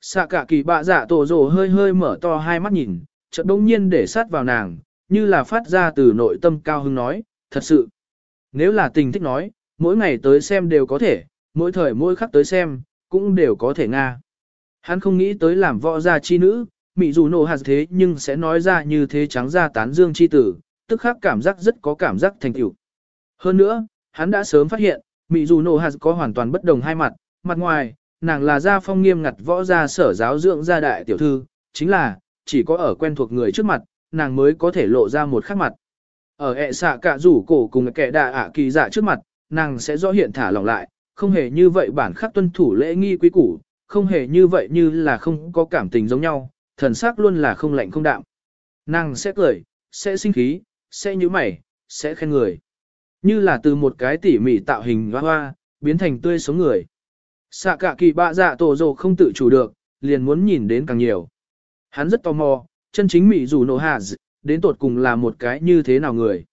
Xạ cả kỳ bạ dạ tổ rồ hơi hơi mở to hai mắt nhìn, chợt đông nhiên để sát vào nàng, như là phát ra từ nội tâm cao hứng nói, thật sự. Nếu là tình thích nói, mỗi ngày tới xem đều có thể, mỗi thời mỗi khắc tới xem, cũng đều có thể nga. Hắn không nghĩ tới làm võ gia chi nữ, mị dù nổ hạt thế nhưng sẽ nói ra như thế trắng ra tán dương chi tử, tức khắc cảm giác rất có cảm giác thành tựu. Hơn nữa, hắn đã sớm phát hiện, mị dù nổ hạt có hoàn toàn bất đồng hai mặt, mặt ngoài, nàng là gia phong nghiêm ngặt võ gia sở giáo dưỡng gia đại tiểu thư, chính là, chỉ có ở quen thuộc người trước mặt, nàng mới có thể lộ ra một khác mặt. Ở ẹ xạ cả rủ cổ cùng kẻ đà ạ kỳ dạ trước mặt, nàng sẽ rõ hiện thả lỏng lại, không hề như vậy bản khắc tuân thủ lễ nghi quý củ, không hề như vậy như là không có cảm tình giống nhau, thần sắc luôn là không lạnh không đạm. Nàng sẽ cười, sẽ sinh khí, sẽ như mày, sẽ khen người. Như là từ một cái tỉ mỉ tạo hình hoa hoa, biến thành tươi sống người. Xạ cả kỳ bạ dạ tổ rồ không tự chủ được, liền muốn nhìn đến càng nhiều. Hắn rất tò mò, chân chính mỹ dù nổ hạ đến tột cùng là một cái như thế nào người.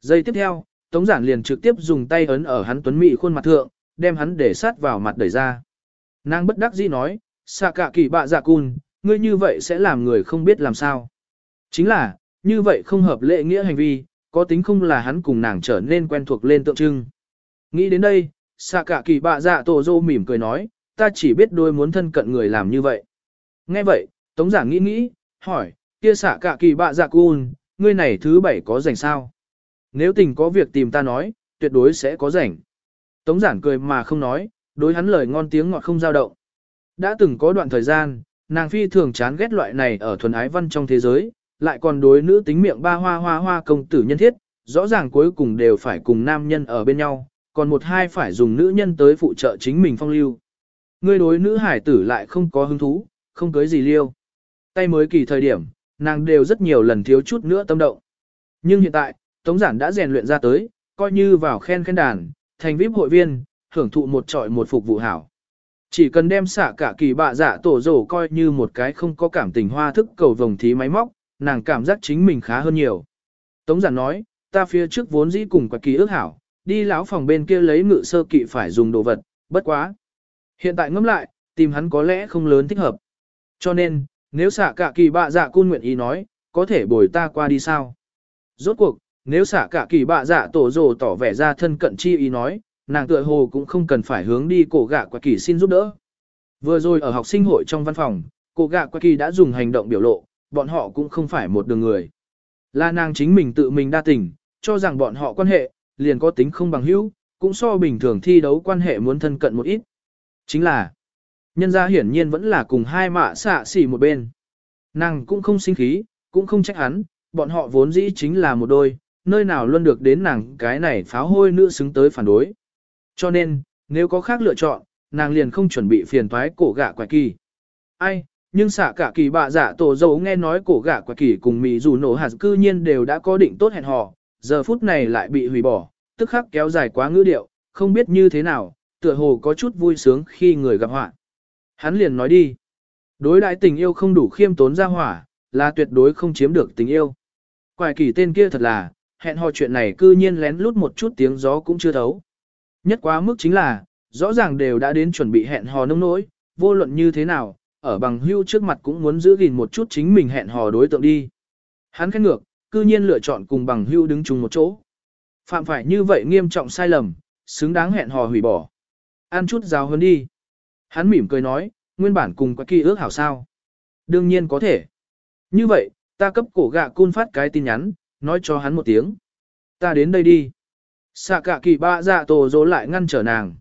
Giây tiếp theo, Tống Giản liền trực tiếp dùng tay ấn ở hắn tuấn mỹ khuôn mặt thượng, đem hắn để sát vào mặt đẩy ra. Nàng bất đắc dĩ nói, xạ cả kỳ bạ dạ cun, ngươi như vậy sẽ làm người không biết làm sao. Chính là, như vậy không hợp lệ nghĩa hành vi, có tính không là hắn cùng nàng trở nên quen thuộc lên tượng trưng. Nghĩ đến đây, xạ cả kỳ bạ dạ tổ dô mỉm cười nói, ta chỉ biết đôi muốn thân cận người làm như vậy. Nghe vậy, Tống giảng nghĩ nghĩ, hỏi, kia xạ cả kỳ bạ dạ cun, ngươi này thứ bảy có rảnh sao? Nếu tình có việc tìm ta nói, tuyệt đối sẽ có rảnh. Tống giản cười mà không nói, đối hắn lời ngon tiếng ngọt không dao động. Đã từng có đoạn thời gian, nàng phi thường chán ghét loại này ở thuần ái văn trong thế giới, lại còn đối nữ tính miệng ba hoa hoa hoa công tử nhân thiết, rõ ràng cuối cùng đều phải cùng nam nhân ở bên nhau, còn một hai phải dùng nữ nhân tới phụ trợ chính mình phong lưu. Ngươi đối nữ hải tử lại không có hứng thú, không cưới gì liêu. Tay mới kỳ thời điểm, nàng đều rất nhiều lần thiếu chút nữa tâm động. Nhưng hiện tại, Tống Giản đã rèn luyện ra tới, coi như vào khen khen đàn, thành VIP hội viên, hưởng thụ một trọi một phục vụ hảo. Chỉ cần đem xả cả kỳ bạ dạ tổ rổ coi như một cái không có cảm tình hoa thức cầu vồng thí máy móc, nàng cảm giác chính mình khá hơn nhiều. Tống giản nói, ta phía trước vốn dĩ cùng quạt kỳ ước hảo, đi lão phòng bên kia lấy ngự sơ kỵ phải dùng đồ vật, bất quá. Hiện tại ngẫm lại, tìm hắn có lẽ không lớn thích hợp. Cho nên, nếu xả cả kỳ bạ dạ cun nguyện ý nói, có thể bồi ta qua đi sao? Rốt cuộc, nếu xả cả kỳ bạ dạ tổ rồ tỏ vẻ ra thân cận chi ý nói, nàng tựa hồ cũng không cần phải hướng đi cổ gạ quả kỳ xin giúp đỡ. Vừa rồi ở học sinh hội trong văn phòng, cổ gạ quả kỳ đã dùng hành động biểu lộ, bọn họ cũng không phải một đường người. Là nàng chính mình tự mình đa tình, cho rằng bọn họ quan hệ, liền có tính không bằng hữu, cũng so bình thường thi đấu quan hệ muốn thân cận một ít. Chính là, nhân gia hiển nhiên vẫn là cùng hai mạ xạ xỉ một bên. Nàng cũng không sinh khí, cũng không trách hắn, bọn họ vốn dĩ chính là một đôi, nơi nào luôn được đến nàng cái này pháo hôi nữ xứng tới phản đối. Cho nên, nếu có khác lựa chọn, nàng liền không chuẩn bị phiền thoái cổ gạ quả kỳ. Ai, nhưng xạ cả kỳ bạ giả tổ dấu nghe nói cổ gạ quả kỳ cùng mỹ dù nổ hạt cư nhiên đều đã có định tốt hẹn hò, giờ phút này lại bị hủy bỏ, tức khắc kéo dài quá ngữ điệu, không biết như thế nào, tựa hồ có chút vui sướng khi người gặp họa. Hắn liền nói đi, đối đại tình yêu không đủ khiêm tốn ra hỏa, là tuyệt đối không chiếm được tình yêu. Quài kỳ tên kia thật là, hẹn hò chuyện này cư nhiên lén lút một chút tiếng gió cũng chưa thấu. Nhất quá mức chính là, rõ ràng đều đã đến chuẩn bị hẹn hò nông nỗi, vô luận như thế nào, ở bằng hưu trước mặt cũng muốn giữ gìn một chút chính mình hẹn hò đối tượng đi. Hắn khét ngược, cư nhiên lựa chọn cùng bằng hưu đứng chung một chỗ. Phạm phải như vậy nghiêm trọng sai lầm, xứng đáng hẹn hò hủy bỏ. Ăn chút rào hơn đi. Hắn mỉm cười nói, nguyên bản cùng có kỳ ước hảo sao. Đương nhiên có thể. Như vậy, ta cấp cổ gạ cun phát cái tin nhắn, nói cho hắn một tiếng. Ta đến đây đi. Xạ cả kỳ ba dạ tổ dỗ lại ngăn trở nàng.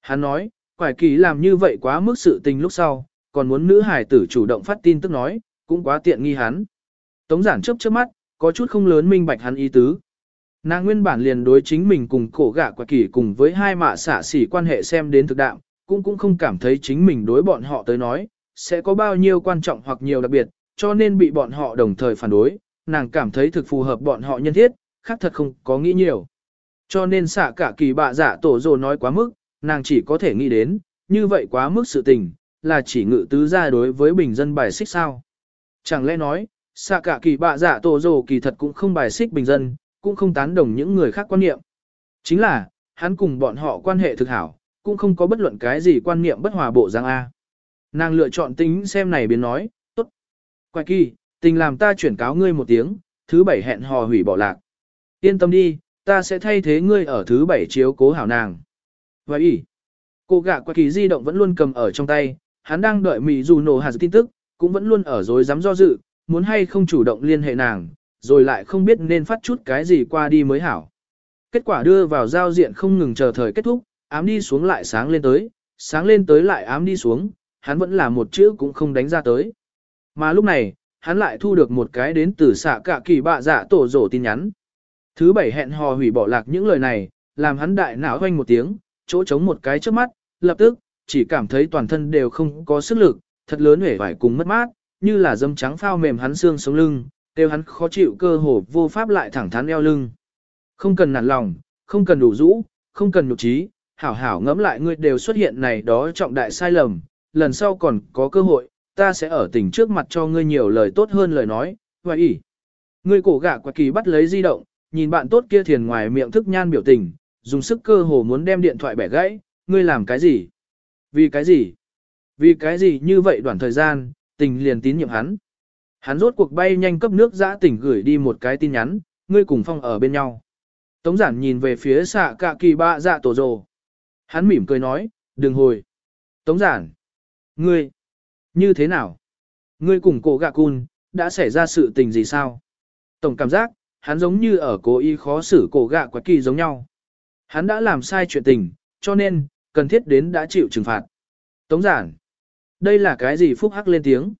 Hắn nói, quải kỳ làm như vậy quá mức sự tình lúc sau, còn muốn nữ hải tử chủ động phát tin tức nói, cũng quá tiện nghi hắn. Tống giản chớp chớp mắt, có chút không lớn minh bạch hắn ý tứ. Nàng nguyên bản liền đối chính mình cùng cổ gạ quả kỳ cùng với hai mạ xả xỉ quan hệ xem đến thực đạo, cũng cũng không cảm thấy chính mình đối bọn họ tới nói, sẽ có bao nhiêu quan trọng hoặc nhiều đặc biệt, cho nên bị bọn họ đồng thời phản đối, nàng cảm thấy thực phù hợp bọn họ nhân thiết, khác thật không có nghĩ nhiều. Cho nên xả cả kỳ bạ giả tổ dồ nói quá mức, nàng chỉ có thể nghĩ đến, như vậy quá mức sự tình, là chỉ ngự tứ ra đối với bình dân bài xích sao. Chẳng lẽ nói, xạ cả kỳ bạ giả tổ rồ kỳ thật cũng không bài xích bình dân, cũng không tán đồng những người khác quan niệm. Chính là, hắn cùng bọn họ quan hệ thực hảo, cũng không có bất luận cái gì quan niệm bất hòa bộ giang A. Nàng lựa chọn tính xem này biến nói, tốt. Quay kỳ, tình làm ta chuyển cáo ngươi một tiếng, thứ bảy hẹn hò hủy bỏ lạc. Yên tâm đi, ta sẽ thay thế ngươi ở thứ bảy chiếu cố hảo nàng. Vậy ý, cô gạ quay kỳ di động vẫn luôn cầm ở trong tay, hắn đang đợi Mỹ dù nổ hạt tin tức, cũng vẫn luôn ở dối dám do dự, muốn hay không chủ động liên hệ nàng, rồi lại không biết nên phát chút cái gì qua đi mới hảo. Kết quả đưa vào giao diện không ngừng chờ thời kết thúc, ám đi xuống lại sáng lên tới, sáng lên tới lại ám đi xuống, hắn vẫn là một chữ cũng không đánh ra tới. Mà lúc này, hắn lại thu được một cái đến từ xạ cả kỳ bạ dạ tổ rổ tin nhắn. Thứ bảy hẹn hò hủy bỏ lạc những lời này, làm hắn đại não hoanh một tiếng, chỗ trống một cái trước mắt, lập tức, chỉ cảm thấy toàn thân đều không có sức lực, thật lớn hể vải cùng mất mát, như là dâm trắng phao mềm hắn xương sống lưng, đều hắn khó chịu cơ hồ vô pháp lại thẳng thắn eo lưng. Không cần nản lòng, không cần đủ rũ, không cần nhục trí, hảo hảo ngẫm lại ngươi đều xuất hiện này đó trọng đại sai lầm, lần sau còn có cơ hội, ta sẽ ở tỉnh trước mặt cho ngươi nhiều lời tốt hơn lời nói, và ỉ. Ngươi cổ gã quạt kỳ bắt lấy di động, nhìn bạn tốt kia thiền ngoài miệng thức nhan biểu tình, dùng sức cơ hồ muốn đem điện thoại bẻ gãy, ngươi làm cái gì? Vì cái gì? Vì cái gì như vậy đoạn thời gian, tình liền tín nhiệm hắn. Hắn rốt cuộc bay nhanh cấp nước giã tỉnh gửi đi một cái tin nhắn, ngươi cùng phong ở bên nhau. Tống giản nhìn về phía xạ cạ kỳ bạ dạ tổ rồ. Hắn mỉm cười nói, đừng hồi. Tống giản. Ngươi. Như thế nào? Ngươi cùng cổ gạ cun, đã xảy ra sự tình gì sao? Tổng cảm giác, hắn giống như ở cố ý khó xử cổ gạ quái kỳ giống nhau. Hắn đã làm sai chuyện tình, cho nên, cần thiết đến đã chịu trừng phạt. Tống giản. Đây là cái gì phúc hắc lên tiếng?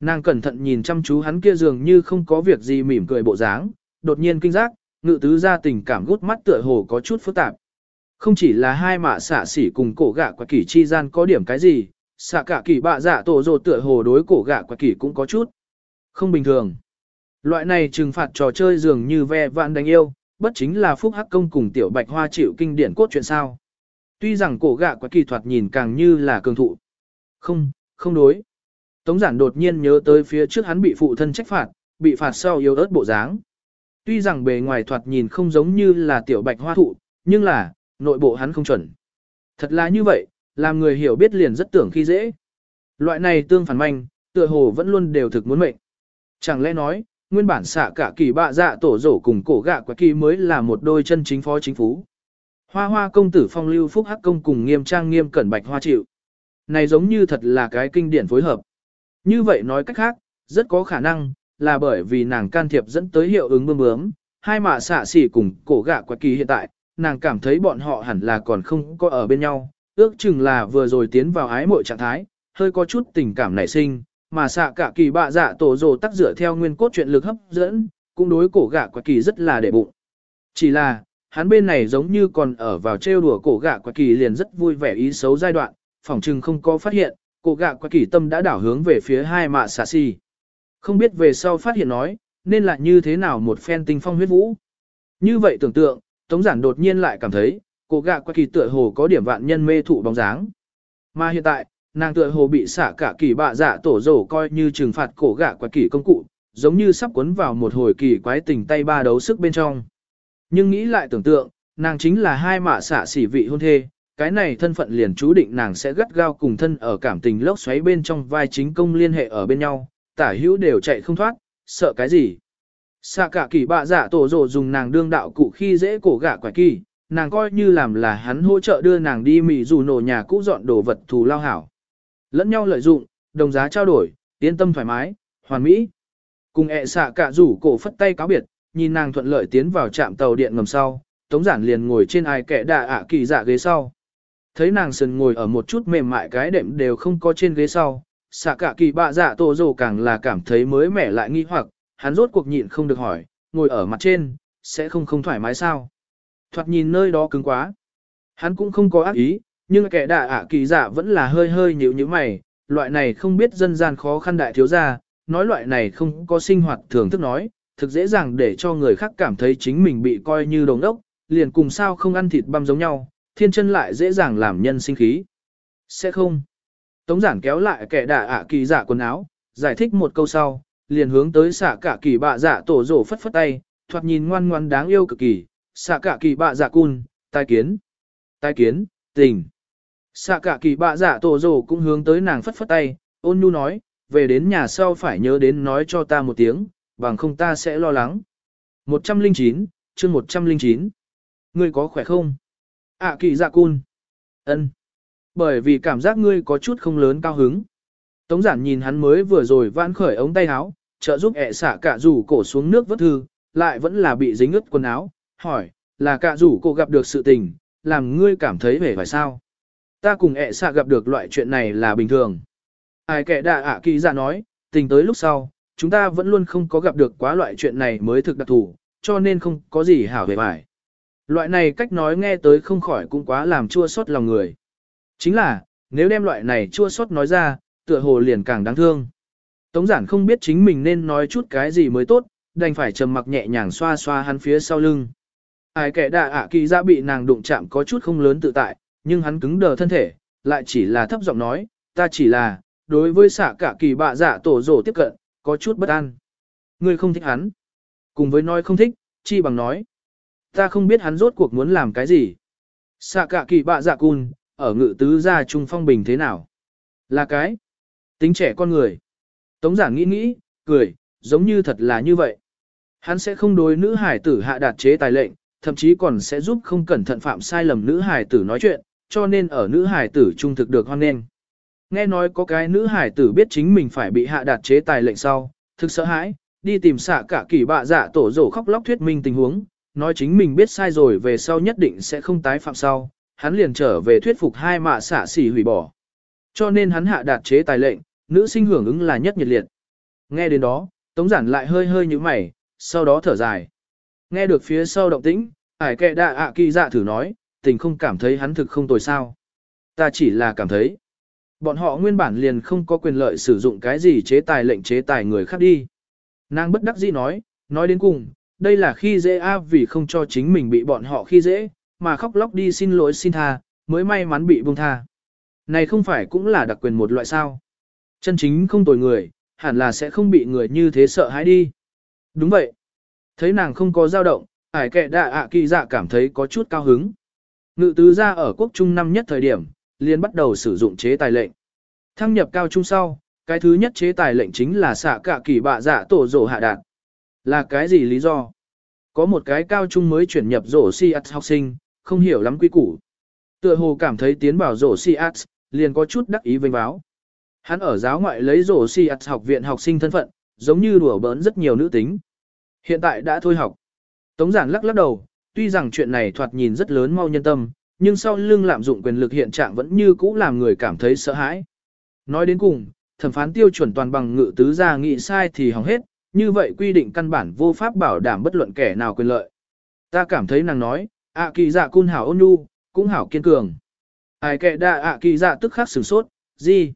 Nàng cẩn thận nhìn chăm chú hắn kia dường như không có việc gì mỉm cười bộ dáng, đột nhiên kinh giác, ngự tứ ra tình cảm gút mắt tựa hồ có chút phức tạp. Không chỉ là hai mạ xạ xỉ cùng cổ gạ quả kỷ chi gian có điểm cái gì, xạ cả kỷ bạ dạ tổ rồ tựa hồ đối cổ gạ quả kỷ cũng có chút. Không bình thường. Loại này trừng phạt trò chơi dường như ve vạn đánh yêu, bất chính là phúc hắc công cùng tiểu bạch hoa chịu kinh điển cốt chuyện sao. Tuy rằng cổ gạ quả kỳ thoạt nhìn càng như là cường thụ. Không, không đối. Tống giản đột nhiên nhớ tới phía trước hắn bị phụ thân trách phạt, bị phạt sau yếu ớt bộ dáng. Tuy rằng bề ngoài thoạt nhìn không giống như là tiểu bạch hoa thụ, nhưng là, nội bộ hắn không chuẩn. Thật là như vậy, làm người hiểu biết liền rất tưởng khi dễ. Loại này tương phản manh, tựa hồ vẫn luôn đều thực muốn mệnh. Chẳng lẽ nói, nguyên bản xạ cả kỳ bạ dạ tổ rổ cùng cổ gạ quả kỳ mới là một đôi chân chính phó chính phú. Hoa hoa công tử phong lưu phúc hắc công cùng nghiêm trang nghiêm cẩn bạch hoa chịu. Này giống như thật là cái kinh điển phối hợp. Như vậy nói cách khác, rất có khả năng, là bởi vì nàng can thiệp dẫn tới hiệu ứng bơm bướm, hai mạ xạ xỉ cùng cổ gạ quạt kỳ hiện tại, nàng cảm thấy bọn họ hẳn là còn không có ở bên nhau, ước chừng là vừa rồi tiến vào ái mội trạng thái, hơi có chút tình cảm nảy sinh, mà xạ cả kỳ bạ dạ tổ rồ tắc dựa theo nguyên cốt truyện lực hấp dẫn, cũng đối cổ gạ quạt kỳ rất là để bụng. Chỉ là, hắn bên này giống như còn ở vào trêu đùa cổ gạ quạt kỳ liền rất vui vẻ ý xấu giai đoạn, phỏng chừng không có phát hiện, cổ gạ Qua Kỷ tâm đã đảo hướng về phía hai mạ xà xì. Không biết về sau phát hiện nói, nên là như thế nào một phen tinh phong huyết vũ. Như vậy tưởng tượng, Tống giản đột nhiên lại cảm thấy, cổ gạ Qua kỳ tựa hồ có điểm vạn nhân mê thụ bóng dáng. Mà hiện tại, nàng tựa hồ bị xả cả kỳ bạ dạ tổ rổ coi như trừng phạt cổ gạ Qua kỳ công cụ, giống như sắp cuốn vào một hồi kỳ quái tình tay ba đấu sức bên trong. Nhưng nghĩ lại tưởng tượng, nàng chính là hai mạ xả xỉ vị hôn thê, cái này thân phận liền chú định nàng sẽ gắt gao cùng thân ở cảm tình lốc xoáy bên trong vai chính công liên hệ ở bên nhau, tả hữu đều chạy không thoát, sợ cái gì. Xạ cả kỳ bạ giả tổ rổ dùng nàng đương đạo cụ khi dễ cổ gạ quải kỳ, nàng coi như làm là hắn hỗ trợ đưa nàng đi mì dù nổ nhà cũ dọn đồ vật thù lao hảo. Lẫn nhau lợi dụng, đồng giá trao đổi, yên tâm thoải mái, hoàn mỹ. Cùng ẹ xạ cả rủ cổ phất tay cáo biệt, nhìn nàng thuận lợi tiến vào trạm tàu điện ngầm sau, tống giản liền ngồi trên ai kẻ đà ạ kỳ dạ ghế sau. Thấy nàng sần ngồi ở một chút mềm mại cái đệm đều không có trên ghế sau, xạ cả kỳ bạ dạ tổ rồ càng là cảm thấy mới mẻ lại nghi hoặc, hắn rốt cuộc nhịn không được hỏi, ngồi ở mặt trên, sẽ không không thoải mái sao. Thoạt nhìn nơi đó cứng quá. Hắn cũng không có ác ý, nhưng kẻ đạ ạ kỳ dạ vẫn là hơi hơi nhíu như mày, loại này không biết dân gian khó khăn đại thiếu gia, nói loại này không có sinh hoạt thường thức nói, thực dễ dàng để cho người khác cảm thấy chính mình bị coi như đồng đốc, liền cùng sao không ăn thịt băm giống nhau, thiên chân lại dễ dàng làm nhân sinh khí. Sẽ không. Tống giản kéo lại kẻ đà ạ kỳ dạ quần áo, giải thích một câu sau, liền hướng tới xạ cả kỳ bạ dạ tổ rổ phất phất tay, thoạt nhìn ngoan ngoan đáng yêu cực kỳ, xạ cả kỳ bạ dạ cun, tai kiến, tai kiến, tình. Xạ cả kỳ bạ dạ tổ rổ cũng hướng tới nàng phất phất tay, ôn nhu nói, về đến nhà sau phải nhớ đến nói cho ta một tiếng, bằng không ta sẽ lo lắng. 109, chương 109. Ngươi có khỏe không? Ạ kỳ dạ cun. ân Bởi vì cảm giác ngươi có chút không lớn cao hứng. Tống giản nhìn hắn mới vừa rồi vãn khởi ống tay áo, trợ giúp ẹ xả cả rủ cổ xuống nước vớt thư, lại vẫn là bị dính ướt quần áo, hỏi, là cả rủ cổ gặp được sự tình, làm ngươi cảm thấy vẻ phải sao? Ta cùng ẹ xả gặp được loại chuyện này là bình thường. Ai kẻ đạ ạ kỳ dạ nói, tình tới lúc sau, chúng ta vẫn luôn không có gặp được quá loại chuyện này mới thực đặc thủ, cho nên không có gì hảo vẻ vải. Loại này cách nói nghe tới không khỏi cũng quá làm chua xót lòng người. Chính là, nếu đem loại này chua xót nói ra, tựa hồ liền càng đáng thương. Tống giản không biết chính mình nên nói chút cái gì mới tốt, đành phải trầm mặc nhẹ nhàng xoa xoa hắn phía sau lưng. Ai kẻ đạ ạ kỳ ra bị nàng đụng chạm có chút không lớn tự tại, nhưng hắn cứng đờ thân thể, lại chỉ là thấp giọng nói, ta chỉ là, đối với xạ cả kỳ bạ dạ tổ rổ tiếp cận, có chút bất an. Ngươi không thích hắn. Cùng với nói không thích, chi bằng nói. Ta không biết hắn rốt cuộc muốn làm cái gì. Xạ cả kỳ bạ dạ cun, ở ngự tứ gia trung phong bình thế nào? Là cái. Tính trẻ con người. Tống giản nghĩ nghĩ, cười, giống như thật là như vậy. Hắn sẽ không đối nữ hải tử hạ đạt chế tài lệnh, thậm chí còn sẽ giúp không cẩn thận phạm sai lầm nữ hải tử nói chuyện, cho nên ở nữ hải tử trung thực được hoan nghênh. Nghe nói có cái nữ hải tử biết chính mình phải bị hạ đạt chế tài lệnh sau, thực sợ hãi, đi tìm xạ cả kỳ bạ dạ tổ rổ khóc lóc thuyết minh tình huống, nói chính mình biết sai rồi về sau nhất định sẽ không tái phạm sau, hắn liền trở về thuyết phục hai mạ xả xỉ hủy bỏ. Cho nên hắn hạ đạt chế tài lệnh, nữ sinh hưởng ứng là nhất nhiệt liệt. Nghe đến đó, Tống giản lại hơi hơi như mày, sau đó thở dài. Nghe được phía sau động tĩnh, ải kệ đạ ạ kỳ dạ thử nói, tình không cảm thấy hắn thực không tồi sao. Ta chỉ là cảm thấy. Bọn họ nguyên bản liền không có quyền lợi sử dụng cái gì chế tài lệnh chế tài người khác đi. Nàng bất đắc dĩ nói, nói đến cùng, đây là khi dễ a vì không cho chính mình bị bọn họ khi dễ, mà khóc lóc đi xin lỗi xin tha, mới may mắn bị buông tha. Này không phải cũng là đặc quyền một loại sao. Chân chính không tồi người, hẳn là sẽ không bị người như thế sợ hãi đi. Đúng vậy. Thấy nàng không có dao động, ải kệ đạ ạ kỳ dạ cảm thấy có chút cao hứng. Ngự tứ gia ở quốc trung năm nhất thời điểm, liền bắt đầu sử dụng chế tài lệnh. Thăng nhập cao trung sau, cái thứ nhất chế tài lệnh chính là xạ cả kỳ bạ dạ tổ rổ hạ đạt. Là cái gì lý do? Có một cái cao trung mới chuyển nhập rổ si học sinh, không hiểu lắm quy củ. Tựa hồ cảm thấy tiến vào rổ si liền có chút đắc ý vinh báo. Hắn ở giáo ngoại lấy rổ si học viện học sinh thân phận, giống như đùa bỡn rất nhiều nữ tính. Hiện tại đã thôi học. Tống giản lắc lắc đầu, tuy rằng chuyện này thoạt nhìn rất lớn mau nhân tâm, nhưng sau lưng lạm dụng quyền lực hiện trạng vẫn như cũ làm người cảm thấy sợ hãi. Nói đến cùng, thẩm phán tiêu chuẩn toàn bằng ngự tứ gia nghị sai thì hỏng hết, như vậy quy định căn bản vô pháp bảo đảm bất luận kẻ nào quyền lợi. Ta cảm thấy nàng nói, ạ kỳ dạ cun hảo ôn nhu, cũng hảo kiên cường. Ai kệ đa ạ kỳ dạ tức khắc sửng sốt, gì?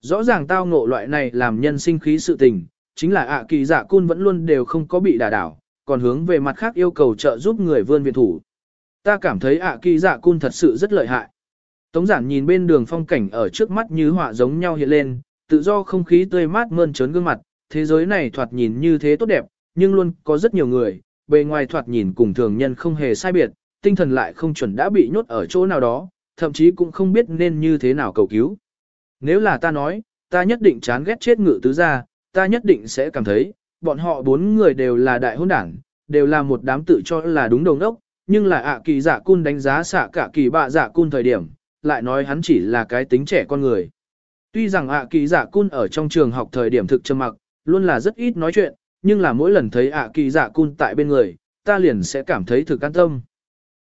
Rõ ràng tao ngộ loại này làm nhân sinh khí sự tình, chính là ạ kỳ dạ cun vẫn luôn đều không có bị đả đảo, còn hướng về mặt khác yêu cầu trợ giúp người vươn viện thủ. Ta cảm thấy ạ kỳ dạ cun thật sự rất lợi hại. Tống giản nhìn bên đường phong cảnh ở trước mắt như họa giống nhau hiện lên, tự do không khí tươi mát mơn trớn gương mặt, thế giới này thoạt nhìn như thế tốt đẹp, nhưng luôn có rất nhiều người, bề ngoài thoạt nhìn cùng thường nhân không hề sai biệt, tinh thần lại không chuẩn đã bị nhốt ở chỗ nào đó, thậm chí cũng không biết nên như thế nào cầu cứu. Nếu là ta nói, ta nhất định chán ghét chết ngự tứ gia, ta nhất định sẽ cảm thấy, bọn họ bốn người đều là đại hôn đảng, đều là một đám tự cho là đúng đồng đốc, nhưng là ạ kỳ dạ cun đánh giá xạ cả kỳ bạ dạ cun thời điểm, lại nói hắn chỉ là cái tính trẻ con người. Tuy rằng ạ kỳ dạ cun ở trong trường học thời điểm thực trầm mặc, luôn là rất ít nói chuyện, nhưng là mỗi lần thấy ạ kỳ dạ cun tại bên người, ta liền sẽ cảm thấy thực an tâm.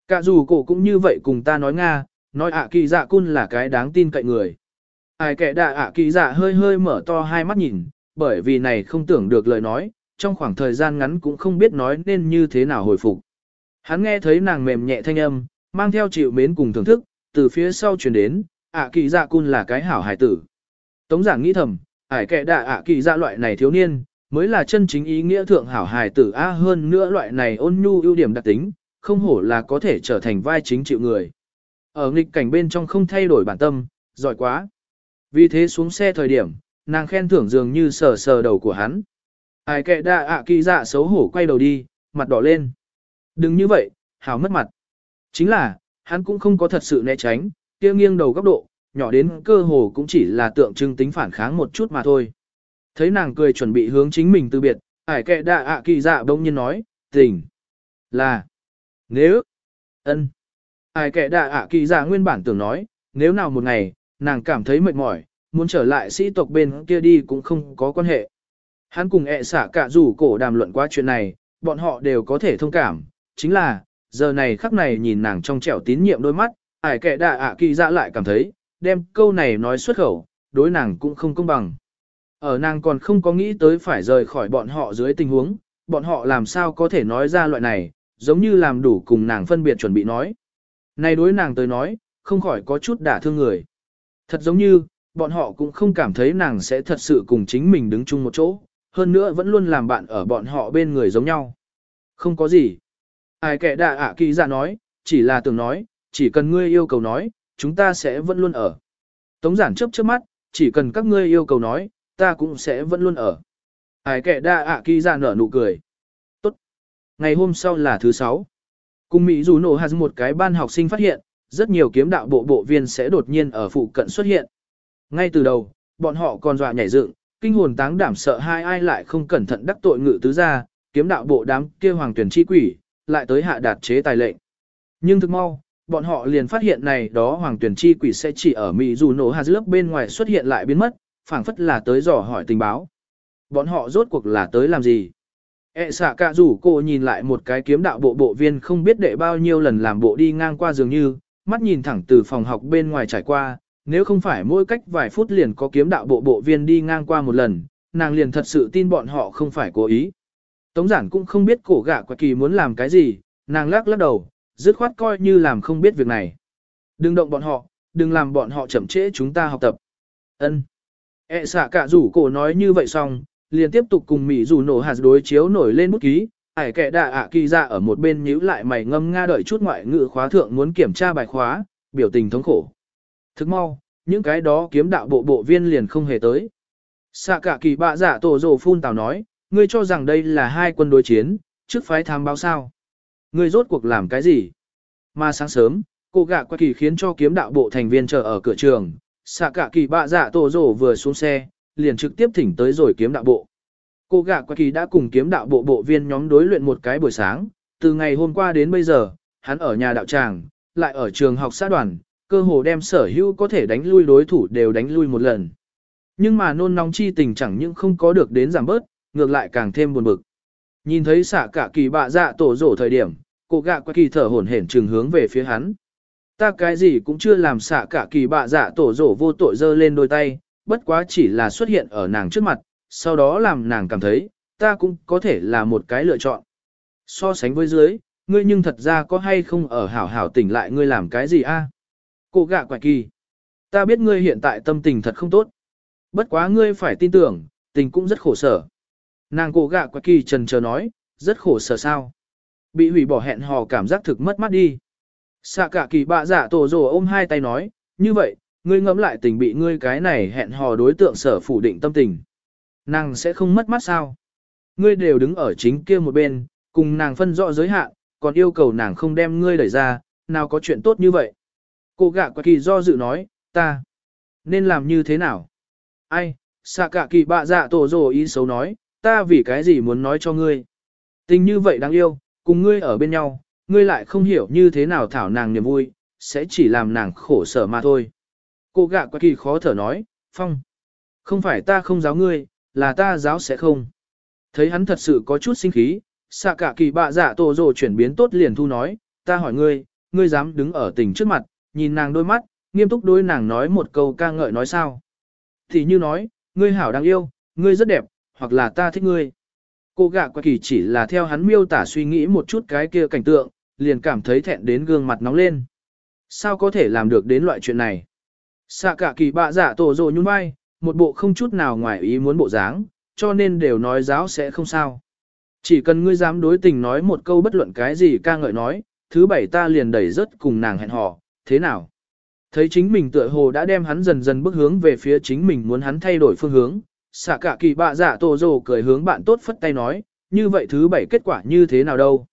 Cả dù cổ cũng như vậy cùng ta nói Nga, nói ạ kỳ dạ cun là cái đáng tin cậy người. Ai kẻ đạ ạ kỳ dạ hơi hơi mở to hai mắt nhìn, bởi vì này không tưởng được lời nói, trong khoảng thời gian ngắn cũng không biết nói nên như thế nào hồi phục. Hắn nghe thấy nàng mềm nhẹ thanh âm, mang theo chịu mến cùng thưởng thức, từ phía sau truyền đến, ạ kỳ dạ cun là cái hảo hài tử. Tống giảng nghĩ thầm, ải kệ đạ ạ kỳ ra loại này thiếu niên, mới là chân chính ý nghĩa thượng hảo hài tử A hơn nữa loại này ôn nhu ưu điểm đặc tính, không hổ là có thể trở thành vai chính chịu người. Ở nghịch cảnh bên trong không thay đổi bản tâm, giỏi quá. Vì thế xuống xe thời điểm, nàng khen thưởng dường như sờ sờ đầu của hắn. Ai kệ đạ ạ kỳ dạ xấu hổ quay đầu đi, mặt đỏ lên. Đừng như vậy, hảo mất mặt. Chính là, hắn cũng không có thật sự né tránh, kia nghiêng đầu góc độ, nhỏ đến cơ hồ cũng chỉ là tượng trưng tính phản kháng một chút mà thôi. Thấy nàng cười chuẩn bị hướng chính mình từ biệt, ải kệ đạ ạ kỳ dạ bỗng nhiên nói, tình, là, nếu, ân. Ải kệ đạ ạ kỳ dạ nguyên bản tưởng nói, nếu nào một ngày, nàng cảm thấy mệt mỏi, muốn trở lại sĩ tộc bên kia đi cũng không có quan hệ. Hắn cùng ẹ xả cả rủ cổ đàm luận qua chuyện này, bọn họ đều có thể thông cảm, chính là, giờ này khắc này nhìn nàng trong trẻo tín nhiệm đôi mắt, ải kệ đạ ạ kỳ dạ lại cảm thấy, đem câu này nói xuất khẩu, đối nàng cũng không công bằng. Ở nàng còn không có nghĩ tới phải rời khỏi bọn họ dưới tình huống, bọn họ làm sao có thể nói ra loại này, giống như làm đủ cùng nàng phân biệt chuẩn bị nói. Này đối nàng tới nói, không khỏi có chút đả thương người. Thật giống như, bọn họ cũng không cảm thấy nàng sẽ thật sự cùng chính mình đứng chung một chỗ, hơn nữa vẫn luôn làm bạn ở bọn họ bên người giống nhau. Không có gì. Ai kẻ đạ ạ kỳ ra nói, chỉ là tưởng nói, chỉ cần ngươi yêu cầu nói, chúng ta sẽ vẫn luôn ở. Tống giản chớp trước mắt, chỉ cần các ngươi yêu cầu nói, ta cũng sẽ vẫn luôn ở. Ai kẻ đa ạ kỳ ra nở nụ cười. Tốt. Ngày hôm sau là thứ sáu. Cùng Mỹ dù nổ hạt một cái ban học sinh phát hiện, rất nhiều kiếm đạo bộ bộ viên sẽ đột nhiên ở phụ cận xuất hiện. Ngay từ đầu, bọn họ còn dọa nhảy dựng, kinh hồn táng đảm sợ hai ai lại không cẩn thận đắc tội ngự tứ gia, kiếm đạo bộ đám kia hoàng tuyển chi quỷ, lại tới hạ đạt chế tài lệnh. Nhưng thực mau, bọn họ liền phát hiện này đó hoàng tuyển chi quỷ sẽ chỉ ở Mỹ dù nổ hạt lớp bên ngoài xuất hiện lại biến mất, phảng phất là tới dò hỏi tình báo. Bọn họ rốt cuộc là tới làm gì? E xạ cả rủ cô nhìn lại một cái kiếm đạo bộ bộ viên không biết đệ bao nhiêu lần làm bộ đi ngang qua dường như, mắt nhìn thẳng từ phòng học bên ngoài trải qua, nếu không phải mỗi cách vài phút liền có kiếm đạo bộ bộ viên đi ngang qua một lần, nàng liền thật sự tin bọn họ không phải cố ý. Tống giản cũng không biết cổ gạ quả kỳ muốn làm cái gì, nàng lắc lắc đầu, dứt khoát coi như làm không biết việc này. Đừng động bọn họ, đừng làm bọn họ chậm trễ chúng ta học tập. Ân. E xạ cả rủ cổ nói như vậy xong, liền tiếp tục cùng Mỹ rủ nổ hạt đối chiếu nổi lên bút ký, ải kẻ đạ ạ kỳ ra ở một bên nhíu lại mày ngâm nga đợi chút ngoại ngữ khóa thượng muốn kiểm tra bài khóa, biểu tình thống khổ. Thức mau, những cái đó kiếm đạo bộ bộ viên liền không hề tới. Xạ cả kỳ bạ giả tổ rồ phun tào nói, ngươi cho rằng đây là hai quân đối chiến, trước phái tham báo sao. Ngươi rốt cuộc làm cái gì? Mà sáng sớm, cô gạ qua kỳ khiến cho kiếm đạo bộ thành viên chờ ở cửa trường, xạ cả kỳ bạ dạ tổ rổ vừa xuống xe, liền trực tiếp thỉnh tới rồi kiếm đạo bộ. Cô gạ qua kỳ đã cùng kiếm đạo bộ bộ viên nhóm đối luyện một cái buổi sáng, từ ngày hôm qua đến bây giờ, hắn ở nhà đạo tràng, lại ở trường học xã đoàn, cơ hồ đem sở hữu có thể đánh lui đối thủ đều đánh lui một lần. Nhưng mà nôn nóng chi tình chẳng những không có được đến giảm bớt, ngược lại càng thêm buồn bực. Nhìn thấy xạ cả kỳ bạ dạ tổ rổ thời điểm, cô gạ qua kỳ thở hổn hển trừng hướng về phía hắn. Ta cái gì cũng chưa làm xạ cả kỳ bạ dạ tổ rổ vô tội dơ lên đôi tay, bất quá chỉ là xuất hiện ở nàng trước mặt, sau đó làm nàng cảm thấy, ta cũng có thể là một cái lựa chọn. So sánh với dưới, ngươi nhưng thật ra có hay không ở hảo hảo tỉnh lại ngươi làm cái gì a? À? Cô gạ quả kỳ. Ta biết ngươi hiện tại tâm tình thật không tốt. Bất quá ngươi phải tin tưởng, tình cũng rất khổ sở. Nàng cô gạ quả kỳ trần chờ nói, rất khổ sở sao. Bị hủy bỏ hẹn hò cảm giác thực mất mắt đi. Xạ cả kỳ bạ giả tổ rồ ôm hai tay nói, như vậy, ngươi ngẫm lại tình bị ngươi cái này hẹn hò đối tượng sở phủ định tâm tình. Nàng sẽ không mất mắt sao? Ngươi đều đứng ở chính kia một bên, cùng nàng phân rõ giới hạn, còn yêu cầu nàng không đem ngươi đẩy ra, nào có chuyện tốt như vậy. Cô gạ quả kỳ do dự nói, ta, nên làm như thế nào? Ai, xạ cả kỳ bạ dạ tổ rồ ý xấu nói, ta vì cái gì muốn nói cho ngươi? Tình như vậy đáng yêu, cùng ngươi ở bên nhau, ngươi lại không hiểu như thế nào thảo nàng niềm vui, sẽ chỉ làm nàng khổ sở mà thôi. Cô gạ quá kỳ khó thở nói, Phong, không phải ta không giáo ngươi, là ta giáo sẽ không. Thấy hắn thật sự có chút sinh khí, xạ cả kỳ bạ dạ tổ rồ chuyển biến tốt liền thu nói, ta hỏi ngươi, ngươi dám đứng ở tình trước mặt, nhìn nàng đôi mắt, nghiêm túc đối nàng nói một câu ca ngợi nói sao. Thì như nói, ngươi hảo đáng yêu, ngươi rất đẹp, hoặc là ta thích ngươi. Cô gạ qua kỳ chỉ là theo hắn miêu tả suy nghĩ một chút cái kia cảnh tượng, liền cảm thấy thẹn đến gương mặt nóng lên. Sao có thể làm được đến loại chuyện này? Xạ cả kỳ bạ giả dạ tổ rồ nhún vai, một bộ không chút nào ngoài ý muốn bộ dáng, cho nên đều nói giáo sẽ không sao. Chỉ cần ngươi dám đối tình nói một câu bất luận cái gì ca ngợi nói, thứ bảy ta liền đẩy rớt cùng nàng hẹn hò, thế nào? Thấy chính mình tựa hồ đã đem hắn dần dần bước hướng về phía chính mình muốn hắn thay đổi phương hướng, xạ cả kỳ bạ giả tổ rồ cười hướng bạn tốt phất tay nói, như vậy thứ bảy kết quả như thế nào đâu?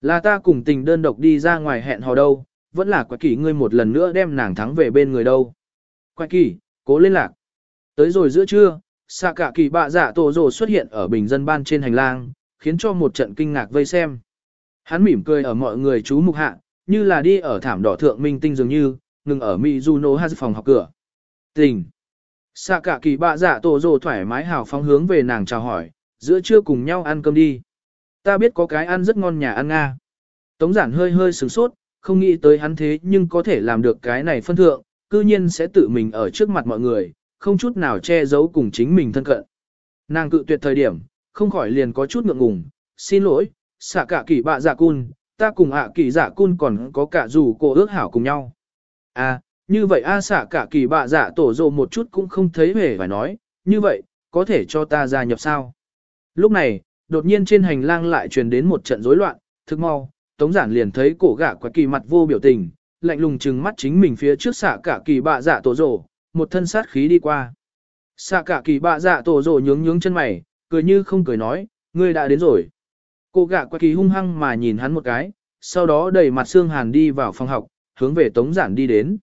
Là ta cùng tình đơn độc đi ra ngoài hẹn hò đâu, vẫn là quái kỳ ngươi một lần nữa đem nàng thắng về bên người đâu. Quái kỳ, cố lên lạc. Tới rồi giữa trưa, xạ cả kỳ bạ giả tổ rồ xuất hiện ở bình dân ban trên hành lang, khiến cho một trận kinh ngạc vây xem. Hắn mỉm cười ở mọi người chú mục hạ, như là đi ở thảm đỏ thượng minh tinh dường như, ngừng ở Mizuno Haz phòng học cửa. Tình. Xạ cả kỳ bạ dạ tổ rồ thoải mái hào phóng hướng về nàng chào hỏi, giữa trưa cùng nhau ăn cơm đi. Ta biết có cái ăn rất ngon nhà ăn Nga. Tống giản hơi hơi sửng sốt, không nghĩ tới hắn thế nhưng có thể làm được cái này phân thượng, cư nhiên sẽ tự mình ở trước mặt mọi người, không chút nào che giấu cùng chính mình thân cận. Nàng cự tuyệt thời điểm, không khỏi liền có chút ngượng ngùng, xin lỗi, xạ cả kỳ bạ dạ cun, ta cùng ạ kỳ dạ cun còn có cả dù cô ước hảo cùng nhau. À, như vậy a xạ cả kỳ bạ dạ tổ rồ một chút cũng không thấy hề phải nói, như vậy, có thể cho ta gia nhập sao? Lúc này, đột nhiên trên hành lang lại truyền đến một trận rối loạn, thức mau, Tống Giản liền thấy cổ gã quái kỳ mặt vô biểu tình, lạnh lùng trừng mắt chính mình phía trước xạ cả kỳ bạ dạ tổ rồ, một thân sát khí đi qua. Xạ cả kỳ bạ dạ tổ rồ nhướng nhướng chân mày, cười như không cười nói, ngươi đã đến rồi. Cổ gã quái kỳ hung hăng mà nhìn hắn một cái, sau đó đẩy mặt xương hàn đi vào phòng học, hướng về Tống Giản đi đến.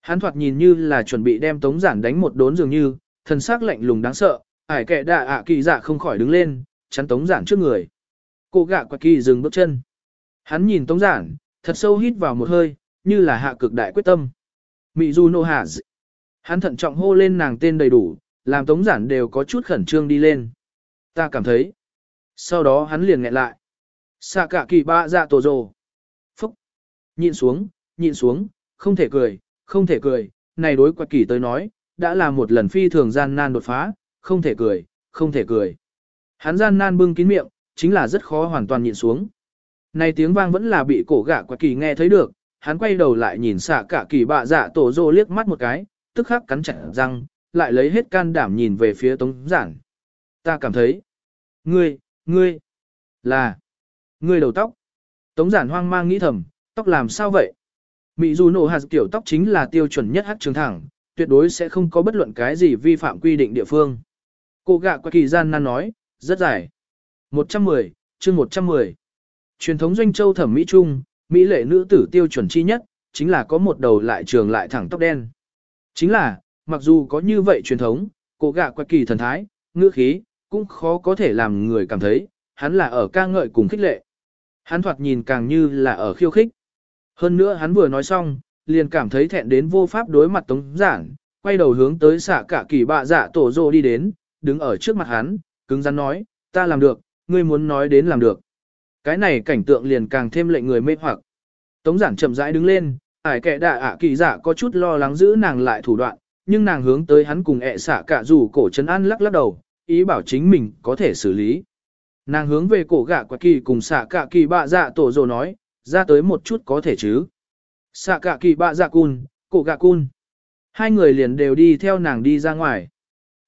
Hắn thoạt nhìn như là chuẩn bị đem Tống Giản đánh một đốn dường như, thần sắc lạnh lùng đáng sợ, ải kệ đạ ạ kỳ dạ không khỏi đứng lên, chắn Tống Giản trước người. Cô gạ quạt kỳ dừng bước chân. Hắn nhìn Tống Giản, thật sâu hít vào một hơi, như là hạ cực đại quyết tâm. Mị Du Nô Hạ, Hắn thận trọng hô lên nàng tên đầy đủ, làm Tống Giản đều có chút khẩn trương đi lên. Ta cảm thấy. Sau đó hắn liền nghẹn lại. Xạ cả kỳ ba dạ tổ rồ. Phúc. Nhịn xuống, nhịn xuống, không thể cười, không thể cười. Này đối quạt kỳ tới nói, đã là một lần phi thường gian nan đột phá, không thể cười, không thể cười. Hắn gian nan bưng kín miệng, chính là rất khó hoàn toàn nhịn xuống. Này tiếng vang vẫn là bị cổ gã quạt kỳ nghe thấy được, hắn quay đầu lại nhìn xạ cả kỳ bạ dạ tổ rô liếc mắt một cái, tức khắc cắn chặt răng, lại lấy hết can đảm nhìn về phía tống giản. Ta cảm thấy, ngươi, ngươi, là, ngươi đầu tóc. Tống giản hoang mang nghĩ thầm, tóc làm sao vậy? Mị dù nổ hạt kiểu tóc chính là tiêu chuẩn nhất hát trường thẳng, tuyệt đối sẽ không có bất luận cái gì vi phạm quy định địa phương. Cô gạ qua kỳ gian nan nói, rất dài. 110, chương 110. Truyền thống doanh châu thẩm mỹ trung, mỹ lệ nữ tử tiêu chuẩn chi nhất, chính là có một đầu lại trường lại thẳng tóc đen. Chính là, mặc dù có như vậy truyền thống, cô gạ qua kỳ thần thái, ngữ khí, cũng khó có thể làm người cảm thấy, hắn là ở ca ngợi cùng khích lệ. Hắn thoạt nhìn càng như là ở khiêu khích. Hơn nữa hắn vừa nói xong, liền cảm thấy thẹn đến vô pháp đối mặt tống giảng, quay đầu hướng tới xạ cả kỳ bạ dạ tổ rồ đi đến, đứng ở trước mặt hắn, cứng rắn nói, ta làm được, ngươi muốn nói đến làm được. Cái này cảnh tượng liền càng thêm lệnh người mê hoặc. Tống giảng chậm rãi đứng lên, ải kệ đạ ạ kỳ dạ có chút lo lắng giữ nàng lại thủ đoạn, nhưng nàng hướng tới hắn cùng ẹ xạ cả rủ cổ chân ăn lắc lắc đầu, ý bảo chính mình có thể xử lý. Nàng hướng về cổ gạ quả kỳ cùng xạ cả kỳ bạ dạ tổ rồ nói, ra tới một chút có thể chứ. Xạ cả kỳ bạ dạ cun, cổ gạ cun. Hai người liền đều đi theo nàng đi ra ngoài.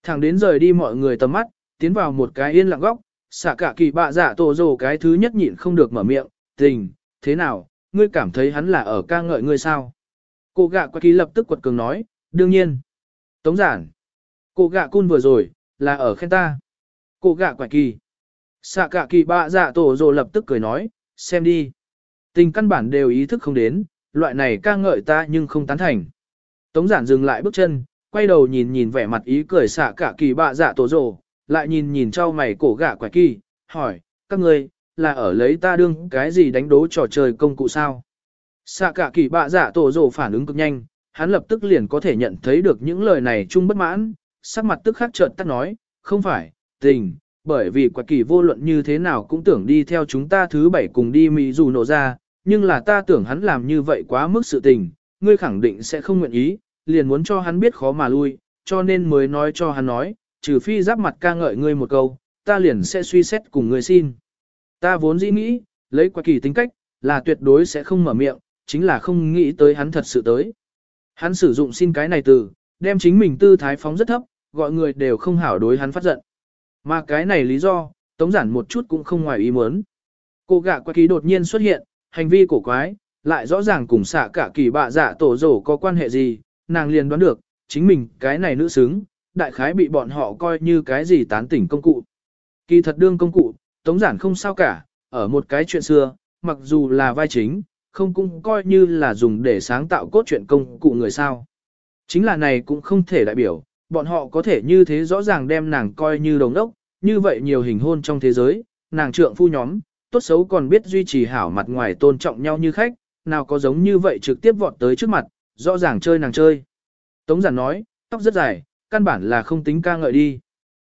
Thẳng đến rời đi mọi người tầm mắt, tiến vào một cái yên lặng góc, xạ cả kỳ bạ dạ tổ rồ cái thứ nhất nhịn không được mở miệng, tình, thế nào, ngươi cảm thấy hắn là ở ca ngợi ngươi sao? Cô gạ quả kỳ lập tức quật cường nói, đương nhiên. Tống giản. Cô gạ cun vừa rồi, là ở khen ta. Cô gạ quả kỳ. Xạ cả kỳ bạ dạ tổ rồ lập tức cười nói, xem đi. Tình căn bản đều ý thức không đến, loại này ca ngợi ta nhưng không tán thành. Tống giản dừng lại bước chân, quay đầu nhìn nhìn vẻ mặt ý cười xạ cả kỳ bạ dạ tổ rồ, lại nhìn nhìn trao mày cổ gạ quả kỳ, hỏi, các ngươi là ở lấy ta đương cái gì đánh đố trò chơi công cụ sao? Xạ cả kỳ bạ dạ tổ rồ phản ứng cực nhanh, hắn lập tức liền có thể nhận thấy được những lời này chung bất mãn, sắc mặt tức khắc trợn tắt nói, không phải, tình, bởi vì quả kỳ vô luận như thế nào cũng tưởng đi theo chúng ta thứ bảy cùng đi Mỹ dù nổ ra, nhưng là ta tưởng hắn làm như vậy quá mức sự tình, ngươi khẳng định sẽ không nguyện ý, liền muốn cho hắn biết khó mà lui, cho nên mới nói cho hắn nói, trừ phi giáp mặt ca ngợi ngươi một câu, ta liền sẽ suy xét cùng ngươi xin. Ta vốn dĩ nghĩ, lấy quả kỳ tính cách, là tuyệt đối sẽ không mở miệng, chính là không nghĩ tới hắn thật sự tới. Hắn sử dụng xin cái này từ, đem chính mình tư thái phóng rất thấp, gọi người đều không hảo đối hắn phát giận. Mà cái này lý do, tống giản một chút cũng không ngoài ý muốn. Cô gạ quả kỳ đột nhiên xuất hiện, hành vi cổ quái, lại rõ ràng cùng xạ cả kỳ bạ giả tổ rổ có quan hệ gì, nàng liền đoán được, chính mình cái này nữ xứng, đại khái bị bọn họ coi như cái gì tán tỉnh công cụ. Kỳ thật đương công cụ, tống giản không sao cả, ở một cái chuyện xưa, mặc dù là vai chính, không cũng coi như là dùng để sáng tạo cốt truyện công cụ người sao. Chính là này cũng không thể đại biểu, bọn họ có thể như thế rõ ràng đem nàng coi như đồng đốc, như vậy nhiều hình hôn trong thế giới, nàng trượng phu nhóm, tốt xấu còn biết duy trì hảo mặt ngoài tôn trọng nhau như khách, nào có giống như vậy trực tiếp vọt tới trước mặt, rõ ràng chơi nàng chơi. Tống giản nói, tóc rất dài, căn bản là không tính ca ngợi đi.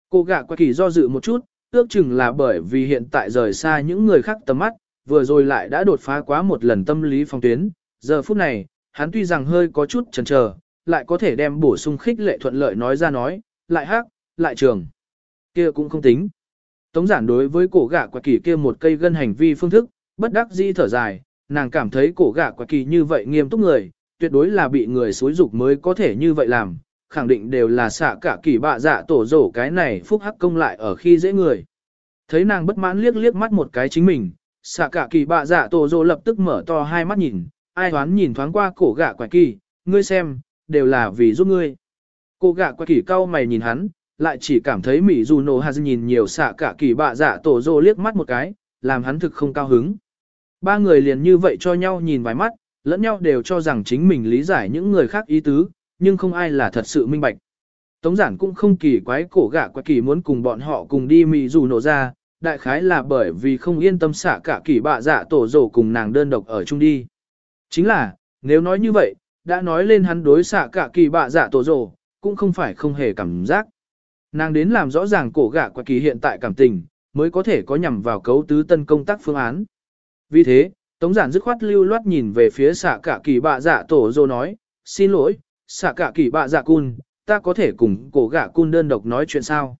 Cô gạ qua kỳ do dự một chút, ước chừng là bởi vì hiện tại rời xa những người khác tầm mắt, vừa rồi lại đã đột phá quá một lần tâm lý phong tuyến. Giờ phút này, hắn tuy rằng hơi có chút chần chờ, lại có thể đem bổ sung khích lệ thuận lợi nói ra nói, lại hát, lại trường. kia cũng không tính. Tống giản đối với cổ gạ quả kỳ kia một cây gân hành vi phương thức, bất đắc dĩ thở dài, nàng cảm thấy cổ gạ quả kỳ như vậy nghiêm túc người, tuyệt đối là bị người xối dục mới có thể như vậy làm, khẳng định đều là xạ cả kỳ bạ dạ tổ rổ cái này phúc hắc công lại ở khi dễ người. Thấy nàng bất mãn liếc liếc mắt một cái chính mình, xạ cả kỳ bạ dạ tổ rổ lập tức mở to hai mắt nhìn, ai thoáng nhìn thoáng qua cổ gạ quả kỳ, ngươi xem, đều là vì giúp ngươi. Cổ gạ quả kỳ cau mày nhìn hắn, lại chỉ cảm thấy Mỹ dù nổ hà nhìn nhiều xạ cả kỳ bạ dạ tổ rổ liếc mắt một cái, làm hắn thực không cao hứng. Ba người liền như vậy cho nhau nhìn vài mắt, lẫn nhau đều cho rằng chính mình lý giải những người khác ý tứ, nhưng không ai là thật sự minh bạch. Tống giản cũng không kỳ quái cổ gạ quả kỳ muốn cùng bọn họ cùng đi Mỹ dù nổ ra, đại khái là bởi vì không yên tâm xả cả kỳ bạ dạ tổ rổ cùng nàng đơn độc ở chung đi. Chính là, nếu nói như vậy, đã nói lên hắn đối xả cả kỳ bạ dạ tổ rổ, cũng không phải không hề cảm giác. Nàng đến làm rõ ràng cổ gạ quả kỳ hiện tại cảm tình, mới có thể có nhằm vào cấu tứ tân công tác phương án. Vì thế, Tống giản dứt khoát lưu loát nhìn về phía xạ cả kỳ bạ dạ tổ dô nói, xin lỗi, xạ cả kỳ bạ dạ cun, ta có thể cùng cổ gạ cun đơn độc nói chuyện sao.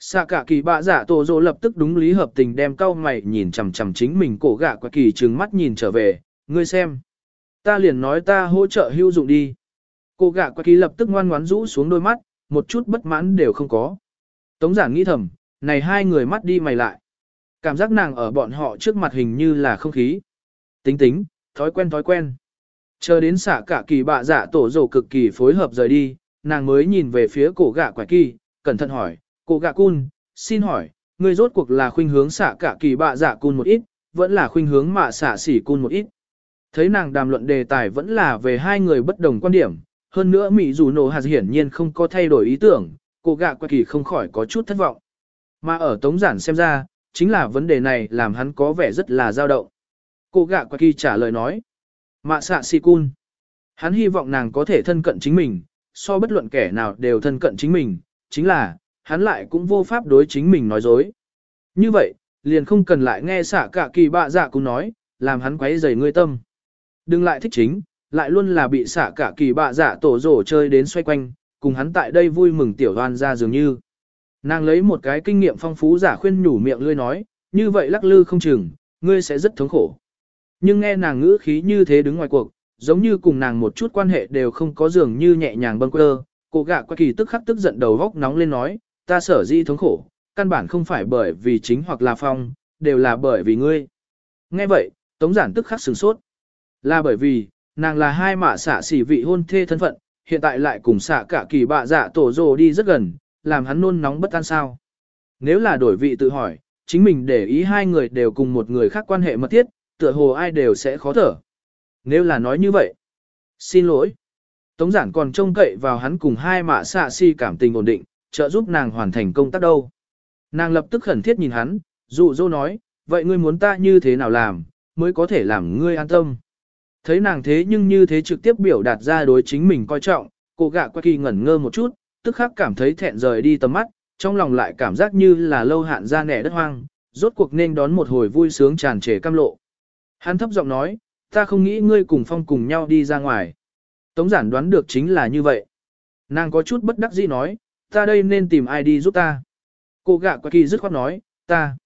Xạ cả kỳ bạ dạ tổ dô lập tức đúng lý hợp tình đem cau mày nhìn chằm chằm chính mình cổ gạ quả kỳ trừng mắt nhìn trở về, ngươi xem. Ta liền nói ta hỗ trợ hữu dụng đi. Cổ gạ quả kỳ lập tức ngoan ngoãn rũ xuống đôi mắt, một chút bất mãn đều không có. Tống giản nghĩ thầm, này hai người mắt đi mày lại. Cảm giác nàng ở bọn họ trước mặt hình như là không khí. Tính tính, thói quen thói quen. Chờ đến xả cả kỳ bạ dạ tổ rổ cực kỳ phối hợp rời đi, nàng mới nhìn về phía cổ gạ quải kỳ, cẩn thận hỏi, cổ gạ cun, xin hỏi, người rốt cuộc là khuynh hướng xả cả kỳ bạ dạ cun một ít, vẫn là khuynh hướng mạ xả xỉ cun một ít. Thấy nàng đàm luận đề tài vẫn là về hai người bất đồng quan điểm, hơn nữa Mỹ dù nổ hạt hiển nhiên không có thay đổi ý tưởng, cô gạ quạ kỳ không khỏi có chút thất vọng. Mà ở tống giản xem ra, chính là vấn đề này làm hắn có vẻ rất là dao động. Cô gạ quạ kỳ trả lời nói. Mạ xạ si cun. Hắn hy vọng nàng có thể thân cận chính mình, so bất luận kẻ nào đều thân cận chính mình, chính là, hắn lại cũng vô pháp đối chính mình nói dối. Như vậy, liền không cần lại nghe xạ cả kỳ bạ dạ cũng nói, làm hắn quấy rầy ngươi tâm. Đừng lại thích chính, lại luôn là bị xả cả kỳ bạ giả tổ rổ chơi đến xoay quanh, cùng hắn tại đây vui mừng tiểu đoan ra dường như. Nàng lấy một cái kinh nghiệm phong phú giả khuyên nhủ miệng lươi nói, như vậy lắc lư không chừng, ngươi sẽ rất thống khổ. Nhưng nghe nàng ngữ khí như thế đứng ngoài cuộc, giống như cùng nàng một chút quan hệ đều không có dường như nhẹ nhàng bâng quơ, cô gạ qua kỳ tức khắc tức giận đầu góc nóng lên nói, ta sở di thống khổ, căn bản không phải bởi vì chính hoặc là phong, đều là bởi vì ngươi. Nghe vậy, tống giản tức khắc sửng sốt. Là bởi vì, nàng là hai mạ xạ xỉ vị hôn thê thân phận, hiện tại lại cùng xạ cả kỳ bạ dạ tổ rồ đi rất gần, làm hắn nôn nóng bất an sao. Nếu là đổi vị tự hỏi, chính mình để ý hai người đều cùng một người khác quan hệ mật thiết, tựa hồ ai đều sẽ khó thở. Nếu là nói như vậy, xin lỗi. Tống giản còn trông cậy vào hắn cùng hai mạ xạ si cảm tình ổn định, trợ giúp nàng hoàn thành công tác đâu. Nàng lập tức khẩn thiết nhìn hắn, dụ dỗ nói, vậy ngươi muốn ta như thế nào làm, mới có thể làm ngươi an tâm. Thấy nàng thế nhưng như thế trực tiếp biểu đạt ra đối chính mình coi trọng, cô gạ qua kỳ ngẩn ngơ một chút, tức khắc cảm thấy thẹn rời đi tầm mắt, trong lòng lại cảm giác như là lâu hạn ra nẻ đất hoang, rốt cuộc nên đón một hồi vui sướng tràn trề cam lộ. Hắn thấp giọng nói, ta không nghĩ ngươi cùng phong cùng nhau đi ra ngoài. Tống giản đoán được chính là như vậy. Nàng có chút bất đắc dĩ nói, ta đây nên tìm ai đi giúp ta. Cô gạ qua kỳ dứt khoát nói, ta.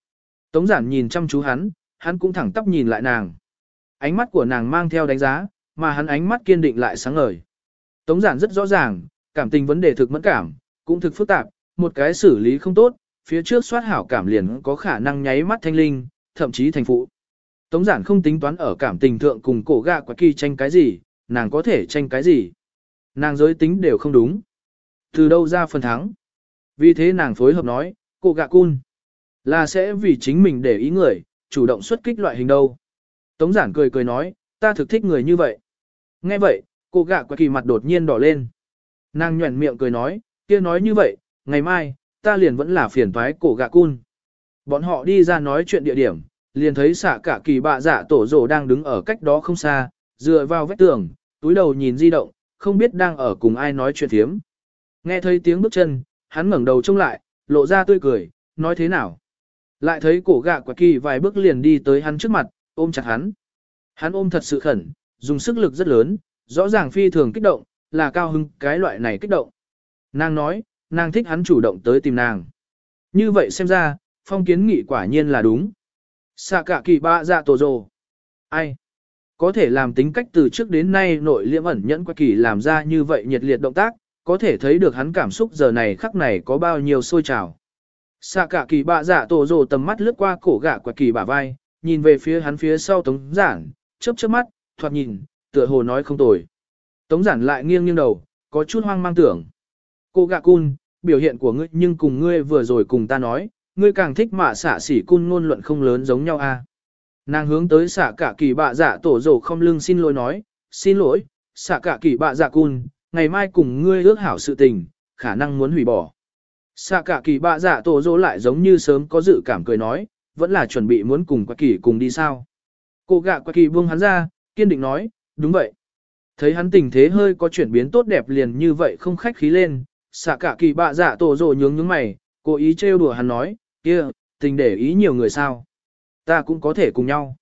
Tống giản nhìn chăm chú hắn, hắn cũng thẳng tắp nhìn lại nàng. Ánh mắt của nàng mang theo đánh giá, mà hắn ánh mắt kiên định lại sáng ngời. Tống giản rất rõ ràng, cảm tình vấn đề thực mẫn cảm, cũng thực phức tạp, một cái xử lý không tốt, phía trước soát hảo cảm liền có khả năng nháy mắt thanh linh, thậm chí thành phụ. Tống giản không tính toán ở cảm tình thượng cùng cổ gạ quả kỳ tranh cái gì, nàng có thể tranh cái gì. Nàng giới tính đều không đúng. Từ đâu ra phần thắng. Vì thế nàng phối hợp nói, cổ gạ cun. Là sẽ vì chính mình để ý người, chủ động xuất kích loại hình đâu. Tống giản cười cười nói, ta thực thích người như vậy. Nghe vậy, cô gạ quả kỳ mặt đột nhiên đỏ lên. Nàng nhuẩn miệng cười nói, kia nói như vậy, ngày mai, ta liền vẫn là phiền toái cổ gạ cun. Bọn họ đi ra nói chuyện địa điểm, liền thấy xạ cả kỳ bạ giả tổ rổ đang đứng ở cách đó không xa, dựa vào vách tường, túi đầu nhìn di động, không biết đang ở cùng ai nói chuyện thiếm. Nghe thấy tiếng bước chân, hắn ngẩng đầu trông lại, lộ ra tươi cười, nói thế nào. Lại thấy cổ gạ quả kỳ vài bước liền đi tới hắn trước mặt, ôm chặt hắn. Hắn ôm thật sự khẩn, dùng sức lực rất lớn, rõ ràng phi thường kích động, là cao hưng cái loại này kích động. Nàng nói, nàng thích hắn chủ động tới tìm nàng. Như vậy xem ra, phong kiến nghị quả nhiên là đúng. Xạ cả kỳ ba dạ tổ rồ. Ai? Có thể làm tính cách từ trước đến nay nội liễm ẩn nhẫn qua kỳ làm ra như vậy nhiệt liệt động tác, có thể thấy được hắn cảm xúc giờ này khắc này có bao nhiêu sôi trào. Xạ cả kỳ bạ dạ tổ rồ tầm mắt lướt qua cổ gã quạt kỳ bả vai, nhìn về phía hắn phía sau tống giản, chớp chớp mắt, thoạt nhìn, tựa hồ nói không tồi. Tống giản lại nghiêng nghiêng đầu, có chút hoang mang tưởng. Cô gạ cun, biểu hiện của ngươi nhưng cùng ngươi vừa rồi cùng ta nói, ngươi càng thích mạ xả xỉ cun ngôn luận không lớn giống nhau a. À? Nàng hướng tới xả cả kỳ bạ dạ tổ rổ không lưng xin lỗi nói, xin lỗi, xả cả kỳ bạ dạ cun, ngày mai cùng ngươi ước hảo sự tình, khả năng muốn hủy bỏ. Xả cả kỳ bạ dạ tổ dỗ lại giống như sớm có dự cảm cười nói, vẫn là chuẩn bị muốn cùng qua kỳ cùng đi sao. Cô gạ qua kỳ buông hắn ra, kiên định nói, đúng vậy. Thấy hắn tình thế hơi có chuyển biến tốt đẹp liền như vậy không khách khí lên, xạ cả kỳ bạ dạ tổ rồ nhướng nhướng mày, cố ý trêu đùa hắn nói, kia, tình để ý nhiều người sao. Ta cũng có thể cùng nhau.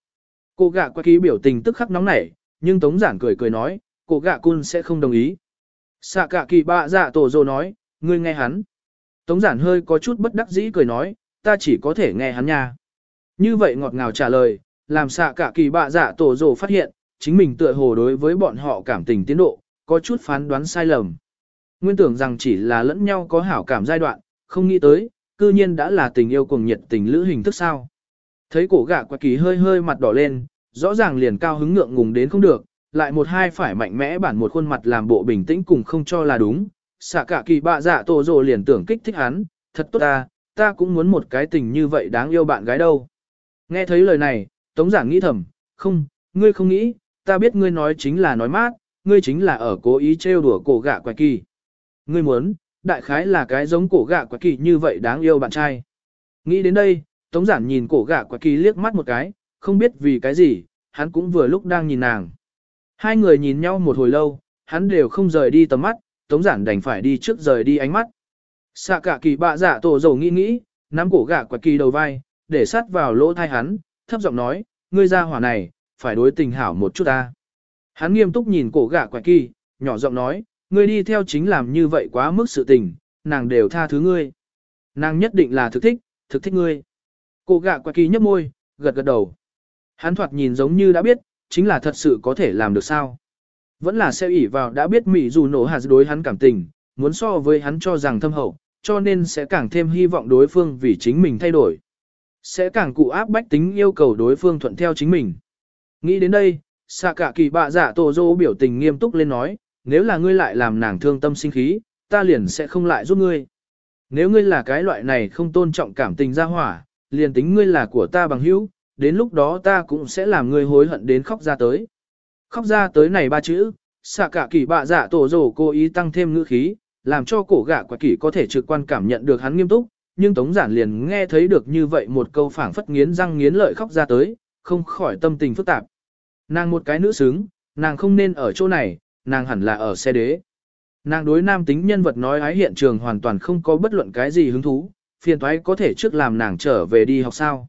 Cô gạ qua Kỳ biểu tình tức khắc nóng nảy, nhưng Tống Giản cười cười nói, cô gạ cun sẽ không đồng ý. Xạ cả kỳ bạ dạ tổ rồ nói, ngươi nghe hắn. Tống Giản hơi có chút bất đắc dĩ cười nói, ta chỉ có thể nghe hắn nha. Như vậy ngọt ngào trả lời, làm xạ cả kỳ bạ dạ tổ rồ phát hiện, chính mình tựa hồ đối với bọn họ cảm tình tiến độ, có chút phán đoán sai lầm. Nguyên tưởng rằng chỉ là lẫn nhau có hảo cảm giai đoạn, không nghĩ tới, cư nhiên đã là tình yêu cùng nhiệt tình lữ hình thức sao. Thấy cổ gạ quả kỳ hơi hơi mặt đỏ lên, rõ ràng liền cao hứng ngượng ngùng đến không được, lại một hai phải mạnh mẽ bản một khuôn mặt làm bộ bình tĩnh cùng không cho là đúng. Xạ cả kỳ bạ dạ tổ rồ liền tưởng kích thích hắn, thật tốt ta, ta cũng muốn một cái tình như vậy đáng yêu bạn gái đâu. Nghe thấy lời này, Tống giảng nghĩ thầm, không, ngươi không nghĩ, ta biết ngươi nói chính là nói mát, ngươi chính là ở cố ý trêu đùa cổ gạ quả kỳ. Ngươi muốn, đại khái là cái giống cổ gạ quả kỳ như vậy đáng yêu bạn trai. Nghĩ đến đây, Tống giản nhìn cổ gạ quả kỳ liếc mắt một cái, không biết vì cái gì, hắn cũng vừa lúc đang nhìn nàng. Hai người nhìn nhau một hồi lâu, hắn đều không rời đi tầm mắt, Tống giản đành phải đi trước rời đi ánh mắt. Xạ cả kỳ bạ giả dạ tổ dầu nghĩ nghĩ, nắm cổ gạ quạt kỳ đầu vai, để sát vào lỗ thai hắn, thấp giọng nói, ngươi ra hỏa này, phải đối tình hảo một chút ta. Hắn nghiêm túc nhìn cổ gạ quạt kỳ, nhỏ giọng nói, ngươi đi theo chính làm như vậy quá mức sự tình, nàng đều tha thứ ngươi. Nàng nhất định là thực thích, thực thích ngươi. Cổ gạ quạt kỳ nhấp môi, gật gật đầu. Hắn thoạt nhìn giống như đã biết, chính là thật sự có thể làm được sao. Vẫn là sẽ ỉ vào đã biết Mỹ dù nổ hạt đối hắn cảm tình, muốn so với hắn cho rằng thâm hậu, cho nên sẽ càng thêm hy vọng đối phương vì chính mình thay đổi. Sẽ càng cụ áp bách tính yêu cầu đối phương thuận theo chính mình. Nghĩ đến đây, xạ cả kỳ bạ giả dạ tổ dô biểu tình nghiêm túc lên nói, nếu là ngươi lại làm nàng thương tâm sinh khí, ta liền sẽ không lại giúp ngươi. Nếu ngươi là cái loại này không tôn trọng cảm tình ra hỏa, liền tính ngươi là của ta bằng hữu, đến lúc đó ta cũng sẽ làm ngươi hối hận đến khóc ra tới. Khóc ra tới này ba chữ, xạ cả kỳ bạ giả dạ tổ dô cố ý tăng thêm ngữ khí, làm cho cổ gạ quả kỳ có thể trực quan cảm nhận được hắn nghiêm túc, nhưng Tống Giản liền nghe thấy được như vậy một câu phảng phất nghiến răng nghiến lợi khóc ra tới, không khỏi tâm tình phức tạp. Nàng một cái nữ xứng, nàng không nên ở chỗ này, nàng hẳn là ở xe đế. Nàng đối nam tính nhân vật nói ái hiện trường hoàn toàn không có bất luận cái gì hứng thú, phiền toái có thể trước làm nàng trở về đi học sao.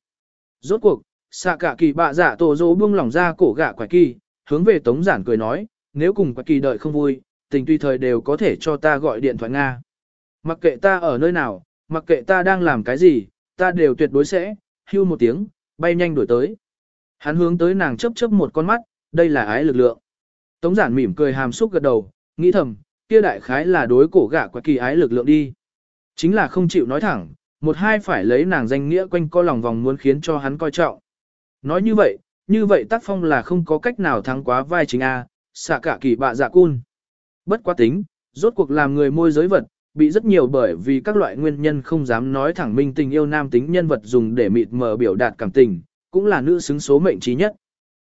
Rốt cuộc, xạ cả kỳ bạ giả dạ tổ dỗ buông lỏng ra cổ gạ quải kỳ, hướng về Tống Giản cười nói, nếu cùng quải kỳ đợi không vui, tình tùy thời đều có thể cho ta gọi điện thoại Nga. Mặc kệ ta ở nơi nào, mặc kệ ta đang làm cái gì, ta đều tuyệt đối sẽ, hưu một tiếng, bay nhanh đổi tới. Hắn hướng tới nàng chấp chấp một con mắt, đây là ái lực lượng. Tống giản mỉm cười hàm xúc gật đầu, nghĩ thầm, kia đại khái là đối cổ gạ quá kỳ ái lực lượng đi. Chính là không chịu nói thẳng, một hai phải lấy nàng danh nghĩa quanh co lòng vòng muốn khiến cho hắn coi trọng. Nói như vậy, như vậy tác phong là không có cách nào thắng quá vai chính A, xạ cả kỳ bạ dạ cun. Bất quá tính, rốt cuộc làm người môi giới vật, bị rất nhiều bởi vì các loại nguyên nhân không dám nói thẳng minh tình yêu nam tính nhân vật dùng để mịt mờ biểu đạt cảm tình, cũng là nữ xứng số mệnh trí nhất.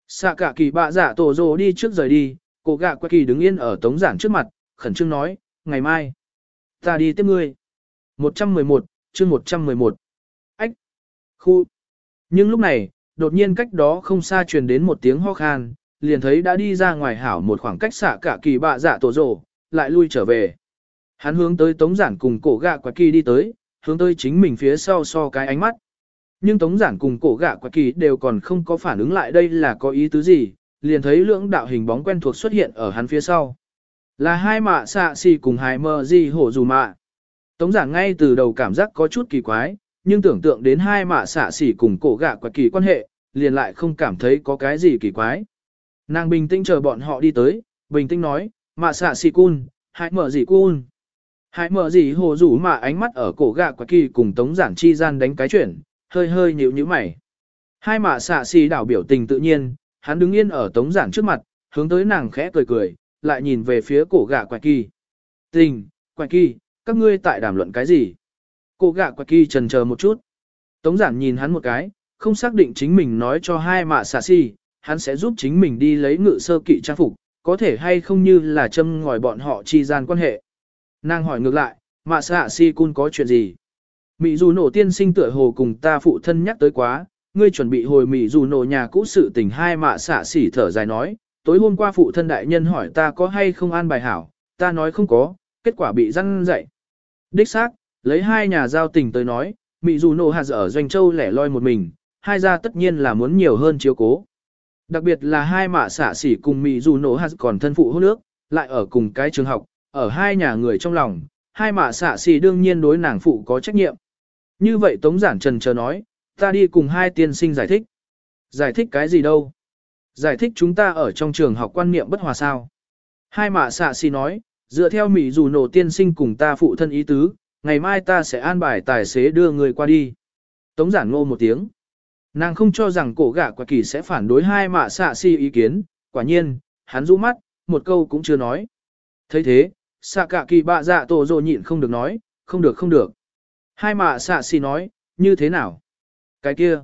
Xạ cả kỳ bạ giả tổ rồ đi trước rời đi, cổ gạ quay kỳ đứng yên ở tống giản trước mặt, khẩn trương nói, ngày mai, ta đi tiếp ngươi. 111, chương 111. Ách! Khu! Nhưng lúc này, đột nhiên cách đó không xa truyền đến một tiếng ho khan, liền thấy đã đi ra ngoài hảo một khoảng cách xạ cả kỳ bạ dạ tổ rồ, lại lui trở về. Hắn hướng tới tống giản cùng cổ gạ quạt kỳ đi tới, hướng tới chính mình phía sau so cái ánh mắt. Nhưng Tống Giản cùng cổ gạ quạt kỳ đều còn không có phản ứng lại đây là có ý tứ gì, liền thấy lưỡng đạo hình bóng quen thuộc xuất hiện ở hắn phía sau. Là hai mạ xạ xì cùng hai mờ gì hổ dù mạ. Tống Giản ngay từ đầu cảm giác có chút kỳ quái, nhưng tưởng tượng đến hai mạ xạ xỉ cùng cổ gạ quạt kỳ quan hệ, liền lại không cảm thấy có cái gì kỳ quái. Nàng bình tĩnh chờ bọn họ đi tới, bình tĩnh nói, mạ xạ xì cun, hãy mở gì cun. Hãy mở gì hồ rủ mà ánh mắt ở cổ gạ quả kỳ cùng tống giản chi gian đánh cái chuyển, hơi hơi nhíu nhíu mày. Hai mạ xạ xì đảo biểu tình tự nhiên, hắn đứng yên ở tống giản trước mặt, hướng tới nàng khẽ cười cười, lại nhìn về phía cổ gạ quả kỳ. Tình, quả kỳ, các ngươi tại đàm luận cái gì? Cổ gạ quả kỳ trần chờ một chút. Tống giản nhìn hắn một cái, không xác định chính mình nói cho hai mạ xạ xì, hắn sẽ giúp chính mình đi lấy ngự sơ kỵ trang phục, có thể hay không như là châm ngòi bọn họ chi gian quan hệ. Nàng hỏi ngược lại, mạ xạ si cun có chuyện gì? Mỹ dù nổ tiên sinh tựa hồ cùng ta phụ thân nhắc tới quá, ngươi chuẩn bị hồi Mỹ dù nổ nhà cũ sự tình hai mạ xạ xỉ thở dài nói, tối hôm qua phụ thân đại nhân hỏi ta có hay không an bài hảo, ta nói không có, kết quả bị răng dậy. Đích xác, lấy hai nhà giao tình tới nói, Mỹ dù nổ hạt ở Doanh Châu lẻ loi một mình, hai gia tất nhiên là muốn nhiều hơn chiếu cố. Đặc biệt là hai mạ xạ xỉ cùng Mỹ dù nổ hạt còn thân phụ hôn nước, lại ở cùng cái trường học, ở hai nhà người trong lòng, hai mạ xạ xỉ đương nhiên đối nàng phụ có trách nhiệm. Như vậy Tống Giản Trần chờ nói, ta đi cùng hai tiên sinh giải thích. Giải thích cái gì đâu? Giải thích chúng ta ở trong trường học quan niệm bất hòa sao. Hai mạ xạ xỉ nói, dựa theo Mỹ dù nổ tiên sinh cùng ta phụ thân ý tứ, ngày mai ta sẽ an bài tài xế đưa người qua đi. Tống Giản ngô một tiếng. Nàng không cho rằng cổ gạ quả kỳ sẽ phản đối hai mạ xạ si ý kiến, quả nhiên, hắn rũ mắt, một câu cũng chưa nói. thấy thế, xạ cả kỳ bạ dạ tổ rồ nhịn không được nói, không được không được. Hai mạ xạ si nói, như thế nào? Cái kia,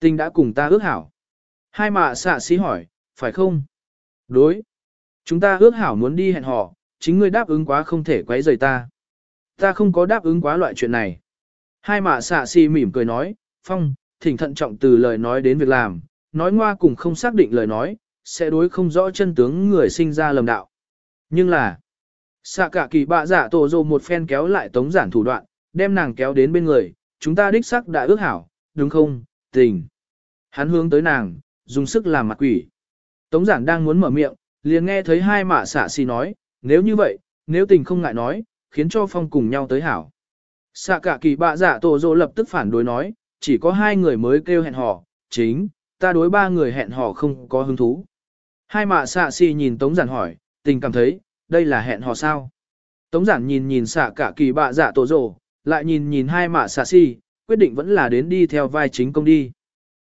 tình đã cùng ta ước hảo. Hai mạ xạ si hỏi, phải không? Đối. Chúng ta ước hảo muốn đi hẹn hò, chính ngươi đáp ứng quá không thể quấy rầy ta. Ta không có đáp ứng quá loại chuyện này. Hai mạ xạ si mỉm cười nói, Phong, thỉnh thận trọng từ lời nói đến việc làm, nói ngoa cùng không xác định lời nói, sẽ đối không rõ chân tướng người sinh ra lầm đạo. Nhưng là, xạ cả kỳ bạ giả tổ dồ một phen kéo lại tống giản thủ đoạn, đem nàng kéo đến bên người, chúng ta đích xác đã ước hảo, đúng không, tình. Hắn hướng tới nàng, dùng sức làm mặt quỷ. Tống giản đang muốn mở miệng, liền nghe thấy hai mạ xạ xì nói, nếu như vậy, nếu tình không ngại nói, khiến cho phong cùng nhau tới hảo. Xạ cả kỳ bạ giả tổ dồ lập tức phản đối nói, chỉ có hai người mới kêu hẹn hò, chính, ta đối ba người hẹn hò không có hứng thú. Hai mạ xạ xì nhìn Tống giản hỏi, tình cảm thấy, đây là hẹn hò sao? Tống giản nhìn nhìn xạ cả kỳ bạ giả dạ tổ dỗ, lại nhìn nhìn hai mạ xạ si, quyết định vẫn là đến đi theo vai chính công đi.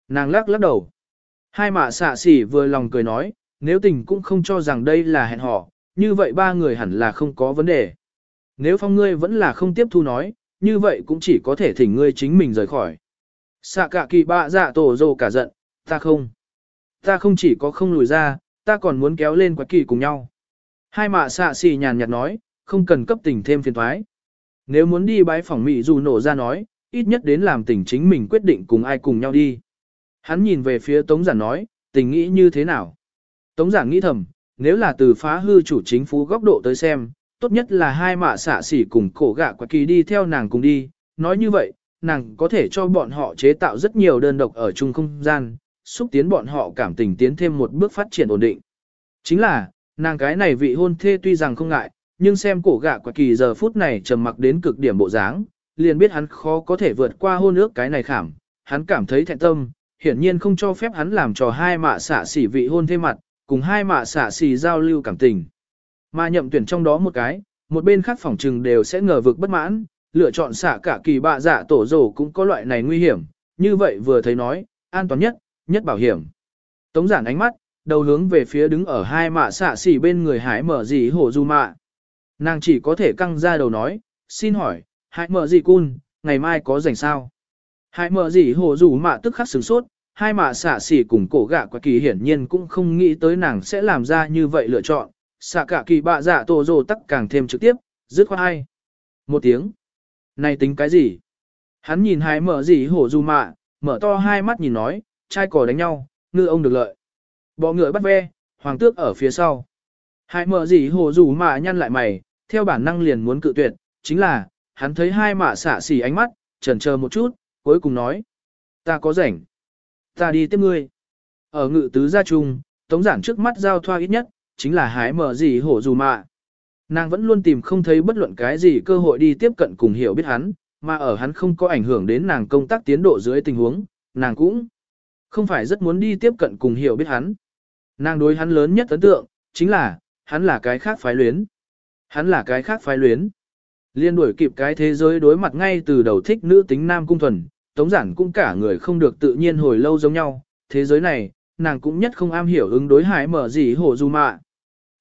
Nàng lắc lắc đầu. Hai mạ xạ xì vừa lòng cười nói, nếu tình cũng không cho rằng đây là hẹn hò, như vậy ba người hẳn là không có vấn đề. Nếu phong ngươi vẫn là không tiếp thu nói, như vậy cũng chỉ có thể thỉnh ngươi chính mình rời khỏi. Xạ cả kỳ bạ dạ tổ dồ cả giận, ta không. Ta không chỉ có không lùi ra, ta còn muốn kéo lên quạt kỳ cùng nhau. Hai mạ xạ xì nhàn nhạt nói, không cần cấp tình thêm phiền thoái. Nếu muốn đi bái phỏng Mỹ dù nổ ra nói, ít nhất đến làm tình chính mình quyết định cùng ai cùng nhau đi. Hắn nhìn về phía Tống Giản nói, tình nghĩ như thế nào? Tống Giản nghĩ thầm, nếu là từ phá hư chủ chính phủ góc độ tới xem, tốt nhất là hai mạ xạ xỉ cùng cổ gạ quạt kỳ đi theo nàng cùng đi. Nói như vậy, nàng có thể cho bọn họ chế tạo rất nhiều đơn độc ở chung không gian, xúc tiến bọn họ cảm tình tiến thêm một bước phát triển ổn định. Chính là, nàng cái này vị hôn thê tuy rằng không ngại, nhưng xem cổ gạ quả kỳ giờ phút này trầm mặc đến cực điểm bộ dáng, liền biết hắn khó có thể vượt qua hôn ước cái này khảm, hắn cảm thấy thẹn tâm, hiển nhiên không cho phép hắn làm trò hai mạ xả xỉ vị hôn thê mặt, cùng hai mạ xả xỉ giao lưu cảm tình. Mà nhậm tuyển trong đó một cái, một bên khác phòng trừng đều sẽ ngờ vực bất mãn, lựa chọn xả cả kỳ bạ giả tổ rổ cũng có loại này nguy hiểm, như vậy vừa thấy nói, an toàn nhất, nhất bảo hiểm. Tống giản ánh mắt, đầu hướng về phía đứng ở hai mạ xạ xỉ bên người hải mở gì hổ du mạ. Nàng chỉ có thể căng ra đầu nói, xin hỏi, hải mở gì cun, ngày mai có rảnh sao? hải mở gì hồ du mạ tức khắc sửng sốt, hai mạ xạ xỉ cùng cổ gạ quả kỳ hiển nhiên cũng không nghĩ tới nàng sẽ làm ra như vậy lựa chọn, xạ cả kỳ bạ giả tổ rồ tắc càng thêm trực tiếp, dứt khoát hay Một tiếng. Này tính cái gì? Hắn nhìn hai mở gì hổ dù mạ, mở to hai mắt nhìn nói, trai cỏ đánh nhau, ngư ông được lợi. Bọ ngựa bắt ve, hoàng tước ở phía sau. Hai mở gì hổ dù mạ nhăn lại mày, theo bản năng liền muốn cự tuyệt, chính là, hắn thấy hai mạ xả xỉ ánh mắt, chần chờ một chút, cuối cùng nói. Ta có rảnh. Ta đi tiếp ngươi. Ở ngự tứ gia trung, tống giản trước mắt giao thoa ít nhất, chính là hái mở gì hổ dù mạ. Nàng vẫn luôn tìm không thấy bất luận cái gì cơ hội đi tiếp cận cùng hiểu biết hắn, mà ở hắn không có ảnh hưởng đến nàng công tác tiến độ dưới tình huống, nàng cũng không phải rất muốn đi tiếp cận cùng hiểu biết hắn. Nàng đối hắn lớn nhất ấn tượng, chính là, hắn là cái khác phái luyến. Hắn là cái khác phái luyến. Liên đuổi kịp cái thế giới đối mặt ngay từ đầu thích nữ tính nam cung thuần, tống giản cũng cả người không được tự nhiên hồi lâu giống nhau, thế giới này, nàng cũng nhất không am hiểu ứng đối hải mở gì hổ dù mạ.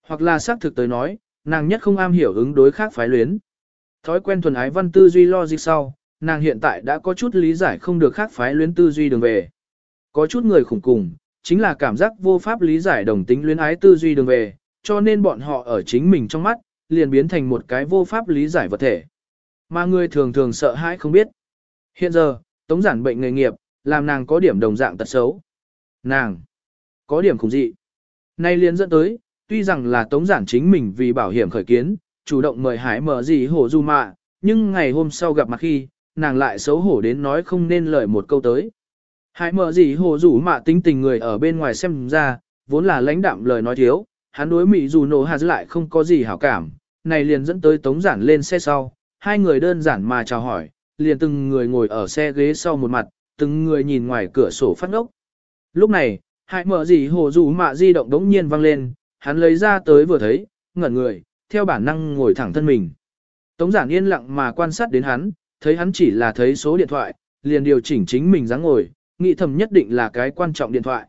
Hoặc là xác thực tới nói, nàng nhất không am hiểu ứng đối khác phái luyến. Thói quen thuần ái văn tư duy logic sau, nàng hiện tại đã có chút lý giải không được khác phái luyến tư duy đường về. Có chút người khủng cùng, chính là cảm giác vô pháp lý giải đồng tính luyến ái tư duy đường về, cho nên bọn họ ở chính mình trong mắt, liền biến thành một cái vô pháp lý giải vật thể. Mà người thường thường sợ hãi không biết. Hiện giờ, tống giản bệnh nghề nghiệp, làm nàng có điểm đồng dạng tật xấu. Nàng, có điểm khủng dị. Nay liền dẫn tới, tuy rằng là tống giản chính mình vì bảo hiểm khởi kiến, chủ động mời hải mở gì hổ du mạ, nhưng ngày hôm sau gặp mặt khi, nàng lại xấu hổ đến nói không nên lời một câu tới. Hải mở gì Hồ rủ mạ tính tình người ở bên ngoài xem ra, vốn là lãnh đạm lời nói thiếu, hắn đối mỹ dù nổ hạt lại không có gì hảo cảm, này liền dẫn tới tống giản lên xe sau, hai người đơn giản mà chào hỏi, liền từng người ngồi ở xe ghế sau một mặt, từng người nhìn ngoài cửa sổ phát ngốc. Lúc này, Hải mở gì hồ dù mạ di động đống nhiên vang lên, hắn lấy ra tới vừa thấy, ngẩn người, theo bản năng ngồi thẳng thân mình. Tống giản yên lặng mà quan sát đến hắn, thấy hắn chỉ là thấy số điện thoại, liền điều chỉnh chính mình dáng ngồi, nghĩ thầm nhất định là cái quan trọng điện thoại.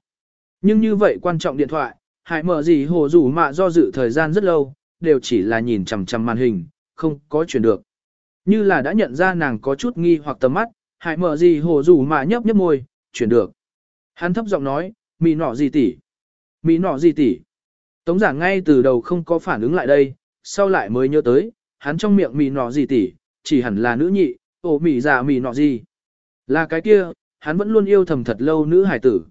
Nhưng như vậy quan trọng điện thoại, hại mở gì hồ rủ mạ do dự thời gian rất lâu, đều chỉ là nhìn chằm chằm màn hình, không có chuyển được. Như là đã nhận ra nàng có chút nghi hoặc tầm mắt, hại mở gì hồ rủ mạ nhấp nhấp môi, chuyển được. Hắn thấp giọng nói, mì nọ gì tỷ, mì nọ gì tỷ. Tống giả ngay từ đầu không có phản ứng lại đây, sau lại mới nhớ tới, hắn trong miệng mì nọ gì tỷ, chỉ hẳn là nữ nhị, ổ mì già mì nọ gì. Là cái kia, hắn vẫn luôn yêu thầm thật lâu nữ hải tử.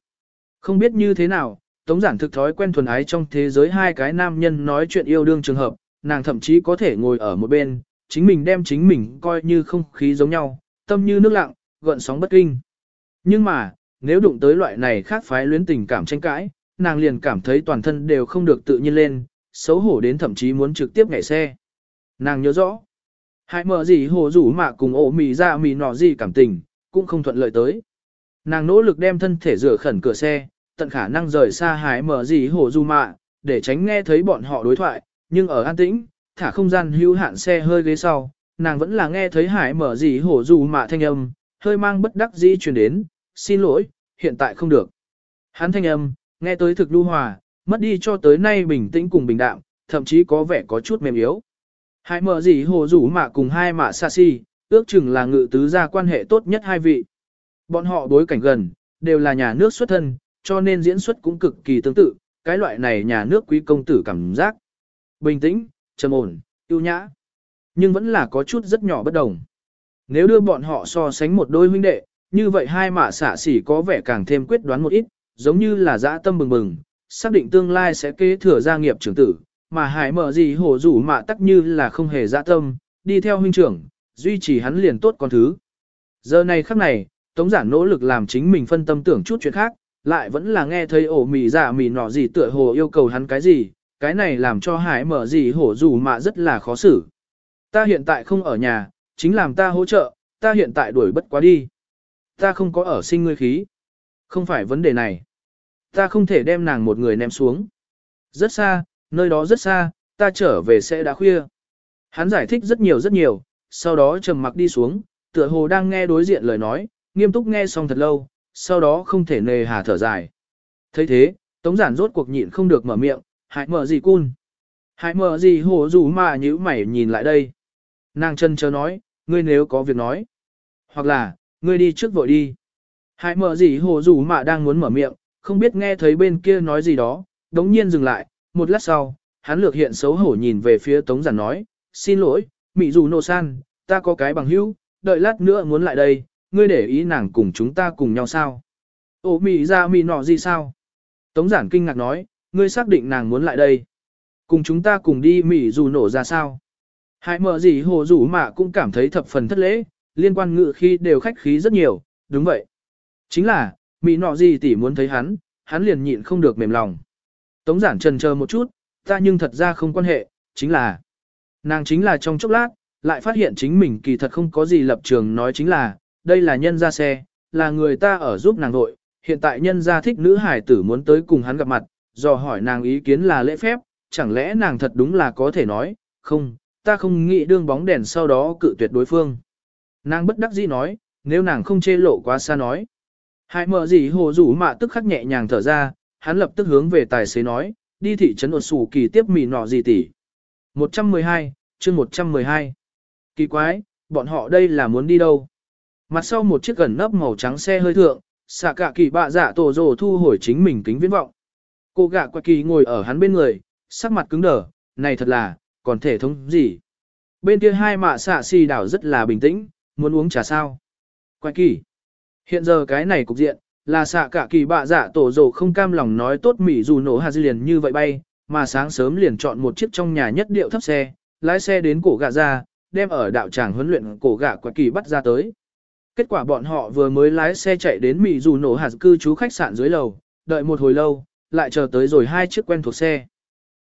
Không biết như thế nào, Tống giản thực thói quen thuần ái trong thế giới hai cái nam nhân nói chuyện yêu đương trường hợp, nàng thậm chí có thể ngồi ở một bên, chính mình đem chính mình coi như không khí giống nhau, tâm như nước lặng, gợn sóng bất kinh. Nhưng mà, nếu đụng tới loại này khác phái luyến tình cảm tranh cãi, nàng liền cảm thấy toàn thân đều không được tự nhiên lên, xấu hổ đến thậm chí muốn trực tiếp nhảy xe. Nàng nhớ rõ, hai mở gì hồ rủ mạ cùng ổ mì ra mì nọ gì cảm tình, cũng không thuận lợi tới. Nàng nỗ lực đem thân thể rửa khẩn cửa xe, tận khả năng rời xa hải mở gì hồ du mạ, để tránh nghe thấy bọn họ đối thoại, nhưng ở an tĩnh, thả không gian hữu hạn xe hơi ghế sau, nàng vẫn là nghe thấy hải mở gì hồ dù mạ thanh âm, hơi mang bất đắc dĩ truyền đến, xin lỗi, hiện tại không được. Hắn thanh âm, nghe tới thực lưu hòa, mất đi cho tới nay bình tĩnh cùng bình đạm, thậm chí có vẻ có chút mềm yếu. Hai mở gì hồ rủ mạ cùng hai mạ xa xi, ước chừng là ngự tứ gia quan hệ tốt nhất hai vị. Bọn họ đối cảnh gần, đều là nhà nước xuất thân, cho nên diễn xuất cũng cực kỳ tương tự, cái loại này nhà nước quý công tử cảm giác. Bình tĩnh, trầm ổn, yêu nhã. Nhưng vẫn là có chút rất nhỏ bất đồng. Nếu đưa bọn họ so sánh một đôi huynh đệ, như vậy hai mạ xả xỉ có vẻ càng thêm quyết đoán một ít, giống như là dã tâm bừng bừng, xác định tương lai sẽ kế thừa gia nghiệp trưởng tử, mà hải mở gì hổ rủ mạ tắc như là không hề dã tâm, đi theo huynh trưởng, duy trì hắn liền tốt con thứ. Giờ này khắc này, Tống giản nỗ lực làm chính mình phân tâm tưởng chút chuyện khác, lại vẫn là nghe thấy ổ mì giả mì nọ gì tựa hồ yêu cầu hắn cái gì, cái này làm cho hải mở gì hổ rủ mà rất là khó xử. Ta hiện tại không ở nhà, chính làm ta hỗ trợ, ta hiện tại đuổi bất quá đi. Ta không có ở sinh ngươi khí. Không phải vấn đề này. Ta không thể đem nàng một người ném xuống. Rất xa, nơi đó rất xa, ta trở về sẽ đã khuya. Hắn giải thích rất nhiều rất nhiều, sau đó trầm mặc đi xuống, tựa hồ đang nghe đối diện lời nói, nghiêm túc nghe xong thật lâu, sau đó không thể nề hà thở dài. thấy thế, tống giản rốt cuộc nhịn không được mở miệng, hại mở gì cun. Hại mở gì hồ dù mà nhữ mày nhìn lại đây. Nàng chân chờ nói, ngươi nếu có việc nói. Hoặc là, ngươi đi trước vội đi. Hải mở gì hồ dù mà đang muốn mở miệng, không biết nghe thấy bên kia nói gì đó, đống nhiên dừng lại, một lát sau, hắn lược hiện xấu hổ nhìn về phía tống giản nói, xin lỗi, mị dù nô san, ta có cái bằng hữu, đợi lát nữa muốn lại đây, ngươi để ý nàng cùng chúng ta cùng nhau sao? Ồ mị ra mị nọ gì sao? Tống giản kinh ngạc nói, ngươi xác định nàng muốn lại đây. Cùng chúng ta cùng đi mị dù nổ ra sao? Hải mở gì hồ rủ mà cũng cảm thấy thập phần thất lễ, liên quan ngự khi đều khách khí rất nhiều, đúng vậy. Chính là, mị nọ gì tỷ muốn thấy hắn, hắn liền nhịn không được mềm lòng. Tống giản trần chờ một chút, ta nhưng thật ra không quan hệ, chính là, nàng chính là trong chốc lát, lại phát hiện chính mình kỳ thật không có gì lập trường nói chính là, đây là nhân ra xe, là người ta ở giúp nàng nội, hiện tại nhân ra thích nữ hải tử muốn tới cùng hắn gặp mặt, do hỏi nàng ý kiến là lễ phép, chẳng lẽ nàng thật đúng là có thể nói, không, ta không nghĩ đương bóng đèn sau đó cự tuyệt đối phương. Nàng bất đắc dĩ nói, nếu nàng không chê lộ quá xa nói. Hại mở gì hồ rủ mạ tức khắc nhẹ nhàng thở ra, hắn lập tức hướng về tài xế nói, đi thị trấn ột sủ kỳ tiếp mì nọ gì tỷ. 112, chương 112. Kỳ quái, bọn họ đây là muốn đi đâu? Mặt sau một chiếc gần nấp màu trắng xe hơi thượng, xạ cả kỳ bạ dạ tổ rồ thu hồi chính mình kính viễn vọng. Cô gạ quạ kỳ ngồi ở hắn bên người, sắc mặt cứng đờ, này thật là, còn thể thống gì? Bên kia hai mạ xạ xì đảo rất là bình tĩnh, muốn uống trà sao? Quạ kỳ. Hiện giờ cái này cục diện, là xạ cả kỳ bạ giả tổ rồ không cam lòng nói tốt mỉ dù nổ hạt liền như vậy bay, mà sáng sớm liền chọn một chiếc trong nhà nhất điệu thấp xe, lái xe đến cổ gạ ra, đem ở đạo tràng huấn luyện cổ gạ quả kỳ bắt ra tới. Kết quả bọn họ vừa mới lái xe chạy đến mỉ dù nổ hạt cư trú khách sạn dưới lầu, đợi một hồi lâu, lại chờ tới rồi hai chiếc quen thuộc xe.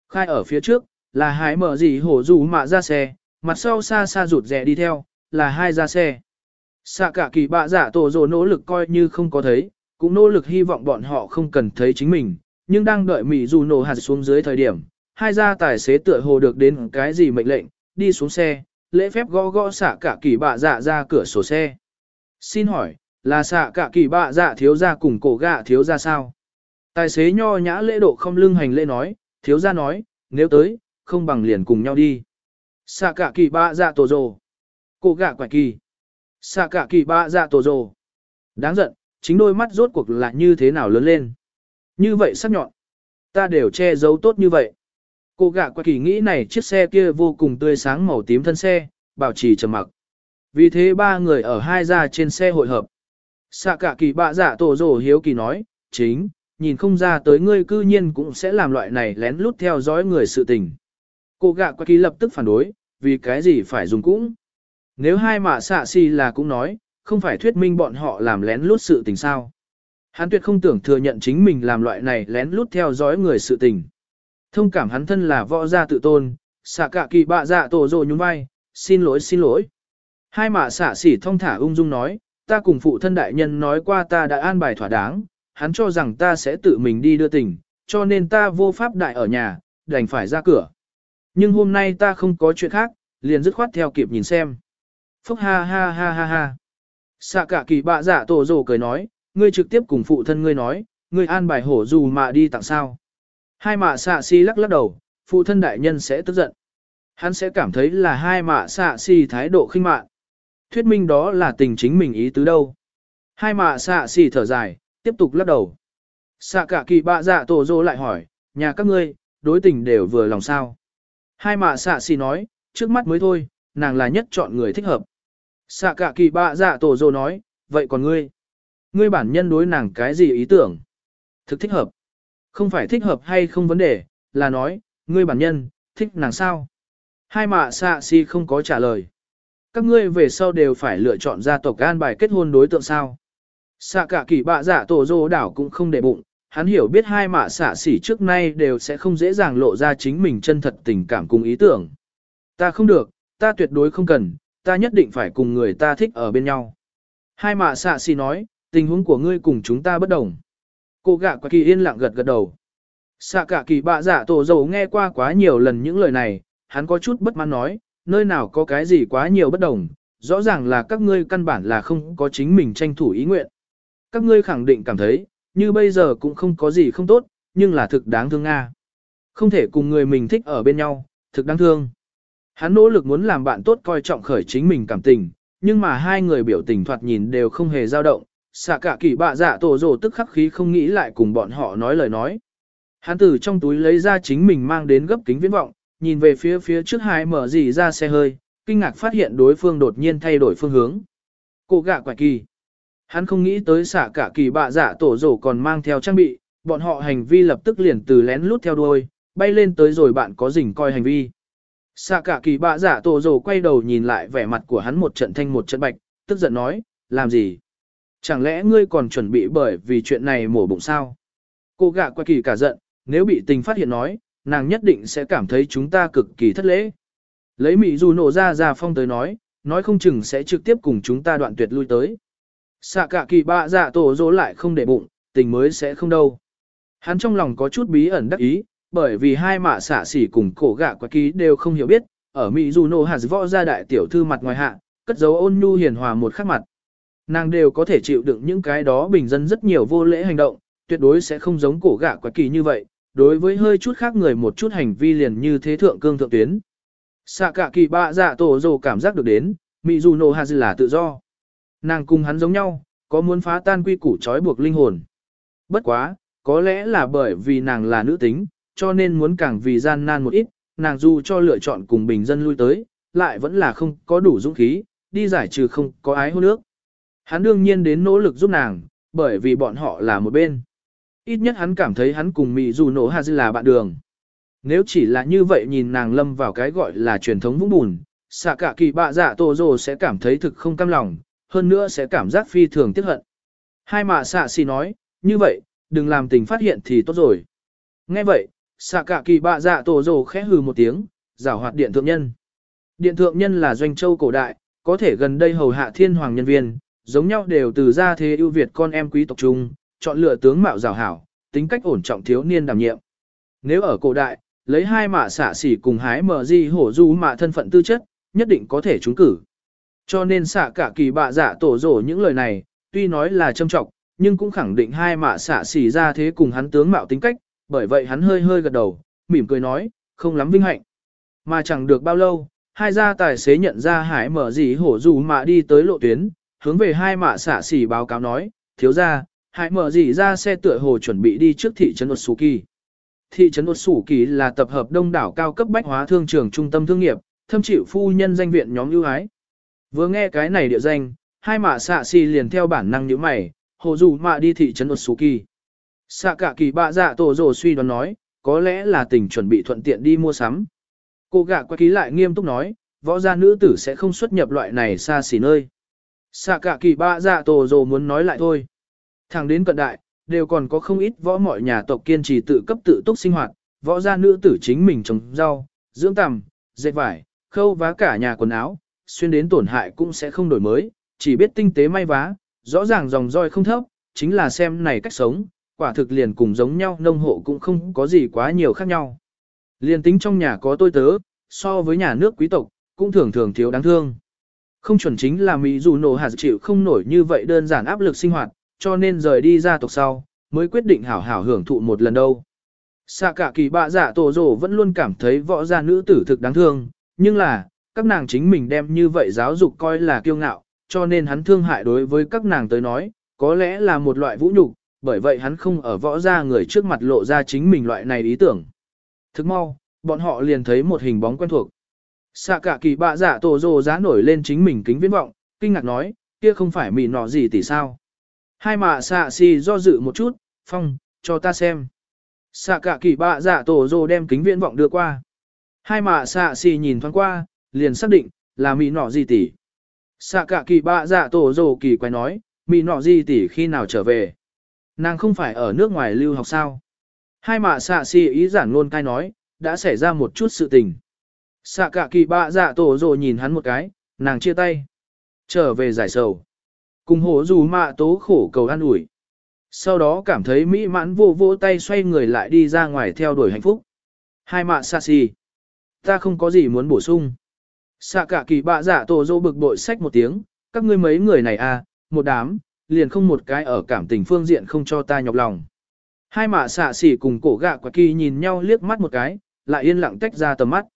Khai ở phía trước, là hái mở gì hổ dù mạ ra xe, mặt sau xa xa rụt rẻ đi theo, là hai ra xe. Xạ cả kỳ bạ giả tổ rồ nỗ lực coi như không có thấy, cũng nỗ lực hy vọng bọn họ không cần thấy chính mình, nhưng đang đợi Mỹ dù nổ hạt xuống dưới thời điểm, hai gia tài xế tựa hồ được đến cái gì mệnh lệnh, đi xuống xe, lễ phép gõ gõ xạ cả kỳ bạ dạ ra cửa sổ xe. Xin hỏi, là xạ cả kỳ bạ dạ thiếu ra cùng cổ gạ thiếu ra sao? Tài xế nho nhã lễ độ không lưng hành lễ nói, thiếu ra nói, nếu tới, không bằng liền cùng nhau đi. Xạ cả kỳ bạ dạ tổ rồ. Cổ gạ quả kỳ. Xạ cả kỳ bạ dạ tổ rồ. Đáng giận, chính đôi mắt rốt cuộc là như thế nào lớn lên. Như vậy sắc nhọn. Ta đều che giấu tốt như vậy. Cô gạ qua kỳ nghĩ này chiếc xe kia vô cùng tươi sáng màu tím thân xe, bảo trì trầm mặc. Vì thế ba người ở hai ra trên xe hội hợp. Xạ cả kỳ bạ dạ tổ rồ hiếu kỳ nói, chính, nhìn không ra tới ngươi cư nhiên cũng sẽ làm loại này lén lút theo dõi người sự tình. Cô gạ qua kỳ lập tức phản đối, vì cái gì phải dùng cũng. Nếu hai mạ xạ si là cũng nói, không phải thuyết minh bọn họ làm lén lút sự tình sao. Hắn tuyệt không tưởng thừa nhận chính mình làm loại này lén lút theo dõi người sự tình. Thông cảm hắn thân là võ gia tự tôn, xạ cả kỳ bạ dạ tổ rồ nhún vai, xin lỗi xin lỗi. Hai mạ xạ xỉ thông thả ung dung nói, ta cùng phụ thân đại nhân nói qua ta đã an bài thỏa đáng, hắn cho rằng ta sẽ tự mình đi đưa tình, cho nên ta vô pháp đại ở nhà, đành phải ra cửa. Nhưng hôm nay ta không có chuyện khác, liền dứt khoát theo kịp nhìn xem. Phúc ha ha ha ha ha. Xạ cả kỳ bạ giả tổ rồ cười nói, ngươi trực tiếp cùng phụ thân ngươi nói, ngươi an bài hổ dù mà đi tặng sao. Hai mạ xạ si lắc lắc đầu, phụ thân đại nhân sẽ tức giận. Hắn sẽ cảm thấy là hai mạ xạ si thái độ khinh mạn. Thuyết minh đó là tình chính mình ý tứ đâu. Hai mạ xạ si thở dài, tiếp tục lắc đầu. Xạ cả kỳ bạ dạ tổ rồ lại hỏi, nhà các ngươi, đối tình đều vừa lòng sao. Hai mạ xạ si nói, trước mắt mới thôi, nàng là nhất chọn người thích hợp. Xạ cả kỳ bạ dạ tổ dồ nói, vậy còn ngươi? Ngươi bản nhân đối nàng cái gì ý tưởng? Thực thích hợp. Không phải thích hợp hay không vấn đề, là nói, ngươi bản nhân, thích nàng sao? Hai mạ xạ si không có trả lời. Các ngươi về sau đều phải lựa chọn gia tộc an bài kết hôn đối tượng sao? Xạ cả kỳ bạ dạ tổ rồ đảo cũng không để bụng, hắn hiểu biết hai mạ xạ xỉ trước nay đều sẽ không dễ dàng lộ ra chính mình chân thật tình cảm cùng ý tưởng. Ta không được, ta tuyệt đối không cần, ta nhất định phải cùng người ta thích ở bên nhau. Hai mạ xạ xì nói, tình huống của ngươi cùng chúng ta bất đồng. Cô gạ quả kỳ yên lặng gật gật đầu. Xạ cả kỳ bạ giả dạ tổ dầu nghe qua quá nhiều lần những lời này, hắn có chút bất mãn nói, nơi nào có cái gì quá nhiều bất đồng, rõ ràng là các ngươi căn bản là không có chính mình tranh thủ ý nguyện. Các ngươi khẳng định cảm thấy, như bây giờ cũng không có gì không tốt, nhưng là thực đáng thương Nga. Không thể cùng người mình thích ở bên nhau, thực đáng thương. Hắn nỗ lực muốn làm bạn tốt coi trọng khởi chính mình cảm tình, nhưng mà hai người biểu tình thoạt nhìn đều không hề dao động, xạ cả kỳ bạ dạ tổ rồ tức khắc khí không nghĩ lại cùng bọn họ nói lời nói. Hắn từ trong túi lấy ra chính mình mang đến gấp kính viễn vọng, nhìn về phía phía trước hai mở gì ra xe hơi, kinh ngạc phát hiện đối phương đột nhiên thay đổi phương hướng. Cô gạ quả kỳ. Hắn không nghĩ tới xạ cả kỳ bạ dạ tổ rổ còn mang theo trang bị, bọn họ hành vi lập tức liền từ lén lút theo đuôi, bay lên tới rồi bạn có rình coi hành vi. Xạ cả kỳ bạ dạ tổ Rồ quay đầu nhìn lại vẻ mặt của hắn một trận thanh một trận bạch, tức giận nói, làm gì? Chẳng lẽ ngươi còn chuẩn bị bởi vì chuyện này mổ bụng sao? Cô gạ qua kỳ cả giận, nếu bị tình phát hiện nói, nàng nhất định sẽ cảm thấy chúng ta cực kỳ thất lễ. Lấy Mỹ dù nổ ra ra phong tới nói, nói không chừng sẽ trực tiếp cùng chúng ta đoạn tuyệt lui tới. Xạ cả kỳ bạ dạ tổ dỗ lại không để bụng, tình mới sẽ không đâu. Hắn trong lòng có chút bí ẩn đắc ý, bởi vì hai mạ xạ xỉ cùng cổ gạ quá ký đều không hiểu biết, ở Mỹ dù nổ hạt võ ra đại tiểu thư mặt ngoài hạ, cất dấu ôn nhu hiền hòa một khắc mặt. Nàng đều có thể chịu đựng những cái đó bình dân rất nhiều vô lễ hành động, tuyệt đối sẽ không giống cổ gạ quá kỳ như vậy, đối với hơi chút khác người một chút hành vi liền như thế thượng cương thượng tuyến. Xạ cả kỳ bạ dạ tổ dồ cảm giác được đến, Mỹ dù nổ hạt là tự do. Nàng cùng hắn giống nhau, có muốn phá tan quy củ trói buộc linh hồn. Bất quá, có lẽ là bởi vì nàng là nữ tính, cho nên muốn càng vì gian nan một ít, nàng dù cho lựa chọn cùng bình dân lui tới, lại vẫn là không có đủ dũng khí, đi giải trừ không có ái hôn nước. Hắn đương nhiên đến nỗ lực giúp nàng, bởi vì bọn họ là một bên. Ít nhất hắn cảm thấy hắn cùng Mỹ dù nổ Hà là bạn đường. Nếu chỉ là như vậy nhìn nàng lâm vào cái gọi là truyền thống vũng bùn, xạ cả kỳ bạ dạ tổ rồ sẽ cảm thấy thực không cam lòng, hơn nữa sẽ cảm giác phi thường tiếc hận. Hai mạ xạ xì nói, như vậy, đừng làm tình phát hiện thì tốt rồi. Nghe vậy, xạ cả kỳ bạ dạ tổ rồ khẽ hừ một tiếng, giảo hoạt điện thượng nhân. Điện thượng nhân là doanh châu cổ đại, có thể gần đây hầu hạ thiên hoàng nhân viên, giống nhau đều từ gia thế ưu việt con em quý tộc trung, chọn lựa tướng mạo giảo hảo, tính cách ổn trọng thiếu niên đảm nhiệm. Nếu ở cổ đại, lấy hai mạ xạ xỉ cùng hái mở di hổ du mạ thân phận tư chất, nhất định có thể trúng cử. Cho nên xạ cả kỳ bạ dạ tổ rổ những lời này, tuy nói là châm trọng, nhưng cũng khẳng định hai mạ xạ xỉ ra thế cùng hắn tướng mạo tính cách, bởi vậy hắn hơi hơi gật đầu, mỉm cười nói, không lắm vinh hạnh. Mà chẳng được bao lâu, hai gia tài xế nhận ra hải mở gì hổ dù mạ đi tới lộ tuyến, hướng về hai mạ xả xỉ báo cáo nói, thiếu ra, hải mở gì ra xe tựa hồ chuẩn bị đi trước thị trấn Otsuki. Thị trấn Otsuki là tập hợp đông đảo cao cấp bách hóa thương trường trung tâm thương nghiệp, thâm chịu phu nhân danh viện nhóm ưu ái. Vừa nghe cái này địa danh, hai mạ xạ xì liền theo bản năng nhíu mày, hồ dù mạ đi thị trấn Otsuki. Xạ cả kỳ bạ dạ tổ rồ suy đoán nói, có lẽ là tình chuẩn bị thuận tiện đi mua sắm. Cô gạ qua ký lại nghiêm túc nói, võ gia nữ tử sẽ không xuất nhập loại này xa xỉ nơi. Xạ cả kỳ bạ dạ tổ rồ muốn nói lại thôi. Thẳng đến cận đại, đều còn có không ít võ mọi nhà tộc kiên trì tự cấp tự túc sinh hoạt, võ gia nữ tử chính mình trồng rau, dưỡng tằm, dệt vải, khâu vá cả nhà quần áo, xuyên đến tổn hại cũng sẽ không đổi mới, chỉ biết tinh tế may vá, rõ ràng dòng roi không thấp, chính là xem này cách sống, quả thực liền cùng giống nhau nông hộ cũng không có gì quá nhiều khác nhau. Liền tính trong nhà có tôi tớ, so với nhà nước quý tộc, cũng thường thường thiếu đáng thương. Không chuẩn chính là Mỹ dù nổ hạt chịu không nổi như vậy đơn giản áp lực sinh hoạt, cho nên rời đi ra tộc sau, mới quyết định hảo hảo hưởng thụ một lần đâu. Xạ cả kỳ bạ giả tổ rổ vẫn luôn cảm thấy võ gia nữ tử thực đáng thương, nhưng là, các nàng chính mình đem như vậy giáo dục coi là kiêu ngạo, cho nên hắn thương hại đối với các nàng tới nói, có lẽ là một loại vũ nhục, bởi vậy hắn không ở võ ra người trước mặt lộ ra chính mình loại này ý tưởng. Thức mau, bọn họ liền thấy một hình bóng quen thuộc. Xạ cả kỳ bạ giả tổ rồ giá nổi lên chính mình kính viễn vọng, kinh ngạc nói, kia không phải mì nọ gì tỷ sao. Hai mạ xạ si do dự một chút, phong, cho ta xem. Xạ cả kỳ bạ giả tổ rồ đem kính viễn vọng đưa qua. Hai mạ xạ si nhìn thoáng qua, liền xác định, là mì nọ gì tỷ. Xạ cả kỳ bạ giả tổ rồ kỳ quay nói, mì nọ gì tỷ khi nào trở về. Nàng không phải ở nước ngoài lưu học sao. Hai mạ xạ xì ý giản luôn cai nói, đã xảy ra một chút sự tình. Xạ cả kỳ bạ dạ tổ rồi nhìn hắn một cái, nàng chia tay. Trở về giải sầu. Cùng hổ dù mạ tố khổ cầu an ủi. Sau đó cảm thấy mỹ mãn vô vô tay xoay người lại đi ra ngoài theo đuổi hạnh phúc. Hai mạ xạ xì. Ta không có gì muốn bổ sung. Xạ cả kỳ bạ giả dạ tổ dô bực bội sách một tiếng, các ngươi mấy người này à, một đám, liền không một cái ở cảm tình phương diện không cho ta nhọc lòng. Hai mạ xạ xỉ cùng cổ gạ quả kỳ nhìn nhau liếc mắt một cái, lại yên lặng tách ra tầm mắt.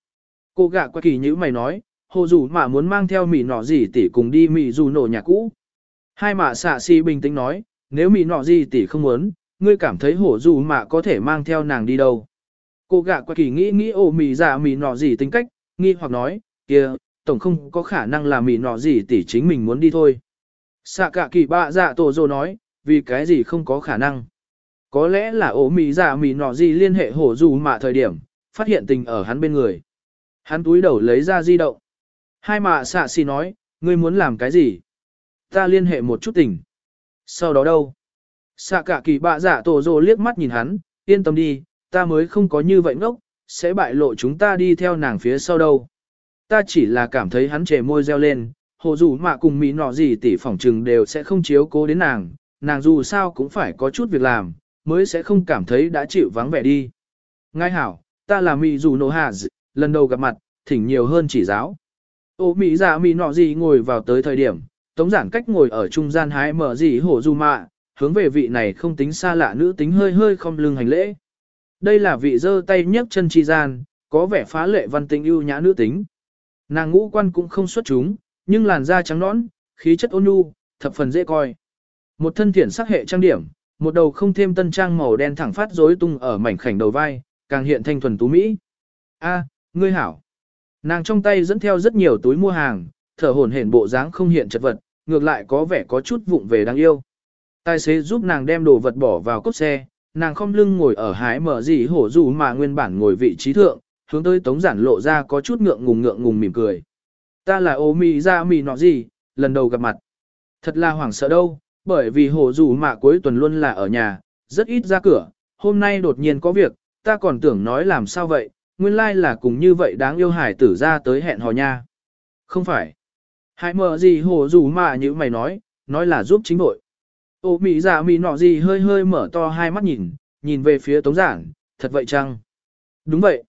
Cổ gạ quả kỳ như mày nói, hồ dù mà muốn mang theo mì nọ gì tỷ cùng đi mì dù nổ nhà cũ. Hai mạ xạ xỉ bình tĩnh nói, nếu mì nọ gì tỷ không muốn, ngươi cảm thấy hồ dù mà có thể mang theo nàng đi đâu. Cô gạ quả kỳ nghĩ nghĩ ồ mì dạ mì nọ gì tính cách, nghi hoặc nói, kia, tổng không có khả năng là mì nọ gì tỷ chính mình muốn đi thôi. Xạ cả kỳ bạ dạ tổ dồ nói, vì cái gì không có khả năng. Có lẽ là ổ mì dạ mì nọ gì liên hệ hổ dù mạ thời điểm, phát hiện tình ở hắn bên người. Hắn túi đầu lấy ra di động. Hai mạ xạ xì nói, ngươi muốn làm cái gì? Ta liên hệ một chút tình. Sau đó đâu? Xạ cả kỳ bạ dạ tổ rồ liếc mắt nhìn hắn, yên tâm đi, ta mới không có như vậy ngốc, sẽ bại lộ chúng ta đi theo nàng phía sau đâu. Ta chỉ là cảm thấy hắn trẻ môi reo lên, hồ dù mạ cùng mỹ nọ gì tỷ phỏng trừng đều sẽ không chiếu cố đến nàng, nàng dù sao cũng phải có chút việc làm, mới sẽ không cảm thấy đã chịu vắng vẻ đi. Ngay hảo, ta là mỹ dù nô hà lần đầu gặp mặt, thỉnh nhiều hơn chỉ giáo. Ô mỹ dạ mỹ nọ gì ngồi vào tới thời điểm, tống giản cách ngồi ở trung gian hái mở gì hổ dù mạ, hướng về vị này không tính xa lạ nữ tính hơi hơi không lưng hành lễ. Đây là vị dơ tay nhấc chân chi gian, có vẻ phá lệ văn tình ưu nhã nữ tính. Nàng ngũ quan cũng không xuất chúng, nhưng làn da trắng nõn, khí chất ôn nhu, thập phần dễ coi. Một thân thiện sắc hệ trang điểm, một đầu không thêm tân trang màu đen thẳng phát rối tung ở mảnh khảnh đầu vai, càng hiện thanh thuần tú mỹ. A, ngươi hảo. Nàng trong tay dẫn theo rất nhiều túi mua hàng, thở hổn hển bộ dáng không hiện chật vật, ngược lại có vẻ có chút vụng về đáng yêu. Tài xế giúp nàng đem đồ vật bỏ vào cốp xe, nàng không lưng ngồi ở hái mở gì hổ dù mà nguyên bản ngồi vị trí thượng, hướng tới tống giản lộ ra có chút ngượng ngùng ngượng ngùng mỉm cười. Ta là ô mì ra mì nọ gì, lần đầu gặp mặt. Thật là hoảng sợ đâu, bởi vì hồ dù mà cuối tuần luôn là ở nhà, rất ít ra cửa, hôm nay đột nhiên có việc, ta còn tưởng nói làm sao vậy, nguyên lai là cùng như vậy đáng yêu hải tử ra tới hẹn hò nha. Không phải. Hãy mở gì hồ dù mà như mày nói, nói là giúp chính bội. Ô mị dạ mị nọ gì hơi hơi mở to hai mắt nhìn, nhìn về phía tống giản, thật vậy chăng? Đúng vậy.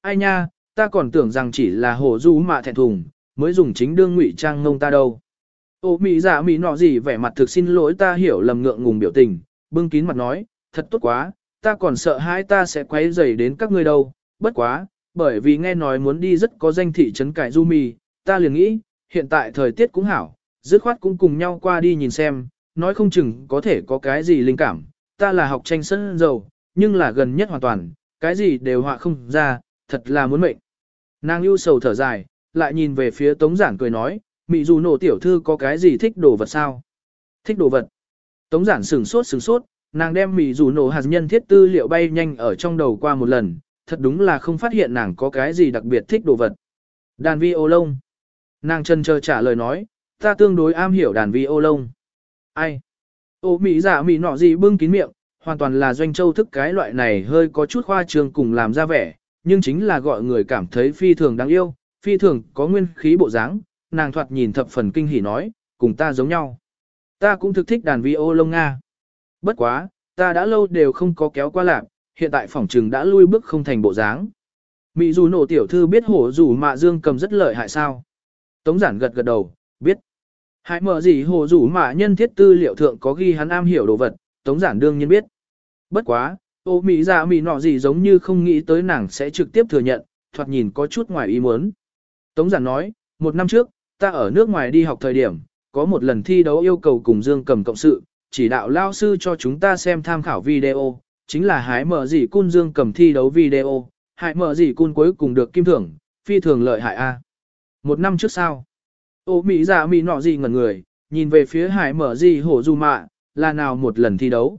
Ai nha, ta còn tưởng rằng chỉ là hồ du mạ thẹn thùng, mới dùng chính đương ngụy trang ngông ta đâu. Ô mị dạ mị nọ gì vẻ mặt thực xin lỗi ta hiểu lầm ngượng ngùng biểu tình, bưng kín mặt nói, thật tốt quá, ta còn sợ hãi ta sẽ quấy rầy đến các ngươi đâu, bất quá, bởi vì nghe nói muốn đi rất có danh thị trấn cải du mì, ta liền nghĩ, hiện tại thời tiết cũng hảo, dứt khoát cũng cùng nhau qua đi nhìn xem, nói không chừng có thể có cái gì linh cảm, ta là học tranh sân dầu, nhưng là gần nhất hoàn toàn, cái gì đều họa không ra, thật là muốn mệnh. Nàng ưu sầu thở dài, lại nhìn về phía Tống Giản cười nói, mị dù nổ tiểu thư có cái gì thích đồ vật sao? Thích đồ vật. Tống Giản sừng sốt sừng sốt, nàng đem mị dù nổ hạt nhân thiết tư liệu bay nhanh ở trong đầu qua một lần, thật đúng là không phát hiện nàng có cái gì đặc biệt thích đồ vật. Đàn vi ô lông. Nàng chân chờ trả lời nói, ta tương đối am hiểu đàn vi ô lông. Ai? Ô mỹ giả mỹ nọ gì bưng kín miệng, hoàn toàn là doanh châu thức cái loại này hơi có chút khoa trương cùng làm ra vẻ, nhưng chính là gọi người cảm thấy phi thường đáng yêu, phi thường có nguyên khí bộ dáng, nàng thoạt nhìn thập phần kinh hỉ nói, cùng ta giống nhau. Ta cũng thực thích đàn vi ô lông Nga. Bất quá, ta đã lâu đều không có kéo qua lạc, hiện tại phỏng trừng đã lui bước không thành bộ dáng. Mỹ dù nổ tiểu thư biết hổ dù mạ dương cầm rất lợi hại sao. Tống giản gật gật đầu, biết. Hãy mở gì hồ rủ mạ nhân thiết tư liệu thượng có ghi hắn am hiểu đồ vật, tống giản đương nhiên biết. Bất quá, ô mỹ dạ mỹ nọ gì giống như không nghĩ tới nàng sẽ trực tiếp thừa nhận, thoạt nhìn có chút ngoài ý muốn. Tống giản nói, một năm trước, ta ở nước ngoài đi học thời điểm, có một lần thi đấu yêu cầu cùng Dương cầm cộng sự, chỉ đạo lao sư cho chúng ta xem tham khảo video, chính là hái mở gì cun Dương cầm thi đấu video, hại mở gì cun cuối cùng được kim thưởng, phi thường lợi hại a. Một năm trước sao? Ô Mỹ giả Mỹ nọ gì ngẩn người, nhìn về phía hải mở gì hổ dù mạ, là nào một lần thi đấu.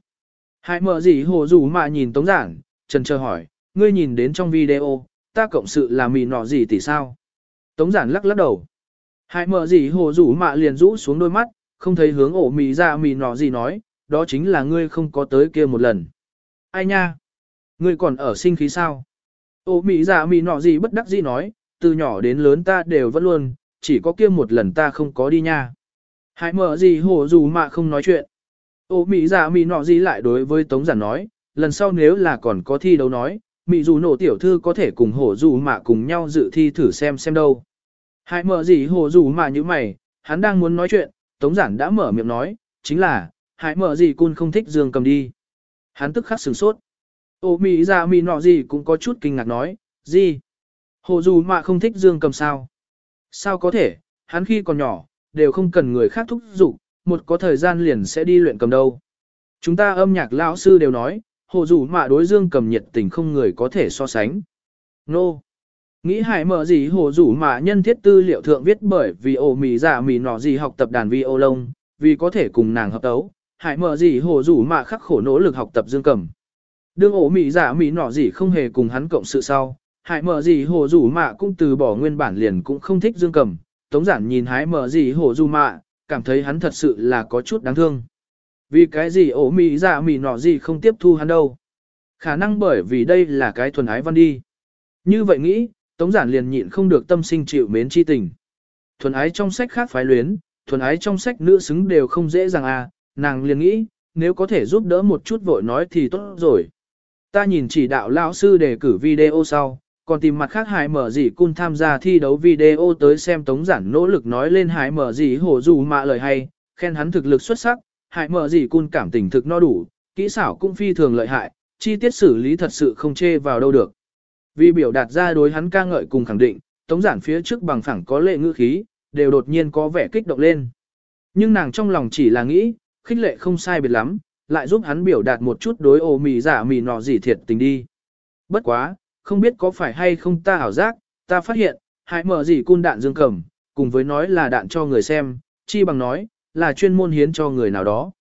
Hải mở gì hổ dù mạ nhìn tống giản, trần chờ hỏi, ngươi nhìn đến trong video, ta cộng sự là Mỹ nọ gì tỷ sao? Tống giản lắc lắc đầu. Hải mở gì hồ rủ mạ liền rũ xuống đôi mắt, không thấy hướng ổ mì ra mì nọ gì nói, đó chính là ngươi không có tới kia một lần. Ai nha? Ngươi còn ở sinh khí sao? Ổ mì ra mì nọ gì bất đắc dĩ nói, từ nhỏ đến lớn ta đều vẫn luôn, chỉ có kia một lần ta không có đi nha. Hải mở gì hồ rủ mạ không nói chuyện. Ổ mì ra mì nọ gì lại đối với Tống Giản nói, lần sau nếu là còn có thi đấu nói, Mị dù nổ tiểu thư có thể cùng hổ dù mà cùng nhau dự thi thử xem xem đâu. Hãy mở gì hổ dù mà như mày, hắn đang muốn nói chuyện, Tống Giản đã mở miệng nói, chính là, hãy mở gì cun không thích dương cầm đi. Hắn tức khắc sửng sốt. Ô mị ra mị nọ gì cũng có chút kinh ngạc nói, gì? Hồ dù mà không thích dương cầm sao? Sao có thể, hắn khi còn nhỏ, đều không cần người khác thúc giục, một có thời gian liền sẽ đi luyện cầm đâu. Chúng ta âm nhạc lão sư đều nói, hồ dù mạ đối dương cầm nhiệt tình không người có thể so sánh. Nô! Nghĩ hải mở gì hồ dù mạ nhân thiết tư liệu thượng viết bởi vì ổ mì giả dạ mì nọ gì học tập đàn vi ô lông, vì có thể cùng nàng hợp tấu, hải mở gì hồ dù mạ khắc khổ nỗ lực học tập dương cầm. Đương ổ mì giả dạ mì nọ gì không hề cùng hắn cộng sự sau, hải mở gì hồ dù mạ cũng từ bỏ nguyên bản liền cũng không thích dương cầm, tống giản nhìn hải mở gì hồ dù mạ, cảm thấy hắn thật sự là có chút đáng thương. Vì cái gì ổ mì giả dạ mì nọ gì không tiếp thu hắn đâu. Khả năng bởi vì đây là cái thuần ái văn đi. Như vậy nghĩ, Tống giản liền nhịn không được tâm sinh chịu mến chi tình. Thuần ái trong sách khác phái luyến, thuần ái trong sách nữ xứng đều không dễ dàng à, nàng liền nghĩ, nếu có thể giúp đỡ một chút vội nói thì tốt rồi. Ta nhìn chỉ đạo lão sư đề cử video sau, còn tìm mặt khác hải mở gì cun tham gia thi đấu video tới xem tống giản nỗ lực nói lên hải mở gì hổ dù mạ lời hay, khen hắn thực lực xuất sắc, Hại mở gì cun cảm tình thực no đủ, kỹ xảo cũng phi thường lợi hại, chi tiết xử lý thật sự không chê vào đâu được. Vì biểu đạt ra đối hắn ca ngợi cùng khẳng định, tống giản phía trước bằng phẳng có lệ ngữ khí, đều đột nhiên có vẻ kích động lên. Nhưng nàng trong lòng chỉ là nghĩ, khích lệ không sai biệt lắm, lại giúp hắn biểu đạt một chút đối ô mì giả mì nọ gì thiệt tình đi. Bất quá, không biết có phải hay không ta ảo giác, ta phát hiện, hại mở gì cun đạn dương cầm, cùng với nói là đạn cho người xem, chi bằng nói, là chuyên môn hiến cho người nào đó.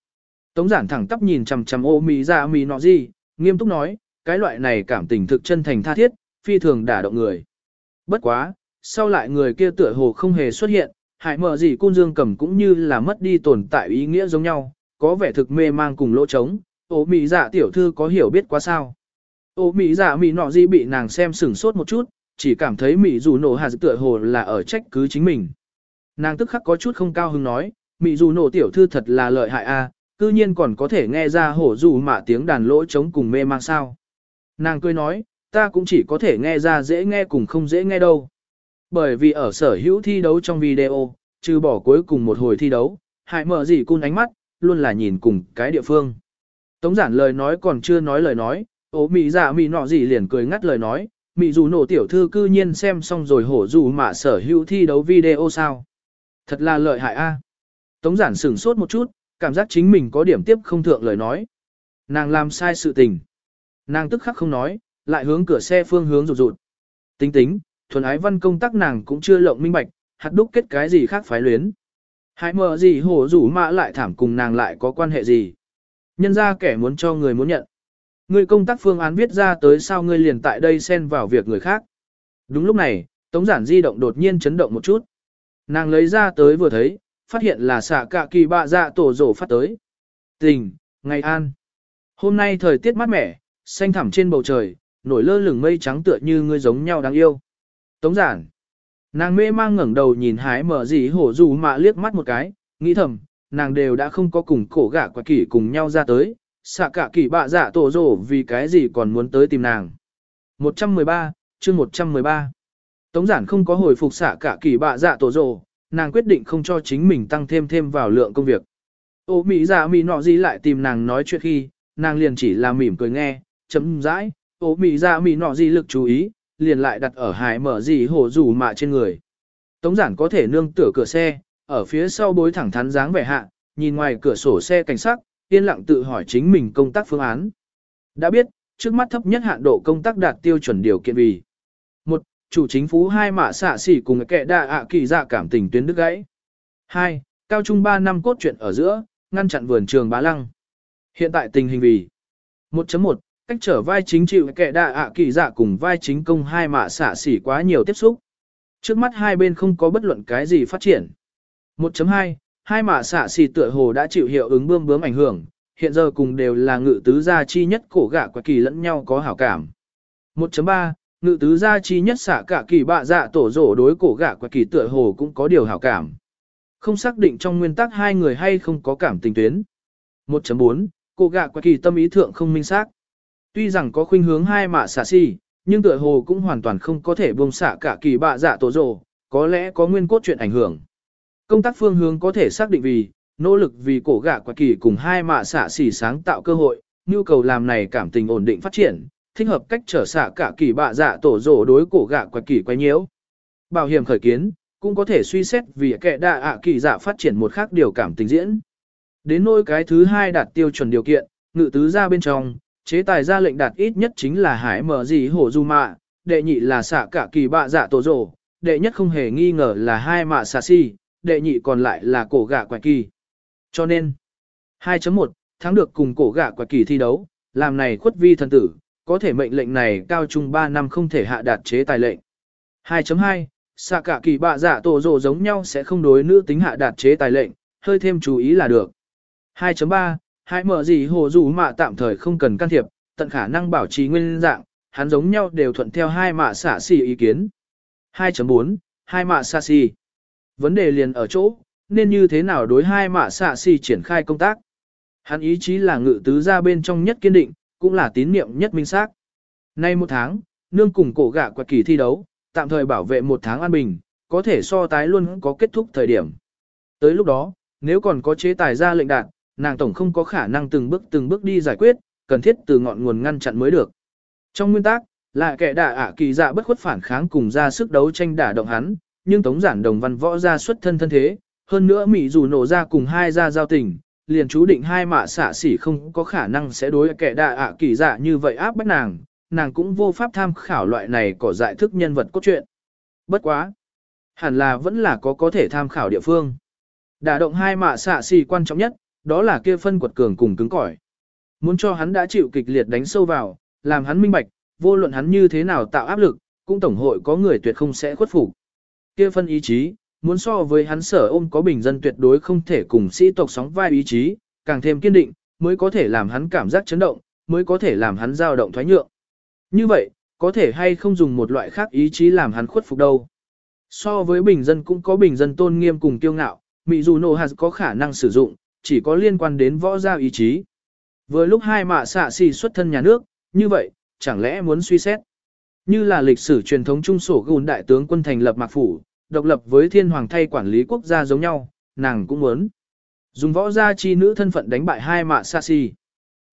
Tống giản thẳng tắp nhìn chằm chằm ô mì giả mì nọ gì, nghiêm túc nói, cái loại này cảm tình thực chân thành tha thiết, phi thường đả động người. Bất quá, sau lại người kia tựa hồ không hề xuất hiện, hải mở gì cun dương cầm cũng như là mất đi tồn tại ý nghĩa giống nhau, có vẻ thực mê mang cùng lỗ trống, ô mì dạ tiểu thư có hiểu biết quá sao. Ô mì dạ mì nọ gì bị nàng xem sửng sốt một chút, chỉ cảm thấy mì dù nổ hạt tựa hồ là ở trách cứ chính mình. Nàng tức khắc có chút không cao hứng nói, Mị dù nổ tiểu thư thật là lợi hại a, cư nhiên còn có thể nghe ra hổ dù mạ tiếng đàn lỗ trống cùng mê mang sao. Nàng cười nói, ta cũng chỉ có thể nghe ra dễ nghe cùng không dễ nghe đâu. Bởi vì ở sở hữu thi đấu trong video, trừ bỏ cuối cùng một hồi thi đấu, hại mở gì cun ánh mắt, luôn là nhìn cùng cái địa phương. Tống giản lời nói còn chưa nói lời nói, ố mị dạ mị nọ gì liền cười ngắt lời nói, mị dù nổ tiểu thư cư nhiên xem xong rồi hổ dù mà sở hữu thi đấu video sao. Thật là lợi hại a. Tống giản sửng sốt một chút, cảm giác chính mình có điểm tiếp không thượng lời nói. Nàng làm sai sự tình. Nàng tức khắc không nói, lại hướng cửa xe phương hướng rụt rụt. Tính tính, thuần ái văn công tác nàng cũng chưa lộng minh bạch, hạt đúc kết cái gì khác phái luyến. Hãy mờ gì hổ rủ mạ lại thảm cùng nàng lại có quan hệ gì. Nhân ra kẻ muốn cho người muốn nhận. Người công tác phương án viết ra tới sao ngươi liền tại đây xen vào việc người khác. Đúng lúc này, tống giản di động đột nhiên chấn động một chút. Nàng lấy ra tới vừa thấy, phát hiện là xạ cạ kỳ bạ dạ tổ rổ phát tới. Tình, ngày an. Hôm nay thời tiết mát mẻ, xanh thẳm trên bầu trời, nổi lơ lửng mây trắng tựa như ngươi giống nhau đáng yêu. Tống giản. Nàng mê mang ngẩng đầu nhìn hái mở gì hổ dù mà liếc mắt một cái, nghĩ thầm, nàng đều đã không có cùng cổ gạ quả kỷ cùng nhau ra tới, xạ cả kỷ bạ dạ tổ rổ vì cái gì còn muốn tới tìm nàng. 113, chương 113. Tống giản không có hồi phục xạ cả kỷ bạ dạ tổ rổ, nàng quyết định không cho chính mình tăng thêm thêm vào lượng công việc. Ô mỹ dạ mỹ nọ gì lại tìm nàng nói chuyện khi, nàng liền chỉ là mỉm cười nghe, chấm rãi, Ô Mỹ giả Mỹ nọ gì lực chú ý, liền lại đặt ở hải mở gì hổ rủ mạ trên người. Tống giản có thể nương tựa cửa xe, ở phía sau bối thẳng thắn dáng vẻ hạ, nhìn ngoài cửa sổ xe cảnh sát, yên lặng tự hỏi chính mình công tác phương án. Đã biết, trước mắt thấp nhất hạn độ công tác đạt tiêu chuẩn điều kiện vì. Chủ chính phủ hai mạ xạ xỉ cùng kẻ đạ ạ kỳ dạ cảm tình tuyến đứt gãy. 2. Cao trung 3 năm cốt truyện ở giữa, ngăn chặn vườn trường bá lăng. Hiện tại tình hình vì 1.1 cách trở vai chính chịu kẻ đạ ạ kỳ dạ cùng vai chính công hai mạ xả xỉ quá nhiều tiếp xúc. Trước mắt hai bên không có bất luận cái gì phát triển. 1.2 Hai mạ xả xỉ tựa hồ đã chịu hiệu ứng bươm bướm ảnh hưởng, hiện giờ cùng đều là ngự tứ gia chi nhất cổ gạ quả kỳ lẫn nhau có hảo cảm. 1.3 Ngự tứ gia chi nhất xả cả kỳ bạ dạ tổ rổ đối cổ gạ quả kỳ tựa hồ cũng có điều hảo cảm. Không xác định trong nguyên tắc hai người hay không có cảm tình tuyến. 1.4 Cổ gạ quả kỳ tâm ý thượng không minh xác. Tuy rằng có khuynh hướng hai mạ xả si, nhưng tựa hồ cũng hoàn toàn không có thể buông xả cả kỳ bạ dạ tổ rổ, có lẽ có nguyên cốt chuyện ảnh hưởng. Công tác phương hướng có thể xác định vì, nỗ lực vì cổ gạ quả kỳ cùng hai mạ xả xỉ sáng tạo cơ hội, nhu cầu làm này cảm tình ổn định phát triển, thích hợp cách trở xạ cả kỳ bạ dạ tổ rổ đối cổ gạ quạch kỳ quay nhiễu. Bảo hiểm khởi kiến, cũng có thể suy xét vì kẻ đạ ạ kỳ dạ phát triển một khác điều cảm tình diễn, Đến nỗi cái thứ hai đạt tiêu chuẩn điều kiện, ngự tứ ra bên trong, chế tài ra lệnh đạt ít nhất chính là hải mở gì hổ du mạ, đệ nhị là xạ cả kỳ bạ dạ tổ rổ, đệ nhất không hề nghi ngờ là hai mạ xà si, đệ nhị còn lại là cổ gạ quạch kỳ. Cho nên, 2.1, thắng được cùng cổ gạ quạch kỳ thi đấu, làm này khuất vi thần tử, có thể mệnh lệnh này cao trung 3 năm không thể hạ đạt chế tài lệnh. 2.2, xạ cả kỳ bạ giả tổ rộ giống nhau sẽ không đối nữ tính hạ đạt chế tài lệnh, hơi thêm chú ý là được. 2.3, hai mở gì hồ dù mạ tạm thời không cần can thiệp, tận khả năng bảo trì nguyên dạng, hắn giống nhau đều thuận theo hai mạ xạ xì ý kiến. 2.4, hai mạ xạ xì. Vấn đề liền ở chỗ, nên như thế nào đối hai mạ xạ xì triển khai công tác. Hắn ý chí là ngự tứ ra bên trong nhất kiên định, cũng là tín niệm nhất minh xác. Nay một tháng, nương cùng cổ gạ quạt kỳ thi đấu, tạm thời bảo vệ một tháng an bình, có thể so tái luôn có kết thúc thời điểm. Tới lúc đó, nếu còn có chế tài ra lệnh đạt, nàng tổng không có khả năng từng bước từng bước đi giải quyết, cần thiết từ ngọn nguồn ngăn chặn mới được. Trong nguyên tắc, là kẻ đả ả kỳ dạ bất khuất phản kháng cùng ra sức đấu tranh đả động hắn, nhưng tống giản đồng văn võ ra xuất thân thân thế, hơn nữa mỹ dù nổ ra cùng hai gia giao tình, liền chú định hai mạ xả xỉ không có khả năng sẽ đối kẻ đả ạ kỳ dạ như vậy áp bách nàng, nàng cũng vô pháp tham khảo loại này có giải thức nhân vật cốt truyện. Bất quá. Hẳn là vẫn là có có thể tham khảo địa phương. Đả động hai mạ xạ xỉ quan trọng nhất, đó là kia phân quật cường cùng cứng cỏi. Muốn cho hắn đã chịu kịch liệt đánh sâu vào, làm hắn minh bạch, vô luận hắn như thế nào tạo áp lực, cũng tổng hội có người tuyệt không sẽ khuất phục. Kia phân ý chí, muốn so với hắn sở ôm có bình dân tuyệt đối không thể cùng sĩ tộc sóng vai ý chí, càng thêm kiên định, mới có thể làm hắn cảm giác chấn động, mới có thể làm hắn dao động thoái nhượng. Như vậy, có thể hay không dùng một loại khác ý chí làm hắn khuất phục đâu. So với bình dân cũng có bình dân tôn nghiêm cùng kiêu ngạo, Mỹ dù nổ hạt có khả năng sử dụng, chỉ có liên quan đến võ giao ý chí. Vừa lúc hai mạ xạ xì xuất thân nhà nước, như vậy, chẳng lẽ muốn suy xét. Như là lịch sử truyền thống trung sổ gùn đại tướng quân thành lập mạc phủ, độc lập với thiên hoàng thay quản lý quốc gia giống nhau, nàng cũng muốn. Dùng võ gia chi nữ thân phận đánh bại hai mạ xa xì.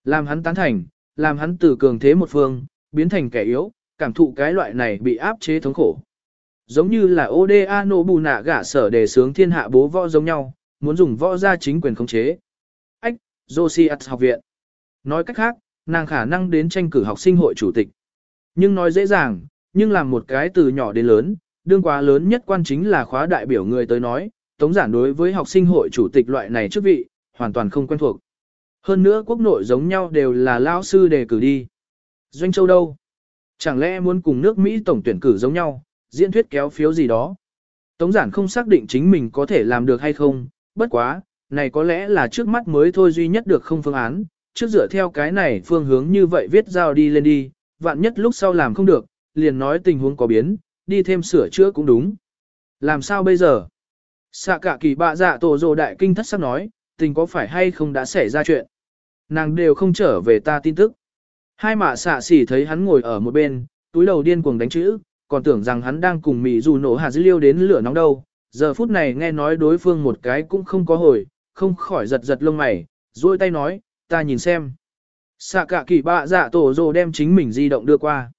Làm hắn tán thành, làm hắn từ cường thế một phương, biến thành kẻ yếu, cảm thụ cái loại này bị áp chế thống khổ. Giống như là Oda nổ bù nạ gả sở đề sướng thiên hạ bố võ giống nhau, muốn dùng võ gia chính quyền khống chế. Ách, Josias học viện. Nói cách khác, nàng khả năng đến tranh cử học sinh hội chủ tịch. Nhưng nói dễ dàng, nhưng làm một cái từ nhỏ đến lớn, đương quá lớn nhất quan chính là khóa đại biểu người tới nói, tống giản đối với học sinh hội chủ tịch loại này chức vị, hoàn toàn không quen thuộc. Hơn nữa quốc nội giống nhau đều là lao sư đề cử đi. Doanh Châu đâu? Chẳng lẽ muốn cùng nước Mỹ tổng tuyển cử giống nhau, diễn thuyết kéo phiếu gì đó? Tống giản không xác định chính mình có thể làm được hay không, bất quá, này có lẽ là trước mắt mới thôi duy nhất được không phương án, trước dựa theo cái này phương hướng như vậy viết giao đi lên đi, vạn nhất lúc sau làm không được, liền nói tình huống có biến, đi thêm sửa chữa cũng đúng. Làm sao bây giờ? Xạ cả kỳ bạ dạ tổ rồ đại kinh thất sắc nói, tình có phải hay không đã xảy ra chuyện. Nàng đều không trở về ta tin tức. Hai mạ xạ xỉ thấy hắn ngồi ở một bên, túi đầu điên cuồng đánh chữ, còn tưởng rằng hắn đang cùng Mỹ dù nổ hạt dữ liêu đến lửa nóng đâu. Giờ phút này nghe nói đối phương một cái cũng không có hồi, không khỏi giật giật lông mày, duỗi tay nói, ta nhìn xem. Xạ cả kỳ bạ dạ tổ rồ đem chính mình di động đưa qua.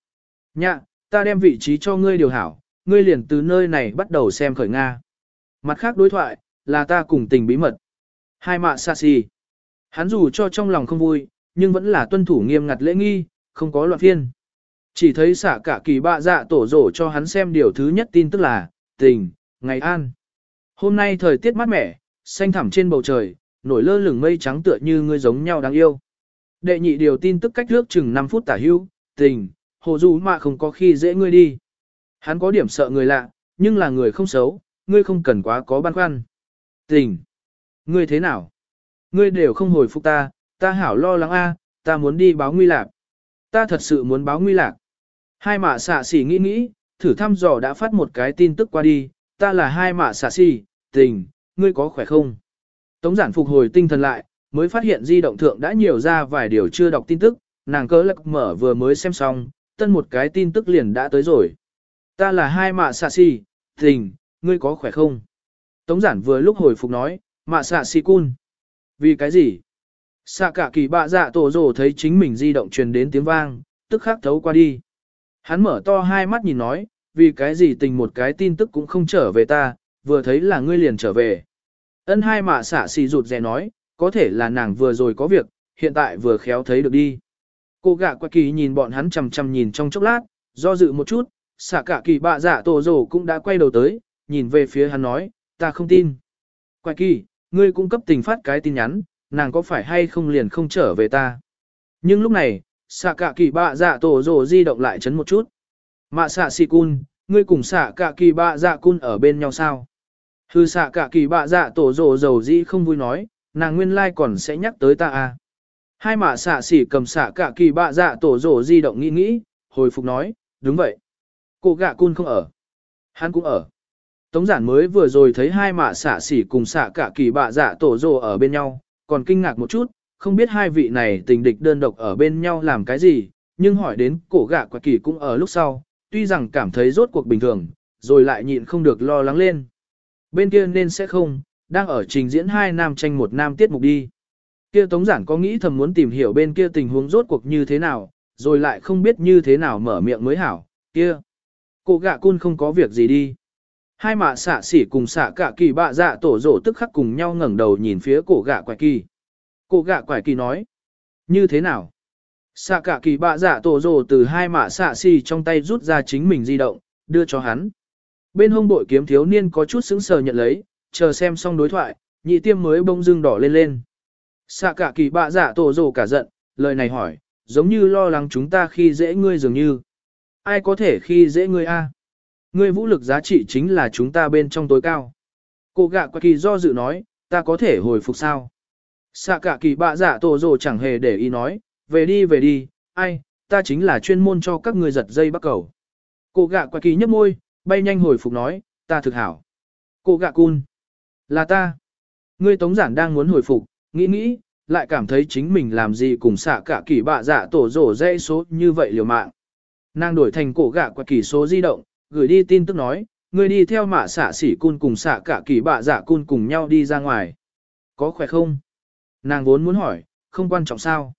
Nhạ, ta đem vị trí cho ngươi điều hảo, ngươi liền từ nơi này bắt đầu xem khởi Nga. Mặt khác đối thoại, là ta cùng tình bí mật. Hai mạ xa xì. Hắn dù cho trong lòng không vui, nhưng vẫn là tuân thủ nghiêm ngặt lễ nghi, không có loạn phiên. Chỉ thấy xả cả kỳ bạ dạ tổ rổ cho hắn xem điều thứ nhất tin tức là, tình, ngày an. Hôm nay thời tiết mát mẻ, xanh thẳm trên bầu trời, nổi lơ lửng mây trắng tựa như ngươi giống nhau đáng yêu. Đệ nhị điều tin tức cách nước chừng 5 phút tả hưu, tình, hồ dù mà không có khi dễ ngươi đi. Hắn có điểm sợ người lạ, nhưng là người không xấu, ngươi không cần quá có băn khoăn. Tình, ngươi thế nào? Ngươi đều không hồi phục ta, ta hảo lo lắng a, ta muốn đi báo nguy lạc. Ta thật sự muốn báo nguy lạc. Hai mạ xạ xỉ nghĩ nghĩ, thử thăm dò đã phát một cái tin tức qua đi, ta là hai mạ xạ xỉ, tình, ngươi có khỏe không? Tống giản phục hồi tinh thần lại, mới phát hiện di động thượng đã nhiều ra vài điều chưa đọc tin tức, nàng cớ lạc mở vừa mới xem xong, tân một cái tin tức liền đã tới rồi. Ta là hai mạ xạ si, tình, ngươi có khỏe không? Tống giản vừa lúc hồi phục nói, mạ xạ si cun. Vì cái gì? Xạ cả kỳ bạ dạ tổ rồ thấy chính mình di động truyền đến tiếng vang, tức khắc thấu qua đi. Hắn mở to hai mắt nhìn nói, vì cái gì tình một cái tin tức cũng không trở về ta, vừa thấy là ngươi liền trở về. Ân hai mạ xạ xì rụt rè nói, có thể là nàng vừa rồi có việc, hiện tại vừa khéo thấy được đi. Cô gạ quạ kỳ nhìn bọn hắn chằm chằm nhìn trong chốc lát, do dự một chút, xạ cả kỳ bạ dạ tổ rổ cũng đã quay đầu tới, nhìn về phía hắn nói, ta không tin. Quạ kỳ, ngươi cũng cấp tình phát cái tin nhắn, nàng có phải hay không liền không trở về ta. Nhưng lúc này, xạ cả kỳ bạ dạ tổ rồ di động lại chấn một chút. Mạ xạ xì cun, ngươi cùng xạ cả kỳ bạ dạ cun ở bên nhau sao? Hư xạ cả kỳ bạ dạ tổ rồ dầu di không vui nói, nàng nguyên lai còn sẽ nhắc tới ta à. Hai mạ xạ xỉ cầm xạ cả kỳ bạ dạ tổ rổ di động nghĩ nghĩ, hồi phục nói, đúng vậy. Cô gạ cun không ở. Hắn cũng ở. Tống giản mới vừa rồi thấy hai mạ xạ xỉ cùng xạ cả kỳ bạ dạ tổ rổ ở bên nhau, còn kinh ngạc một chút, không biết hai vị này tình địch đơn độc ở bên nhau làm cái gì, nhưng hỏi đến cổ gạ quả kỳ cũng ở lúc sau, tuy rằng cảm thấy rốt cuộc bình thường, rồi lại nhịn không được lo lắng lên. Bên kia nên sẽ không, đang ở trình diễn hai nam tranh một nam tiết mục đi. Kia Tống Giản có nghĩ thầm muốn tìm hiểu bên kia tình huống rốt cuộc như thế nào, rồi lại không biết như thế nào mở miệng mới hảo, kia. Cô gạ cun không có việc gì đi. Hai mạ xạ xỉ cùng xạ cả kỳ bạ dạ tổ rổ tức khắc cùng nhau ngẩng đầu nhìn phía cổ gạ quải kỳ. Cổ gạ quải kỳ nói. Như thế nào? Xạ cả kỳ bạ dạ tổ rổ từ hai mạ xạ xỉ trong tay rút ra chính mình di động, đưa cho hắn. Bên hông bội kiếm thiếu niên có chút sững sờ nhận lấy, chờ xem xong đối thoại, nhị tiêm mới bông dưng đỏ lên lên. Xạ cả kỳ bạ dạ tổ rồ cả giận, lời này hỏi, giống như lo lắng chúng ta khi dễ ngươi dường như. Ai có thể khi dễ ngươi a? Ngươi vũ lực giá trị chính là chúng ta bên trong tối cao. Cô gạ quả kỳ do dự nói, ta có thể hồi phục sao? Xạ cả kỳ bạ dạ tổ rồ chẳng hề để ý nói, về đi về đi, ai, ta chính là chuyên môn cho các ngươi giật dây bắt cầu. Cô gạ quả kỳ nhấp môi, bay nhanh hồi phục nói, ta thực hảo. Cô gạ cun, là ta. Ngươi tống giản đang muốn hồi phục, nghĩ nghĩ, lại cảm thấy chính mình làm gì cùng xạ cả kỳ bạ dạ tổ rổ dây số như vậy liều mạng. Nàng đổi thành cổ gạ qua kỳ số di động, gửi đi tin tức nói, người đi theo mạ xạ sỉ cun cùng xạ cả kỳ bạ dạ cun cùng nhau đi ra ngoài. Có khỏe không? Nàng vốn muốn hỏi, không quan trọng sao?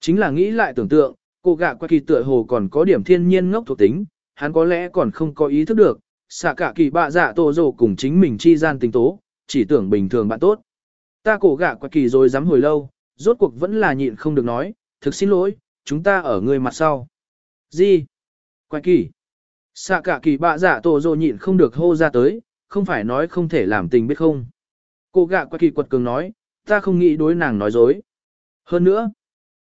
Chính là nghĩ lại tưởng tượng, cô gạ qua kỳ tựa hồ còn có điểm thiên nhiên ngốc thuộc tính, hắn có lẽ còn không có ý thức được, xạ cả kỳ bạ dạ tổ rổ cùng chính mình chi gian tình tố, chỉ tưởng bình thường bạn tốt. Ta cổ gạ quả kỳ rồi dám hồi lâu, rốt cuộc vẫn là nhịn không được nói, thực xin lỗi, chúng ta ở người mặt sau. Gì? Quả kỳ. Xạ cả kỳ bạ giả tổ rồ nhịn không được hô ra tới, không phải nói không thể làm tình biết không. Cô gạ quả kỳ quật cường nói, ta không nghĩ đối nàng nói dối. Hơn nữa,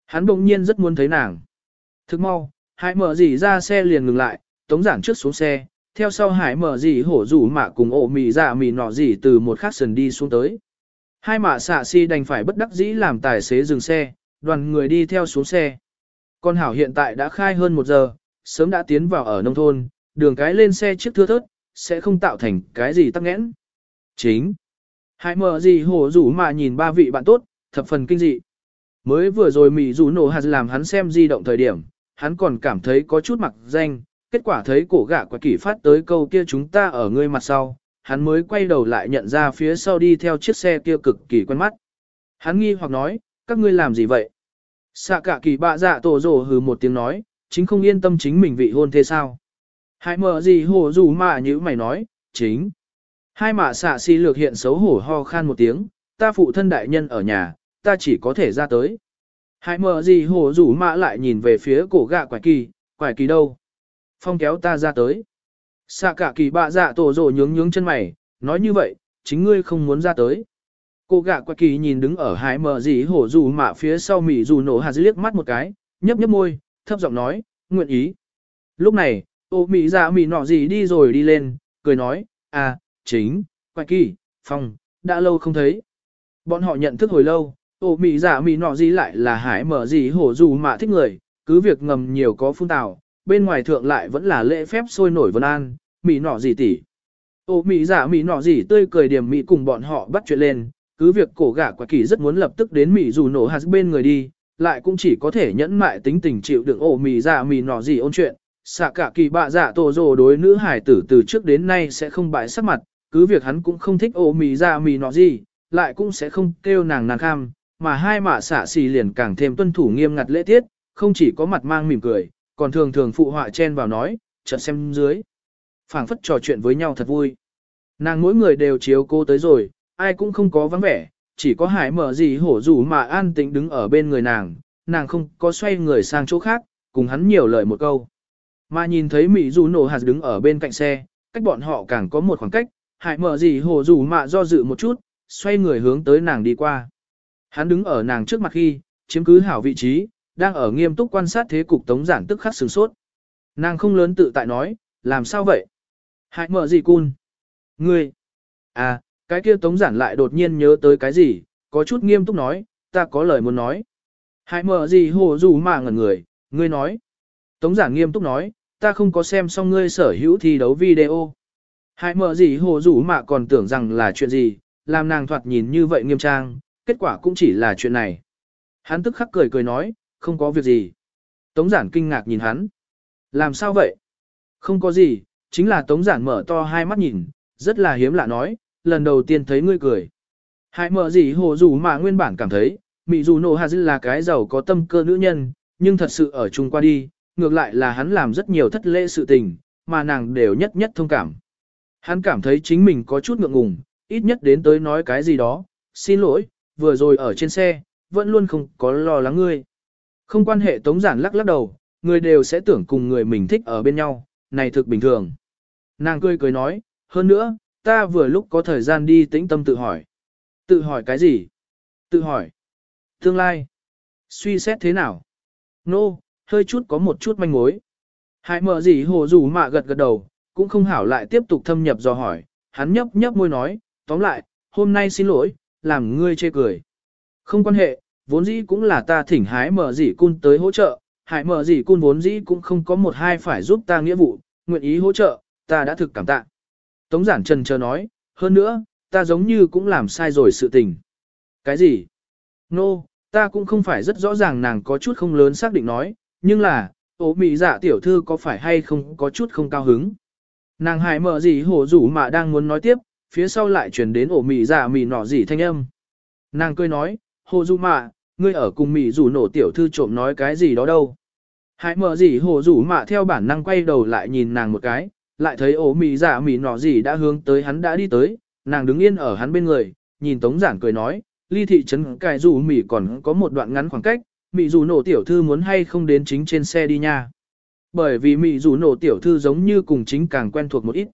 hắn bỗng nhiên rất muốn thấy nàng. Thức mau, hải mở gì ra xe liền ngừng lại, tống giản trước xuống xe, theo sau hải mở gì hổ rủ mạ cùng ổ mì dạ mì nọ gì từ một khắc sần đi xuống tới. Hai mạ xạ si đành phải bất đắc dĩ làm tài xế dừng xe, đoàn người đi theo xuống xe. Con hảo hiện tại đã khai hơn một giờ, sớm đã tiến vào ở nông thôn, đường cái lên xe trước thưa thớt, sẽ không tạo thành cái gì tắc nghẽn. Chính. Hai mờ gì hổ rủ mà nhìn ba vị bạn tốt, thập phần kinh dị. Mới vừa rồi mị rủ nổ hạt làm hắn xem di động thời điểm, hắn còn cảm thấy có chút mặc danh, kết quả thấy cổ gạ quả kỷ phát tới câu kia chúng ta ở ngươi mặt sau, hắn mới quay đầu lại nhận ra phía sau đi theo chiếc xe kia cực kỳ quen mắt. Hắn nghi hoặc nói, các ngươi làm gì vậy? Xạ cả kỳ bạ dạ tổ rồ hừ một tiếng nói, chính không yên tâm chính mình vị hôn thế sao? Hãy mở gì hồ dù mà như mày nói, chính. Hai mạ xạ si lược hiện xấu hổ ho khan một tiếng, ta phụ thân đại nhân ở nhà, ta chỉ có thể ra tới. Hãy mở gì hồ rủ mạ lại nhìn về phía cổ gạ quải kỳ, quải kỳ đâu? Phong kéo ta ra tới. Xạ cả kỳ bạ dạ tổ rồ nhướng nhướng chân mày, nói như vậy, chính ngươi không muốn ra tới. Cô gạ quạ kỳ nhìn đứng ở hải mờ gì hổ dù mạ phía sau mỉ dù nổ hạt liếc mắt một cái, nhấp nhấp môi, thấp giọng nói, nguyện ý. Lúc này, ô mỉ dạ mỉ nọ gì đi rồi đi lên, cười nói, à, chính, quạ kỳ, phong, đã lâu không thấy. Bọn họ nhận thức hồi lâu, ô mỉ dạ mỉ nọ gì lại là hải mở gì hổ dù mạ thích người, cứ việc ngầm nhiều có phun tào, bên ngoài thượng lại vẫn là lễ phép sôi nổi vân an, mỉ nọ gì tỉ. Ô mỉ giả mỉ nọ gì tươi cười điểm mỉ cùng bọn họ bắt chuyện lên, cứ việc cổ gã quả kỳ rất muốn lập tức đến mỉ dù nổ hạt bên người đi, lại cũng chỉ có thể nhẫn mại tính tình chịu đựng ổ mỉ giả mỉ nọ gì ôn chuyện. Xạ cả kỳ bạ giả tổ rồ đối nữ hải tử từ trước đến nay sẽ không bại sắc mặt, cứ việc hắn cũng không thích ổ mì giả mì nọ gì, lại cũng sẽ không kêu nàng nàng kham, mà hai mạ xạ xì liền càng thêm tuân thủ nghiêm ngặt lễ tiết, không chỉ có mặt mang mỉm cười, còn thường thường phụ họa chen vào nói, chợt xem dưới. phảng phất trò chuyện với nhau thật vui. Nàng mỗi người đều chiếu cô tới rồi, ai cũng không có vắng vẻ, chỉ có hải mở gì hổ rủ mà an tĩnh đứng ở bên người nàng, nàng không có xoay người sang chỗ khác, cùng hắn nhiều lời một câu. Mà nhìn thấy Mỹ dù nổ hạt đứng ở bên cạnh xe, cách bọn họ càng có một khoảng cách, hải mở gì hổ rủ mà do dự một chút, xoay người hướng tới nàng đi qua. Hắn đứng ở nàng trước mặt khi, chiếm cứ hảo vị trí, đang ở nghiêm túc quan sát thế cục tống giản tức khắc sửng sốt. Nàng không lớn tự tại nói, làm sao vậy? hại mở gì cun? Ngươi? À, cái kia tống giản lại đột nhiên nhớ tới cái gì, có chút nghiêm túc nói, ta có lời muốn nói. hại mở gì hồ dù mà ngẩn người, ngươi nói. Tống giản nghiêm túc nói, ta không có xem xong ngươi sở hữu thi đấu video. hại mở gì hồ dù mà còn tưởng rằng là chuyện gì, làm nàng thoạt nhìn như vậy nghiêm trang, kết quả cũng chỉ là chuyện này. Hắn tức khắc cười cười nói, không có việc gì. Tống giản kinh ngạc nhìn hắn. Làm sao vậy? Không có gì, chính là tống giản mở to hai mắt nhìn, rất là hiếm lạ nói, lần đầu tiên thấy ngươi cười. Hãy mở gì hồ dù mà nguyên bản cảm thấy, Mị dù nổ hà dư là cái giàu có tâm cơ nữ nhân, nhưng thật sự ở chung qua đi, ngược lại là hắn làm rất nhiều thất lễ sự tình, mà nàng đều nhất nhất thông cảm. Hắn cảm thấy chính mình có chút ngượng ngùng, ít nhất đến tới nói cái gì đó, xin lỗi, vừa rồi ở trên xe, vẫn luôn không có lo lắng ngươi. Không quan hệ tống giản lắc lắc đầu, người đều sẽ tưởng cùng người mình thích ở bên nhau, này thực bình thường. Nàng cười cười nói, hơn nữa, ta vừa lúc có thời gian đi tĩnh tâm tự hỏi. Tự hỏi cái gì? Tự hỏi. Tương lai. Suy xét thế nào? Nô, no, hơi chút có một chút manh mối. Hải mở gì hồ dù mạ gật gật đầu, cũng không hảo lại tiếp tục thâm nhập dò hỏi. Hắn nhấp nhấp môi nói, tóm lại, hôm nay xin lỗi, làm ngươi chê cười. Không quan hệ, vốn dĩ cũng là ta thỉnh hái mở gì cun tới hỗ trợ, hại mở gì cun vốn dĩ cũng không có một hai phải giúp ta nghĩa vụ, nguyện ý hỗ trợ, ta đã thực cảm tạ. Tống giản trần chờ nói, hơn nữa, ta giống như cũng làm sai rồi sự tình. Cái gì? Nô, no, ta cũng không phải rất rõ ràng nàng có chút không lớn xác định nói, nhưng là, ố mỹ dạ tiểu thư có phải hay không có chút không cao hứng. Nàng hài mở gì hổ rủ mà đang muốn nói tiếp, phía sau lại truyền đến ổ mỹ dạ mỉ nọ gì thanh âm. Nàng cười nói, hồ du mạ, ngươi ở cùng mị rủ nổ tiểu thư trộm nói cái gì đó đâu. Hãy mở gì hồ rủ mạ theo bản năng quay đầu lại nhìn nàng một cái, lại thấy ổ mị giả mị nọ gì đã hướng tới hắn đã đi tới, nàng đứng yên ở hắn bên người, nhìn tống giản cười nói, ly thị trấn cài rủ mị còn có một đoạn ngắn khoảng cách, mị rủ nổ tiểu thư muốn hay không đến chính trên xe đi nha. Bởi vì mị rủ nổ tiểu thư giống như cùng chính càng quen thuộc một ít.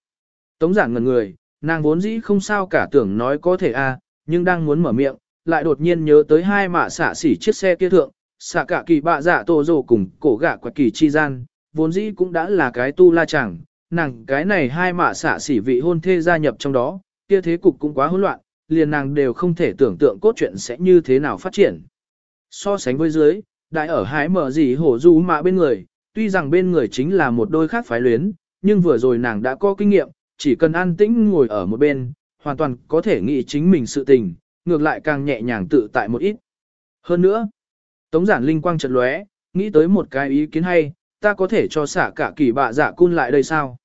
Tống giản ngần người, nàng vốn dĩ không sao cả tưởng nói có thể a, nhưng đang muốn mở miệng, lại đột nhiên nhớ tới hai mạ xả xỉ chiếc xe kia thượng, xả cả kỳ bạ dạ tổ rồ cùng cổ gạ quạt kỳ chi gian, vốn dĩ cũng đã là cái tu la chẳng, nàng cái này hai mạ xả xỉ vị hôn thê gia nhập trong đó, kia thế cục cũng quá hỗn loạn, liền nàng đều không thể tưởng tượng cốt truyện sẽ như thế nào phát triển. So sánh với dưới, đại ở hái mở gì hổ du mạ bên người, tuy rằng bên người chính là một đôi khác phái luyến, nhưng vừa rồi nàng đã có kinh nghiệm, chỉ cần an tĩnh ngồi ở một bên, hoàn toàn có thể nghĩ chính mình sự tình, ngược lại càng nhẹ nhàng tự tại một ít. Hơn nữa, Tống giản linh quang chợt lóe, nghĩ tới một cái ý kiến hay, ta có thể cho xạ cả kỳ bạ dạ cun lại đây sao?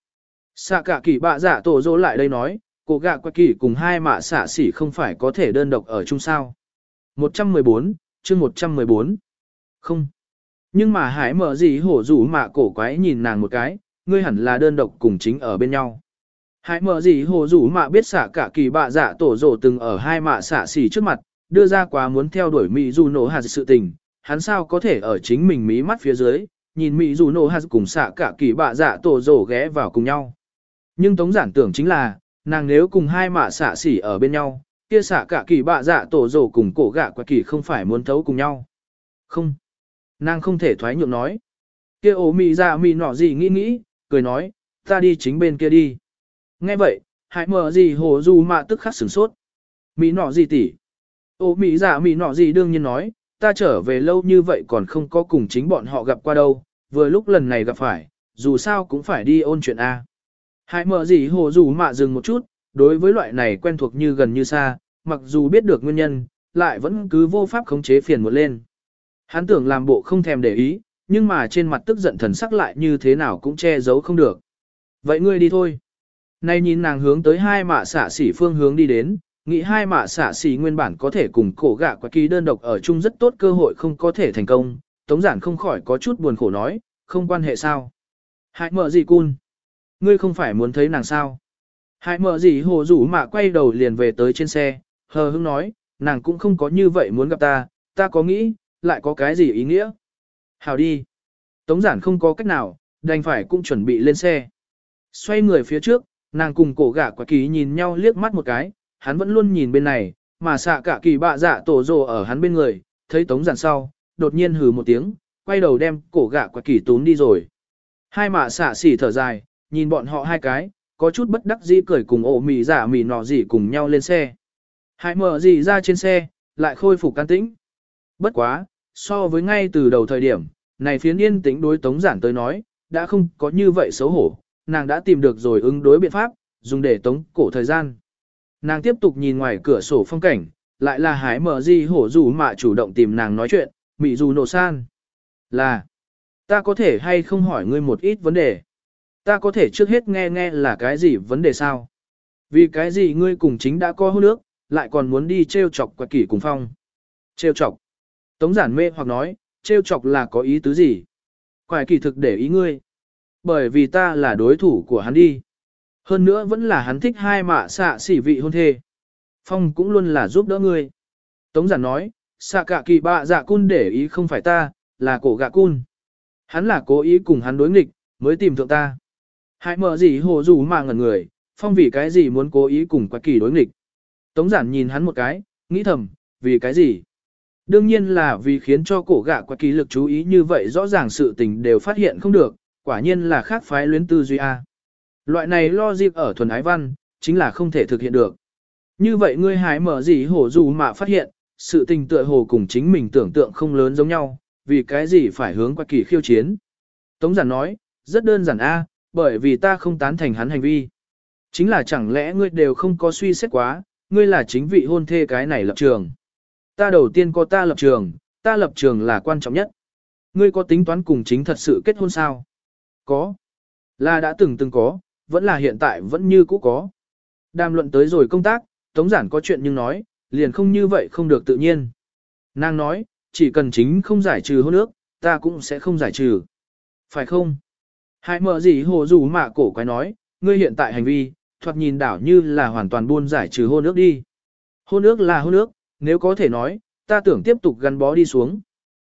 Xạ cả kỳ bạ dạ tổ dỗ lại đây nói, cổ gạ quạ kỳ cùng hai mạ xạ xỉ không phải có thể đơn độc ở chung sao. 114, chương 114. Không. Nhưng mà hải mở gì hổ rủ mạ cổ quái nhìn nàng một cái, ngươi hẳn là đơn độc cùng chính ở bên nhau. Hải mở gì hồ rủ mạ biết xả cả kỳ bạ dạ tổ rổ từng ở hai mạ xả xỉ trước mặt, đưa ra quá muốn theo đuổi mỹ dù nổ hạt sự tình, hắn sao có thể ở chính mình mí mắt phía dưới, nhìn mỹ dù nổ hạt cùng xả cả kỳ bạ dạ tổ rổ ghé vào cùng nhau. Nhưng tống giản tưởng chính là, nàng nếu cùng hai mạ xả xỉ ở bên nhau, kia xả cả kỳ bạ dạ tổ rổ cùng cổ gạ quả kỳ không phải muốn thấu cùng nhau. Không. Nàng không thể thoái nhượng nói. Kia ố mị dạ mị nọ gì nghĩ nghĩ, cười nói, ta đi chính bên kia đi. Nghe vậy, hãy mở gì hồ dù mạ tức khắc sửng sốt. Mị nọ gì tỉ. Ô mị giả mị nọ gì đương nhiên nói, ta trở về lâu như vậy còn không có cùng chính bọn họ gặp qua đâu, vừa lúc lần này gặp phải, dù sao cũng phải đi ôn chuyện A. Hãy mở gì hồ dù mạ dừng một chút, đối với loại này quen thuộc như gần như xa, mặc dù biết được nguyên nhân, lại vẫn cứ vô pháp khống chế phiền một lên. Hắn tưởng làm bộ không thèm để ý, nhưng mà trên mặt tức giận thần sắc lại như thế nào cũng che giấu không được. Vậy ngươi đi thôi. Nay nhìn nàng hướng tới hai mạ xả xỉ phương hướng đi đến, nghĩ hai mạ xả xỉ nguyên bản có thể cùng cổ gạ quá kỳ đơn độc ở chung rất tốt cơ hội không có thể thành công, tống giản không khỏi có chút buồn khổ nói, không quan hệ sao. Hãy mở gì cun? Ngươi không phải muốn thấy nàng sao? Hãy mở gì hồ rủ mạ quay đầu liền về tới trên xe, hờ hững nói, nàng cũng không có như vậy muốn gặp ta, ta có nghĩ, lại có cái gì ý nghĩa. Hào đi. Tống giản không có cách nào, đành phải cũng chuẩn bị lên xe. Xoay người phía trước, nàng cùng cổ gã quả kỳ nhìn nhau liếc mắt một cái, hắn vẫn luôn nhìn bên này, mà xạ cả kỳ bạ dạ tổ rồ ở hắn bên người, thấy tống giản sau, đột nhiên hừ một tiếng, quay đầu đem cổ gã quả kỳ tún đi rồi. Hai mạ xạ xỉ thở dài, nhìn bọn họ hai cái, có chút bất đắc dĩ cười cùng ổ mì giả mì nọ gì cùng nhau lên xe. hãy mở gì ra trên xe, lại khôi phục can tĩnh. Bất quá, so với ngay từ đầu thời điểm, này phiến yên tĩnh đối tống giản tới nói, đã không có như vậy xấu hổ, nàng đã tìm được rồi ứng đối biện pháp, dùng để tống cổ thời gian. Nàng tiếp tục nhìn ngoài cửa sổ phong cảnh, lại là hái mở gì hổ dù mà chủ động tìm nàng nói chuyện, mị dù nổ san. Là, ta có thể hay không hỏi ngươi một ít vấn đề. Ta có thể trước hết nghe nghe là cái gì vấn đề sao? Vì cái gì ngươi cùng chính đã có hôn nước, lại còn muốn đi treo chọc quạt kỷ cùng phong? Treo chọc. Tống giản mê hoặc nói, treo chọc là có ý tứ gì? Quài kỳ thực để ý ngươi. Bởi vì ta là đối thủ của hắn đi. Hơn nữa vẫn là hắn thích hai mạ xạ xỉ vị hôn thê. Phong cũng luôn là giúp đỡ ngươi. Tống giản nói, xạ cả kỳ bạ dạ cun để ý không phải ta, là cổ gạ cun. Hắn là cố ý cùng hắn đối nghịch, mới tìm thượng ta. Hãy mở gì hồ dù mà ngẩn người, phong vì cái gì muốn cố ý cùng quạt kỳ đối nghịch. Tống giản nhìn hắn một cái, nghĩ thầm, vì cái gì? Đương nhiên là vì khiến cho cổ gạ quạt kỳ lực chú ý như vậy rõ ràng sự tình đều phát hiện không được, quả nhiên là khác phái luyến tư duy A. Loại này lo dịp ở thuần ái văn, chính là không thể thực hiện được. Như vậy ngươi hái mở gì hổ dù mà phát hiện, sự tình tựa hồ cùng chính mình tưởng tượng không lớn giống nhau, vì cái gì phải hướng qua kỳ khiêu chiến. Tống giản nói, rất đơn giản a, bởi vì ta không tán thành hắn hành vi. Chính là chẳng lẽ ngươi đều không có suy xét quá, ngươi là chính vị hôn thê cái này lập trường. Ta đầu tiên có ta lập trường, ta lập trường là quan trọng nhất. Ngươi có tính toán cùng chính thật sự kết hôn sao? Có. Là đã từng từng có, vẫn là hiện tại vẫn như cũ có. Đàm luận tới rồi công tác, Tống Giản có chuyện nhưng nói, liền không như vậy không được tự nhiên. Nàng nói, chỉ cần chính không giải trừ hôn ước, ta cũng sẽ không giải trừ. Phải không? Hai mở gì hồ dù mà cổ quái nói, ngươi hiện tại hành vi, thoạt nhìn đảo như là hoàn toàn buôn giải trừ hôn ước đi. Hôn ước là hôn ước, nếu có thể nói, ta tưởng tiếp tục gắn bó đi xuống.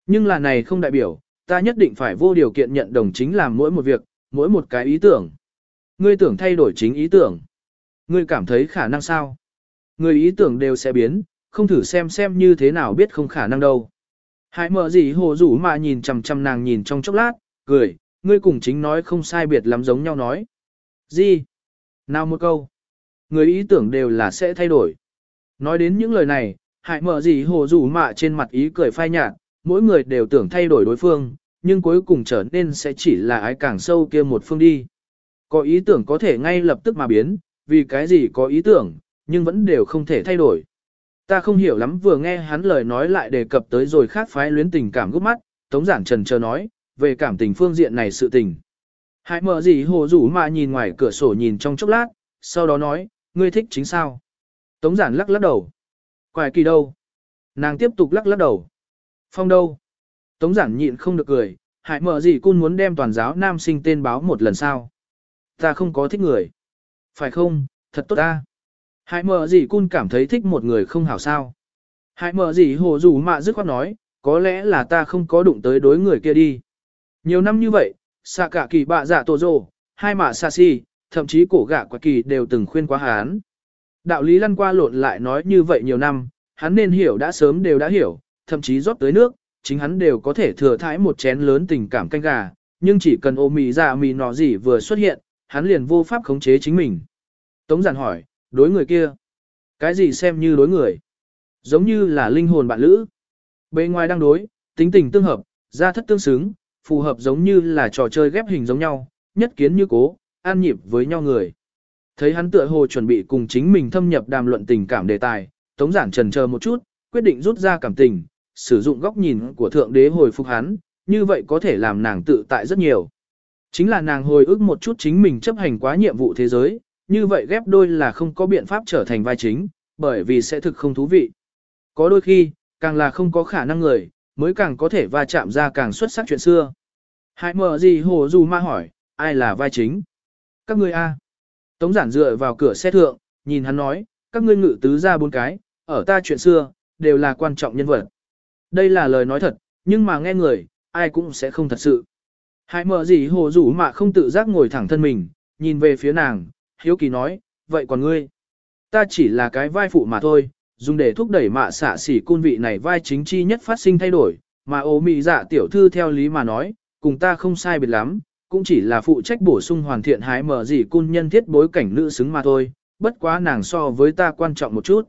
Nhưng là này không đại biểu, ta nhất định phải vô điều kiện nhận đồng chính làm mỗi một việc, mỗi một cái ý tưởng. Ngươi tưởng thay đổi chính ý tưởng. Ngươi cảm thấy khả năng sao? Người ý tưởng đều sẽ biến, không thử xem xem như thế nào biết không khả năng đâu. Hãy mở gì hồ rủ mà nhìn chằm chằm nàng nhìn trong chốc lát, cười, ngươi cùng chính nói không sai biệt lắm giống nhau nói. Gì? Nào một câu. Người ý tưởng đều là sẽ thay đổi. Nói đến những lời này, hại mở gì hồ rủ mạ trên mặt ý cười phai nhạt, mỗi người đều tưởng thay đổi đối phương, nhưng cuối cùng trở nên sẽ chỉ là ái càng sâu kia một phương đi. Có ý tưởng có thể ngay lập tức mà biến, vì cái gì có ý tưởng, nhưng vẫn đều không thể thay đổi. Ta không hiểu lắm vừa nghe hắn lời nói lại đề cập tới rồi khác phái luyến tình cảm gút mắt, Tống Giản Trần chờ nói, về cảm tình phương diện này sự tình. Hãy mở gì hồ rủ mà nhìn ngoài cửa sổ nhìn trong chốc lát, sau đó nói, ngươi thích chính sao? Tống Giản lắc lắc đầu. Quài kỳ đâu? Nàng tiếp tục lắc lắc đầu. Phong đâu? Tống Giản nhịn không được cười, hại mở gì cun muốn đem toàn giáo nam sinh tên báo một lần sao? Ta không có thích người. Phải không, thật tốt ta. Hại mở gì cun cảm thấy thích một người không hảo sao. Hại mở gì hồ dù mạ dứt khoát nói, có lẽ là ta không có đụng tới đối người kia đi. Nhiều năm như vậy, xạ cả kỳ bạ giả tổ rồ, hai mạ xa si, thậm chí cổ gạ quả kỳ đều từng khuyên quá hắn. Đạo lý lăn qua lộn lại nói như vậy nhiều năm, hắn nên hiểu đã sớm đều đã hiểu, thậm chí rót tới nước, chính hắn đều có thể thừa thãi một chén lớn tình cảm canh gà, nhưng chỉ cần ôm mì dạ mì nọ gì vừa xuất hiện, hắn liền vô pháp khống chế chính mình. Tống giản hỏi, đối người kia, cái gì xem như đối người? Giống như là linh hồn bạn lữ. Bên ngoài đang đối, tính tình tương hợp, gia thất tương xứng, phù hợp giống như là trò chơi ghép hình giống nhau, nhất kiến như cố, an nhịp với nhau người. Thấy hắn tựa hồ chuẩn bị cùng chính mình thâm nhập đàm luận tình cảm đề tài, Tống Giản trần chờ một chút, quyết định rút ra cảm tình, sử dụng góc nhìn của thượng đế hồi phục hắn, như vậy có thể làm nàng tự tại rất nhiều. Chính là nàng hồi ức một chút chính mình chấp hành quá nhiệm vụ thế giới, như vậy ghép đôi là không có biện pháp trở thành vai chính, bởi vì sẽ thực không thú vị. Có đôi khi, càng là không có khả năng người, mới càng có thể va chạm ra càng xuất sắc chuyện xưa. Hãy mở gì hồ dù ma hỏi, ai là vai chính? Các ngươi A. Tống giản dựa vào cửa xe thượng, nhìn hắn nói, các ngươi ngự tứ ra bốn cái, ở ta chuyện xưa, đều là quan trọng nhân vật. Đây là lời nói thật, nhưng mà nghe người, ai cũng sẽ không thật sự. Hải mở gì hồ rủ mà không tự giác ngồi thẳng thân mình, nhìn về phía nàng, hiếu kỳ nói, vậy còn ngươi? Ta chỉ là cái vai phụ mà thôi, dùng để thúc đẩy mạ xạ xỉ côn vị này vai chính chi nhất phát sinh thay đổi, mà ô mị dạ tiểu thư theo lý mà nói, cùng ta không sai biệt lắm, cũng chỉ là phụ trách bổ sung hoàn thiện hái mở gì côn nhân thiết bối cảnh nữ xứng mà thôi, bất quá nàng so với ta quan trọng một chút.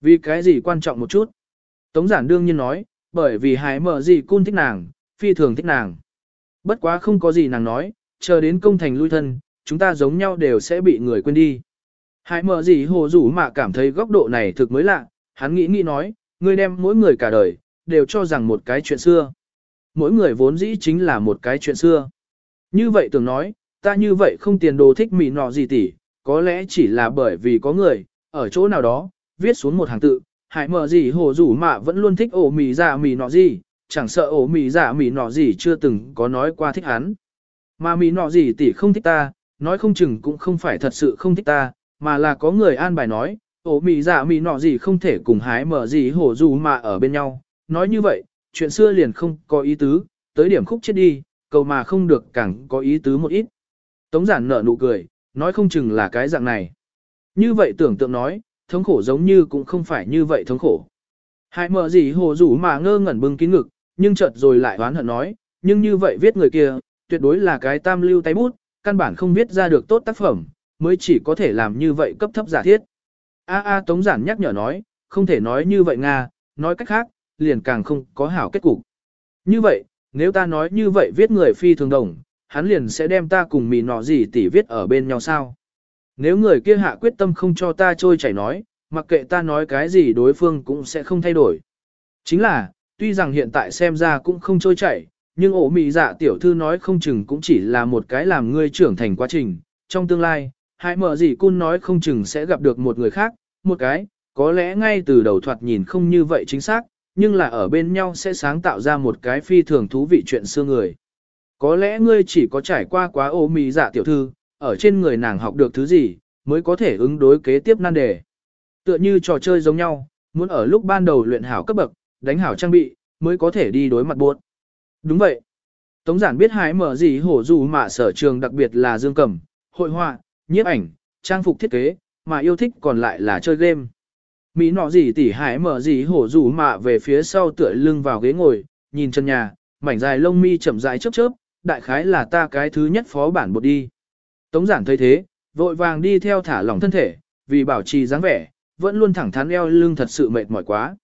Vì cái gì quan trọng một chút? Tống giản đương nhiên nói, bởi vì Hải mở gì Cun thích nàng, phi thường thích nàng. Bất quá không có gì nàng nói, chờ đến công thành lui thân, chúng ta giống nhau đều sẽ bị người quên đi. Hải mở gì hồ rủ mà cảm thấy góc độ này thực mới lạ, hắn nghĩ nghĩ nói, ngươi đem mỗi người cả đời, đều cho rằng một cái chuyện xưa. Mỗi người vốn dĩ chính là một cái chuyện xưa. Như vậy tưởng nói, ta như vậy không tiền đồ thích mỉ nọ gì tỉ, có lẽ chỉ là bởi vì có người, ở chỗ nào đó, viết xuống một hàng tự, Hải mở gì hồ rủ mạ vẫn luôn thích ổ mì dạ mì nọ gì, chẳng sợ ổ mì dạ mì nọ gì chưa từng có nói qua thích hắn. Mà mì nọ gì tỷ không thích ta, nói không chừng cũng không phải thật sự không thích ta, mà là có người an bài nói, ổ mì dạ mì nọ gì không thể cùng hái mở gì hổ dù mà ở bên nhau. Nói như vậy, chuyện xưa liền không có ý tứ, tới điểm khúc chết đi, cầu mà không được càng có ý tứ một ít. Tống giản nở nụ cười, nói không chừng là cái dạng này. Như vậy tưởng tượng nói, thống khổ giống như cũng không phải như vậy thống khổ. Hại mở gì hồ rủ mà ngơ ngẩn bưng kín ngực, nhưng chợt rồi lại oán hận nói, nhưng như vậy viết người kia, tuyệt đối là cái tam lưu tay bút, căn bản không viết ra được tốt tác phẩm, mới chỉ có thể làm như vậy cấp thấp giả thiết. A A Tống Giản nhắc nhở nói, không thể nói như vậy Nga, nói cách khác, liền càng không có hảo kết cục. Như vậy, nếu ta nói như vậy viết người phi thường đồng, hắn liền sẽ đem ta cùng mì nọ gì tỉ viết ở bên nhau sao. Nếu người kia hạ quyết tâm không cho ta trôi chảy nói, mặc kệ ta nói cái gì đối phương cũng sẽ không thay đổi. Chính là, tuy rằng hiện tại xem ra cũng không trôi chảy, nhưng ổ mị dạ tiểu thư nói không chừng cũng chỉ là một cái làm ngươi trưởng thành quá trình. Trong tương lai, hãy mở gì cun nói không chừng sẽ gặp được một người khác, một cái, có lẽ ngay từ đầu thoạt nhìn không như vậy chính xác, nhưng là ở bên nhau sẽ sáng tạo ra một cái phi thường thú vị chuyện xưa người. Có lẽ ngươi chỉ có trải qua quá ổ mị dạ tiểu thư, ở trên người nàng học được thứ gì, mới có thể ứng đối kế tiếp nan đề. Tựa như trò chơi giống nhau, muốn ở lúc ban đầu luyện hảo cấp bậc, đánh hảo trang bị, mới có thể đi đối mặt buộc. Đúng vậy. Tống giản biết hái mở gì hổ dù mà sở trường đặc biệt là dương cầm, hội họa, nhiếp ảnh, trang phục thiết kế, mà yêu thích còn lại là chơi game. Mỹ nọ gì tỉ hái mở gì hổ dù mạ về phía sau tựa lưng vào ghế ngồi, nhìn chân nhà, mảnh dài lông mi chậm rãi chớp chớp, đại khái là ta cái thứ nhất phó bản bột đi. Tống giản thấy thế, vội vàng đi theo thả lỏng thân thể, vì bảo trì dáng vẻ, vẫn luôn thẳng thắn eo lưng thật sự mệt mỏi quá.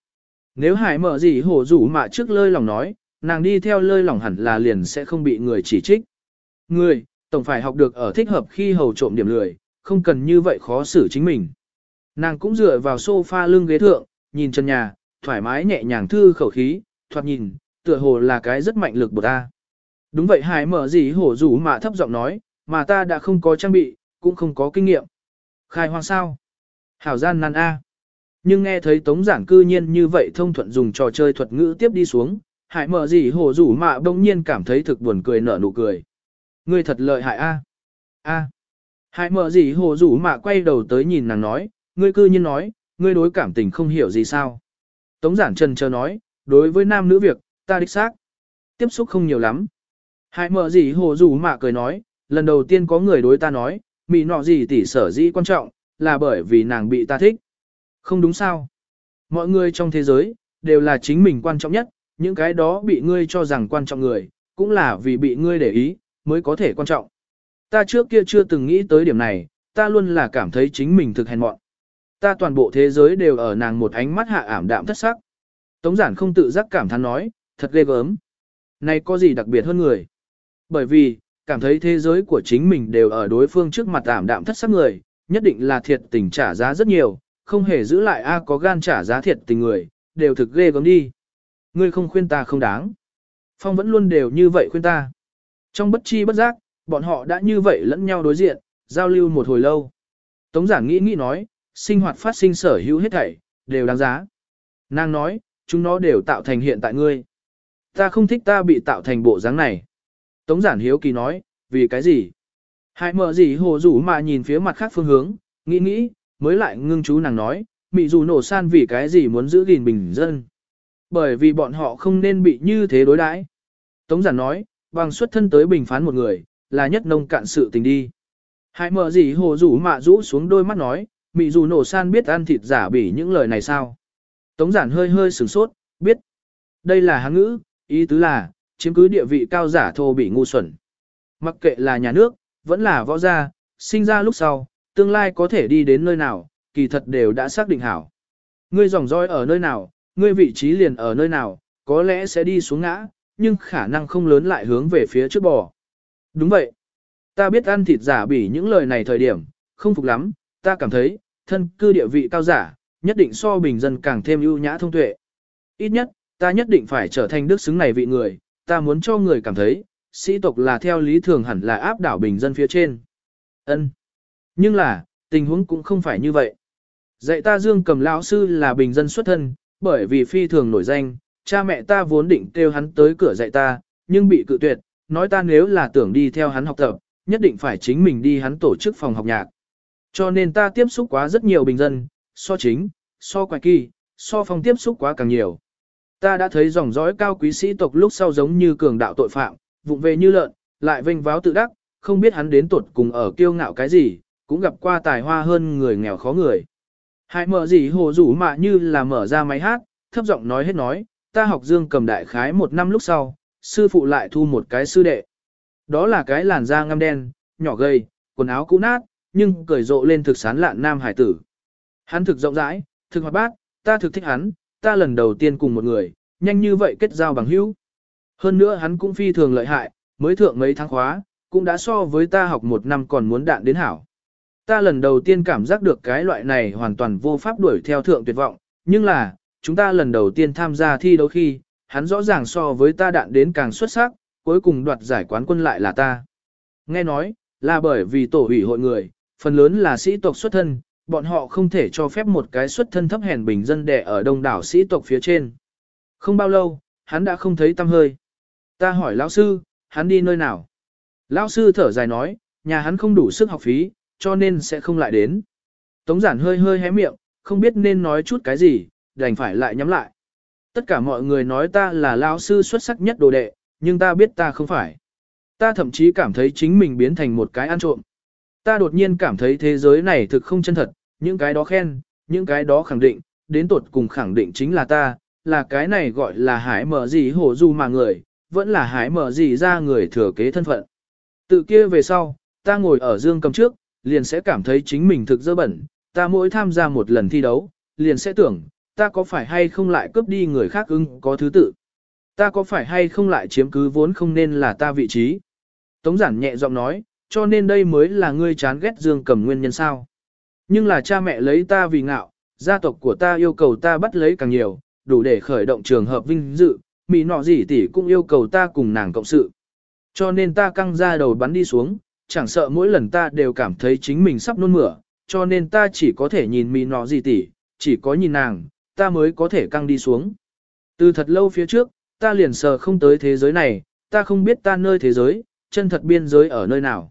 Nếu hải mở gì hổ rủ mạ trước lơi lòng nói, nàng đi theo lơi lòng hẳn là liền sẽ không bị người chỉ trích. Người, tổng phải học được ở thích hợp khi hầu trộm điểm lười, không cần như vậy khó xử chính mình. Nàng cũng dựa vào sofa lưng ghế thượng, nhìn chân nhà, thoải mái nhẹ nhàng thư khẩu khí, thoạt nhìn, tựa hồ là cái rất mạnh lực của ta. Đúng vậy hải mở gì hổ rủ mạ thấp giọng nói, mà ta đã không có trang bị, cũng không có kinh nghiệm. Khai hoang sao? Hảo gian nan A. Nhưng nghe thấy tống giảng cư nhiên như vậy thông thuận dùng trò chơi thuật ngữ tiếp đi xuống, hại mở gì hồ rủ mạ bỗng nhiên cảm thấy thực buồn cười nở nụ cười. Ngươi thật lợi hại A. A. Hại mở gì hồ rủ mạ quay đầu tới nhìn nàng nói, ngươi cư nhiên nói, ngươi đối cảm tình không hiểu gì sao. Tống giản trần chờ nói, đối với nam nữ việc, ta đích xác. Tiếp xúc không nhiều lắm. Hại mở gì hồ rủ mạ cười nói, lần đầu tiên có người đối ta nói, mị nọ gì tỉ sở dĩ quan trọng, là bởi vì nàng bị ta thích. Không đúng sao? Mọi người trong thế giới, đều là chính mình quan trọng nhất, những cái đó bị ngươi cho rằng quan trọng người, cũng là vì bị ngươi để ý, mới có thể quan trọng. Ta trước kia chưa từng nghĩ tới điểm này, ta luôn là cảm thấy chính mình thực hèn mọn. Ta toàn bộ thế giới đều ở nàng một ánh mắt hạ ảm đạm thất sắc. Tống giản không tự giác cảm thán nói, thật ghê gớm. Này có gì đặc biệt hơn người? Bởi vì, cảm thấy thế giới của chính mình đều ở đối phương trước mặt ảm đạm thất sắc người, nhất định là thiệt tình trả giá rất nhiều, không hề giữ lại a có gan trả giá thiệt tình người, đều thực ghê gớm đi. Ngươi không khuyên ta không đáng. Phong vẫn luôn đều như vậy khuyên ta. Trong bất chi bất giác, bọn họ đã như vậy lẫn nhau đối diện, giao lưu một hồi lâu. Tống giảng nghĩ nghĩ nói, sinh hoạt phát sinh sở hữu hết thảy, đều đáng giá. Nàng nói, chúng nó đều tạo thành hiện tại ngươi. Ta không thích ta bị tạo thành bộ dáng này. Tống giản hiếu kỳ nói, vì cái gì? Hải mở gì hồ rủ mà nhìn phía mặt khác phương hướng, nghĩ nghĩ, mới lại ngưng chú nàng nói, mị dù nổ san vì cái gì muốn giữ gìn bình dân. Bởi vì bọn họ không nên bị như thế đối đãi. Tống giản nói, bằng xuất thân tới bình phán một người, là nhất nông cạn sự tình đi. Hải mở gì hồ rủ mạ rũ xuống đôi mắt nói, mị dù nổ san biết ăn thịt giả bỉ những lời này sao? Tống giản hơi hơi sửng sốt, biết. Đây là hán ngữ, ý tứ là, chiếm cứ địa vị cao giả thô bị ngu xuẩn. Mặc kệ là nhà nước, vẫn là võ gia, sinh ra lúc sau, tương lai có thể đi đến nơi nào, kỳ thật đều đã xác định hảo. Ngươi dòng dõi ở nơi nào, ngươi vị trí liền ở nơi nào, có lẽ sẽ đi xuống ngã, nhưng khả năng không lớn lại hướng về phía trước bò. Đúng vậy. Ta biết ăn thịt giả bỉ những lời này thời điểm, không phục lắm, ta cảm thấy, thân cư địa vị cao giả, nhất định so bình dân càng thêm ưu nhã thông tuệ. Ít nhất, ta nhất định phải trở thành đức xứng này vị người, ta muốn cho người cảm thấy, sĩ tộc là theo lý thường hẳn là áp đảo bình dân phía trên. Ân. Nhưng là, tình huống cũng không phải như vậy. Dạy ta dương cầm lão sư là bình dân xuất thân, bởi vì phi thường nổi danh, cha mẹ ta vốn định kêu hắn tới cửa dạy ta, nhưng bị cự tuyệt, nói ta nếu là tưởng đi theo hắn học tập, nhất định phải chính mình đi hắn tổ chức phòng học nhạc. Cho nên ta tiếp xúc quá rất nhiều bình dân, so chính, so quài kỳ, so phòng tiếp xúc quá càng nhiều. Ta đã thấy dòng dõi cao quý sĩ tộc lúc sau giống như cường đạo tội phạm, vụng về như lợn, lại vênh váo tự đắc, không biết hắn đến tuột cùng ở kiêu ngạo cái gì, cũng gặp qua tài hoa hơn người nghèo khó người. Hại mở gì hồ rủ mạ như là mở ra máy hát, thấp giọng nói hết nói, ta học dương cầm đại khái một năm lúc sau, sư phụ lại thu một cái sư đệ. Đó là cái làn da ngăm đen, nhỏ gầy, quần áo cũ nát, nhưng cởi rộ lên thực sán lạn nam hải tử. Hắn thực rộng rãi, thực hoạt bát, ta thực thích hắn, ta lần đầu tiên cùng một người, nhanh như vậy kết giao bằng hữu. Hơn nữa hắn cũng phi thường lợi hại, mới thượng mấy tháng khóa, cũng đã so với ta học một năm còn muốn đạn đến hảo. Ta lần đầu tiên cảm giác được cái loại này hoàn toàn vô pháp đuổi theo thượng tuyệt vọng, nhưng là, chúng ta lần đầu tiên tham gia thi đấu khi, hắn rõ ràng so với ta đạn đến càng xuất sắc, cuối cùng đoạt giải quán quân lại là ta. Nghe nói, là bởi vì tổ ủy hội người, phần lớn là sĩ tộc xuất thân, bọn họ không thể cho phép một cái xuất thân thấp hèn bình dân đẻ ở đông đảo sĩ tộc phía trên. Không bao lâu, hắn đã không thấy tâm hơi. Ta hỏi lão sư, hắn đi nơi nào? Lão sư thở dài nói, nhà hắn không đủ sức học phí, cho nên sẽ không lại đến. Tống giản hơi hơi hé miệng, không biết nên nói chút cái gì, đành phải lại nhắm lại. Tất cả mọi người nói ta là lão sư xuất sắc nhất đồ đệ, nhưng ta biết ta không phải. Ta thậm chí cảm thấy chính mình biến thành một cái ăn trộm. Ta đột nhiên cảm thấy thế giới này thực không chân thật, những cái đó khen, những cái đó khẳng định, đến tột cùng khẳng định chính là ta, là cái này gọi là hải mở gì hổ du mà người, vẫn là hải mở gì ra người thừa kế thân phận. Tự kia về sau, ta ngồi ở dương cầm trước, liền sẽ cảm thấy chính mình thực dơ bẩn, ta mỗi tham gia một lần thi đấu, liền sẽ tưởng, ta có phải hay không lại cướp đi người khác ưng có thứ tự. Ta có phải hay không lại chiếm cứ vốn không nên là ta vị trí. Tống giản nhẹ giọng nói, cho nên đây mới là ngươi chán ghét dương cầm nguyên nhân sao. Nhưng là cha mẹ lấy ta vì ngạo, gia tộc của ta yêu cầu ta bắt lấy càng nhiều, đủ để khởi động trường hợp vinh dự, mỹ nọ gì tỷ cũng yêu cầu ta cùng nàng cộng sự. Cho nên ta căng ra đầu bắn đi xuống, chẳng sợ mỗi lần ta đều cảm thấy chính mình sắp nôn mửa, cho nên ta chỉ có thể nhìn mỹ nọ gì tỷ, chỉ có nhìn nàng, ta mới có thể căng đi xuống. Từ thật lâu phía trước, ta liền sờ không tới thế giới này, ta không biết ta nơi thế giới, chân thật biên giới ở nơi nào.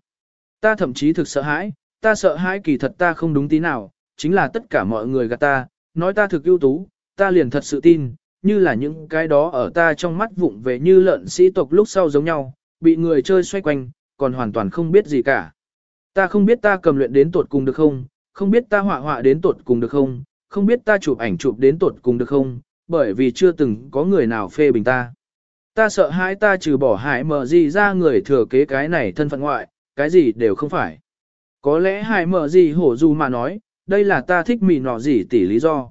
Ta thậm chí thực sợ hãi, ta sợ hãi kỳ thật ta không đúng tí nào, chính là tất cả mọi người gạt ta, nói ta thực ưu tú, ta liền thật sự tin, như là những cái đó ở ta trong mắt vụng về như lợn sĩ tộc lúc sau giống nhau, bị người chơi xoay quanh, còn hoàn toàn không biết gì cả. Ta không biết ta cầm luyện đến tột cùng được không, không biết ta họa họa đến tột cùng được không, không biết ta chụp ảnh chụp đến tột cùng được không, bởi vì chưa từng có người nào phê bình ta. Ta sợ hãi ta trừ bỏ hại mở gì ra người thừa kế cái này thân phận ngoại, cái gì đều không phải. Có lẽ hại mở gì hổ dù mà nói, đây là ta thích mì nọ gì tỉ lý do.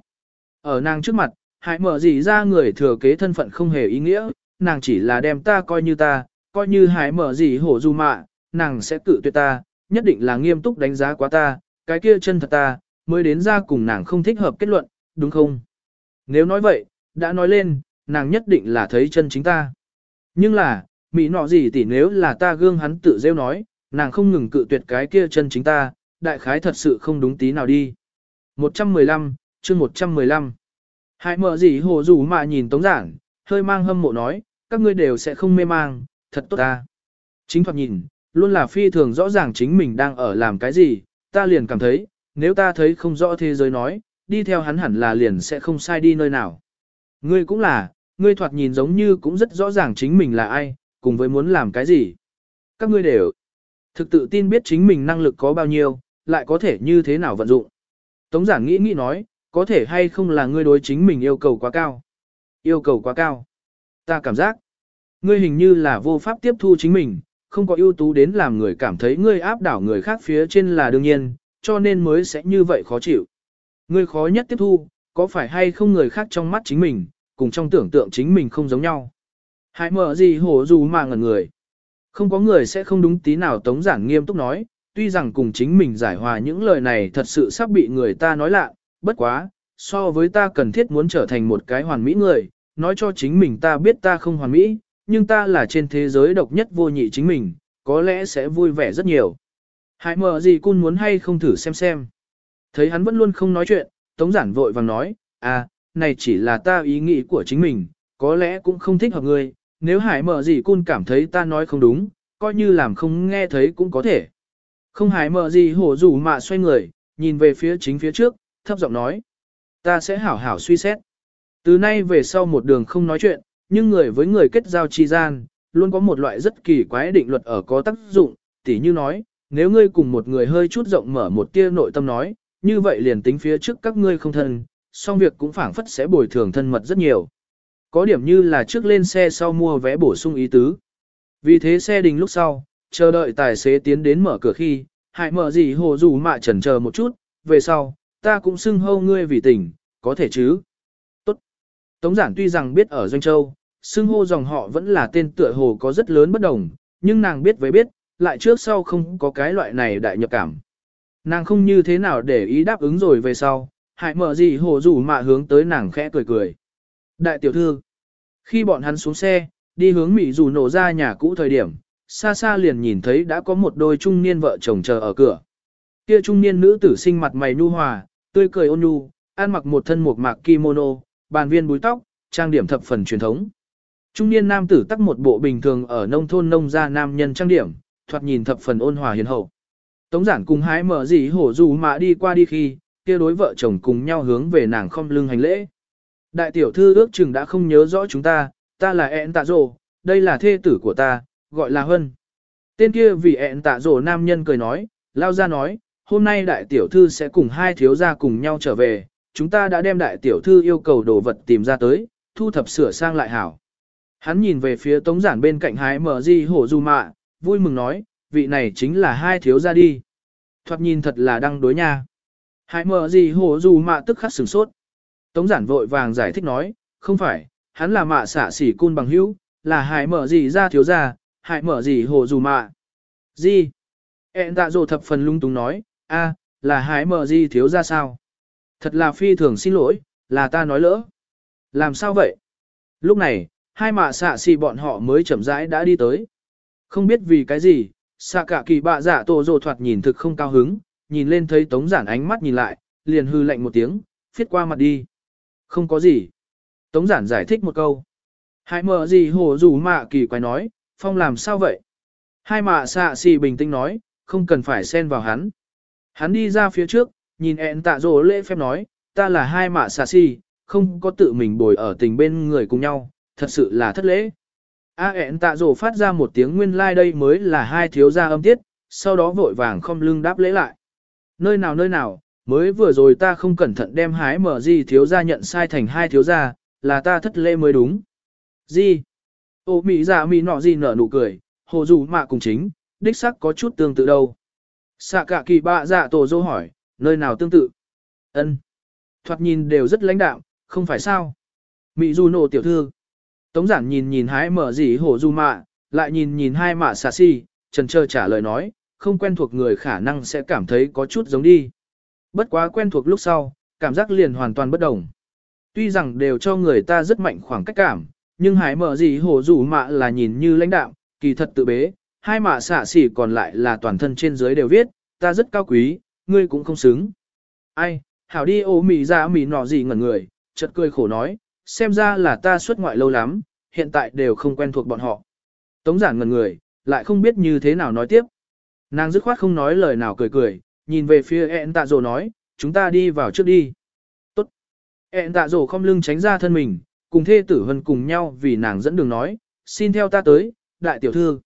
Ở nàng trước mặt, hại mở gì ra người thừa kế thân phận không hề ý nghĩa, nàng chỉ là đem ta coi như ta, coi như hại mở gì hổ dù mà nàng sẽ cự tuyệt ta, nhất định là nghiêm túc đánh giá quá ta, cái kia chân thật ta, mới đến ra cùng nàng không thích hợp kết luận, đúng không? Nếu nói vậy, đã nói lên, nàng nhất định là thấy chân chính ta. Nhưng là, mỹ nọ gì tỉ nếu là ta gương hắn tự rêu nói, nàng không ngừng cự tuyệt cái kia chân chính ta, đại khái thật sự không đúng tí nào đi. 115, chương 115. hại mở gì hồ rủ mà nhìn tống giảng, hơi mang hâm mộ nói, các ngươi đều sẽ không mê mang, thật tốt ta. Chính thoạt nhìn, luôn là phi thường rõ ràng chính mình đang ở làm cái gì, ta liền cảm thấy, nếu ta thấy không rõ thế giới nói, đi theo hắn hẳn là liền sẽ không sai đi nơi nào. Ngươi cũng là, ngươi thoạt nhìn giống như cũng rất rõ ràng chính mình là ai, cùng với muốn làm cái gì. Các ngươi đều thực tự tin biết chính mình năng lực có bao nhiêu, lại có thể như thế nào vận dụng. Tống giản nghĩ nghĩ nói, có thể hay không là ngươi đối chính mình yêu cầu quá cao. Yêu cầu quá cao. Ta cảm giác, ngươi hình như là vô pháp tiếp thu chính mình, không có ưu tú đến làm người cảm thấy ngươi áp đảo người khác phía trên là đương nhiên, cho nên mới sẽ như vậy khó chịu. Ngươi khó nhất tiếp thu, có phải hay không người khác trong mắt chính mình, cùng trong tưởng tượng chính mình không giống nhau. Hãy mở gì hổ dù mà ngẩn người. Không có người sẽ không đúng tí nào tống giản nghiêm túc nói, tuy rằng cùng chính mình giải hòa những lời này thật sự sắp bị người ta nói lạ, bất quá, so với ta cần thiết muốn trở thành một cái hoàn mỹ người, nói cho chính mình ta biết ta không hoàn mỹ, nhưng ta là trên thế giới độc nhất vô nhị chính mình, có lẽ sẽ vui vẻ rất nhiều. Hãy mở gì cun muốn hay không thử xem xem. Thấy hắn vẫn luôn không nói chuyện, Tống giản vội vàng nói, à, này chỉ là ta ý nghĩ của chính mình, có lẽ cũng không thích hợp ngươi, nếu hải mở gì cun cảm thấy ta nói không đúng, coi như làm không nghe thấy cũng có thể. Không hải mở gì hổ rủ mạ xoay người, nhìn về phía chính phía trước, thấp giọng nói, ta sẽ hảo hảo suy xét. Từ nay về sau một đường không nói chuyện, nhưng người với người kết giao chi gian, luôn có một loại rất kỳ quái định luật ở có tác dụng, tỉ như nói, nếu ngươi cùng một người hơi chút rộng mở một tia nội tâm nói, như vậy liền tính phía trước các ngươi không thân, song việc cũng phảng phất sẽ bồi thường thân mật rất nhiều. Có điểm như là trước lên xe sau mua vé bổ sung ý tứ. Vì thế xe đình lúc sau, chờ đợi tài xế tiến đến mở cửa khi, hại mở gì hồ dù mạ chần chờ một chút, về sau, ta cũng xưng hâu ngươi vì tình, có thể chứ. Tốt. Tống giản tuy rằng biết ở Doanh Châu, xưng hô dòng họ vẫn là tên tựa hồ có rất lớn bất đồng, nhưng nàng biết với biết, lại trước sau không có cái loại này đại nhập cảm. Nàng không như thế nào để ý đáp ứng rồi về sau, hại mở gì hồ dù mạ hướng tới nàng khẽ cười cười. Đại tiểu thư, khi bọn hắn xuống xe, đi hướng Mỹ dù nổ ra nhà cũ thời điểm, xa xa liền nhìn thấy đã có một đôi trung niên vợ chồng chờ ở cửa. Kia trung niên nữ tử sinh mặt mày nhu hòa, tươi cười ôn nhu, ăn mặc một thân một mạc kimono, bàn viên búi tóc, trang điểm thập phần truyền thống. Trung niên nam tử tắc một bộ bình thường ở nông thôn nông gia nam nhân trang điểm, thoạt nhìn thập phần ôn hòa hiền hậu. Tống giản cùng hái mở gì hổ dù mà đi qua đi khi, kia đối vợ chồng cùng nhau hướng về nàng không lưng hành lễ. Đại tiểu thư ước chừng đã không nhớ rõ chúng ta, ta là ẹn tạ rồ, đây là thê tử của ta, gọi là Hân. Tên kia vì ẹn tạ rồ nam nhân cười nói, lao ra nói, hôm nay đại tiểu thư sẽ cùng hai thiếu gia cùng nhau trở về, chúng ta đã đem đại tiểu thư yêu cầu đồ vật tìm ra tới, thu thập sửa sang lại hảo. Hắn nhìn về phía tống giản bên cạnh hái mở di hổ du mạ, vui mừng nói, vị này chính là hai thiếu gia đi. Thoạt nhìn thật là đăng đối nha. Hái mở gì hổ du mạ tức khắc sửng sốt. Tống giản vội vàng giải thích nói, không phải, hắn là mạ xả xỉ cun bằng hữu, là hại mở gì ra thiếu gia, hại mở gì hồ dù mạ. Gì? Ẹn tạ dồ thập phần lung túng nói, a, là hại mở gì thiếu gia sao? Thật là phi thường xin lỗi, là ta nói lỡ. Làm sao vậy? Lúc này, hai mạ xạ xì bọn họ mới chậm rãi đã đi tới. Không biết vì cái gì, xạ cả kỳ bạ giả tổ rồ thoạt nhìn thực không cao hứng, nhìn lên thấy tống giản ánh mắt nhìn lại, liền hư lạnh một tiếng, phiết qua mặt đi. Không có gì. Tống giản giải thích một câu. Hai mờ gì hồ dù mạ kỳ quái nói, phong làm sao vậy? Hai mạ xạ xì bình tĩnh nói, không cần phải xen vào hắn. Hắn đi ra phía trước, nhìn ẹn tạ rồ lễ phép nói, ta là hai mạ xạ xì, không có tự mình bồi ở tình bên người cùng nhau, thật sự là thất lễ. A ẹn tạ rồ phát ra một tiếng nguyên lai like đây mới là hai thiếu gia âm tiết, sau đó vội vàng không lưng đáp lễ lại. Nơi nào nơi nào, mới vừa rồi ta không cẩn thận đem hái mở gì thiếu gia nhận sai thành hai thiếu gia, là ta thất lễ mới đúng. Gì? Ô mỹ dạ mỹ nọ gì nở nụ cười, hồ dù mạ cùng chính, đích sắc có chút tương tự đâu. Xạ cả kỳ bạ dạ tổ dô hỏi, nơi nào tương tự? ân Thoạt nhìn đều rất lãnh đạm, không phải sao? Mỹ dù nổ tiểu thư. Tống giản nhìn nhìn hái mở gì hồ dù mạ, lại nhìn nhìn hai mạ xà si, trần trơ trả lời nói, không quen thuộc người khả năng sẽ cảm thấy có chút giống đi. Bất quá quen thuộc lúc sau, cảm giác liền hoàn toàn bất đồng. Tuy rằng đều cho người ta rất mạnh khoảng cách cảm, nhưng hải mở gì hổ rủ mạ là nhìn như lãnh đạo, kỳ thật tự bế, hai mạ xạ xỉ còn lại là toàn thân trên dưới đều viết, ta rất cao quý, ngươi cũng không xứng. Ai, hảo đi ô mì ra mì nọ gì ngẩn người, chợt cười khổ nói, xem ra là ta xuất ngoại lâu lắm, hiện tại đều không quen thuộc bọn họ. Tống giản ngẩn người, lại không biết như thế nào nói tiếp. Nàng dứt khoát không nói lời nào cười cười, nhìn về phía ẹn tạ rồ nói, chúng ta đi vào trước đi. tốt Ẹn tạ rồ không lưng tránh ra thân mình, cùng thê tử hân cùng nhau vì nàng dẫn đường nói, xin theo ta tới, đại tiểu thư.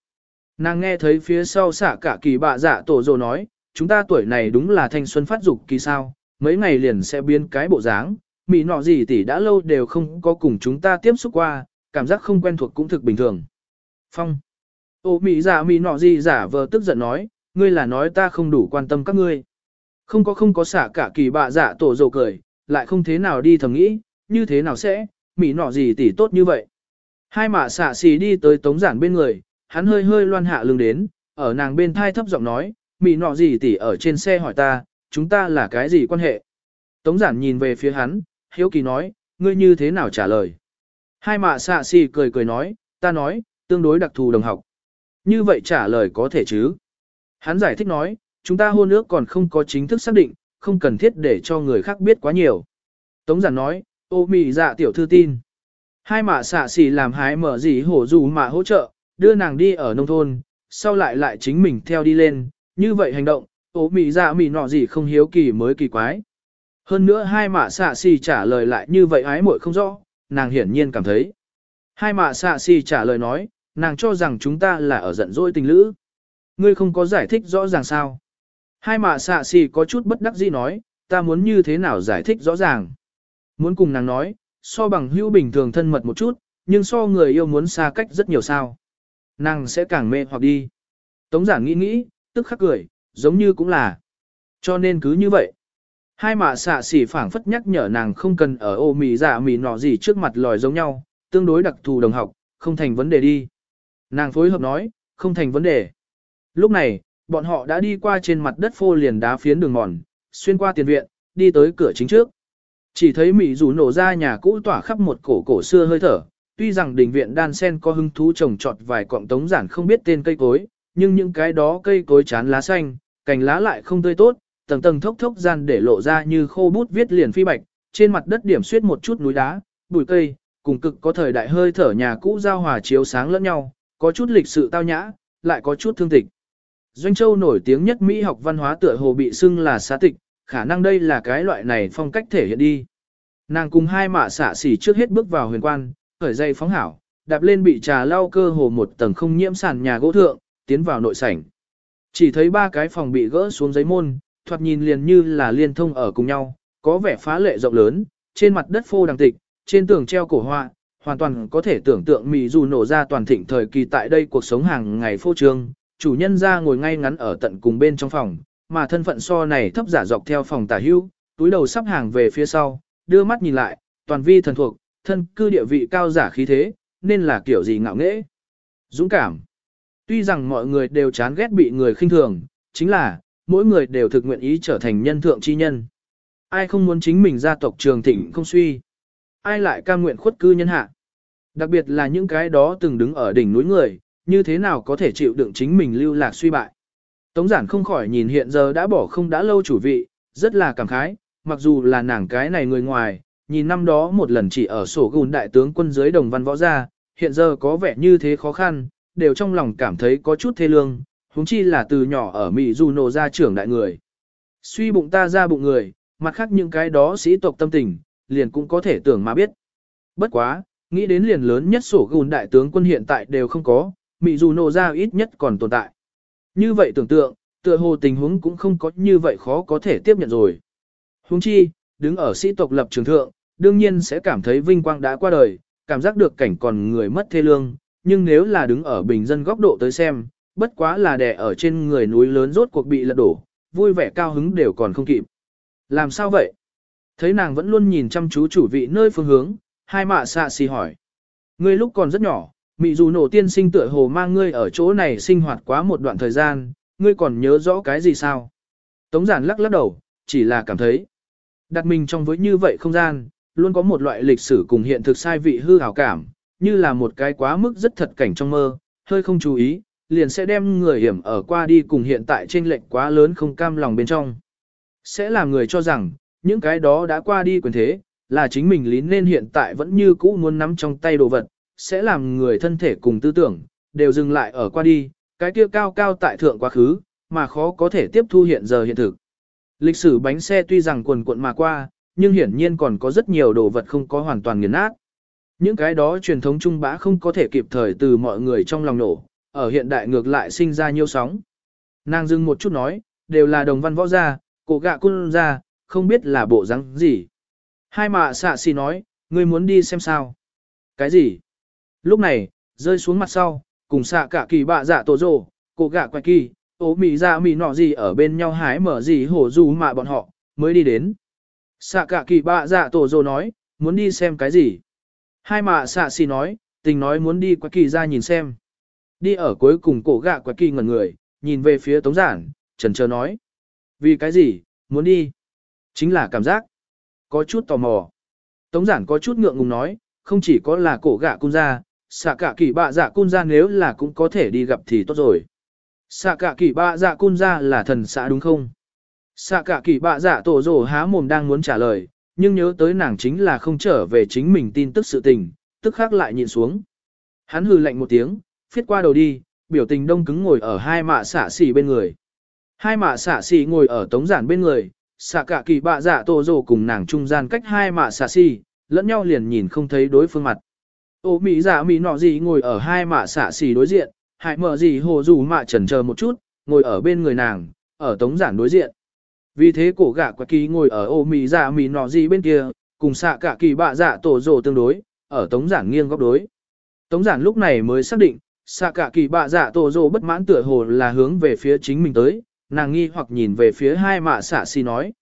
Nàng nghe thấy phía sau xả cả kỳ bạ dạ tổ rồ nói, chúng ta tuổi này đúng là thanh xuân phát dục kỳ sao, mấy ngày liền sẽ biến cái bộ dáng, mỹ nọ gì tỷ đã lâu đều không có cùng chúng ta tiếp xúc qua, cảm giác không quen thuộc cũng thực bình thường. Phong. Ô mỹ giả mỹ nọ gì giả vờ tức giận nói, ngươi là nói ta không đủ quan tâm các ngươi. Không có không có xả cả kỳ bạ giả tổ dầu cười, lại không thế nào đi thầm nghĩ, như thế nào sẽ, mỹ nọ gì tỷ tốt như vậy. Hai mạ xả xì đi tới tống giản bên người, hắn hơi hơi loan hạ lưng đến, ở nàng bên thai thấp giọng nói, mỹ nọ gì tỷ ở trên xe hỏi ta, chúng ta là cái gì quan hệ. Tống giản nhìn về phía hắn, hiếu kỳ nói, ngươi như thế nào trả lời. Hai mạ xạ xì cười cười nói, ta nói, tương đối đặc thù đồng học. Như vậy trả lời có thể chứ. Hắn giải thích nói, chúng ta hôn ước còn không có chính thức xác định, không cần thiết để cho người khác biết quá nhiều. Tống giản nói, ô mị dạ tiểu thư tin. Hai mạ xạ xỉ làm hái mở gì hổ dù mà hỗ trợ, đưa nàng đi ở nông thôn, sau lại lại chính mình theo đi lên, như vậy hành động, ô mị dạ mị nọ gì không hiếu kỳ mới kỳ quái. Hơn nữa hai mạ xạ xỉ trả lời lại như vậy ái muội không rõ, nàng hiển nhiên cảm thấy. Hai mạ xạ xỉ trả lời nói, nàng cho rằng chúng ta là ở giận dỗi tình lữ. Ngươi không có giải thích rõ ràng sao. Hai mạ xạ xì có chút bất đắc dĩ nói, ta muốn như thế nào giải thích rõ ràng. Muốn cùng nàng nói, so bằng hữu bình thường thân mật một chút, nhưng so người yêu muốn xa cách rất nhiều sao. Nàng sẽ càng mê hoặc đi. Tống giản nghĩ nghĩ, tức khắc cười, giống như cũng là. Cho nên cứ như vậy. Hai mạ xạ xỉ phảng phất nhắc nhở nàng không cần ở ô mì giả mì nọ gì trước mặt lòi giống nhau, tương đối đặc thù đồng học, không thành vấn đề đi. Nàng phối hợp nói, không thành vấn đề. Lúc này, bọn họ đã đi qua trên mặt đất phô liền đá phiến đường mòn, xuyên qua tiền viện, đi tới cửa chính trước. Chỉ thấy Mỹ rủ nổ ra nhà cũ tỏa khắp một cổ cổ xưa hơi thở, tuy rằng đình viện đan sen có hứng thú trồng trọt vài cọng tống giản không biết tên cây cối, nhưng những cái đó cây cối chán lá xanh, cành lá lại không tươi tốt, tầng tầng thốc thốc gian để lộ ra như khô bút viết liền phi bạch, trên mặt đất điểm xuyết một chút núi đá, bụi cây, cùng cực có thời đại hơi thở nhà cũ giao hòa chiếu sáng lẫn nhau, có chút lịch sự tao nhã, lại có chút thương tịch. Doanh Châu nổi tiếng nhất Mỹ học văn hóa tựa hồ bị xưng là xá tịch, khả năng đây là cái loại này phong cách thể hiện đi. Nàng cùng hai mạ xạ xỉ trước hết bước vào huyền quan, khởi dây phóng hảo, đạp lên bị trà lau cơ hồ một tầng không nhiễm sàn nhà gỗ thượng, tiến vào nội sảnh. Chỉ thấy ba cái phòng bị gỡ xuống giấy môn, thoạt nhìn liền như là liên thông ở cùng nhau, có vẻ phá lệ rộng lớn, trên mặt đất phô đằng tịch, trên tường treo cổ họa, hoàn toàn có thể tưởng tượng mì dù nổ ra toàn thịnh thời kỳ tại đây cuộc sống hàng ngày phô trương, chủ nhân ra ngồi ngay ngắn ở tận cùng bên trong phòng, mà thân phận so này thấp giả dọc theo phòng tả hưu, túi đầu sắp hàng về phía sau, đưa mắt nhìn lại, toàn vi thần thuộc, thân cư địa vị cao giả khí thế, nên là kiểu gì ngạo nghễ. Dũng cảm. Tuy rằng mọi người đều chán ghét bị người khinh thường, chính là, mỗi người đều thực nguyện ý trở thành nhân thượng chi nhân. Ai không muốn chính mình gia tộc trường thịnh không suy. Ai lại cam nguyện khuất cư nhân hạ. Đặc biệt là những cái đó từng đứng ở đỉnh núi người, như thế nào có thể chịu đựng chính mình lưu lạc suy bại. Tống giản không khỏi nhìn hiện giờ đã bỏ không đã lâu chủ vị, rất là cảm khái, mặc dù là nàng cái này người ngoài, nhìn năm đó một lần chỉ ở sổ gùn đại tướng quân dưới đồng văn võ gia, hiện giờ có vẻ như thế khó khăn, đều trong lòng cảm thấy có chút thê lương, huống chi là từ nhỏ ở Mỹ dù nổ ra trưởng đại người. Suy bụng ta ra bụng người, mặt khác những cái đó sĩ tộc tâm tình, liền cũng có thể tưởng mà biết. Bất quá, nghĩ đến liền lớn nhất sổ gùn đại tướng quân hiện tại đều không có, Mị dù nổ ra ít nhất còn tồn tại. Như vậy tưởng tượng, tựa hồ tình huống cũng không có như vậy khó có thể tiếp nhận rồi. Huống chi, đứng ở sĩ tộc lập trường thượng, đương nhiên sẽ cảm thấy vinh quang đã qua đời, cảm giác được cảnh còn người mất thê lương, nhưng nếu là đứng ở bình dân góc độ tới xem, bất quá là đè ở trên người núi lớn rốt cuộc bị lật đổ, vui vẻ cao hứng đều còn không kịp. Làm sao vậy? Thấy nàng vẫn luôn nhìn chăm chú chủ vị nơi phương hướng, hai mạ xạ xì hỏi. Ngươi lúc còn rất nhỏ, mị dù nổ tiên sinh tựa hồ mang ngươi ở chỗ này sinh hoạt quá một đoạn thời gian, ngươi còn nhớ rõ cái gì sao? Tống giản lắc lắc đầu, chỉ là cảm thấy. Đặt mình trong với như vậy không gian, luôn có một loại lịch sử cùng hiện thực sai vị hư hảo cảm, như là một cái quá mức rất thật cảnh trong mơ, hơi không chú ý, liền sẽ đem người hiểm ở qua đi cùng hiện tại trên lệnh quá lớn không cam lòng bên trong. Sẽ làm người cho rằng, những cái đó đã qua đi quyền thế, là chính mình lý nên hiện tại vẫn như cũ muốn nắm trong tay đồ vật, sẽ làm người thân thể cùng tư tưởng, đều dừng lại ở qua đi, cái kia cao cao tại thượng quá khứ, mà khó có thể tiếp thu hiện giờ hiện thực. Lịch sử bánh xe tuy rằng quần cuộn mà qua, nhưng hiển nhiên còn có rất nhiều đồ vật không có hoàn toàn nghiền nát. Những cái đó truyền thống trung bã không có thể kịp thời từ mọi người trong lòng nổ, ở hiện đại ngược lại sinh ra nhiều sóng. Nàng dưng một chút nói, đều là đồng văn võ gia, cổ gạ quân gia, không biết là bộ rắn gì. Hai mạ xạ xì nói, ngươi muốn đi xem sao. Cái gì? Lúc này, rơi xuống mặt sau, cùng xạ cả kỳ bạ dạ tổ rồ, cổ gạ quay kỳ, ố mì ra mì nọ gì ở bên nhau hái mở gì hổ dù mà bọn họ, mới đi đến. Xạ cả kỳ bạ dạ tổ rồ nói, muốn đi xem cái gì? Hai mạ xạ xì nói, tình nói muốn đi quay kỳ ra nhìn xem. Đi ở cuối cùng cổ gạ quay kỳ ngẩn người, nhìn về phía tống giản, trần chờ nói. Vì cái gì, muốn đi? Chính là cảm giác. Có chút tò mò. Tống giản có chút ngượng ngùng nói, không chỉ có là cổ gạ cung gia, xạ cả kỳ bạ dạ cun gia nếu là cũng có thể đi gặp thì tốt rồi. Xạ cả kỳ bạ dạ cun gia là thần xã đúng không? Xạ cả kỳ bạ dạ tổ rồ há mồm đang muốn trả lời, nhưng nhớ tới nàng chính là không trở về chính mình tin tức sự tình, tức khắc lại nhìn xuống. Hắn hừ lạnh một tiếng, phiết qua đầu đi, biểu tình đông cứng ngồi ở hai mạ xạ xỉ bên người. Hai mạ xạ xỉ ngồi ở tống giản bên người, xạ cả kỳ bạ dạ tổ rồ cùng nàng trung gian cách hai mạ xạ xỉ, lẫn nhau liền nhìn không thấy đối phương mặt. Ô mỹ giả mỹ nọ gì ngồi ở hai mạ xả xì đối diện, hại mở gì hồ dù mạ chần chờ một chút, ngồi ở bên người nàng, ở tống giản đối diện. Vì thế cổ gạ quả kỳ ngồi ở ô mỹ giả mỹ nọ gì bên kia, cùng xạ cả kỳ bạ dạ tổ rồ tương đối, ở tống giản nghiêng góc đối. Tống giản lúc này mới xác định, xạ cả kỳ bạ dạ tổ rồ bất mãn tựa hồ là hướng về phía chính mình tới, nàng nghi hoặc nhìn về phía hai mạ xả xì nói.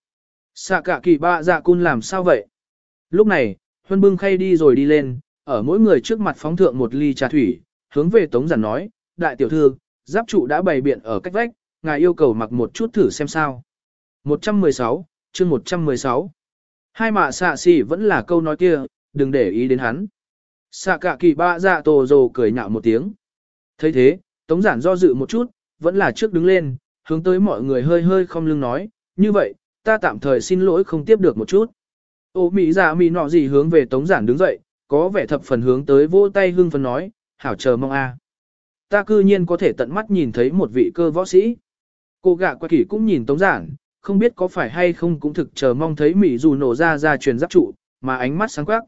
Xạ cả kỳ bạ dạ cun làm sao vậy? Lúc này, Huân bưng khay đi rồi đi lên, ở mỗi người trước mặt phóng thượng một ly trà thủy, hướng về Tống Giản nói, đại tiểu thư, giáp trụ đã bày biện ở cách vách, ngài yêu cầu mặc một chút thử xem sao. 116, chương 116. Hai mạ xạ xì vẫn là câu nói kia, đừng để ý đến hắn. Xạ cả kỳ ba dạ tổ rồ cười nhạo một tiếng. thấy thế, Tống Giản do dự một chút, vẫn là trước đứng lên, hướng tới mọi người hơi hơi không lưng nói, như vậy, ta tạm thời xin lỗi không tiếp được một chút. Ô Mỹ giả Mỹ nọ gì hướng về Tống Giản đứng dậy, có vẻ thập phần hướng tới vỗ tay hưng phấn nói, hảo chờ mong a. Ta cư nhiên có thể tận mắt nhìn thấy một vị cơ võ sĩ. Cô gạ qua kỷ cũng nhìn Tống Giản, không biết có phải hay không cũng thực chờ mong thấy Mỹ dù nổ ra ra truyền giáp trụ, mà ánh mắt sáng quắc.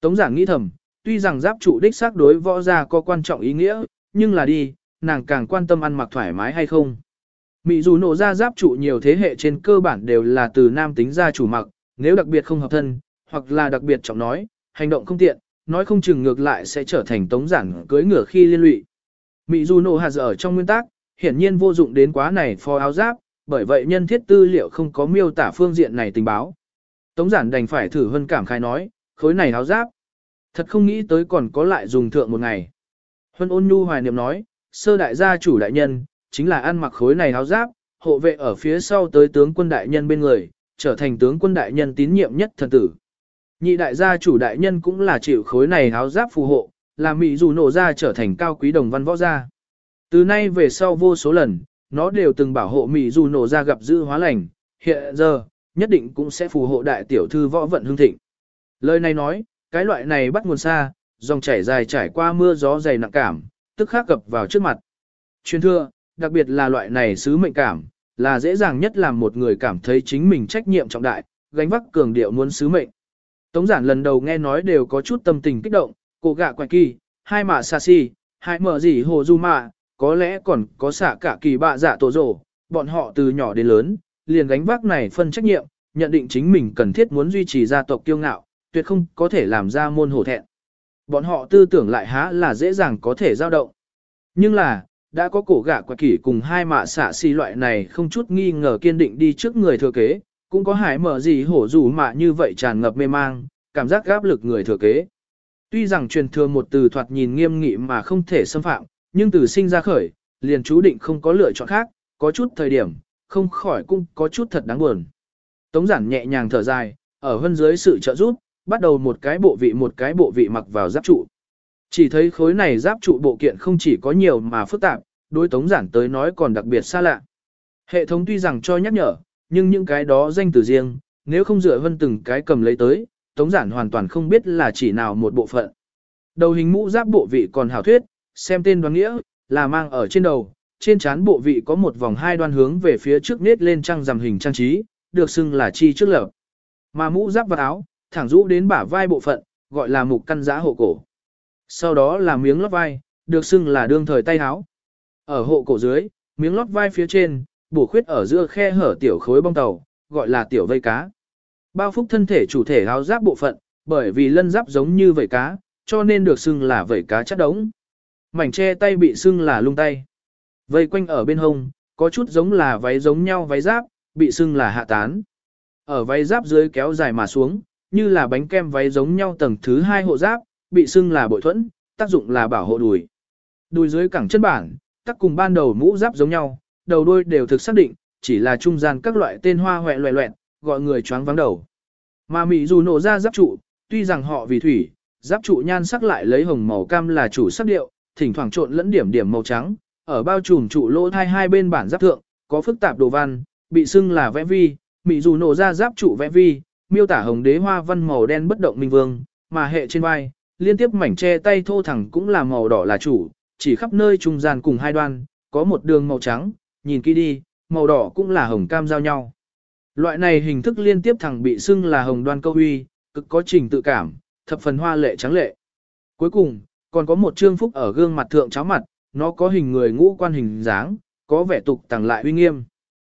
Tống Giản nghĩ thầm, tuy rằng giáp trụ đích xác đối võ gia có quan trọng ý nghĩa, nhưng là đi, nàng càng quan tâm ăn mặc thoải mái hay không. Mỹ dù nổ ra giáp trụ nhiều thế hệ trên cơ bản đều là từ nam tính gia chủ mặc, nếu đặc biệt không hợp thân, hoặc là đặc biệt trọng nói, hành động không tiện, nói không chừng ngược lại sẽ trở thành tống giản cưới ngửa khi liên lụy. Mỹ dù nổ hạt ở trong nguyên tắc, hiển nhiên vô dụng đến quá này phò áo giáp, bởi vậy nhân thiết tư liệu không có miêu tả phương diện này tình báo. Tống giản đành phải thử hơn cảm khai nói, khối này áo giáp. Thật không nghĩ tới còn có lại dùng thượng một ngày. Huân ôn nhu hoài niệm nói, sơ đại gia chủ đại nhân, chính là ăn mặc khối này áo giáp, hộ vệ ở phía sau tới tướng quân đại nhân bên người, trở thành tướng quân đại nhân tín nhiệm nhất thần tử. Nhị đại gia chủ đại nhân cũng là chịu khối này áo giáp phù hộ, làm mỹ dù nổ ra trở thành cao quý đồng văn võ gia. Từ nay về sau vô số lần, nó đều từng bảo hộ mỹ dù nổ ra gặp dữ hóa lành, hiện giờ, nhất định cũng sẽ phù hộ đại tiểu thư võ vận hương thịnh. Lời này nói, cái loại này bắt nguồn xa, dòng chảy dài trải qua mưa gió dày nặng cảm, tức khắc cập vào trước mặt. Chuyên thưa, đặc biệt là loại này sứ mệnh cảm, là dễ dàng nhất làm một người cảm thấy chính mình trách nhiệm trọng đại, gánh vác cường điệu muốn sứ mệnh. Tống giản lần đầu nghe nói đều có chút tâm tình kích động, cổ gạ quạch kỳ, hai mạ xa xì, hai mở gì hồ du mạ, có lẽ còn có xả cả kỳ bạ dạ tổ rổ, bọn họ từ nhỏ đến lớn, liền gánh vác này phân trách nhiệm, nhận định chính mình cần thiết muốn duy trì gia tộc kiêu ngạo, tuyệt không có thể làm ra môn hổ thẹn. Bọn họ tư tưởng lại há là dễ dàng có thể dao động. Nhưng là, đã có cổ gạ quả kỷ cùng hai mạ xà xì loại này không chút nghi ngờ kiên định đi trước người thừa kế, cũng có hải mở gì hổ rủ mạ như vậy tràn ngập mê mang, cảm giác gáp lực người thừa kế. Tuy rằng truyền thừa một từ thoạt nhìn nghiêm nghị mà không thể xâm phạm, nhưng từ sinh ra khởi, liền chú định không có lựa chọn khác, có chút thời điểm, không khỏi cũng có chút thật đáng buồn. Tống giản nhẹ nhàng thở dài, ở hơn dưới sự trợ giúp, bắt đầu một cái bộ vị một cái bộ vị mặc vào giáp trụ. Chỉ thấy khối này giáp trụ bộ kiện không chỉ có nhiều mà phức tạp, đối tống giản tới nói còn đặc biệt xa lạ. Hệ thống tuy rằng cho nhắc nhở, nhưng những cái đó danh từ riêng, nếu không dựa vân từng cái cầm lấy tới, tống giản hoàn toàn không biết là chỉ nào một bộ phận. Đầu hình mũ giáp bộ vị còn hảo thuyết, xem tên đoán nghĩa, là mang ở trên đầu, trên trán bộ vị có một vòng hai đoan hướng về phía trước nết lên trăng rằm hình trang trí, được xưng là chi trước lập. mà mũ giáp và áo, thẳng rũ đến bả vai bộ phận, gọi là mục căn giã hộ cổ. Sau đó là miếng lót vai, được xưng là đương thời tay áo. Ở hộ cổ dưới, miếng lót vai phía trên, bổ khuyết ở giữa khe hở tiểu khối bong tàu, gọi là tiểu vây cá. Bao phúc thân thể chủ thể áo giáp bộ phận, bởi vì lân giáp giống như vảy cá, cho nên được xưng là vảy cá chất đống. Mảnh che tay bị xưng là lung tay. Vây quanh ở bên hông, có chút giống là váy giống nhau váy giáp, bị xưng là hạ tán. Ở váy giáp dưới kéo dài mà xuống, như là bánh kem váy giống nhau tầng thứ hai hộ giáp, bị xưng là bội thuẫn, tác dụng là bảo hộ đùi. Đùi dưới cẳng chân bản, tác cùng ban đầu mũ giáp giống nhau, đầu đuôi đều thực xác định, chỉ là trung gian các loại tên hoa hoẹ loẹ loẹn, gọi người choáng vắng đầu. Mà Mỹ dù nổ ra giáp trụ, tuy rằng họ vì thủy, giáp trụ nhan sắc lại lấy hồng màu cam là chủ sắc điệu, thỉnh thoảng trộn lẫn điểm điểm màu trắng, ở bao trùm trụ lỗ thai hai bên bản giáp thượng, có phức tạp đồ văn, bị xưng là vẽ vi, Mỹ dù nổ ra giáp trụ vẽ vi, miêu tả hồng đế hoa văn màu đen bất động minh vương, mà hệ trên vai, liên tiếp mảnh che tay thô thẳng cũng là màu đỏ là chủ, chỉ khắp nơi trung gian cùng hai đoan, có một đường màu trắng, nhìn kỹ đi, màu đỏ cũng là hồng cam giao nhau. Loại này hình thức liên tiếp thẳng bị xưng là hồng đoan câu huy, cực có trình tự cảm, thập phần hoa lệ trắng lệ. Cuối cùng, còn có một trương phúc ở gương mặt thượng cháo mặt, nó có hình người ngũ quan hình dáng, có vẻ tục tàng lại uy nghiêm.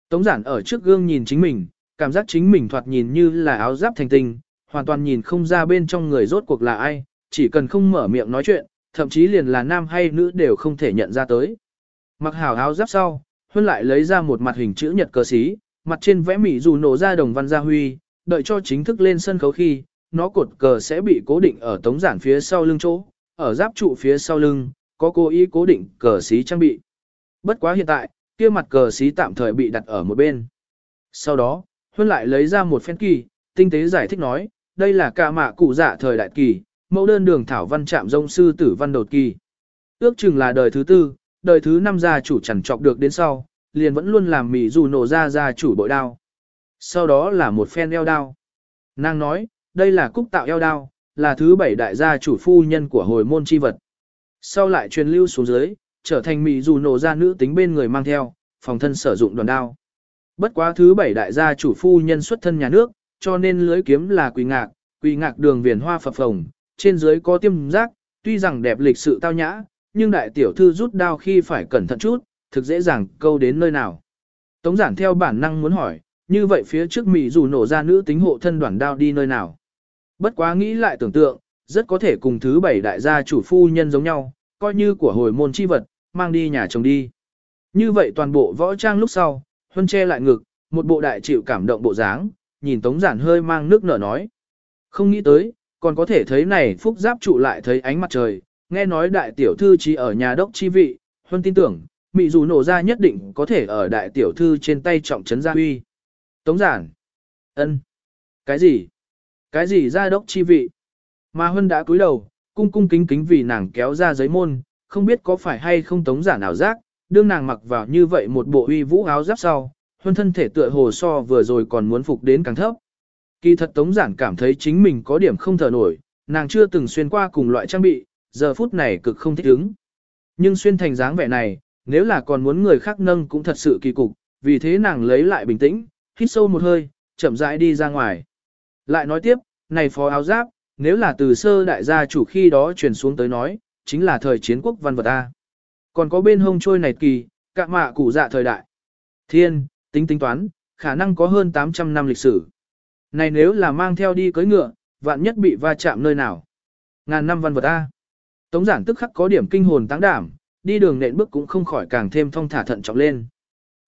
Tống giản ở trước gương nhìn chính mình, cảm giác chính mình thoạt nhìn như là áo giáp thành tinh, hoàn toàn nhìn không ra bên trong người rốt cuộc là ai, chỉ cần không mở miệng nói chuyện, thậm chí liền là nam hay nữ đều không thể nhận ra tới. Mặc hảo áo giáp sau, Huân lại lấy ra một mặt hình chữ nhật cờ xí, mặt trên vẽ mỹ dù nổ ra đồng văn gia huy, đợi cho chính thức lên sân khấu khi, nó cột cờ sẽ bị cố định ở tống giản phía sau lưng chỗ, ở giáp trụ phía sau lưng, có cố ý cố định cờ xí trang bị. Bất quá hiện tại, kia mặt cờ xí tạm thời bị đặt ở một bên. Sau đó, Huân lại lấy ra một phen kỳ, tinh tế giải thích nói, đây là ca mạ cụ dạ thời đại kỳ, mẫu đơn đường thảo văn trạm dông sư tử văn đột kỳ. Ước chừng là đời thứ tư, đời thứ năm gia chủ chẳng chọc được đến sau, liền vẫn luôn làm mì dù nổ ra gia chủ bội đao. Sau đó là một phen eo đao. Nàng nói, đây là cúc tạo eo đao, là thứ bảy đại gia chủ phu nhân của hồi môn chi vật. Sau lại truyền lưu xuống dưới, trở thành mì dù nổ ra nữ tính bên người mang theo, phòng thân sử dụng đoàn đao. Bất quá thứ bảy đại gia chủ phu nhân xuất thân nhà nước, cho nên lưới kiếm là quỳ ngạc, quỳ ngạc đường viền hoa phập phồng, trên dưới có tiêm giác, tuy rằng đẹp lịch sự tao nhã, nhưng đại tiểu thư rút đao khi phải cẩn thận chút, thực dễ dàng câu đến nơi nào. Tống giản theo bản năng muốn hỏi, như vậy phía trước Mỹ dù nổ ra nữ tính hộ thân đoàn đao đi nơi nào. Bất quá nghĩ lại tưởng tượng, rất có thể cùng thứ bảy đại gia chủ phu nhân giống nhau, coi như của hồi môn chi vật, mang đi nhà chồng đi. Như vậy toàn bộ võ trang lúc sau, huân che lại ngực, một bộ đại chịu cảm động bộ dáng, nhìn tống giản hơi mang nước nở nói. Không nghĩ tới, còn có thể thấy này phúc giáp trụ lại thấy ánh mặt trời, nghe nói đại tiểu thư chỉ ở nhà đốc chi vị, huân tin tưởng, mị dù nổ ra nhất định có thể ở đại tiểu thư trên tay trọng trấn gia huy. Tống giản. ân, Cái gì? Cái gì ra đốc chi vị? Mà huân đã cúi đầu, cung cung kính kính vì nàng kéo ra giấy môn, không biết có phải hay không tống giản ảo giác, đương nàng mặc vào như vậy một bộ uy vũ áo giáp sau, huân thân thể tựa hồ so vừa rồi còn muốn phục đến càng thấp. Kỳ thật tống giản cảm thấy chính mình có điểm không thở nổi, nàng chưa từng xuyên qua cùng loại trang bị, giờ phút này cực không thích ứng. Nhưng xuyên thành dáng vẻ này, nếu là còn muốn người khác nâng cũng thật sự kỳ cục, vì thế nàng lấy lại bình tĩnh, hít sâu một hơi, chậm rãi đi ra ngoài. Lại nói tiếp, này phó áo giáp, nếu là từ sơ đại gia chủ khi đó truyền xuống tới nói, chính là thời chiến quốc văn vật A. Còn có bên hông trôi này kỳ, cạ mạ cụ dạ thời đại. Thiên, tính tính toán, khả năng có hơn 800 năm lịch sử. Này nếu là mang theo đi cưới ngựa, vạn nhất bị va chạm nơi nào. Ngàn năm văn vật A. Tống giản tức khắc có điểm kinh hồn táng đảm, đi đường nện bước cũng không khỏi càng thêm thong thả thận trọng lên.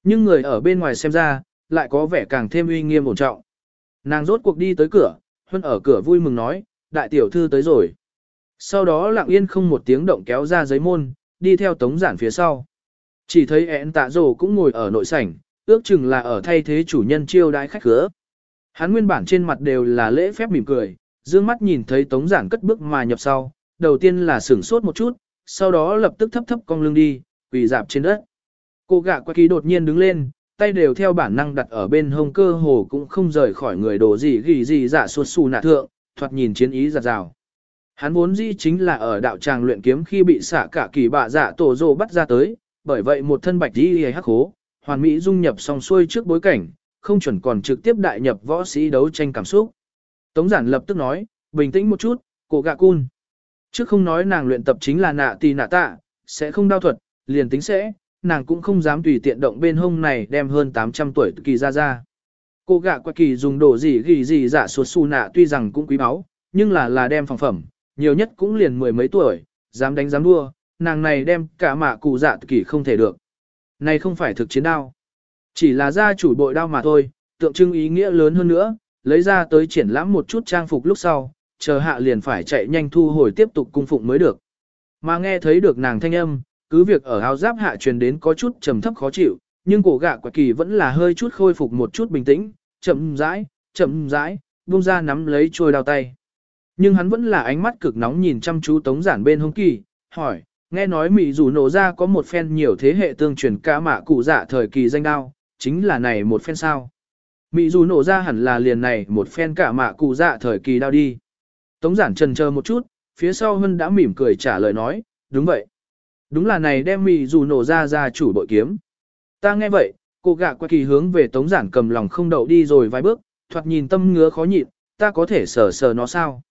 Nhưng người ở bên ngoài xem ra, lại có vẻ càng thêm uy nghiêm ổn trọng. Nàng rốt cuộc đi tới cửa, Huân ở cửa vui mừng nói, đại tiểu thư tới rồi. Sau đó lặng yên không một tiếng động kéo ra giấy môn, đi theo tống giản phía sau. Chỉ thấy ẹn tạ rồ cũng ngồi ở nội sảnh, ước chừng là ở thay thế chủ nhân chiêu đái khách khứa. Hắn nguyên bản trên mặt đều là lễ phép mỉm cười, dương mắt nhìn thấy tống giản cất bước mà nhập sau, đầu tiên là sửng sốt một chút, sau đó lập tức thấp thấp cong lưng đi, quỳ dạp trên đất. Cô gạ qua kỳ đột nhiên đứng lên, tay đều theo bản năng đặt ở bên hông cơ hồ cũng không rời khỏi người đồ gì ghi gì dạ suốt xù nạ thượng, thoạt nhìn chiến ý giặt rào. Hắn vốn dĩ chính là ở đạo tràng luyện kiếm khi bị xả cả kỳ bạ dạ tổ rồ bắt ra tới, bởi vậy một thân bạch đi hắc hố, hoàn mỹ dung nhập song xuôi trước bối cảnh, không chuẩn còn trực tiếp đại nhập võ sĩ đấu tranh cảm xúc. Tống giản lập tức nói, bình tĩnh một chút, cổ gạ cun. Trước không nói nàng luyện tập chính là nạ tì nạ tạ, sẽ không đao thuật, liền tính sẽ, nàng cũng không dám tùy tiện động bên hông này đem hơn 800 tuổi kỳ ra ra. Cô gạ qua kỳ dùng đồ gì ghi gì giả suốt su nạ tuy rằng cũng quý báu, nhưng là là đem phòng phẩm, nhiều nhất cũng liền mười mấy tuổi, dám đánh dám đua, nàng này đem cả mạ cụ dạ kỳ không thể được. Này không phải thực chiến đao, chỉ là gia chủ bội đao mà thôi, tượng trưng ý nghĩa lớn hơn nữa, lấy ra tới triển lãm một chút trang phục lúc sau, chờ hạ liền phải chạy nhanh thu hồi tiếp tục cung phụng mới được. Mà nghe thấy được nàng thanh âm, cứ việc ở áo giáp hạ truyền đến có chút trầm thấp khó chịu, nhưng cổ gạ quả kỳ vẫn là hơi chút khôi phục một chút bình tĩnh, chậm rãi, chậm rãi, buông ra nắm lấy trôi đao tay. Nhưng hắn vẫn là ánh mắt cực nóng nhìn chăm chú tống giản bên hông kỳ, hỏi, nghe nói Mỹ dù nổ ra có một phen nhiều thế hệ tương truyền ca mạ cụ dạ thời kỳ danh đao, chính là này một phen sao. Mỹ dù nổ ra hẳn là liền này một phen cả mạ cụ dạ thời kỳ đao đi. Tống giản trần chờ một chút, phía sau Hân đã mỉm cười trả lời nói, đúng vậy. Đúng là này đem mì dù nổ ra ra chủ bội kiếm. Ta nghe vậy, cô gạ qua kỳ hướng về tống giản cầm lòng không đậu đi rồi vài bước, thoạt nhìn tâm ngứa khó nhịn, ta có thể sờ sờ nó sao.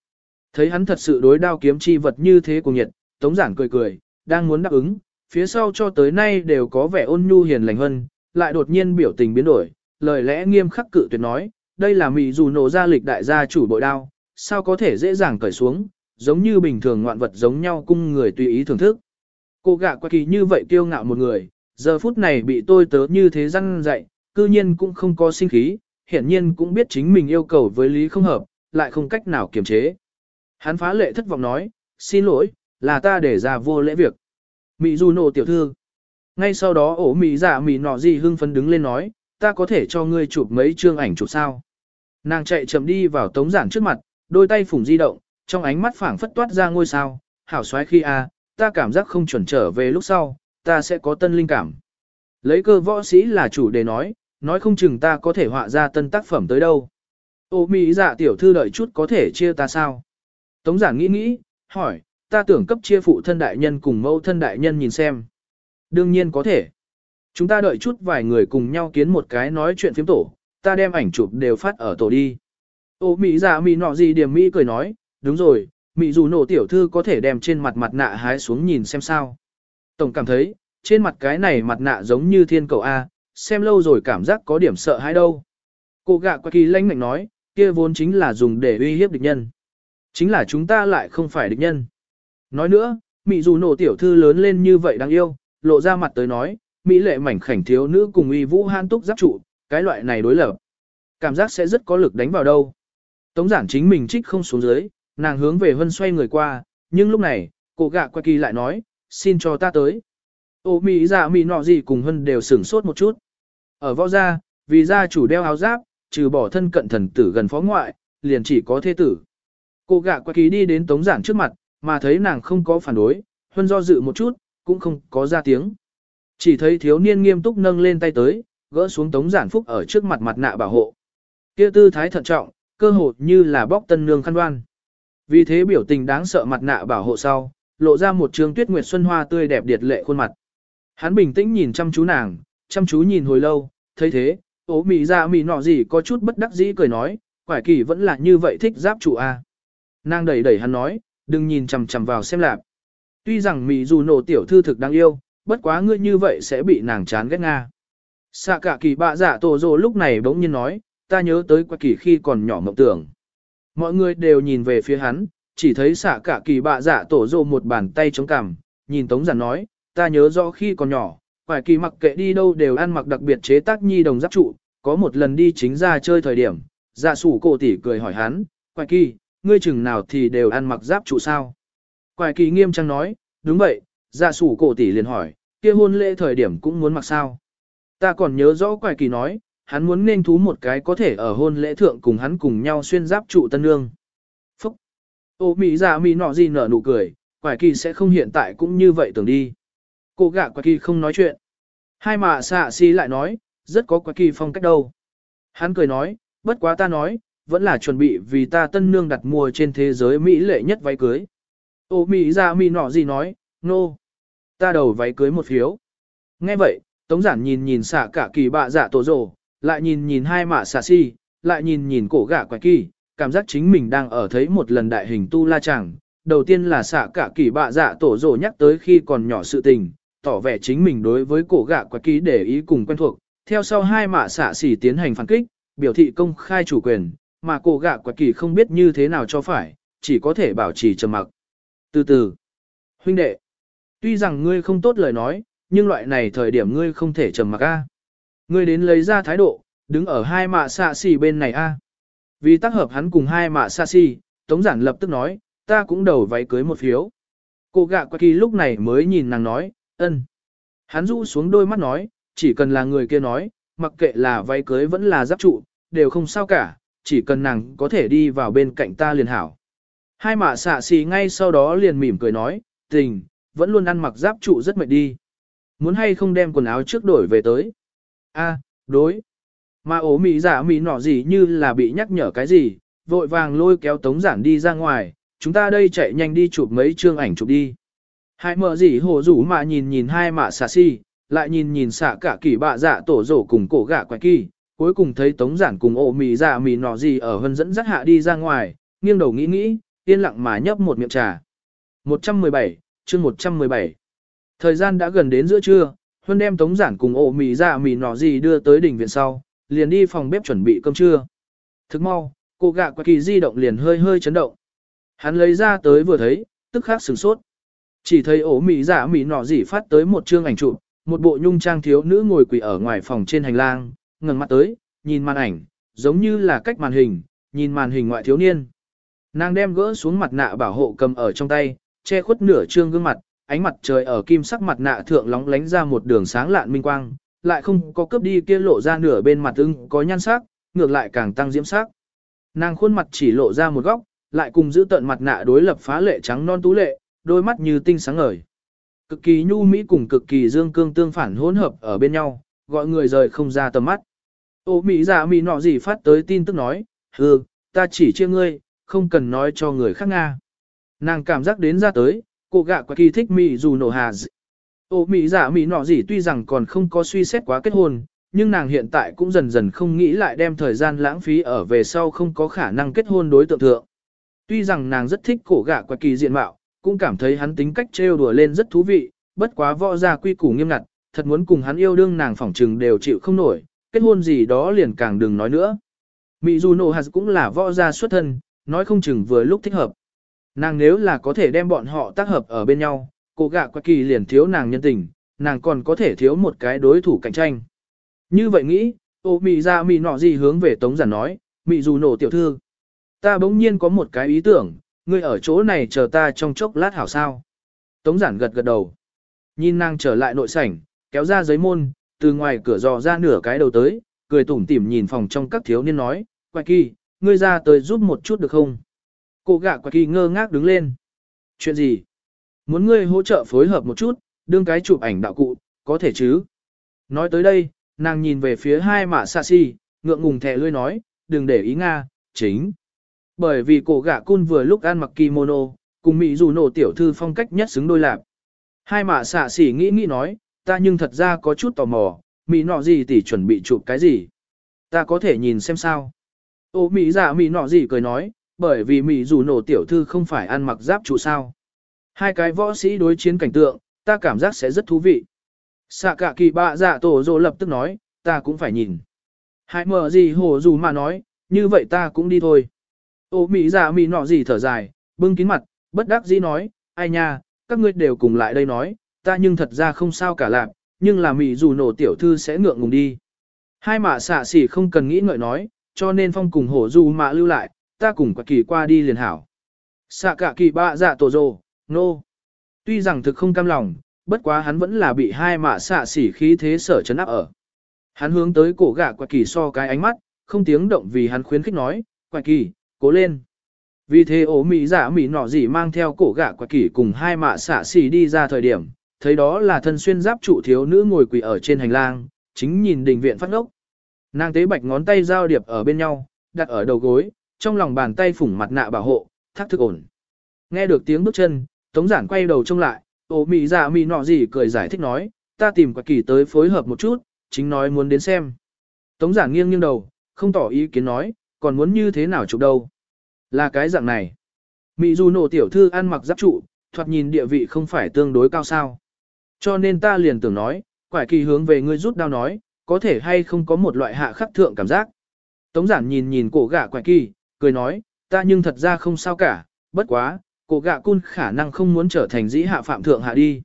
Thấy hắn thật sự đối đao kiếm chi vật như thế cùng nhiệt, tống giản cười cười, đang muốn đáp ứng, phía sau cho tới nay đều có vẻ ôn nhu hiền lành hơn, lại đột nhiên biểu tình biến đổi, lời lẽ nghiêm khắc cự tuyệt nói, đây là mị dù nổ ra lịch đại gia chủ bội đao, sao có thể dễ dàng cởi xuống, giống như bình thường ngoạn vật giống nhau cung người tùy ý thưởng thức. Cô gạ qua kỳ như vậy kiêu ngạo một người, giờ phút này bị tôi tớ như thế răng dạy, cư nhiên cũng không có sinh khí, hiển nhiên cũng biết chính mình yêu cầu với lý không hợp, lại không cách nào kiềm chế. Hắn phá lệ thất vọng nói, xin lỗi, là ta để ra vô lễ việc. Mị du nộ tiểu thư. Ngay sau đó ổ mị giả mị nọ gì hưng phấn đứng lên nói, ta có thể cho ngươi chụp mấy chương ảnh chụp sao. Nàng chạy chậm đi vào tống giản trước mặt, đôi tay phủng di động, trong ánh mắt phảng phất toát ra ngôi sao, hảo xoái khi a, ta cảm giác không chuẩn trở về lúc sau, ta sẽ có tân linh cảm. Lấy cơ võ sĩ là chủ đề nói, nói không chừng ta có thể họa ra tân tác phẩm tới đâu. Ô mỹ dạ tiểu thư đợi chút có thể chia ta sao? Tống giản nghĩ nghĩ, hỏi, ta tưởng cấp chia phụ thân đại nhân cùng mẫu thân đại nhân nhìn xem. Đương nhiên có thể. Chúng ta đợi chút vài người cùng nhau kiến một cái nói chuyện phiếm tổ, ta đem ảnh chụp đều phát ở tổ đi. Ô mỹ dạ mỹ nọ gì điểm mỹ cười nói, đúng rồi, mỹ dù nổ tiểu thư có thể đem trên mặt mặt nạ hái xuống nhìn xem sao. Tổng cảm thấy, trên mặt cái này mặt nạ giống như thiên cầu A, xem lâu rồi cảm giác có điểm sợ hãi đâu. Cô gạ qua kỳ lãnh ngạnh nói, kia vốn chính là dùng để uy hiếp địch nhân. Chính là chúng ta lại không phải địch nhân. Nói nữa, Mỹ dù nổ tiểu thư lớn lên như vậy đáng yêu, lộ ra mặt tới nói, Mỹ lệ mảnh khảnh thiếu nữ cùng uy vũ han túc giáp trụ, cái loại này đối lập. Cảm giác sẽ rất có lực đánh vào đâu. Tống giản chính mình trích không xuống dưới, nàng hướng về Vân xoay người qua, nhưng lúc này, cô gạ qua kỳ lại nói, xin cho ta tới. Ô Mỹ dạ Mỹ nọ gì cùng Vân đều sửng sốt một chút. Ở võ gia, vì gia chủ đeo áo giáp, trừ bỏ thân cận thần tử gần phó ngoại, liền chỉ có thế tử. Cô gạ qua kỳ đi đến tống giản trước mặt, mà thấy nàng không có phản đối, Vân do dự một chút, cũng không có ra tiếng. Chỉ thấy thiếu niên nghiêm túc nâng lên tay tới, gỡ xuống tống giản phúc ở trước mặt mặt nạ bảo hộ. Kia tư thái thận trọng, cơ hồ như là bóc tân nương khăn đoan. Vì thế biểu tình đáng sợ mặt nạ bảo hộ sau, lộ ra một trường tuyết nguyệt xuân hoa tươi đẹp điệt lệ khuôn mặt. Hắn bình tĩnh nhìn chăm chú nàng, chăm chú nhìn hồi lâu, thấy thế, ố mị ra mị nọ gì có chút bất đắc dĩ cười nói, quải kỳ vẫn là như vậy thích giáp chủ a. Nàng đẩy đẩy hắn nói, đừng nhìn chằm chằm vào xem lạc. Tuy rằng mị dù nổ tiểu thư thực đáng yêu, bất quá ngươi như vậy sẽ bị nàng chán ghét nga. Xạ cả kỳ bạ giả tổ rồ lúc này bỗng nhiên nói, ta nhớ tới qua kỳ khi còn nhỏ mộng tưởng. Mọi người đều nhìn về phía hắn, chỉ thấy xạ cả kỳ bạ giả dạ tổ rồ một bàn tay chống cằm, nhìn tống giản nói, ta nhớ rõ khi còn nhỏ, phải kỳ mặc kệ đi đâu đều ăn mặc đặc biệt chế tác nhi đồng giáp trụ, có một lần đi chính ra chơi thời điểm, dạ sủ cổ tỷ cười hỏi hắn, quài kỳ, ngươi chừng nào thì đều ăn mặc giáp trụ sao? Quài kỳ nghiêm trang nói, đúng vậy, dạ sủ cổ tỷ liền hỏi, kia hôn lễ thời điểm cũng muốn mặc sao? Ta còn nhớ rõ quài kỳ nói, hắn muốn nên thú một cái có thể ở hôn lễ thượng cùng hắn cùng nhau xuyên giáp trụ tân nương. Phúc! Ô mỹ dạ mỹ nọ gì nở nụ cười, quải kỳ sẽ không hiện tại cũng như vậy tưởng đi. Cô gạ quải kỳ không nói chuyện. Hai mà xạ si lại nói, rất có quái kỳ phong cách đâu. Hắn cười nói, bất quá ta nói, vẫn là chuẩn bị vì ta tân nương đặt mua trên thế giới Mỹ lệ nhất váy cưới. Ô Mỹ ra Mỹ nọ gì nói, nô. No. Ta đầu váy cưới một phiếu. Nghe vậy, Tống giản nhìn nhìn xạ cả kỳ bạ dạ tổ rồ, lại nhìn nhìn hai mạ xà si, lại nhìn nhìn cổ gạ quái kỳ, cảm giác chính mình đang ở thấy một lần đại hình tu la chẳng. Đầu tiên là xạ cả kỳ bạ dạ tổ rồ nhắc tới khi còn nhỏ sự tình, tỏ vẻ chính mình đối với cổ gạ quái kỳ để ý cùng quen thuộc. Theo sau hai mạ xạ xỉ tiến hành phản kích, biểu thị công khai chủ quyền, mà cổ gạ quái kỳ không biết như thế nào cho phải, chỉ có thể bảo trì trầm mặc. Từ từ, huynh đệ, tuy rằng ngươi không tốt lời nói, nhưng loại này thời điểm ngươi không thể trầm mặc a. Ngươi đến lấy ra thái độ, đứng ở hai mạ xạ xì bên này a. À? Vì tác hợp hắn cùng hai mạ xạ xì, Tống Giản lập tức nói, ta cũng đầu váy cưới một phiếu. Cô gạ qua kỳ lúc này mới nhìn nàng nói, ân. Hắn rũ xuống đôi mắt nói, chỉ cần là người kia nói, mặc kệ là váy cưới vẫn là giáp trụ, đều không sao cả, chỉ cần nàng có thể đi vào bên cạnh ta liền hảo. Hai mạ xạ xì ngay sau đó liền mỉm cười nói, tình, vẫn luôn ăn mặc giáp trụ rất mệt đi. Muốn hay không đem quần áo trước đổi về tới a đối. Mà ố mỹ giả mỹ nọ gì như là bị nhắc nhở cái gì, vội vàng lôi kéo tống giản đi ra ngoài, chúng ta đây chạy nhanh đi chụp mấy chương ảnh chụp đi. Hai mợ gì hồ rủ mà nhìn nhìn hai mạ xà si, lại nhìn nhìn xạ cả kỳ bạ dạ tổ rổ cùng cổ gạ quái kỳ, cuối cùng thấy tống giản cùng ổ mì giả mì nọ gì ở hân dẫn dắt hạ đi ra ngoài, nghiêng đầu nghĩ nghĩ, yên lặng mà nhấp một miệng trà. 117, chương 117. Thời gian đã gần đến giữa trưa, Huân đem tống giản cùng ổ mì dạ mì nọ gì đưa tới đỉnh viện sau, liền đi phòng bếp chuẩn bị cơm trưa. Thức mau, cô gạ quạ kỳ di động liền hơi hơi chấn động. Hắn lấy ra tới vừa thấy, tức khắc sửng sốt. Chỉ thấy ổ mì giả mì nọ gì phát tới một chương ảnh chụp, một bộ nhung trang thiếu nữ ngồi quỳ ở ngoài phòng trên hành lang, ngẩng mặt tới, nhìn màn ảnh, giống như là cách màn hình, nhìn màn hình ngoại thiếu niên. Nàng đem gỡ xuống mặt nạ bảo hộ cầm ở trong tay, che khuất nửa trương gương mặt, ánh mặt trời ở kim sắc mặt nạ thượng lóng lánh ra một đường sáng lạn minh quang, lại không có cướp đi kia lộ ra nửa bên mặt ưng có nhan sắc, ngược lại càng tăng diễm sắc. Nàng khuôn mặt chỉ lộ ra một góc, lại cùng giữ tận mặt nạ đối lập phá lệ trắng non tú lệ, đôi mắt như tinh sáng ngời. Cực kỳ nhu mỹ cùng cực kỳ dương cương tương phản hỗn hợp ở bên nhau, gọi người rời không ra tầm mắt. Ô mỹ giả mỹ nọ gì phát tới tin tức nói, hừ, ta chỉ chia ngươi, không cần nói cho người khác Nga. Nàng cảm giác đến ra tới, cô gạ quả kỳ thích mỹ dù nổ hà dị. Ô mỹ giả mỹ nọ gì tuy rằng còn không có suy xét quá kết hôn, nhưng nàng hiện tại cũng dần dần không nghĩ lại đem thời gian lãng phí ở về sau không có khả năng kết hôn đối tượng thượng. Tuy rằng nàng rất thích cổ gạ quả kỳ diện mạo, cũng cảm thấy hắn tính cách trêu đùa lên rất thú vị, bất quá võ gia quy củ nghiêm ngặt, thật muốn cùng hắn yêu đương nàng phỏng trừng đều chịu không nổi, kết hôn gì đó liền càng đừng nói nữa. Mỹ dù nổ hạt cũng là võ gia xuất thân, nói không chừng vừa lúc thích hợp. Nàng nếu là có thể đem bọn họ tác hợp ở bên nhau, cô gạ qua kỳ liền thiếu nàng nhân tình, nàng còn có thể thiếu một cái đối thủ cạnh tranh. Như vậy nghĩ, ô mị ra mị nọ gì hướng về tống giản nói, mị dù nổ tiểu thư. Ta bỗng nhiên có một cái ý tưởng, ngươi ở chỗ này chờ ta trong chốc lát hảo sao. Tống giản gật gật đầu. Nhìn nàng trở lại nội sảnh, kéo ra giấy môn, từ ngoài cửa dò ra nửa cái đầu tới, cười tủm tỉm nhìn phòng trong các thiếu niên nói, quay kỳ, ngươi ra tới giúp một chút được không? Cô gạ quả kỳ ngơ ngác đứng lên. Chuyện gì? Muốn ngươi hỗ trợ phối hợp một chút, đương cái chụp ảnh đạo cụ, có thể chứ? Nói tới đây, nàng nhìn về phía hai mạ xa xi, ngượng ngùng thẻ lươi nói, đừng để ý Nga, chính. Bởi vì cổ gạ cun vừa lúc ăn mặc kimono, cùng Mỹ dù nổ tiểu thư phong cách nhất xứng đôi lạp. Hai mạ xạ xỉ nghĩ nghĩ nói, ta nhưng thật ra có chút tò mò, Mỹ nọ gì tỉ chuẩn bị chụp cái gì? Ta có thể nhìn xem sao? Ô Mỹ giả Mỹ nọ gì cười nói, bởi vì Mỹ dù nổ tiểu thư không phải ăn mặc giáp trụ sao. Hai cái võ sĩ đối chiến cảnh tượng, ta cảm giác sẽ rất thú vị. Xạ cả kỳ bạ dạ tổ dỗ lập tức nói, ta cũng phải nhìn. Hãy mở gì hồ dù mà nói, như vậy ta cũng đi thôi. Ô Mỹ giả Mỹ nọ gì thở dài, bưng kín mặt, bất đắc dĩ nói, ai nha, các ngươi đều cùng lại đây nói, ta nhưng thật ra không sao cả lạc, nhưng là Mỹ dù nổ tiểu thư sẽ ngượng ngùng đi. Hai mạ xạ xỉ không cần nghĩ ngợi nói, cho nên phong cùng hổ dù mạ lưu lại, ta cùng quả kỳ qua đi liền hảo. Xạ cả kỳ bạ dạ tổ rồ, nô. No. Tuy rằng thực không cam lòng, bất quá hắn vẫn là bị hai mạ xạ xỉ khí thế sở chấn áp ở. Hắn hướng tới cổ gạ quả kỳ so cái ánh mắt, không tiếng động vì hắn khuyến khích nói, quả kỳ, cố lên. Vì thế ố mỹ giả mỹ nọ gì mang theo cổ gạ quả kỳ cùng hai mạ xạ xỉ đi ra thời điểm, thấy đó là thân xuyên giáp trụ thiếu nữ ngồi quỳ ở trên hành lang, chính nhìn đình viện phát ngốc. Nàng tế bạch ngón tay giao điệp ở bên nhau, đặt ở đầu gối, trong lòng bàn tay phủng mặt nạ bảo hộ, thác thức ổn. Nghe được tiếng bước chân, Tống Giản quay đầu trông lại, ô mị dạ mị nọ gì cười giải thích nói, ta tìm quả kỳ tới phối hợp một chút, chính nói muốn đến xem. Tống giản nghiêng nghiêng đầu, không tỏ ý kiến nói, còn muốn như thế nào chụp đâu. Là cái dạng này. Mị dù nổ tiểu thư ăn mặc giáp trụ, thoạt nhìn địa vị không phải tương đối cao sao. Cho nên ta liền tưởng nói, quải kỳ hướng về ngươi rút đao nói, có thể hay không có một loại hạ khắc thượng cảm giác. Tống giản nhìn nhìn cổ gã quải kỳ, cười nói, ta nhưng thật ra không sao cả, bất quá, cổ gạ cun khả năng không muốn trở thành dĩ hạ phạm thượng hạ đi.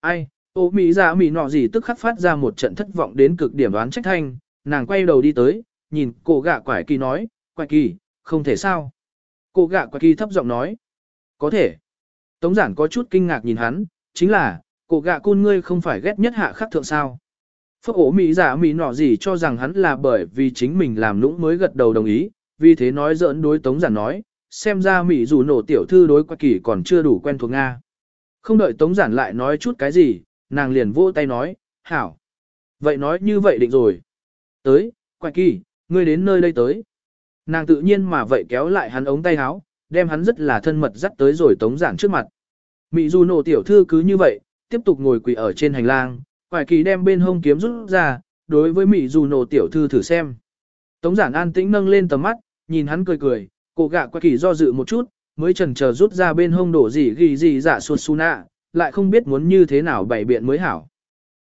Ai, ô mỹ giả mỹ nọ gì tức khắc phát ra một trận thất vọng đến cực điểm đoán trách thanh, nàng quay đầu đi tới, nhìn cổ gạ quải kỳ nói, quải kỳ, không thể sao. Cổ gạ quải kỳ thấp giọng nói, có thể. Tống giản có chút kinh ngạc nhìn hắn, chính là, cổ gạ cun ngươi không phải ghét nhất hạ khắc thượng sao. Phước ổ mỹ giả mỹ nọ gì cho rằng hắn là bởi vì chính mình làm lũng mới gật đầu đồng ý, vì thế nói giỡn đối tống giản nói, xem ra mỹ dù nổ tiểu thư đối qua kỳ còn chưa đủ quen thuộc Nga. Không đợi tống giản lại nói chút cái gì, nàng liền vỗ tay nói, hảo. Vậy nói như vậy định rồi. Tới, quay kỳ, ngươi đến nơi đây tới. Nàng tự nhiên mà vậy kéo lại hắn ống tay áo, đem hắn rất là thân mật dắt tới rồi tống giản trước mặt. Mỹ dù nổ tiểu thư cứ như vậy, tiếp tục ngồi quỳ ở trên hành lang, quải kỳ đem bên hông kiếm rút ra, đối với Mỹ dù nổ tiểu thư thử xem. Tống giản an tĩnh nâng lên tầm mắt, nhìn hắn cười cười, cổ gạ qua kỳ do dự một chút, mới chần chờ rút ra bên hông đổ gì ghi gì dạ suột su nạ, lại không biết muốn như thế nào bày biện mới hảo.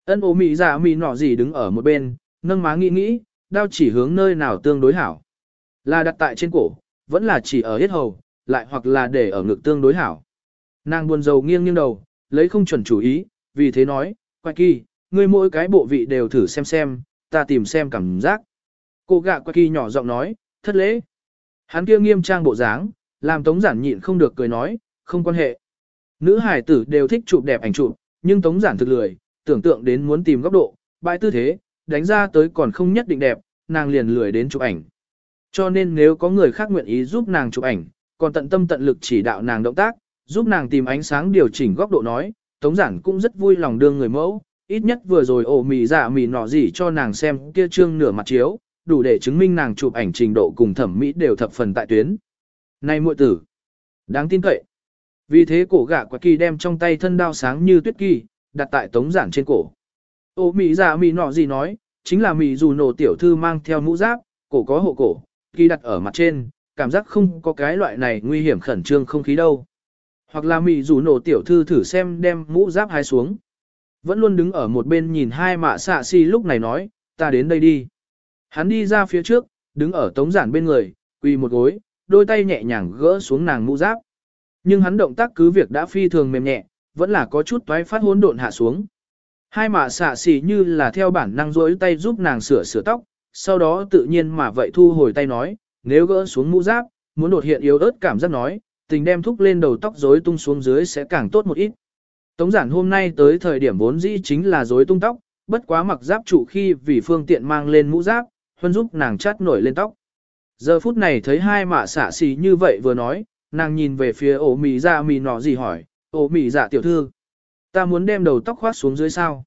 Ân ô mị dạ mị nọ gì đứng ở một bên, nâng má nghĩ nghĩ, đao chỉ hướng nơi nào tương đối hảo. Là đặt tại trên cổ, vẫn là chỉ ở hết hầu, lại hoặc là để ở ngực tương đối hảo. Nàng buồn rầu nghiêng nghiêng đầu, lấy không chuẩn chủ ý, vì thế nói, quay kỳ, ngươi mỗi cái bộ vị đều thử xem xem, ta tìm xem cảm giác. Cô gạ quay kỳ nhỏ giọng nói, thất lễ. Hắn kia nghiêm trang bộ dáng, làm tống giản nhịn không được cười nói, không quan hệ. Nữ hải tử đều thích chụp đẹp ảnh chụp, nhưng tống giản thực lười, tưởng tượng đến muốn tìm góc độ, bãi tư thế, đánh ra tới còn không nhất định đẹp, nàng liền lười đến chụp ảnh. Cho nên nếu có người khác nguyện ý giúp nàng chụp ảnh, còn tận tâm tận lực chỉ đạo nàng động tác, giúp nàng tìm ánh sáng điều chỉnh góc độ nói, Tống Giản cũng rất vui lòng đương người mẫu, ít nhất vừa rồi ổ mì giả mì nọ gì cho nàng xem kia trương nửa mặt chiếu, đủ để chứng minh nàng chụp ảnh trình độ cùng thẩm mỹ đều thập phần tại tuyến. Này muội tử, đáng tin cậy. Vì thế cổ gã quả kỳ đem trong tay thân đao sáng như tuyết kỳ, đặt tại Tống Giản trên cổ. Ô mỹ giả mỹ nọ gì nói, chính là mỹ dù nổ tiểu thư mang theo mũ giáp, cổ có hộ cổ, kỳ đặt ở mặt trên, cảm giác không có cái loại này nguy hiểm khẩn trương không khí đâu. Hoặc là mỹ dù nổ tiểu thư thử xem đem mũ giáp hai xuống. Vẫn luôn đứng ở một bên nhìn hai mạ xạ si lúc này nói, ta đến đây đi. Hắn đi ra phía trước, đứng ở tống giản bên người, quỳ một gối, đôi tay nhẹ nhàng gỡ xuống nàng mũ giáp. Nhưng hắn động tác cứ việc đã phi thường mềm nhẹ, vẫn là có chút toái phát hỗn độn hạ xuống. Hai mạ xạ xì như là theo bản năng rối tay giúp nàng sửa sửa tóc, sau đó tự nhiên mà vậy thu hồi tay nói, nếu gỡ xuống mũ giáp, muốn đột hiện yếu ớt cảm giác nói, tình đem thúc lên đầu tóc rối tung xuống dưới sẽ càng tốt một ít. Tống giản hôm nay tới thời điểm vốn dĩ chính là rối tung tóc, bất quá mặc giáp trụ khi vì phương tiện mang lên mũ giáp, huân giúp nàng chát nổi lên tóc. Giờ phút này thấy hai mạ xả xì như vậy vừa nói, nàng nhìn về phía ổ mì dạ mì nọ gì hỏi, ổ mì dạ tiểu thư, ta muốn đem đầu tóc khoát xuống dưới sao.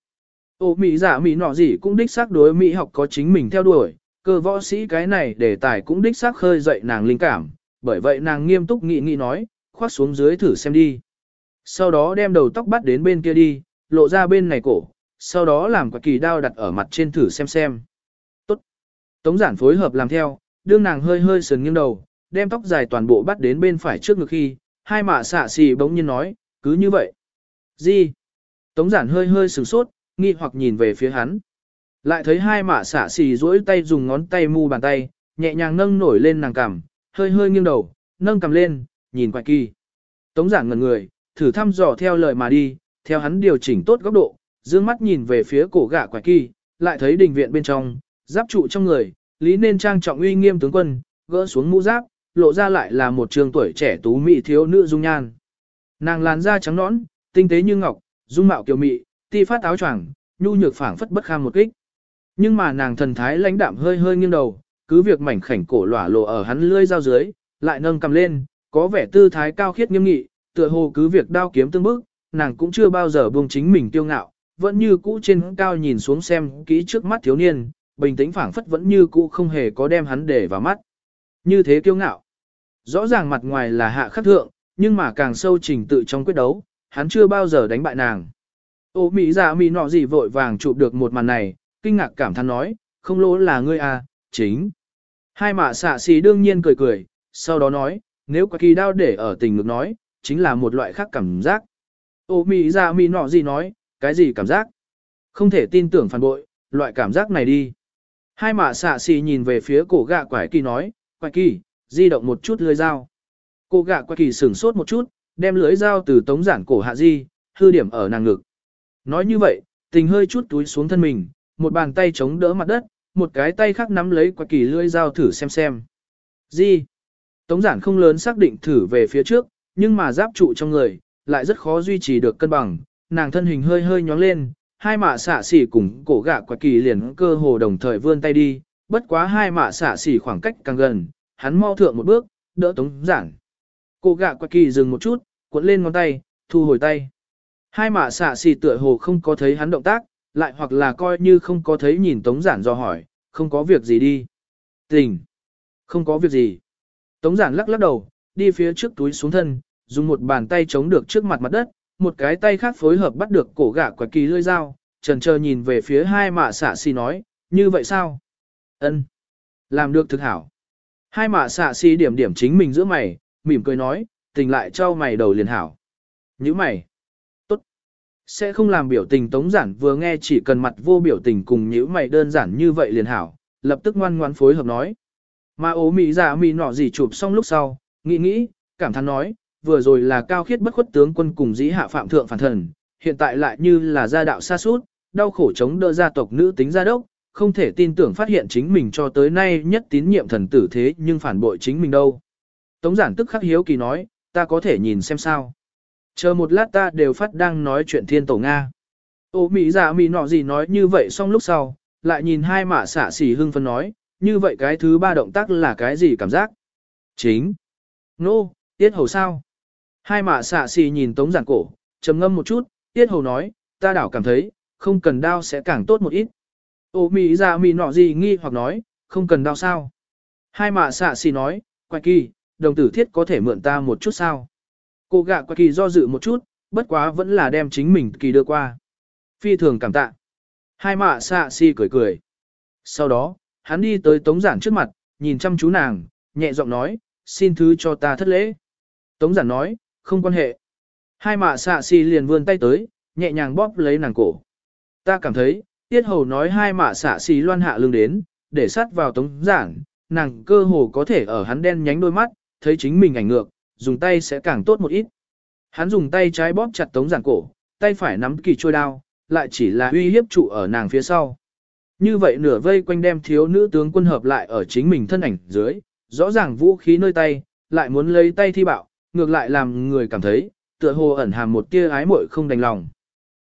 Ổ mì dạ mì nọ gì cũng đích xác đối mỹ học có chính mình theo đuổi, cơ võ sĩ cái này để tài cũng đích xác khơi dậy nàng linh cảm, bởi vậy nàng nghiêm túc nghĩ nghĩ nói, khoát xuống dưới thử xem đi. Sau đó đem đầu tóc bắt đến bên kia đi, lộ ra bên này cổ, sau đó làm quả kỳ đao đặt ở mặt trên thử xem xem. Tống giản phối hợp làm theo, đương nàng hơi hơi sườn nghiêng đầu, đem tóc dài toàn bộ bắt đến bên phải trước ngực khi, hai mạ xạ xì bỗng nhiên nói, cứ như vậy. Gì? Tống giản hơi hơi sửng sốt, nghi hoặc nhìn về phía hắn. Lại thấy hai mạ xạ xì duỗi tay dùng ngón tay mu bàn tay, nhẹ nhàng nâng nổi lên nàng cằm, hơi hơi nghiêng đầu, nâng cằm lên, nhìn quạch kỳ. Tống giản ngẩn người, thử thăm dò theo lời mà đi, theo hắn điều chỉnh tốt góc độ, dương mắt nhìn về phía cổ gã quạch kỳ, lại thấy đình viện bên trong, giáp trụ trong người, lý nên trang trọng uy nghiêm tướng quân, gỡ xuống mũ giáp, lộ ra lại là một trường tuổi trẻ tú mỹ thiếu nữ dung nhan. Nàng làn da trắng nõn, tinh tế như ngọc, dung mạo kiều mị, ti phát áo choàng, nhu nhược phảng phất bất kham một kích. Nhưng mà nàng thần thái lãnh đạm hơi hơi nghiêng đầu, cứ việc mảnh khảnh cổ lỏa lộ ở hắn lưỡi dao dưới, lại nâng cầm lên, có vẻ tư thái cao khiết nghiêm nghị, tựa hồ cứ việc đao kiếm tương bức, nàng cũng chưa bao giờ buông chính mình tiêu ngạo, vẫn như cũ trên cao nhìn xuống xem kỹ trước mắt thiếu niên, bình tĩnh phảng phất vẫn như cũ không hề có đem hắn để vào mắt. Như thế kiêu ngạo. Rõ ràng mặt ngoài là hạ khắc thượng, nhưng mà càng sâu trình tự trong quyết đấu, hắn chưa bao giờ đánh bại nàng. Ô Mỹ giả Mỹ nọ gì vội vàng chụp được một màn này, kinh ngạc cảm thán nói, không lỗ là ngươi à, chính. Hai mạ xạ xì đương nhiên cười cười, sau đó nói, nếu quả kỳ đao để ở tình ngược nói, chính là một loại khác cảm giác. Ô Mỹ giả Mỹ nọ gì nói, cái gì cảm giác? Không thể tin tưởng phản bội, loại cảm giác này đi. Hai mạ xạ xì nhìn về phía cổ gạ quải kỳ nói, quải kỳ, di động một chút lưới dao. Cổ gạ quải kỳ sửng sốt một chút, đem lưới dao từ tống giản cổ hạ di, hư điểm ở nàng ngực. Nói như vậy, tình hơi chút túi xuống thân mình, một bàn tay chống đỡ mặt đất, một cái tay khác nắm lấy quải kỳ lưới dao thử xem xem. Di. Tống giản không lớn xác định thử về phía trước, nhưng mà giáp trụ trong người, lại rất khó duy trì được cân bằng, nàng thân hình hơi hơi nhóng lên, hai mạ xạ xỉ cùng cổ gạ quạ kỳ liền cơ hồ đồng thời vươn tay đi, bất quá hai mạ xạ xỉ khoảng cách càng gần, hắn mau thượng một bước, đỡ tống giản. Cổ gạ quạ kỳ dừng một chút, cuộn lên ngón tay, thu hồi tay. Hai mạ xạ xỉ tựa hồ không có thấy hắn động tác, lại hoặc là coi như không có thấy nhìn tống giản do hỏi, không có việc gì đi. Tình. Không có việc gì. Tống giản lắc lắc đầu, đi phía trước túi xuống thân, dùng một bàn tay chống được trước mặt mặt đất, một cái tay khác phối hợp bắt được cổ gã quả kỳ lưỡi dao, trần chờ nhìn về phía hai mạ xạ xì nói, như vậy sao? Ân, Làm được thực hảo. Hai mạ xạ xì điểm điểm chính mình giữa mày, mỉm cười nói, tình lại cho mày đầu liền hảo. Như mày. Tốt. Sẽ không làm biểu tình tống giản vừa nghe chỉ cần mặt vô biểu tình cùng nhữ mày đơn giản như vậy liền hảo, lập tức ngoan ngoan phối hợp nói. Mà ố mỹ giả mỹ nọ gì chụp xong lúc sau, nghĩ nghĩ, cảm thán nói, vừa rồi là cao khiết bất khuất tướng quân cùng dĩ hạ phạm thượng phản thần, hiện tại lại như là gia đạo xa suốt, đau khổ chống đỡ gia tộc nữ tính gia đốc, không thể tin tưởng phát hiện chính mình cho tới nay nhất tín nhiệm thần tử thế nhưng phản bội chính mình đâu. Tống giản tức khắc hiếu kỳ nói, ta có thể nhìn xem sao. Chờ một lát ta đều phát đang nói chuyện thiên tổ Nga. Ô Mỹ giả Mỹ nọ gì nói như vậy xong lúc sau, lại nhìn hai mạ xả xỉ hưng phân nói, như vậy cái thứ ba động tác là cái gì cảm giác? Chính. Nô, no, tiết hầu sao? Hai mạ xạ xì nhìn tống giản cổ, trầm ngâm một chút, tiết hầu nói, ta đảo cảm thấy, không cần đao sẽ càng tốt một ít. Ô mì ra mì nọ gì nghi hoặc nói, không cần đao sao. Hai mạ xạ xì nói, quạch kỳ, đồng tử thiết có thể mượn ta một chút sao. Cô gạ quạch kỳ do dự một chút, bất quá vẫn là đem chính mình kỳ đưa qua. Phi thường cảm tạ. Hai mạ xạ xì cười cười. Sau đó, hắn đi tới tống giản trước mặt, nhìn chăm chú nàng, nhẹ giọng nói, xin thứ cho ta thất lễ. Tống giản nói, không quan hệ. Hai mạ xạ xì liền vươn tay tới, nhẹ nhàng bóp lấy nàng cổ. Ta cảm thấy, tiết hầu nói hai mạ xạ xì loan hạ lưng đến, để sát vào tống giảng, nàng cơ hồ có thể ở hắn đen nhánh đôi mắt, thấy chính mình ảnh ngược, dùng tay sẽ càng tốt một ít. Hắn dùng tay trái bóp chặt tống giảng cổ, tay phải nắm kỳ trôi đao, lại chỉ là uy hiếp trụ ở nàng phía sau. Như vậy nửa vây quanh đem thiếu nữ tướng quân hợp lại ở chính mình thân ảnh dưới, rõ ràng vũ khí nơi tay, lại muốn lấy tay thi bạo, ngược lại làm người cảm thấy, tựa hồ ẩn hàm một tia ái muội không đành lòng.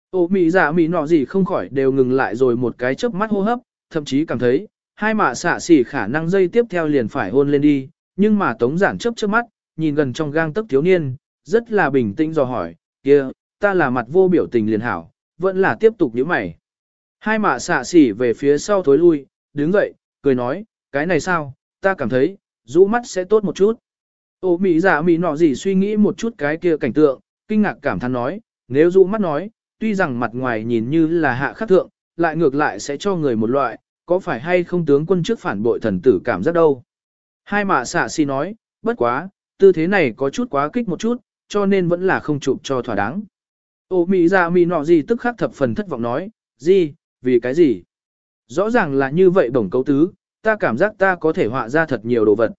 Ô mỹ giả mỹ nọ gì không khỏi đều ngừng lại rồi một cái chớp mắt hô hấp, thậm chí cảm thấy, hai mạ xạ xỉ khả năng dây tiếp theo liền phải hôn lên đi, nhưng mà tống giản chớp chớp mắt, nhìn gần trong gang tấc thiếu niên, rất là bình tĩnh dò hỏi, kia, ta là mặt vô biểu tình liền hảo, vẫn là tiếp tục nhíu mày. Hai mạ xạ xỉ về phía sau thối lui, đứng dậy, cười nói, cái này sao, ta cảm thấy, rũ mắt sẽ tốt một chút. Ô mỹ giả mỹ nọ gì suy nghĩ một chút cái kia cảnh tượng, kinh ngạc cảm thán nói, nếu rũ mắt nói, tuy rằng mặt ngoài nhìn như là hạ khắc thượng, lại ngược lại sẽ cho người một loại, có phải hay không tướng quân trước phản bội thần tử cảm giác đâu. Hai mạ xạ si nói, bất quá, tư thế này có chút quá kích một chút, cho nên vẫn là không chụp cho thỏa đáng. Ô mỹ giả mỹ nọ gì tức khắc thập phần thất vọng nói, gì, vì cái gì? Rõ ràng là như vậy bổng cấu tứ, ta cảm giác ta có thể họa ra thật nhiều đồ vật.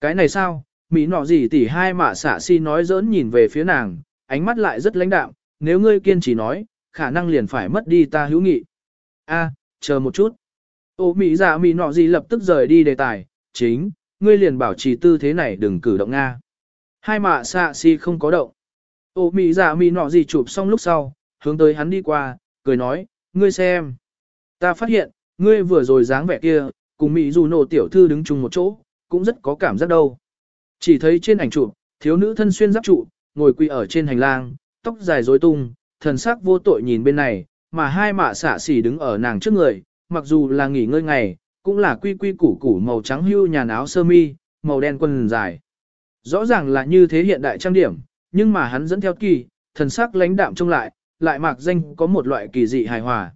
Cái này sao? Mỹ nọ gì tỉ hai mạ xả si nói giỡn nhìn về phía nàng, ánh mắt lại rất lãnh đạm, nếu ngươi kiên trì nói, khả năng liền phải mất đi ta hữu nghị. A, chờ một chút. Ô Mỹ dạ Mỹ nọ gì lập tức rời đi đề tài, chính, ngươi liền bảo trì tư thế này đừng cử động Nga. Hai mạ xạ si không có động. Ô Mỹ dạ Mỹ nọ gì chụp xong lúc sau, hướng tới hắn đi qua, cười nói, ngươi xem. Ta phát hiện, ngươi vừa rồi dáng vẻ kia, cùng Mỹ dù nổ tiểu thư đứng chung một chỗ, cũng rất có cảm giác đâu. Chỉ thấy trên ảnh chụp, thiếu nữ thân xuyên giáp trụ, ngồi quỳ ở trên hành lang, tóc dài rối tung, thần sắc vô tội nhìn bên này, mà hai mạ xả xỉ đứng ở nàng trước người, mặc dù là nghỉ ngơi ngày, cũng là quy quy củ củ màu trắng hưu nhàn áo sơ mi, màu đen quần dài. Rõ ràng là như thế hiện đại trang điểm, nhưng mà hắn dẫn theo kỳ, thần sắc lãnh đạm trông lại, lại mạc danh có một loại kỳ dị hài hòa.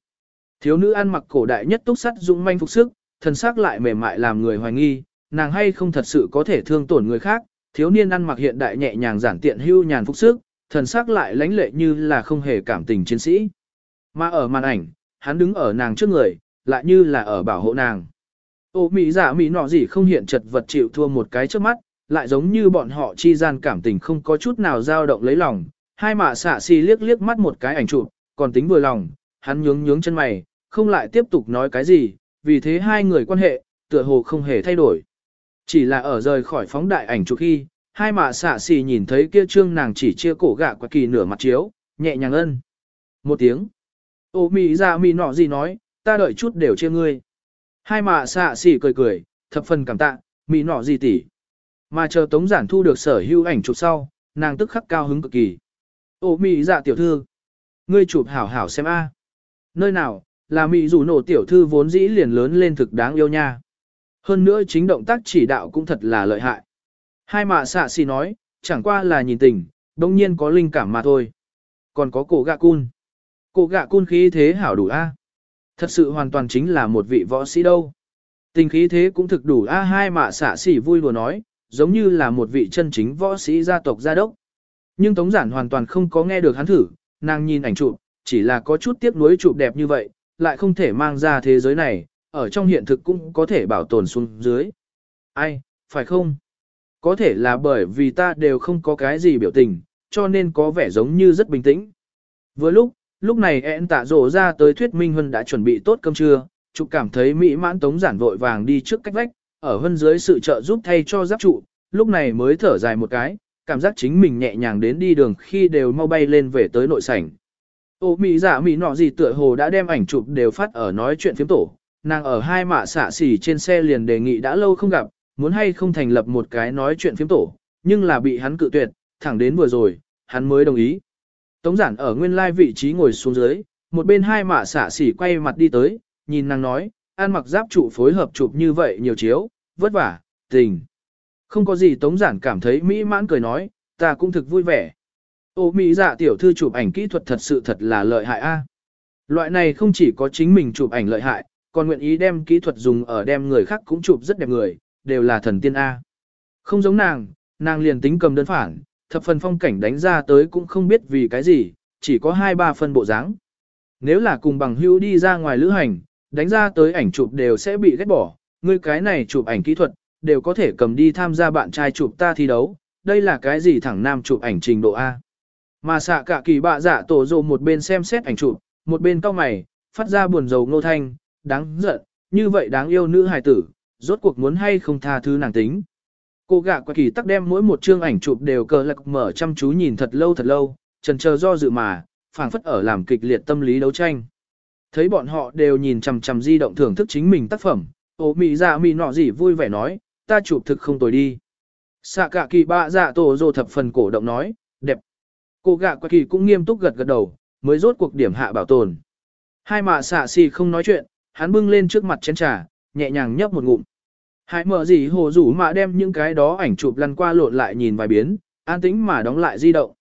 Thiếu nữ ăn mặc cổ đại nhất túc sắt dũng manh phục sức, thần sắc lại mềm mại làm người hoài nghi, nàng hay không thật sự có thể thương tổn người khác. Thiếu niên ăn mặc hiện đại nhẹ nhàng giản tiện hưu nhàn phúc sức, thần sắc lại lãnh lệ như là không hề cảm tình chiến sĩ. Mà ở màn ảnh, hắn đứng ở nàng trước người, lại như là ở bảo hộ nàng. Ô mỹ giả mỹ nọ gì không hiện chật vật chịu thua một cái trước mắt, lại giống như bọn họ chi gian cảm tình không có chút nào dao động lấy lòng. Hai mạ xạ xì liếc liếc mắt một cái ảnh chụp, còn tính vừa lòng, hắn nhướng nhướng chân mày, không lại tiếp tục nói cái gì, vì thế hai người quan hệ, tựa hồ không hề thay đổi. Chỉ là ở rời khỏi phóng đại ảnh chụp khi, hai mạ xạ xì nhìn thấy kia trương nàng chỉ chia cổ gạ qua kỳ nửa mặt chiếu, nhẹ nhàng ân. Một tiếng. Ô mì ra mì nọ gì nói, ta đợi chút đều chia ngươi. Hai mạ xạ xì cười cười, thập phần cảm tạ, mì nọ gì tỉ. Mà chờ tống giản thu được sở hữu ảnh chụp sau, nàng tức khắc cao hứng cực kỳ. Ô mì dạ tiểu thư. Ngươi chụp hảo hảo xem a. Nơi nào, là mị dù nổ tiểu thư vốn dĩ liền lớn lên thực đáng yêu nha. Hơn nữa chính động tác chỉ đạo cũng thật là lợi hại. Hai mạ xạ xì nói, chẳng qua là nhìn tình, đồng nhiên có linh cảm mà thôi. Còn có cổ gạ cun. Cổ gạ cun khí thế hảo đủ a. Thật sự hoàn toàn chính là một vị võ sĩ đâu. Tình khí thế cũng thực đủ a hai mạ xạ xỉ vui đùa nói, giống như là một vị chân chính võ sĩ gia tộc gia đốc. Nhưng Tống Giản hoàn toàn không có nghe được hắn thử, nàng nhìn ảnh chụp, chỉ là có chút tiếc nuối chụp đẹp như vậy, lại không thể mang ra thế giới này, ở trong hiện thực cũng có thể bảo tồn xuống dưới. Ai, phải không? Có thể là bởi vì ta đều không có cái gì biểu tình, cho nên có vẻ giống như rất bình tĩnh. Vừa lúc, lúc này ẹn tạ rổ ra tới thuyết minh Hân đã chuẩn bị tốt cơm trưa, chụp cảm thấy mỹ mãn tống giản vội vàng đi trước cách vách, ở hơn dưới sự trợ giúp thay cho giáp trụ, lúc này mới thở dài một cái, cảm giác chính mình nhẹ nhàng đến đi đường khi đều mau bay lên về tới nội sảnh. Ô mỹ giả mỹ nọ gì tựa hồ đã đem ảnh chụp đều phát ở nói chuyện phiếm tổ, nàng ở hai mạ xạ xỉ trên xe liền đề nghị đã lâu không gặp, muốn hay không thành lập một cái nói chuyện phiếm tổ, nhưng là bị hắn cự tuyệt, thẳng đến vừa rồi, hắn mới đồng ý. Tống giản ở nguyên lai vị trí ngồi xuống dưới, một bên hai mạ xạ xỉ quay mặt đi tới, nhìn nàng nói, an mặc giáp trụ phối hợp chụp như vậy nhiều chiếu, vất vả, tình. Không có gì tống giản cảm thấy mỹ mãn cười nói, ta cũng thực vui vẻ. Ô mỹ dạ tiểu thư chụp ảnh kỹ thuật thật sự thật là lợi hại a. Loại này không chỉ có chính mình chụp ảnh lợi hại, còn nguyện ý đem kỹ thuật dùng ở đem người khác cũng chụp rất đẹp người, đều là thần tiên A. Không giống nàng, nàng liền tính cầm đơn phản, thập phần phong cảnh đánh ra tới cũng không biết vì cái gì, chỉ có hai ba phân bộ dáng. Nếu là cùng bằng hữu đi ra ngoài lữ hành, đánh ra tới ảnh chụp đều sẽ bị ghét bỏ, ngươi cái này chụp ảnh kỹ thuật, đều có thể cầm đi tham gia bạn trai chụp ta thi đấu, đây là cái gì thẳng nam chụp ảnh trình độ A. Mà xạ cả kỳ bạ dạ tổ dồ một bên xem xét ảnh chụp, một bên cau mày, phát ra buồn rầu ngô thanh, đáng giận, như vậy đáng yêu nữ hài tử, rốt cuộc muốn hay không tha thứ nàng tính. Cô gạ quạ kỳ tắc đem mỗi một chương ảnh chụp đều cờ lạc mở chăm chú nhìn thật lâu thật lâu, trần chờ do dự mà, phảng phất ở làm kịch liệt tâm lý đấu tranh. Thấy bọn họ đều nhìn chằm chằm di động thưởng thức chính mình tác phẩm, ô mị dạ mị nọ gì vui vẻ nói, ta chụp thực không tồi đi. Xạ cả kỳ bạ dạ tổ dồ thập phần cổ động nói, đẹp. Cô gạ quạ kỳ cũng nghiêm túc gật gật đầu, mới rốt cuộc điểm hạ bảo tồn. Hai mạ xạ xì không nói chuyện, hắn bưng lên trước mặt chén trà, nhẹ nhàng nhấp một ngụm. Hải mở gì hồ rủ mà đem những cái đó ảnh chụp lăn qua lộn lại nhìn vài biến, an tĩnh mà đóng lại di động.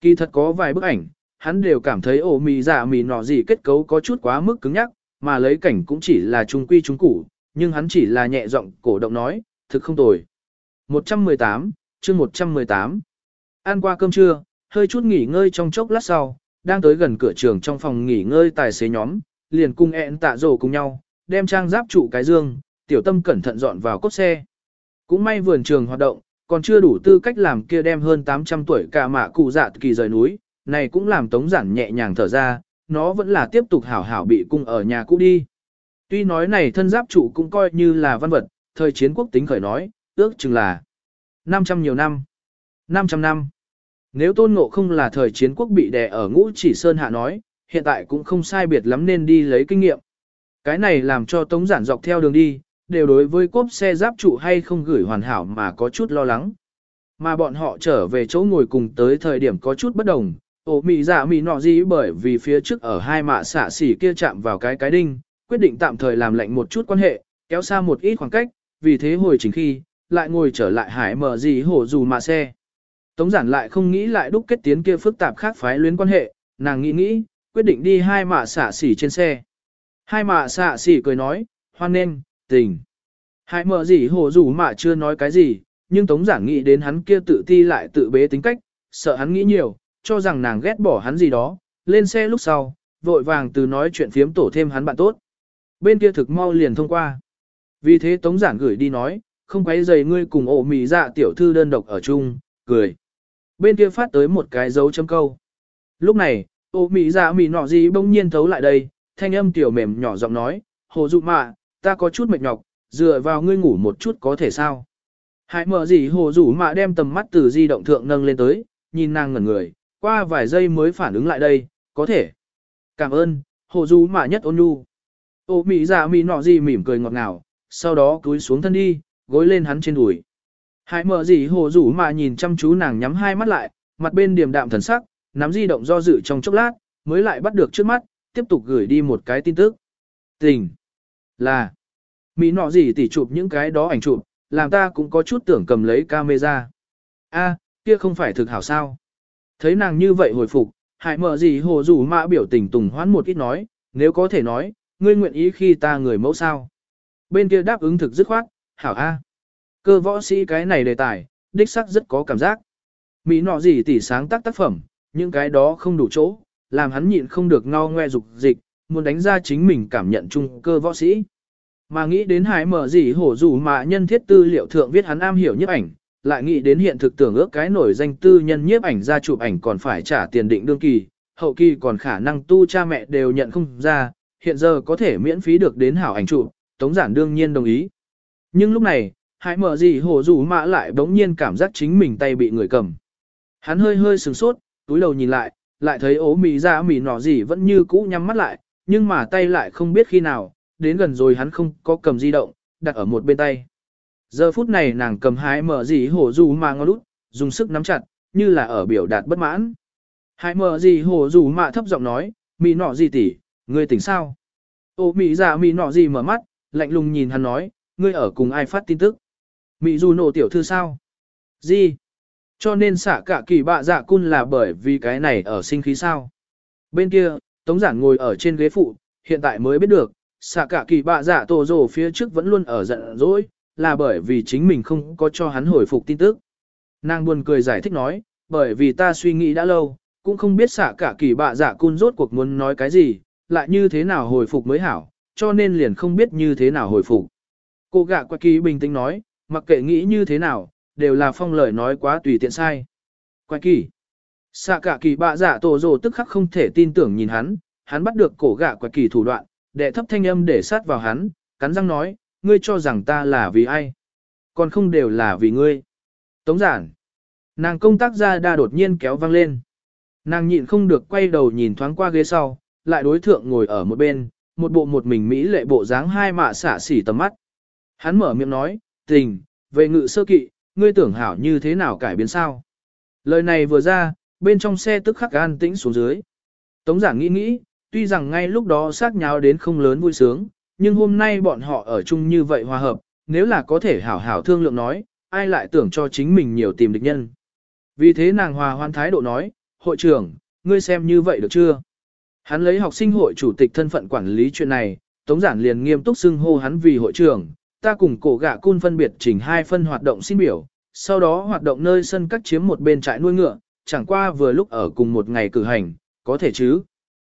Kỳ thật có vài bức ảnh, hắn đều cảm thấy ổ mì giả dạ mì nọ gì kết cấu có chút quá mức cứng nhắc, mà lấy cảnh cũng chỉ là trung quy trung củ, nhưng hắn chỉ là nhẹ giọng cổ động nói, thực không tồi. 118, chương 118. Ăn qua cơm trưa, hơi chút nghỉ ngơi trong chốc lát sau, đang tới gần cửa trường trong phòng nghỉ ngơi tài xế nhóm, liền cung ẹn tạ rổ cùng nhau, đem trang giáp trụ cái dương, tiểu tâm cẩn thận dọn vào cốt xe. Cũng may vườn trường hoạt động, còn chưa đủ tư cách làm kia đem hơn 800 tuổi cả mạ cụ dạ kỳ rời núi, này cũng làm tống giản nhẹ nhàng thở ra, nó vẫn là tiếp tục hảo hảo bị cung ở nhà cũ đi. Tuy nói này thân giáp trụ cũng coi như là văn vật, thời chiến quốc tính khởi nói, ước chừng là 500 nhiều năm, 500 năm. Nếu tôn ngộ không là thời chiến quốc bị đè ở ngũ chỉ sơn hạ nói, hiện tại cũng không sai biệt lắm nên đi lấy kinh nghiệm. Cái này làm cho tống giản dọc theo đường đi, đều đối với cốp xe giáp trụ hay không gửi hoàn hảo mà có chút lo lắng. Mà bọn họ trở về chỗ ngồi cùng tới thời điểm có chút bất đồng, ổ mị dạ mị nọ gì bởi vì phía trước ở hai mạ xả xỉ kia chạm vào cái cái đinh, quyết định tạm thời làm lạnh một chút quan hệ, kéo xa một ít khoảng cách, vì thế hồi chính khi, lại ngồi trở lại hải mở gì hổ dù mà xe. Tống giản lại không nghĩ lại đúc kết tiến kia phức tạp khác phái luyến quan hệ, nàng nghĩ nghĩ, quyết định đi hai mạ xả xỉ trên xe. Hai mạ xạ xỉ cười nói, hoan nên, tình. Hai mợ gì hồ dù mạ chưa nói cái gì, nhưng Tống giản nghĩ đến hắn kia tự ti lại tự bế tính cách, sợ hắn nghĩ nhiều, cho rằng nàng ghét bỏ hắn gì đó, lên xe lúc sau, vội vàng từ nói chuyện phiếm tổ thêm hắn bạn tốt. Bên kia thực mau liền thông qua. Vì thế Tống giản gửi đi nói, không quấy giày ngươi cùng ổ mì dạ tiểu thư đơn độc ở chung, cười. Bên kia phát tới một cái dấu chấm câu. Lúc này, Ô mị dạ mị nọ gì bỗng nhiên thấu lại đây, thanh âm tiểu mềm nhỏ giọng nói, hồ dụ mạ, ta có chút mệt nhọc, dựa vào ngươi ngủ một chút có thể sao. Hãy mở gì hồ rủ mạ đem tầm mắt từ di động thượng nâng lên tới, nhìn nàng ngẩn người, qua vài giây mới phản ứng lại đây, có thể. Cảm ơn, hồ rủ mạ nhất ôn nhu. Ô mị dạ mị nọ gì mỉm cười ngọt ngào, sau đó cúi xuống thân đi, gối lên hắn trên đùi. Hãy mở gì hồ rủ mạ nhìn chăm chú nàng nhắm hai mắt lại, mặt bên điềm đạm thần sắc, nắm di động do dự trong chốc lát, mới lại bắt được trước mắt, tiếp tục gửi đi một cái tin tức. Tình. Là. Mỹ nọ gì tỉ chụp những cái đó ảnh chụp, làm ta cũng có chút tưởng cầm lấy camera. A, kia không phải thực hảo sao. Thấy nàng như vậy hồi phục, hại mở gì hồ rủ mã biểu tình tùng hoán một ít nói, nếu có thể nói, ngươi nguyện ý khi ta người mẫu sao. Bên kia đáp ứng thực dứt khoát, hảo A. Cơ võ sĩ cái này đề tài, đích sắc rất có cảm giác. Mỹ nọ gì tỉ sáng tác tác phẩm, những cái đó không đủ chỗ, làm hắn nhịn không được ngao ngoe dục dịch, muốn đánh ra chính mình cảm nhận chung cơ võ sĩ. Mà nghĩ đến hải mở gì hổ dù mà nhân thiết tư liệu thượng viết hắn am hiểu nhiếp ảnh, lại nghĩ đến hiện thực tưởng ước cái nổi danh tư nhân nhiếp ảnh ra chụp ảnh còn phải trả tiền định đương kỳ, hậu kỳ còn khả năng tu cha mẹ đều nhận không ra, hiện giờ có thể miễn phí được đến hảo ảnh chụp, tống giản đương nhiên đồng ý. Nhưng lúc này, hải mở gì hổ dù mã lại bỗng nhiên cảm giác chính mình tay bị người cầm. Hắn hơi hơi sừng sốt, túi đầu nhìn lại, lại thấy ố mì ra mì nọ gì vẫn như cũ nhắm mắt lại, nhưng mà tay lại không biết khi nào, đến gần rồi hắn không có cầm di động, đặt ở một bên tay. Giờ phút này nàng cầm hái mở gì hổ dù mà ngon lút, dùng sức nắm chặt, như là ở biểu đạt bất mãn. Hái mở gì hổ dù mà thấp giọng nói, mì nọ gì tỉ, ngươi tỉnh sao? Ô mì ra mì nọ gì mở mắt, lạnh lùng nhìn hắn nói, ngươi ở cùng ai phát tin tức? Mị dù nổ tiểu thư sao? Gì? Cho nên xạ cả kỳ bạ dạ cun là bởi vì cái này ở sinh khí sao? Bên kia, Tống giản ngồi ở trên ghế phụ, hiện tại mới biết được, xạ cả kỳ bạ dạ tổ rồ phía trước vẫn luôn ở giận dỗi, là bởi vì chính mình không có cho hắn hồi phục tin tức. Nàng buồn cười giải thích nói, bởi vì ta suy nghĩ đã lâu, cũng không biết xạ cả kỳ bạ dạ cun rốt cuộc muốn nói cái gì, lại như thế nào hồi phục mới hảo, cho nên liền không biết như thế nào hồi phục. Cô gạ qua kỳ bình tĩnh nói, mặc kệ nghĩ như thế nào, đều là phong lời nói quá tùy tiện sai. Quái kỳ. Xạ cả kỳ bạ giả tổ rồ tức khắc không thể tin tưởng nhìn hắn, hắn bắt được cổ gạ quái kỳ thủ đoạn, đệ thấp thanh âm để sát vào hắn, cắn răng nói, ngươi cho rằng ta là vì ai? Còn không đều là vì ngươi. Tống giản. Nàng công tác ra đa đột nhiên kéo văng lên. Nàng nhịn không được quay đầu nhìn thoáng qua ghế sau, lại đối thượng ngồi ở một bên, một bộ một mình Mỹ lệ bộ dáng hai mạ xả xỉ tầm mắt. Hắn mở miệng nói, tình, về ngự sơ kỵ, ngươi tưởng hảo như thế nào cải biến sao? Lời này vừa ra, bên trong xe tức khắc an tĩnh xuống dưới. Tống giảng nghĩ nghĩ, tuy rằng ngay lúc đó xác nháo đến không lớn vui sướng, nhưng hôm nay bọn họ ở chung như vậy hòa hợp, nếu là có thể hảo hảo thương lượng nói, ai lại tưởng cho chính mình nhiều tìm địch nhân. Vì thế nàng hòa hoan thái độ nói, hội trưởng, ngươi xem như vậy được chưa? Hắn lấy học sinh hội chủ tịch thân phận quản lý chuyện này, Tống Giản liền nghiêm túc xưng hô hắn vì hội trưởng, ta cùng cổ gạ cun phân biệt chỉnh hai phân hoạt động xin biểu, sau đó hoạt động nơi sân cắt chiếm một bên trại nuôi ngựa, chẳng qua vừa lúc ở cùng một ngày cử hành, có thể chứ?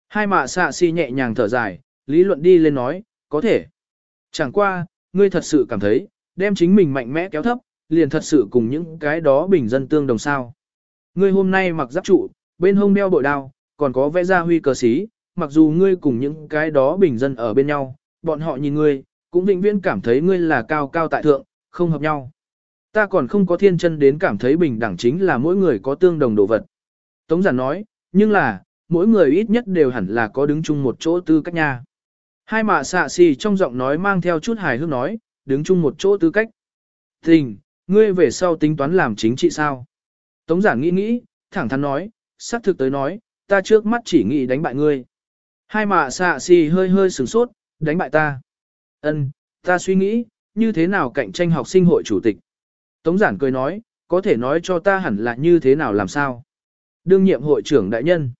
Hai mạ xạ si nhẹ nhàng thở dài, lý luận đi lên nói, có thể. Chẳng qua, ngươi thật sự cảm thấy, đem chính mình mạnh mẽ kéo thấp, liền thật sự cùng những cái đó bình dân tương đồng sao. Ngươi hôm nay mặc giáp trụ, bên hông đeo bội đao, còn có vẽ ra huy cờ xí, mặc dù ngươi cùng những cái đó bình dân ở bên nhau, bọn họ nhìn ngươi, cũng vĩnh viễn cảm thấy ngươi là cao cao tại thượng, không hợp nhau. Ta còn không có thiên chân đến cảm thấy bình đẳng chính là mỗi người có tương đồng đồ vật. Tống giản nói, nhưng là, mỗi người ít nhất đều hẳn là có đứng chung một chỗ tư cách nha. Hai mạ xạ xì trong giọng nói mang theo chút hài hước nói, đứng chung một chỗ tư cách. Tình, ngươi về sau tính toán làm chính trị sao? Tống giản nghĩ nghĩ, thẳng thắn nói, xác thực tới nói, ta trước mắt chỉ nghĩ đánh bại ngươi. Hai mạ xạ xì hơi hơi sửng sốt, đánh bại ta. Ân, ta suy nghĩ, như thế nào cạnh tranh học sinh hội chủ tịch. Tống giản cười nói, có thể nói cho ta hẳn là như thế nào làm sao. Đương nhiệm hội trưởng đại nhân.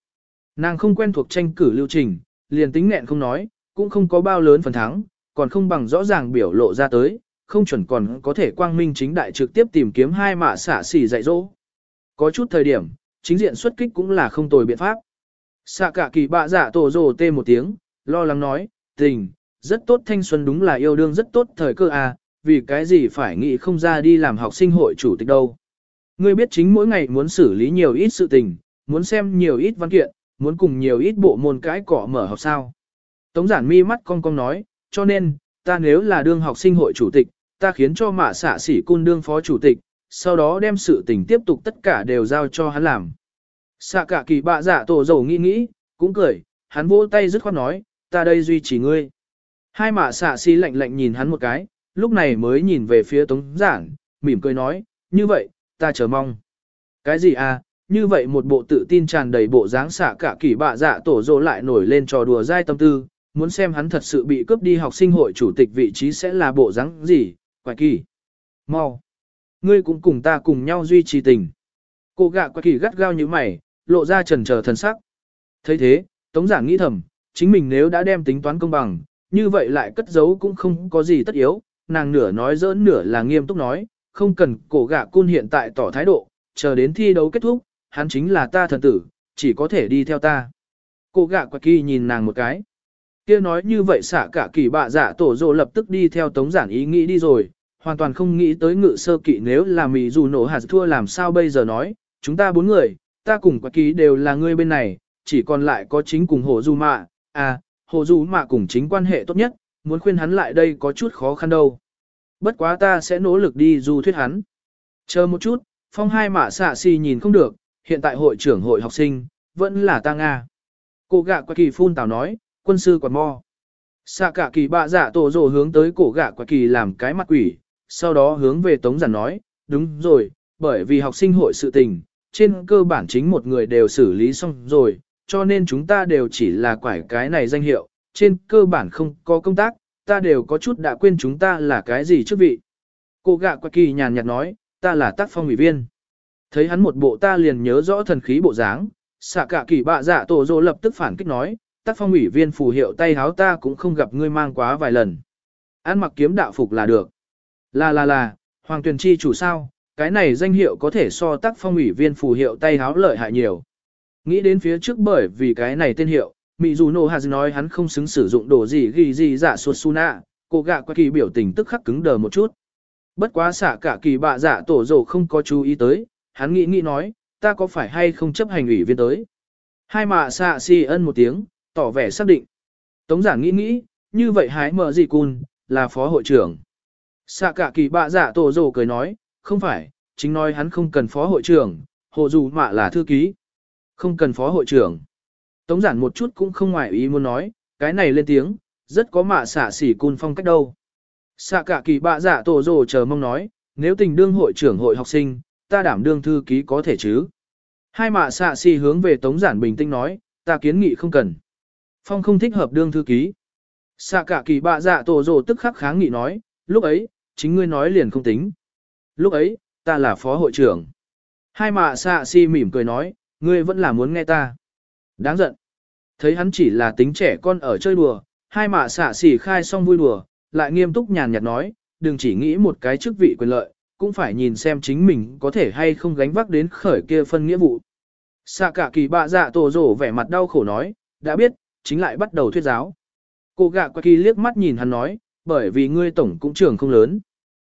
Nàng không quen thuộc tranh cử lưu trình, liền tính nghẹn không nói, cũng không có bao lớn phần thắng, còn không bằng rõ ràng biểu lộ ra tới, không chuẩn còn có thể quang minh chính đại trực tiếp tìm kiếm hai mạ xả xỉ dạy dỗ. Có chút thời điểm, chính diện xuất kích cũng là không tồi biện pháp. Xạ cả kỳ bạ giả tổ rồ tê một tiếng, lo lắng nói, tình, rất tốt thanh xuân đúng là yêu đương rất tốt thời cơ à, vì cái gì phải nghĩ không ra đi làm học sinh hội chủ tịch đâu. Ngươi biết chính mỗi ngày muốn xử lý nhiều ít sự tình, muốn xem nhiều ít văn kiện, muốn cùng nhiều ít bộ môn cái cỏ mở học sao. Tống giản mi mắt cong cong nói, cho nên, ta nếu là đương học sinh hội chủ tịch, ta khiến cho mạ xạ sỉ cun đương phó chủ tịch, sau đó đem sự tình tiếp tục tất cả đều giao cho hắn làm. Xạ cả kỳ bạ giả tổ dầu nghĩ nghĩ, cũng cười, hắn vỗ tay dứt khoát nói, ta đây duy trì ngươi. Hai mạ xạ xí lạnh lạnh nhìn hắn một cái, lúc này mới nhìn về phía tống giản, mỉm cười nói, như vậy, ta chờ mong. Cái gì à, như vậy một bộ tự tin tràn đầy bộ dáng xạ cả kỳ bạ dạ tổ dỗ lại nổi lên trò đùa dai tâm tư, muốn xem hắn thật sự bị cướp đi học sinh hội chủ tịch vị trí sẽ là bộ dáng gì, quái kỳ. Mau. Ngươi cũng cùng ta cùng nhau duy trì tình. Cô gạ quái kỳ gắt gao như mày, lộ ra trần chờ thần sắc. thấy thế, Tống giảng nghĩ thầm, chính mình nếu đã đem tính toán công bằng, như vậy lại cất giấu cũng không có gì tất yếu, nàng nửa nói giỡn nửa là nghiêm túc nói, không cần cổ gạ cun hiện tại tỏ thái độ, chờ đến thi đấu kết thúc, hắn chính là ta thần tử, chỉ có thể đi theo ta. Cổ gạ quạ kỳ nhìn nàng một cái. kia nói như vậy xả cả kỳ bạ dạ tổ rộ lập tức đi theo tống giản ý nghĩ đi rồi, hoàn toàn không nghĩ tới ngự sơ kỵ nếu là mì dù nổ hạt thua làm sao bây giờ nói, chúng ta bốn người, ta cùng quạ kỳ đều là người bên này, chỉ còn lại có chính cùng hồ du mạ, à, hồ dù mạ cùng chính quan hệ tốt nhất, muốn khuyên hắn lại đây có chút khó khăn đâu. Bất quá ta sẽ nỗ lực đi du thuyết hắn. Chờ một chút, phong hai mạ xạ xì nhìn không được, hiện tại hội trưởng hội học sinh, vẫn là ta Nga. Cổ gạ quả kỳ phun tào nói, quân sư quạt mo. Xạ cả kỳ bạ giả dạ tổ rồ hướng tới cổ gạ quả kỳ làm cái mặt quỷ, sau đó hướng về tống giản nói, đúng rồi, bởi vì học sinh hội sự tình, trên cơ bản chính một người đều xử lý xong rồi, cho nên chúng ta đều chỉ là quải cái này danh hiệu, trên cơ bản không có công tác, ta đều có chút đã quên chúng ta là cái gì chức vị. Cô gạ quạ kỳ nhàn nhạt nói, ta là tác phong ủy viên. Thấy hắn một bộ ta liền nhớ rõ thần khí bộ dáng, xạ cả kỳ bạ dạ tổ dô lập tức phản kích nói, tác phong ủy viên phù hiệu tay háo ta cũng không gặp ngươi mang quá vài lần. Ăn mặc kiếm đạo phục là được. Là là là, Hoàng Tuyền Chi chủ sao, cái này danh hiệu có thể so tác phong ủy viên phù hiệu tay háo lợi hại nhiều. Nghĩ đến phía trước bởi vì cái này tên hiệu, Mị dù Nô Hà nói hắn không xứng sử dụng đồ gì ghi gì dạ suốt su nạ, cô gạ qua kỳ biểu tình tức khắc cứng đờ một chút. Bất quá xả cả kỳ bạ dạ tổ dồ không có chú ý tới, hắn nghĩ nghĩ nói, ta có phải hay không chấp hành ủy viên tới. Hai mạ xạ si ân một tiếng, tỏ vẻ xác định. Tống giảng nghĩ nghĩ, như vậy hái mở gì cun, là phó hội trưởng. Xạ cả kỳ bạ dạ tổ dồ cười nói, không phải, chính nói hắn không cần phó hội trưởng, hồ dù mạ là thư ký. Không cần phó hội trưởng. Tống giản một chút cũng không ngoài ý muốn nói, cái này lên tiếng, rất có mạ xả xỉ cun phong cách đâu. Xạ cả kỳ bạ dạ tổ rồ chờ mong nói, nếu tình đương hội trưởng hội học sinh, ta đảm đương thư ký có thể chứ. Hai mạ xạ xỉ hướng về tống giản bình tĩnh nói, ta kiến nghị không cần. Phong không thích hợp đương thư ký. Xạ cả kỳ bạ dạ tổ rồ tức khắc kháng nghị nói, lúc ấy, chính ngươi nói liền không tính. Lúc ấy, ta là phó hội trưởng. Hai mạ xạ xỉ mỉm cười nói, ngươi vẫn là muốn nghe ta. Đáng giận. Thấy hắn chỉ là tính trẻ con ở chơi đùa, hai mạ xả xỉ khai xong vui đùa, lại nghiêm túc nhàn nhạt nói, đừng chỉ nghĩ một cái chức vị quyền lợi, cũng phải nhìn xem chính mình có thể hay không gánh vác đến khởi kia phân nghĩa vụ. Xạ cả kỳ bạ dạ tổ rổ vẻ mặt đau khổ nói, đã biết, chính lại bắt đầu thuyết giáo. Cô gạ qua kỳ liếc mắt nhìn hắn nói, bởi vì ngươi tổng cũng trưởng không lớn.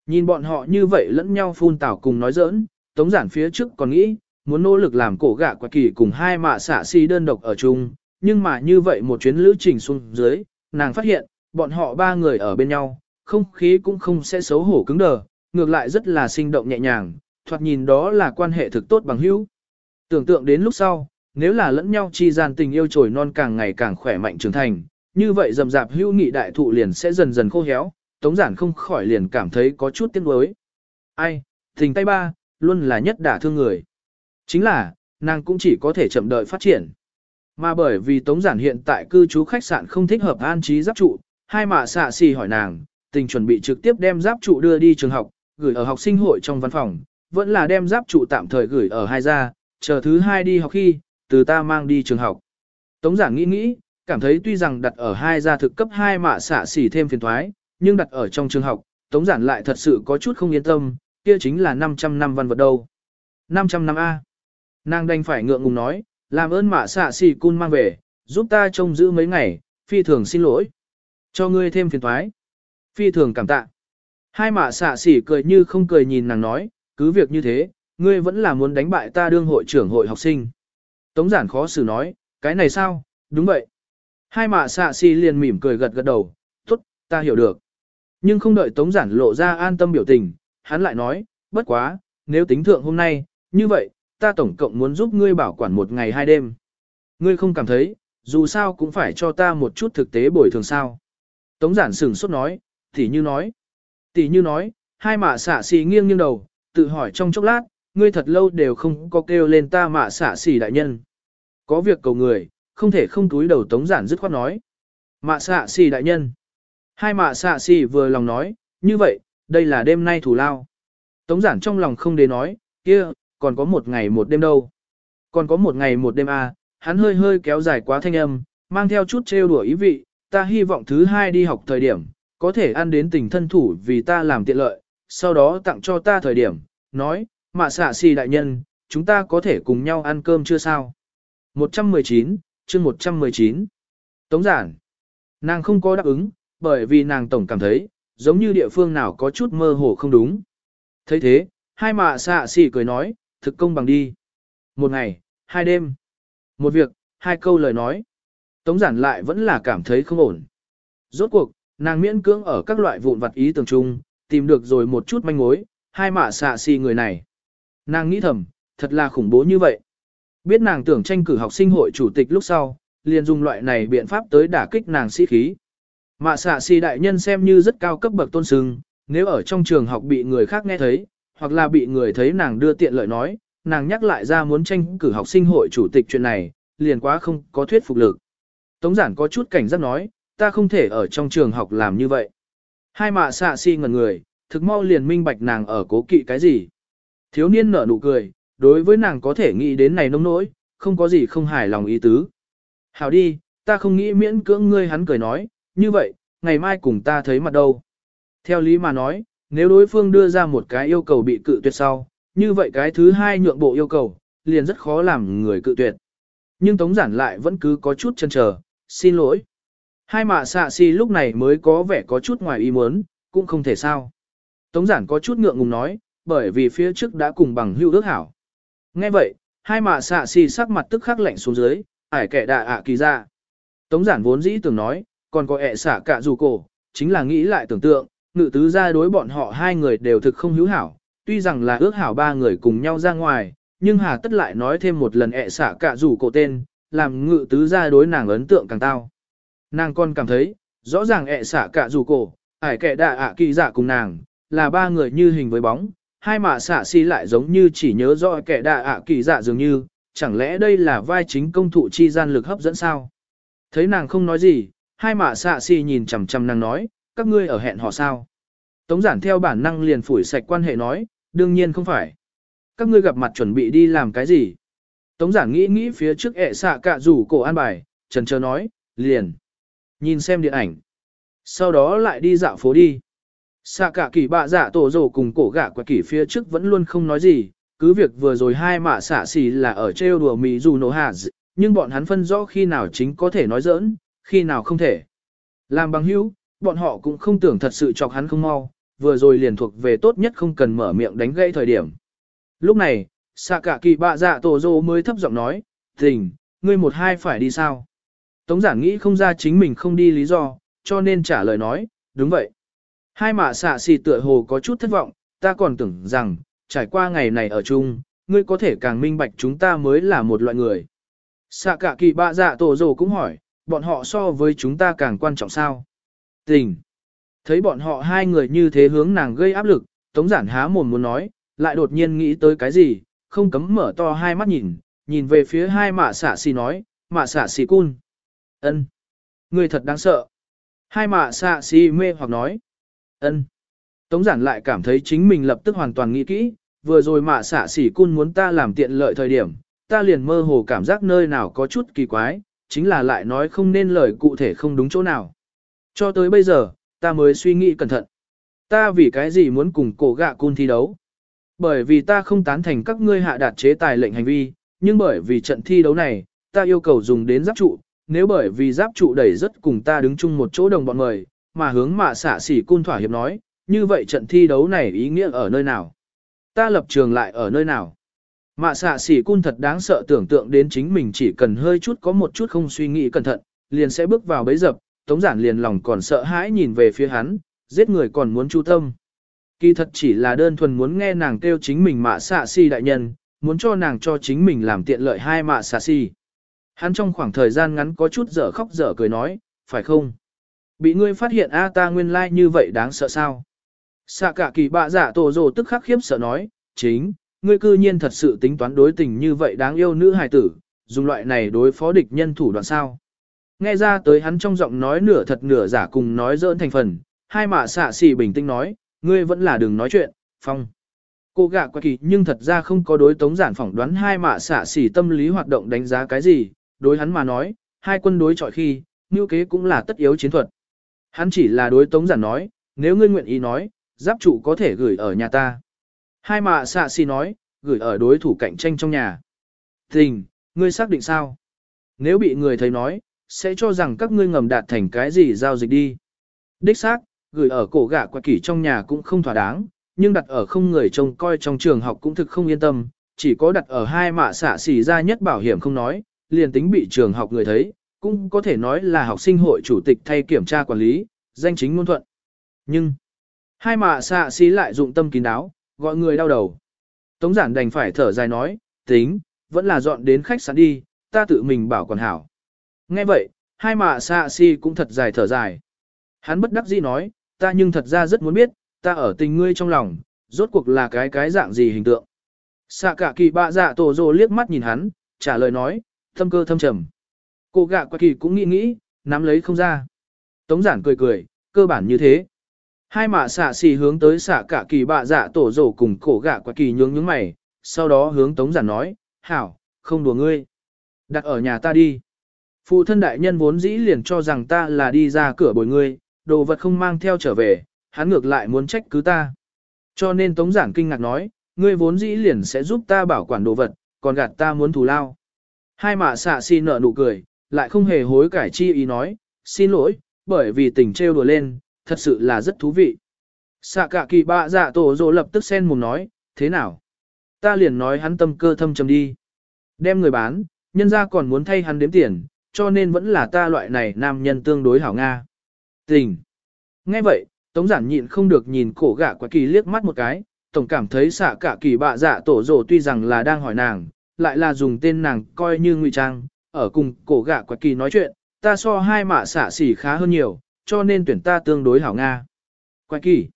Nhìn bọn họ như vậy lẫn nhau phun tảo cùng nói giỡn, tống giản phía trước còn nghĩ, muốn nỗ lực làm cổ gạ quả kỳ cùng hai mạ xạ si đơn độc ở chung, nhưng mà như vậy một chuyến lữ trình xuống dưới, nàng phát hiện, bọn họ ba người ở bên nhau, không khí cũng không sẽ xấu hổ cứng đờ, ngược lại rất là sinh động nhẹ nhàng, thoạt nhìn đó là quan hệ thực tốt bằng hữu. Tưởng tượng đến lúc sau, nếu là lẫn nhau chi gian tình yêu trồi non càng ngày càng khỏe mạnh trưởng thành, như vậy dầm dạp hữu nghị đại thụ liền sẽ dần dần khô héo, tống giản không khỏi liền cảm thấy có chút tiếc nuối. Ai, tình tay ba, luôn là nhất đả thương người. Chính là, nàng cũng chỉ có thể chậm đợi phát triển. Mà bởi vì Tống Giản hiện tại cư trú khách sạn không thích hợp an trí giáp trụ, hai mạ xạ xì hỏi nàng, tình chuẩn bị trực tiếp đem giáp trụ đưa đi trường học, gửi ở học sinh hội trong văn phòng, vẫn là đem giáp trụ tạm thời gửi ở hai gia, chờ thứ hai đi học khi, từ ta mang đi trường học. Tống Giản nghĩ nghĩ, cảm thấy tuy rằng đặt ở hai gia thực cấp hai mạ xạ xỉ thêm phiền toái nhưng đặt ở trong trường học, Tống Giản lại thật sự có chút không yên tâm, kia chính là 500 năm văn vật đâu. 500 năm A. Nàng đành phải ngượng ngùng nói, làm ơn mạ xạ xì cun mang về, giúp ta trông giữ mấy ngày, phi thường xin lỗi. Cho ngươi thêm phiền thoái. Phi thường cảm tạ. Hai mạ xạ xỉ cười như không cười nhìn nàng nói, cứ việc như thế, ngươi vẫn là muốn đánh bại ta đương hội trưởng hội học sinh. Tống giản khó xử nói, cái này sao, đúng vậy. Hai mạ xạ xỉ liền mỉm cười gật gật đầu, tốt, ta hiểu được. Nhưng không đợi tống giản lộ ra an tâm biểu tình, hắn lại nói, bất quá, nếu tính thượng hôm nay, như vậy, ta tổng cộng muốn giúp ngươi bảo quản một ngày hai đêm. Ngươi không cảm thấy, dù sao cũng phải cho ta một chút thực tế bồi thường sao. Tống giản sửng sốt nói, tỷ như nói. Tỷ như nói, hai mạ xả xì nghiêng nghiêng đầu, tự hỏi trong chốc lát, ngươi thật lâu đều không có kêu lên ta mạ xả xì đại nhân. Có việc cầu người, không thể không túi đầu tống giản dứt khoát nói. Mạ xạ xì đại nhân. Hai mạ xạ xì vừa lòng nói, như vậy, đây là đêm nay thủ lao. Tống giản trong lòng không để nói, kia, còn có một ngày một đêm đâu. Còn có một ngày một đêm à, hắn hơi hơi kéo dài quá thanh âm, mang theo chút trêu đùa ý vị, ta hy vọng thứ hai đi học thời điểm, có thể ăn đến tình thân thủ vì ta làm tiện lợi, sau đó tặng cho ta thời điểm, nói, mạ xạ xì đại nhân, chúng ta có thể cùng nhau ăn cơm chưa sao? 119, chương 119. Tống giản. Nàng không có đáp ứng, bởi vì nàng tổng cảm thấy, giống như địa phương nào có chút mơ hồ không đúng. thấy thế, hai mạ xạ xì cười nói, thực công bằng đi. Một ngày, hai đêm. Một việc, hai câu lời nói. Tống giản lại vẫn là cảm thấy không ổn. Rốt cuộc, nàng miễn cưỡng ở các loại vụn vặt ý tưởng chung, tìm được rồi một chút manh mối, hai mạ xạ xì người này. Nàng nghĩ thầm, thật là khủng bố như vậy. Biết nàng tưởng tranh cử học sinh hội chủ tịch lúc sau, liền dùng loại này biện pháp tới đả kích nàng sĩ khí. Mạ xạ xì đại nhân xem như rất cao cấp bậc tôn sưng, nếu ở trong trường học bị người khác nghe thấy, hoặc là bị người thấy nàng đưa tiện lợi nói, nàng nhắc lại ra muốn tranh cử học sinh hội chủ tịch chuyện này, liền quá không có thuyết phục lực. Tống giản có chút cảnh giác nói, ta không thể ở trong trường học làm như vậy. Hai mạ xạ si ngẩn người, thực mau liền minh bạch nàng ở cố kỵ cái gì. Thiếu niên nở nụ cười, đối với nàng có thể nghĩ đến này nông nỗi, không có gì không hài lòng ý tứ. Hảo đi, ta không nghĩ miễn cưỡng ngươi hắn cười nói, như vậy, ngày mai cùng ta thấy mặt đâu. Theo lý mà nói, nếu đối phương đưa ra một cái yêu cầu bị cự tuyệt sau, như vậy cái thứ hai nhượng bộ yêu cầu, liền rất khó làm người cự tuyệt. Nhưng Tống Giản lại vẫn cứ có chút chần chờ, xin lỗi. Hai mạ xạ si lúc này mới có vẻ có chút ngoài ý muốn, cũng không thể sao. Tống Giản có chút ngượng ngùng nói, bởi vì phía trước đã cùng bằng hữu ước hảo. Nghe vậy, hai mạ xạ si sắc mặt tức khắc lạnh xuống dưới, ải kẻ đại ạ kỳ ra. Tống Giản vốn dĩ tưởng nói, còn có ẹ xạ cả dù cổ, chính là nghĩ lại tưởng tượng, ngự tứ gia đối bọn họ hai người đều thực không hữu hảo, tuy rằng là ước hảo ba người cùng nhau ra ngoài, nhưng hà tất lại nói thêm một lần ẹ xả cả rủ cổ tên, làm ngự tứ gia đối nàng ấn tượng càng tao. Nàng còn cảm thấy, rõ ràng ẹ xả cả rủ cổ, ải kệ đạ ạ kỳ giả cùng nàng, là ba người như hình với bóng, hai mạ xả si lại giống như chỉ nhớ rõ kẻ đạ ạ kỳ giả dường như, chẳng lẽ đây là vai chính công thụ chi gian lực hấp dẫn sao? Thấy nàng không nói gì, hai mạ xạ si nhìn chằm chằm nàng nói, các ngươi ở hẹn họ sao? Tống giản theo bản năng liền phủi sạch quan hệ nói, đương nhiên không phải. Các ngươi gặp mặt chuẩn bị đi làm cái gì? Tống giản nghĩ nghĩ phía trước ẹ xạ cạ rủ cổ an bài, trần chờ nói, liền. Nhìn xem điện ảnh. Sau đó lại đi dạo phố đi. Xạ cả kỳ bạ dạ tổ rổ cùng cổ gạ quạt kỳ phía trước vẫn luôn không nói gì, cứ việc vừa rồi hai mạ xạ xì là ở trêu đùa mỹ dù nổ hạ nhưng bọn hắn phân rõ khi nào chính có thể nói giỡn, khi nào không thể. Làm bằng hữu, bọn họ cũng không tưởng thật sự chọc hắn không mau, vừa rồi liền thuộc về tốt nhất không cần mở miệng đánh gãy thời điểm. Lúc này, xạ cả kỳ bạ dạ tổ dô mới thấp giọng nói, tình, ngươi một hai phải đi sao? Tống giản nghĩ không ra chính mình không đi lý do, cho nên trả lời nói, đúng vậy. Hai mạ xạ xì tựa hồ có chút thất vọng, ta còn tưởng rằng, trải qua ngày này ở chung, ngươi có thể càng minh bạch chúng ta mới là một loại người. Xạ cả kỳ bạ dạ tổ dồ cũng hỏi, bọn họ so với chúng ta càng quan trọng sao? Tình. Thấy bọn họ hai người như thế hướng nàng gây áp lực, Tống giản há mồm muốn nói, lại đột nhiên nghĩ tới cái gì, không cấm mở to hai mắt nhìn, nhìn về phía hai mạ xả xì nói, mạ xả xì cun. ân, Người thật đáng sợ. Hai mạ xả xì mê hoặc nói. ân. Tống giản lại cảm thấy chính mình lập tức hoàn toàn nghĩ kỹ, vừa rồi mạ xả xỉ cun muốn ta làm tiện lợi thời điểm, ta liền mơ hồ cảm giác nơi nào có chút kỳ quái, chính là lại nói không nên lời cụ thể không đúng chỗ nào. Cho tới bây giờ, ta mới suy nghĩ cẩn thận. Ta vì cái gì muốn cùng cổ gạ cun thi đấu? Bởi vì ta không tán thành các ngươi hạ đạt chế tài lệnh hành vi, nhưng bởi vì trận thi đấu này, ta yêu cầu dùng đến giáp trụ, nếu bởi vì giáp trụ đẩy rất cùng ta đứng chung một chỗ đồng bọn mời, mà hướng mạ xả xỉ cun thỏa hiệp nói, như vậy trận thi đấu này ý nghĩa ở nơi nào? Ta lập trường lại ở nơi nào? Mạ xạ xỉ cun thật đáng sợ tưởng tượng đến chính mình chỉ cần hơi chút có một chút không suy nghĩ cẩn thận, liền sẽ bước vào bấy dập, tống giản liền lòng còn sợ hãi nhìn về phía hắn, giết người còn muốn chu tâm. Kỳ thật chỉ là đơn thuần muốn nghe nàng kêu chính mình mạ xạ si đại nhân, muốn cho nàng cho chính mình làm tiện lợi hai mạ xạ si. Hắn trong khoảng thời gian ngắn có chút dở khóc dở cười nói, phải không? Bị ngươi phát hiện a ta nguyên lai like như vậy đáng sợ sao? Xạ cả kỳ bạ giả tổ rồ tức khắc khiếp sợ nói, chính, ngươi cư nhiên thật sự tính toán đối tình như vậy đáng yêu nữ hài tử, dùng loại này đối phó địch nhân thủ đoạn sao. Nghe ra tới hắn trong giọng nói nửa thật nửa giả cùng nói dỡn thành phần, hai mạ xạ xì bình tĩnh nói, ngươi vẫn là đừng nói chuyện, phong. Cô gạ qua kỳ nhưng thật ra không có đối tống giản phỏng đoán hai mạ xạ xỉ tâm lý hoạt động đánh giá cái gì, đối hắn mà nói, hai quân đối chọi khi, như kế cũng là tất yếu chiến thuật. Hắn chỉ là đối tống giản nói, nếu ngươi nguyện ý nói, giáp trụ có thể gửi ở nhà ta. Hai mạ xạ xì nói, gửi ở đối thủ cạnh tranh trong nhà. Tình, ngươi xác định sao? Nếu bị người thấy nói, sẽ cho rằng các ngươi ngầm đạt thành cái gì giao dịch đi. Đích xác, gửi ở cổ gạ quạ kỷ trong nhà cũng không thỏa đáng, nhưng đặt ở không người trông coi trong trường học cũng thực không yên tâm, chỉ có đặt ở hai mạ xạ xỉ ra nhất bảo hiểm không nói, liền tính bị trường học người thấy, cũng có thể nói là học sinh hội chủ tịch thay kiểm tra quản lý, danh chính ngôn thuận. Nhưng, hai mạ xạ xỉ lại dụng tâm kín đáo, gọi người đau đầu. Tống giản đành phải thở dài nói, tính, vẫn là dọn đến khách sạn đi, ta tự mình bảo còn hảo. Nghe vậy, hai mạ xạ si cũng thật dài thở dài. Hắn bất đắc dĩ nói, ta nhưng thật ra rất muốn biết, ta ở tình ngươi trong lòng, rốt cuộc là cái cái dạng gì hình tượng. Xạ cả kỳ bạ dạ tổ rồ liếc mắt nhìn hắn, trả lời nói, thâm cơ thâm trầm. Cô gạ qua kỳ cũng nghĩ nghĩ, nắm lấy không ra. Tống giản cười cười, cơ bản như thế. Hai mạ xạ xì hướng tới xạ cả kỳ bạ dạ tổ rổ cùng cổ gạ quả kỳ nhướng nhướng mày, sau đó hướng tống giản nói, hảo, không đùa ngươi. Đặt ở nhà ta đi. Phụ thân đại nhân vốn dĩ liền cho rằng ta là đi ra cửa bồi ngươi, đồ vật không mang theo trở về, hắn ngược lại muốn trách cứ ta. Cho nên tống giản kinh ngạc nói, ngươi vốn dĩ liền sẽ giúp ta bảo quản đồ vật, còn gạt ta muốn thù lao. Hai mạ xạ si nở nụ cười, lại không hề hối cải chi ý nói, xin lỗi, bởi vì tình trêu đùa lên, thật sự là rất thú vị. Xạ cả kỳ bạ dạ tổ rồ lập tức sen mồm nói, thế nào? Ta liền nói hắn tâm cơ thâm trầm đi. Đem người bán, nhân ra còn muốn thay hắn đếm tiền, cho nên vẫn là ta loại này nam nhân tương đối hảo Nga. Tình. Nghe vậy, Tống giản nhịn không được nhìn cổ gạ quả kỳ liếc mắt một cái, tổng cảm thấy xạ cả kỳ bạ dạ tổ rồ tuy rằng là đang hỏi nàng, lại là dùng tên nàng coi như ngụy trang, ở cùng cổ gạ quả kỳ nói chuyện, ta so hai mạ xạ xỉ khá hơn nhiều, cho nên tuyển ta tương đối hảo Nga. Quay kỳ.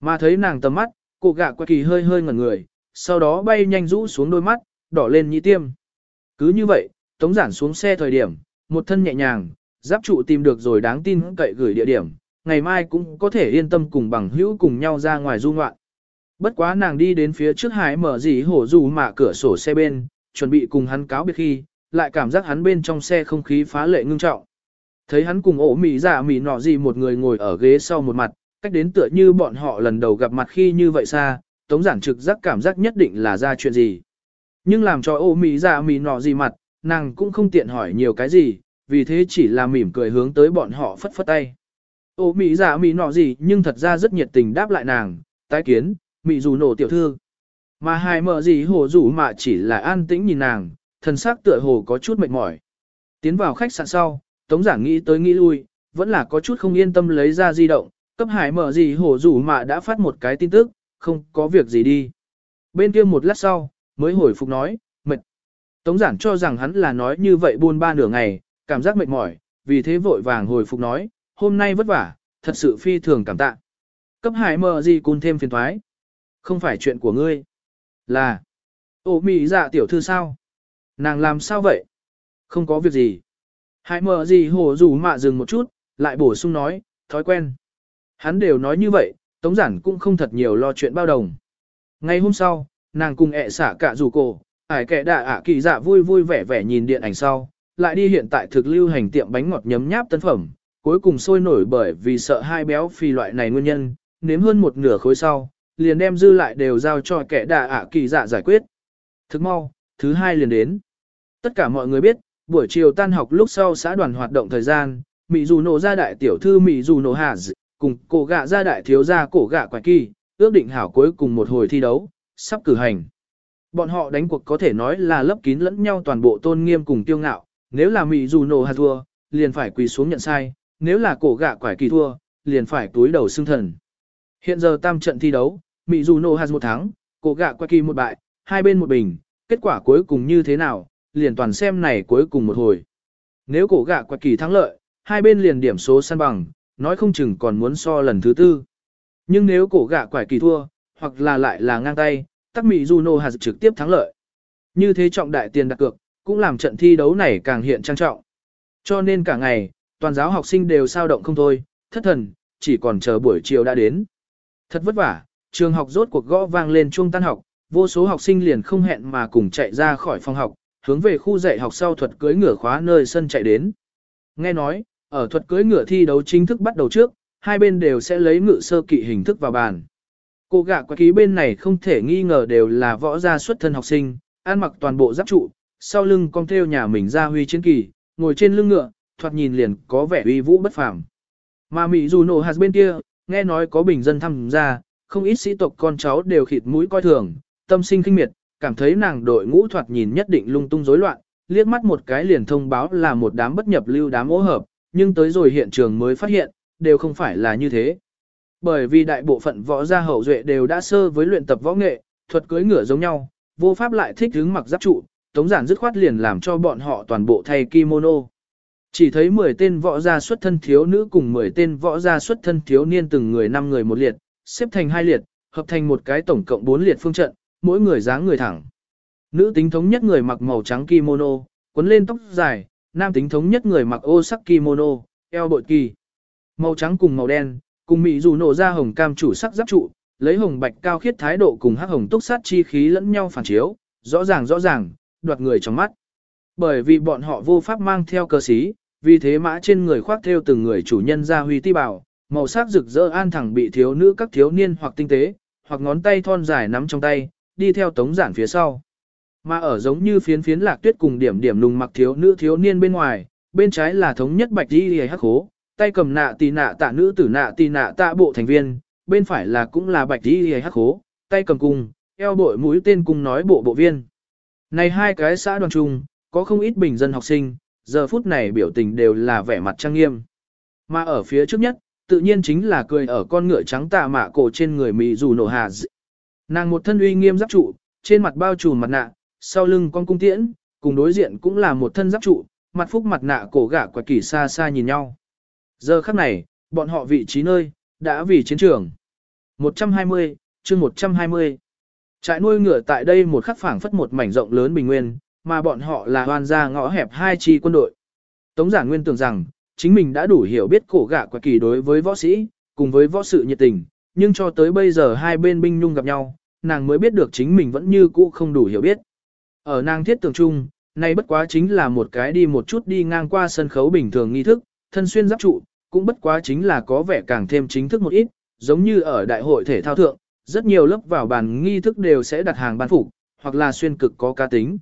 Mà thấy nàng tầm mắt, cổ gạ quay kỳ hơi hơi ngẩn người, sau đó bay nhanh rũ xuống đôi mắt, đỏ lên nhĩ tiêm. Cứ như vậy, tống giản xuống xe thời điểm, một thân nhẹ nhàng, giáp trụ tìm được rồi đáng tin cậy gửi địa điểm, ngày mai cũng có thể yên tâm cùng bằng hữu cùng nhau ra ngoài du ngoạn. Bất quá nàng đi đến phía trước hải mở gì hổ dù mà cửa sổ xe bên, chuẩn bị cùng hắn cáo biệt khi, lại cảm giác hắn bên trong xe không khí phá lệ ngưng trọng. Thấy hắn cùng ổ mì giả mì nọ gì một người ngồi ở ghế sau một mặt, cách đến tựa như bọn họ lần đầu gặp mặt khi như vậy xa, tống giản trực giác cảm giác nhất định là ra chuyện gì. Nhưng làm cho ổ mì giả mì nọ gì mặt, nàng cũng không tiện hỏi nhiều cái gì, vì thế chỉ là mỉm cười hướng tới bọn họ phất phất tay. Ô Mỹ giả Mỹ nọ gì nhưng thật ra rất nhiệt tình đáp lại nàng, tái kiến, Mỹ dù nổ tiểu thư. Mà hai mợ gì hồ rủ mà chỉ là an tĩnh nhìn nàng, thần sắc tựa hồ có chút mệt mỏi. Tiến vào khách sạn sau, Tống giảng nghĩ tới nghĩ lui, vẫn là có chút không yên tâm lấy ra di động, cấp hải mở gì hổ rủ mà đã phát một cái tin tức, không có việc gì đi. Bên kia một lát sau, mới hồi phục nói. Tống giản cho rằng hắn là nói như vậy buôn ba nửa ngày, cảm giác mệt mỏi, vì thế vội vàng hồi phục nói, hôm nay vất vả, thật sự phi thường cảm tạ. Cấp hải mờ gì cùng thêm phiền thoái. Không phải chuyện của ngươi. Là. Ô mỹ dạ tiểu thư sao? Nàng làm sao vậy? Không có việc gì. Hải mờ gì hồ rủ mạ dừng một chút, lại bổ sung nói, thói quen. Hắn đều nói như vậy, tống giản cũng không thật nhiều lo chuyện bao đồng. Ngày hôm sau, nàng cùng ẹ xả cả rủ cổ, ải kẻ đạ ạ kỳ dạ vui vui vẻ vẻ nhìn điện ảnh sau, lại đi hiện tại thực lưu hành tiệm bánh ngọt nhấm nháp tân phẩm, cuối cùng sôi nổi bởi vì sợ hai béo phì loại này nguyên nhân, nếm hơn một nửa khối sau, liền đem dư lại đều giao cho kẻ đạ ạ kỳ dạ giải quyết. Thức mau, thứ hai liền đến. Tất cả mọi người biết, buổi chiều tan học lúc sau xã đoàn hoạt động thời gian, Mỹ dù nổ ra đại tiểu thư Mỹ dù nổ hà cùng cổ gạ ra đại thiếu gia cổ gạ quả kỳ, ước định hảo cuối cùng một hồi thi đấu, sắp cử hành. Bọn họ đánh cuộc có thể nói là lấp kín lẫn nhau toàn bộ tôn nghiêm cùng tiêu ngạo, nếu là Mỹ dù nổ hà thua, liền phải quỳ xuống nhận sai, nếu là cổ gạ quải kỳ thua, liền phải túi đầu xưng thần. Hiện giờ tam trận thi đấu, Mỹ dù nổ hà một thắng, cổ gạ quải kỳ một bại, hai bên một bình, kết quả cuối cùng như thế nào, liền toàn xem này cuối cùng một hồi. Nếu cổ gạ quải kỳ thắng lợi, hai bên liền điểm số săn bằng, nói không chừng còn muốn so lần thứ tư. Nhưng nếu cổ gạ quải kỳ thua, hoặc là lại là ngang tay, tắc Mỹ Juno Hà trực tiếp thắng lợi. Như thế trọng đại tiền đặt cược, cũng làm trận thi đấu này càng hiện trang trọng. Cho nên cả ngày, toàn giáo học sinh đều sao động không thôi, thất thần, chỉ còn chờ buổi chiều đã đến. Thật vất vả, trường học rốt cuộc gõ vang lên chuông tan học, vô số học sinh liền không hẹn mà cùng chạy ra khỏi phòng học, hướng về khu dạy học sau thuật cưới ngựa khóa nơi sân chạy đến. Nghe nói, ở thuật cưới ngựa thi đấu chính thức bắt đầu trước, hai bên đều sẽ lấy ngựa sơ kỵ hình thức vào bàn. Cô gạ quả ký bên này không thể nghi ngờ đều là võ gia xuất thân học sinh, ăn mặc toàn bộ giáp trụ, sau lưng con theo nhà mình ra huy chiến kỳ, ngồi trên lưng ngựa, thoạt nhìn liền có vẻ uy vũ bất phàm. Mà Mỹ dù nổ hạt bên kia, nghe nói có bình dân tham gia, không ít sĩ tộc con cháu đều khịt mũi coi thường, tâm sinh kinh miệt, cảm thấy nàng đội ngũ thoạt nhìn nhất định lung tung rối loạn, liếc mắt một cái liền thông báo là một đám bất nhập lưu đám ố hợp, nhưng tới rồi hiện trường mới phát hiện, đều không phải là như thế. Bởi vì đại bộ phận võ gia hậu duệ đều đã sơ với luyện tập võ nghệ, thuật cưới ngựa giống nhau, vô pháp lại thích hứng mặc giáp trụ, tống giản dứt khoát liền làm cho bọn họ toàn bộ thay kimono. Chỉ thấy 10 tên võ gia xuất thân thiếu nữ cùng 10 tên võ gia xuất thân thiếu niên từng người 5 người một liệt, xếp thành hai liệt, hợp thành một cái tổng cộng 4 liệt phương trận, mỗi người dáng người thẳng. Nữ tính thống nhất người mặc màu trắng kimono, quấn lên tóc dài, nam tính thống nhất người mặc ô sắc kimono, eo bội kỳ. Màu trắng cùng màu đen, cùng mỹ dù nổ ra hồng cam chủ sắc giáp trụ, lấy hồng bạch cao khiết thái độ cùng hắc hồng túc sát chi khí lẫn nhau phản chiếu, rõ ràng rõ ràng, đoạt người trong mắt. Bởi vì bọn họ vô pháp mang theo cơ sĩ, vì thế mã trên người khoác theo từng người chủ nhân ra huy ti bảo, màu sắc rực rỡ an thẳng bị thiếu nữ các thiếu niên hoặc tinh tế, hoặc ngón tay thon dài nắm trong tay, đi theo tống giản phía sau. Mà ở giống như phiến phiến lạc tuyết cùng điểm điểm nùng mặc thiếu nữ thiếu niên bên ngoài, bên trái là thống nhất bạch đi hề hắc hố, tay cầm nạ tì nạ tạ nữ tử nạ tì nạ tạ bộ thành viên, bên phải là cũng là bạch đi hề hắc hố, tay cầm cung, eo bội mũi tên cung nói bộ bộ viên. Này hai cái xã đoàn trung, có không ít bình dân học sinh, giờ phút này biểu tình đều là vẻ mặt trang nghiêm. Mà ở phía trước nhất, tự nhiên chính là cười ở con ngựa trắng tạ mạ cổ trên người Mỹ dù nổ hà dị. Nàng một thân uy nghiêm giáp trụ, trên mặt bao trùm mặt nạ, sau lưng con cung tiễn, cùng đối diện cũng là một thân giáp trụ, mặt phúc mặt nạ cổ gã quả kỳ xa xa nhìn nhau. Giờ khắc này, bọn họ vị trí nơi, đã vì chiến trường. 120, chương 120. Trại nuôi ngựa tại đây một khắc phảng phất một mảnh rộng lớn bình nguyên, mà bọn họ là hoàn gia ngõ hẹp hai chi quân đội. Tống giả nguyên tưởng rằng, chính mình đã đủ hiểu biết cổ gã quả kỳ đối với võ sĩ, cùng với võ sự nhiệt tình, nhưng cho tới bây giờ hai bên binh nhung gặp nhau, nàng mới biết được chính mình vẫn như cũ không đủ hiểu biết. Ở nàng thiết tưởng chung, nay bất quá chính là một cái đi một chút đi ngang qua sân khấu bình thường nghi thức, thân xuyên giáp trụ, cũng bất quá chính là có vẻ càng thêm chính thức một ít, giống như ở đại hội thể thao thượng, rất nhiều lớp vào bàn nghi thức đều sẽ đặt hàng ban phục, hoặc là xuyên cực có ca tính.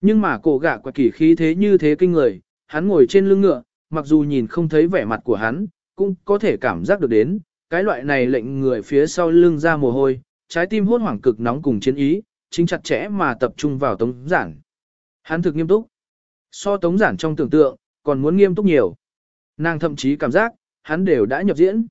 Nhưng mà cổ gạ quả kỳ khí thế như thế kinh người, hắn ngồi trên lưng ngựa, mặc dù nhìn không thấy vẻ mặt của hắn, cũng có thể cảm giác được đến, cái loại này lệnh người phía sau lưng ra mồ hôi, trái tim hốt hoảng cực nóng cùng chiến ý, chính chặt chẽ mà tập trung vào tống giản. Hắn thực nghiêm túc. So tống giản trong tưởng tượng, còn muốn nghiêm túc nhiều. Nàng thậm chí cảm giác, hắn đều đã nhập diễn.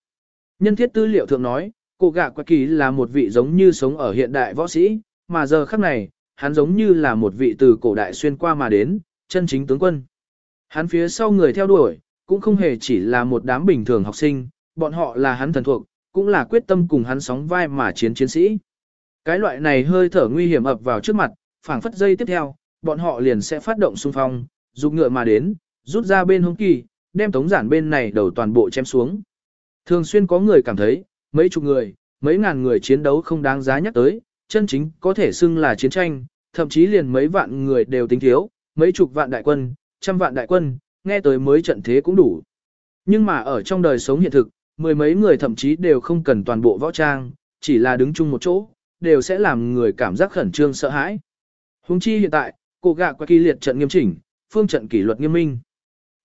Nhân thiết tư liệu thường nói, cô gạ quạ kỳ là một vị giống như sống ở hiện đại võ sĩ, mà giờ khắc này, hắn giống như là một vị từ cổ đại xuyên qua mà đến, chân chính tướng quân. Hắn phía sau người theo đuổi, cũng không hề chỉ là một đám bình thường học sinh, bọn họ là hắn thần thuộc, cũng là quyết tâm cùng hắn sóng vai mà chiến chiến sĩ. Cái loại này hơi thở nguy hiểm ập vào trước mặt, phảng phất dây tiếp theo, bọn họ liền sẽ phát động xung phong, dục ngựa mà đến, rút ra bên hông kỳ, đem tống giản bên này đầu toàn bộ chém xuống. Thường xuyên có người cảm thấy, mấy chục người, mấy ngàn người chiến đấu không đáng giá nhắc tới, chân chính có thể xưng là chiến tranh, thậm chí liền mấy vạn người đều tính thiếu, mấy chục vạn đại quân, trăm vạn đại quân, nghe tới mới trận thế cũng đủ. Nhưng mà ở trong đời sống hiện thực, mười mấy người thậm chí đều không cần toàn bộ võ trang, chỉ là đứng chung một chỗ, đều sẽ làm người cảm giác khẩn trương sợ hãi. Hùng chi hiện tại, cổ gạ qua kỳ liệt trận nghiêm chỉnh, phương trận kỷ luật nghiêm minh.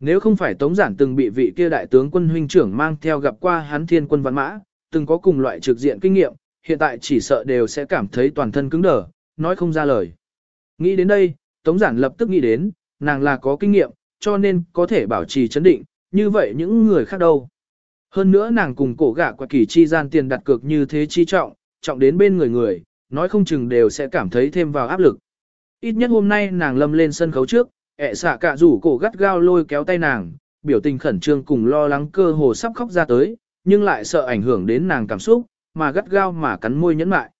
Nếu không phải Tống Giản từng bị vị kia đại tướng quân huynh trưởng mang theo gặp qua hắn thiên quân văn mã, từng có cùng loại trực diện kinh nghiệm, hiện tại chỉ sợ đều sẽ cảm thấy toàn thân cứng đờ, nói không ra lời. Nghĩ đến đây, Tống Giản lập tức nghĩ đến, nàng là có kinh nghiệm, cho nên có thể bảo trì chấn định, như vậy những người khác đâu. Hơn nữa nàng cùng cổ gã qua kỳ chi gian tiền đặt cược như thế chi trọng, trọng đến bên người người, nói không chừng đều sẽ cảm thấy thêm vào áp lực. Ít nhất hôm nay nàng lâm lên sân khấu trước, ẹ xạ cả rủ cổ gắt gao lôi kéo tay nàng, biểu tình khẩn trương cùng lo lắng cơ hồ sắp khóc ra tới, nhưng lại sợ ảnh hưởng đến nàng cảm xúc, mà gắt gao mà cắn môi nhẫn mại.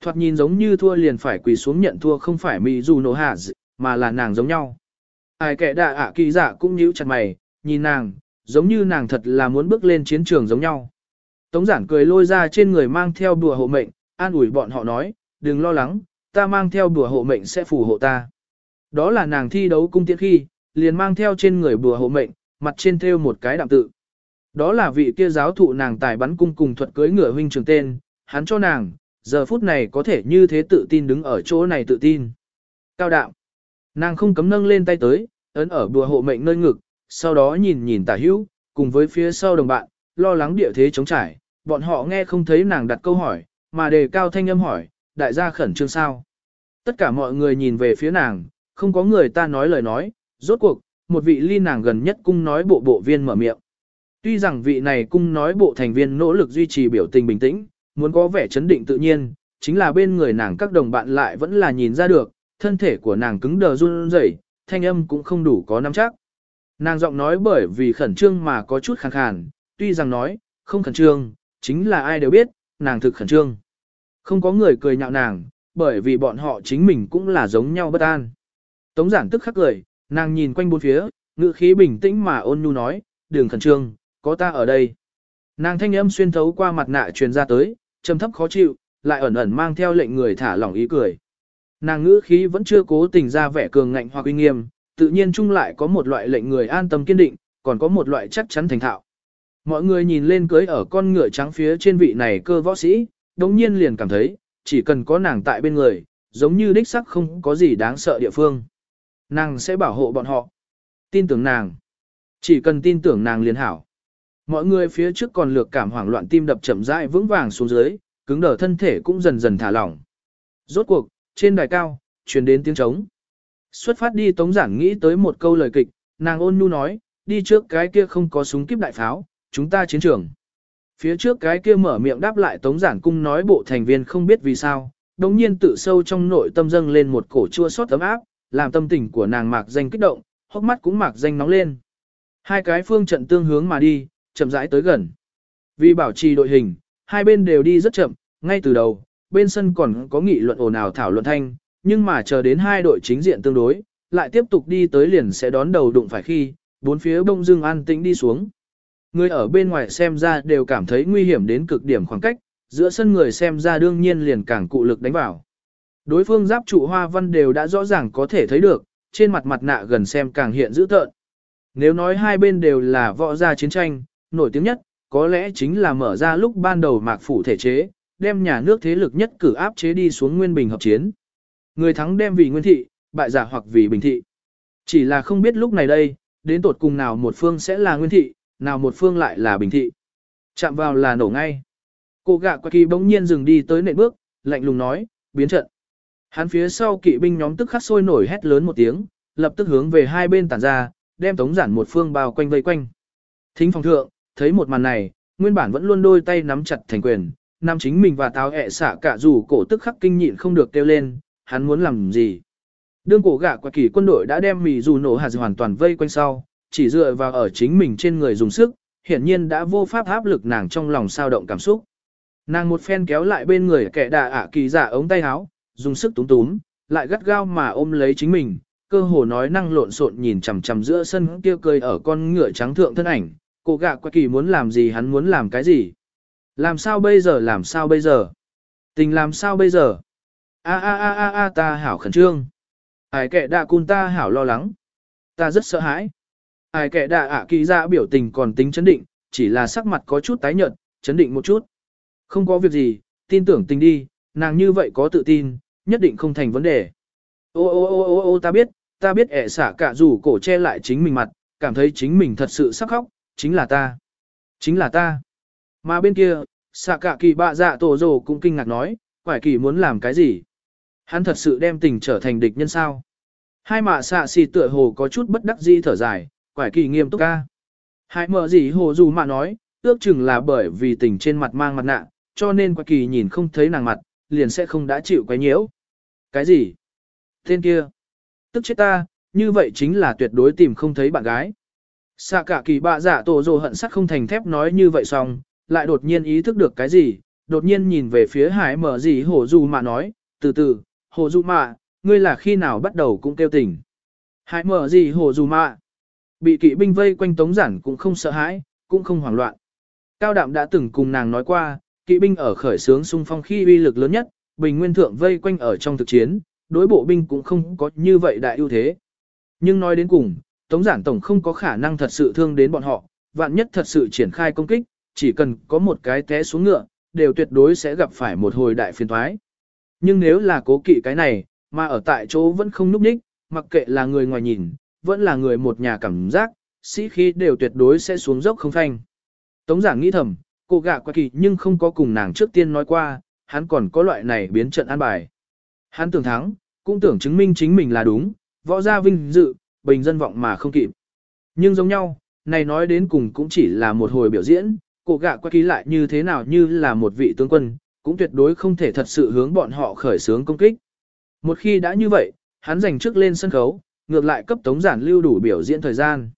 Thoạt nhìn giống như thua liền phải quỳ xuống nhận thua không phải mì dù nổ hạ mà là nàng giống nhau. Ai kẻ đạ ạ kỳ giả cũng nhíu chặt mày, nhìn nàng, giống như nàng thật là muốn bước lên chiến trường giống nhau. Tống giản cười lôi ra trên người mang theo đùa hộ mệnh, an ủi bọn họ nói, đừng lo lắng, ta mang theo đùa hộ mệnh sẽ phù hộ ta. Đó là nàng thi đấu cung tiễn khi, liền mang theo trên người bùa hộ mệnh, mặt trên thêu một cái đạm tự. Đó là vị kia giáo thụ nàng tài bắn cung cùng thuật cưới ngựa huynh trường tên, hắn cho nàng, giờ phút này có thể như thế tự tin đứng ở chỗ này tự tin. Cao đạo. Nàng không cấm nâng lên tay tới, ấn ở bùa hộ mệnh nơi ngực, sau đó nhìn nhìn tả hữu, cùng với phía sau đồng bạn, lo lắng địa thế chống trải, bọn họ nghe không thấy nàng đặt câu hỏi, mà đề cao thanh âm hỏi, đại gia khẩn trương sao. Tất cả mọi người nhìn về phía nàng, không có người ta nói lời nói, rốt cuộc, một vị ly nàng gần nhất cung nói bộ bộ viên mở miệng. Tuy rằng vị này cung nói bộ thành viên nỗ lực duy trì biểu tình bình tĩnh, muốn có vẻ chấn định tự nhiên, chính là bên người nàng các đồng bạn lại vẫn là nhìn ra được, thân thể của nàng cứng đờ run rẩy, thanh âm cũng không đủ có nắm chắc. Nàng giọng nói bởi vì khẩn trương mà có chút khàn khàn, tuy rằng nói, không khẩn trương, chính là ai đều biết, nàng thực khẩn trương. Không có người cười nhạo nàng, bởi vì bọn họ chính mình cũng là giống nhau bất an. Tống giản tức khắc cười, nàng nhìn quanh bốn phía, ngữ khí bình tĩnh mà ôn nhu nói, đường khẩn trương, có ta ở đây. Nàng thanh âm xuyên thấu qua mặt nạ truyền ra tới, trầm thấp khó chịu, lại ẩn ẩn mang theo lệnh người thả lỏng ý cười. Nàng ngữ khí vẫn chưa cố tình ra vẻ cường ngạnh hoặc uy nghiêm, tự nhiên chung lại có một loại lệnh người an tâm kiên định, còn có một loại chắc chắn thành thạo. Mọi người nhìn lên cưới ở con ngựa trắng phía trên vị này cơ võ sĩ, đồng nhiên liền cảm thấy, chỉ cần có nàng tại bên người, giống như đích sắc không có gì đáng sợ địa phương. Nàng sẽ bảo hộ bọn họ. Tin tưởng nàng. Chỉ cần tin tưởng nàng liền hảo. Mọi người phía trước còn lược cảm hoảng loạn tim đập chậm rãi vững vàng xuống dưới, cứng đờ thân thể cũng dần dần thả lỏng. Rốt cuộc, trên đài cao, truyền đến tiếng trống. Xuất phát đi tống giảng nghĩ tới một câu lời kịch, nàng ôn nhu nói, đi trước cái kia không có súng kiếp đại pháo, chúng ta chiến trường. Phía trước cái kia mở miệng đáp lại tống giảng cung nói bộ thành viên không biết vì sao, đồng nhiên tự sâu trong nội tâm dâng lên một cổ chua xót ấm áp, làm tâm tình của nàng mạc danh kích động, hốc mắt cũng mạc danh nóng lên. Hai cái phương trận tương hướng mà đi, chậm rãi tới gần. Vì bảo trì đội hình, hai bên đều đi rất chậm, ngay từ đầu, bên sân còn có nghị luận ồn ào thảo luận thanh, nhưng mà chờ đến hai đội chính diện tương đối, lại tiếp tục đi tới liền sẽ đón đầu đụng phải khi, bốn phía bông dưng an tĩnh đi xuống. Người ở bên ngoài xem ra đều cảm thấy nguy hiểm đến cực điểm khoảng cách, giữa sân người xem ra đương nhiên liền càng cụ lực đánh vào. Đối phương giáp trụ hoa văn đều đã rõ ràng có thể thấy được, trên mặt mặt nạ gần xem càng hiện dữ tợn. Nếu nói hai bên đều là võ gia chiến tranh, nổi tiếng nhất, có lẽ chính là mở ra lúc ban đầu mạc phủ thể chế, đem nhà nước thế lực nhất cử áp chế đi xuống nguyên bình hợp chiến. Người thắng đem vì nguyên thị, bại giả hoặc vì bình thị. Chỉ là không biết lúc này đây, đến tột cùng nào một phương sẽ là nguyên thị, nào một phương lại là bình thị. Chạm vào là nổ ngay. Cô gạ qua kỳ bỗng nhiên dừng đi tới nệm bước, lạnh lùng nói, biến trận. Hắn phía sau kỵ binh nhóm tức khắc sôi nổi hét lớn một tiếng, lập tức hướng về hai bên tản ra, đem tống giản một phương bao quanh vây quanh. Thính phòng thượng, thấy một màn này, nguyên bản vẫn luôn đôi tay nắm chặt thành quyền, nam chính mình và táo ẹ xả cả dù cổ tức khắc kinh nhịn không được kêu lên, hắn muốn làm gì. Đương cổ gạ quả kỳ quân đội đã đem mì dù nổ hạt hoàn toàn vây quanh sau, chỉ dựa vào ở chính mình trên người dùng sức, hiển nhiên đã vô pháp áp lực nàng trong lòng sao động cảm xúc. Nàng một phen kéo lại bên người kẻ đà ạ kỳ giả ống tay áo, dùng sức túm túm, lại gắt gao mà ôm lấy chính mình, cơ hồ nói năng lộn xộn nhìn chằm chằm giữa sân kia cười ở con ngựa trắng thượng thân ảnh, cô gạ quả kỳ muốn làm gì hắn muốn làm cái gì. Làm sao bây giờ làm sao bây giờ? Tình làm sao bây giờ? A a a a a ta hảo khẩn trương. Ai kệ đạ cun ta hảo lo lắng. Ta rất sợ hãi. Ai kẻ đạ ạ kỳ ra biểu tình còn tính chấn định, chỉ là sắc mặt có chút tái nhợt, chấn định một chút. Không có việc gì, tin tưởng tình đi, nàng như vậy có tự tin, nhất định không thành vấn đề. Ô ô ô ô ô ta biết, ta biết ẻ xả cả dù cổ che lại chính mình mặt, cảm thấy chính mình thật sự sắp khóc, chính là ta. Chính là ta. Mà bên kia, xạ cả kỳ bạ dạ tổ rồ cũng kinh ngạc nói, quải kỳ muốn làm cái gì? Hắn thật sự đem tình trở thành địch nhân sao? Hai mạ xạ xì tựa hồ có chút bất đắc dĩ thở dài, quải kỳ nghiêm túc ca. Hai mở gì hồ dù mà nói, ước chừng là bởi vì tình trên mặt mang mặt nạ, cho nên quải kỳ nhìn không thấy nàng mặt, liền sẽ không đã chịu quấy nhiễu. Cái gì? Tên kia. Tức chết ta, như vậy chính là tuyệt đối tìm không thấy bạn gái. Xạ cả kỳ bạ giả tổ dồ hận sắt không thành thép nói như vậy xong, lại đột nhiên ý thức được cái gì, đột nhiên nhìn về phía hải mở gì hồ dù mà nói, từ từ, hồ dù mà, ngươi là khi nào bắt đầu cũng kêu tỉnh. Hải mở gì hồ dù mà, bị kỵ binh vây quanh tống giản cũng không sợ hãi, cũng không hoảng loạn. Cao đạm đã từng cùng nàng nói qua, kỵ binh ở khởi sướng xung phong khi uy lực lớn nhất, bình nguyên thượng vây quanh ở trong thực chiến, đối bộ binh cũng không có như vậy đại ưu thế. Nhưng nói đến cùng, Tống giản tổng không có khả năng thật sự thương đến bọn họ, vạn nhất thật sự triển khai công kích, chỉ cần có một cái té xuống ngựa, đều tuyệt đối sẽ gặp phải một hồi đại phiền thoái. Nhưng nếu là cố kỵ cái này, mà ở tại chỗ vẫn không núp ních, mặc kệ là người ngoài nhìn, vẫn là người một nhà cảm giác, sĩ khí đều tuyệt đối sẽ xuống dốc không phanh. Tống giảng nghĩ thầm, cô gạ qua kỳ nhưng không có cùng nàng trước tiên nói qua, hắn còn có loại này biến trận an bài. Hắn tưởng thắng, cũng tưởng chứng minh chính mình là đúng, võ gia vinh dự, bình dân vọng mà không kịp. Nhưng giống nhau, này nói đến cùng cũng chỉ là một hồi biểu diễn, cổ gạ qua ký lại như thế nào như là một vị tướng quân, cũng tuyệt đối không thể thật sự hướng bọn họ khởi xướng công kích. Một khi đã như vậy, hắn giành trước lên sân khấu, ngược lại cấp tống giản lưu đủ biểu diễn thời gian.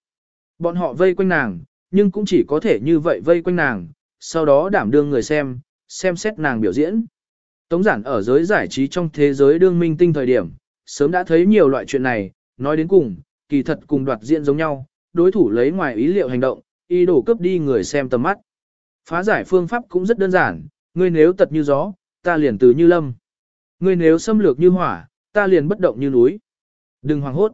Bọn họ vây quanh nàng, nhưng cũng chỉ có thể như vậy vây quanh nàng, sau đó đảm đương người xem, xem xét nàng biểu diễn. Tống giản ở giới giải trí trong thế giới đương minh tinh thời điểm, sớm đã thấy nhiều loại chuyện này, nói đến cùng, kỳ thật cùng đoạt diễn giống nhau, đối thủ lấy ngoài ý liệu hành động, ý đồ cướp đi người xem tầm mắt. Phá giải phương pháp cũng rất đơn giản, ngươi nếu tật như gió, ta liền từ như lâm. Ngươi nếu xâm lược như hỏa, ta liền bất động như núi. Đừng hoảng hốt.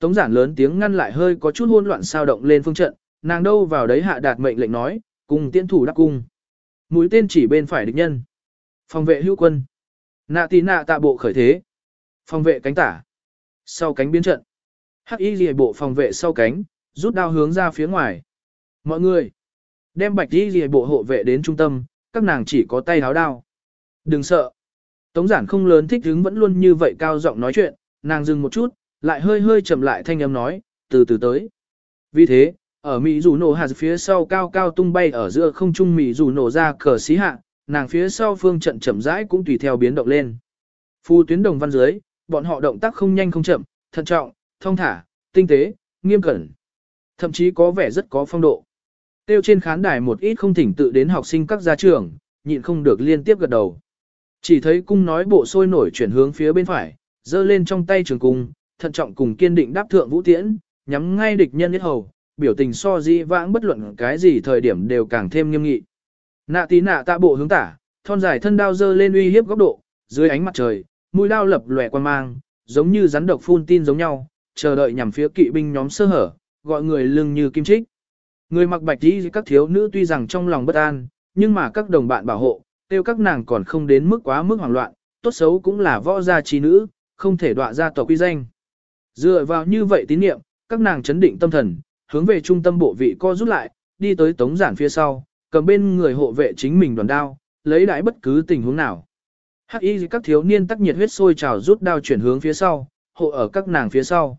Tống giản lớn tiếng ngăn lại hơi có chút hỗn loạn sao động lên phương trận, nàng đâu vào đấy hạ đạt mệnh lệnh nói, cùng tiễn thủ đắc cung. Mũi tên chỉ bên phải địch nhân. Phòng vệ hữu quân. Nạ tì nạ tạ bộ khởi thế. Phòng vệ cánh tả. Sau cánh biến trận. Hắc y lìa bộ phòng vệ sau cánh, rút đao hướng ra phía ngoài. Mọi người, đem bạch y lìa bộ hộ vệ đến trung tâm, các nàng chỉ có tay háo đao. Đừng sợ. Tống giản không lớn thích hứng vẫn luôn như vậy cao giọng nói chuyện, nàng dừng một chút, lại hơi hơi chậm lại thanh âm nói, từ từ tới. Vì thế, ở Mỹ rủ nổ hạt phía sau cao cao tung bay ở giữa không trung Mỹ rủ nổ ra cờ xí hạ, nàng phía sau phương trận chậm rãi cũng tùy theo biến động lên. Phu tuyến đồng văn dưới, bọn họ động tác không nhanh không chậm, thận trọng, thông thả, tinh tế, nghiêm cẩn. Thậm chí có vẻ rất có phong độ. Tiêu trên khán đài một ít không thỉnh tự đến học sinh các gia trưởng, nhịn không được liên tiếp gật đầu. Chỉ thấy cung nói bộ sôi nổi chuyển hướng phía bên phải, giơ lên trong tay trường cung, thận trọng cùng kiên định đáp thượng vũ tiễn, nhắm ngay địch nhân nhất hầu, biểu tình so di vãng bất luận cái gì thời điểm đều càng thêm nghiêm nghị. Nạ tí nạ tạ bộ hướng tả, thon dài thân đao dơ lên uy hiếp góc độ, dưới ánh mặt trời, mũi đao lập lòe quan mang, giống như rắn độc phun tin giống nhau, chờ đợi nhằm phía kỵ binh nhóm sơ hở, gọi người lưng như kim trích. Người mặc bạch y các thiếu nữ tuy rằng trong lòng bất an, nhưng mà các đồng bạn bảo hộ, tiêu các nàng còn không đến mức quá mức hoảng loạn, tốt xấu cũng là võ gia trí nữ, không thể đọa ra tòa quy danh. Dựa vào như vậy tín niệm, các nàng chấn định tâm thần, hướng về trung tâm bộ vị co rút lại, đi tới tống giản phía sau, cầm bên người hộ vệ chính mình đoàn đao, lấy đãi bất cứ tình huống nào. Hắc y các thiếu niên tắc nhiệt huyết sôi trào rút đao chuyển hướng phía sau, hộ ở các nàng phía sau.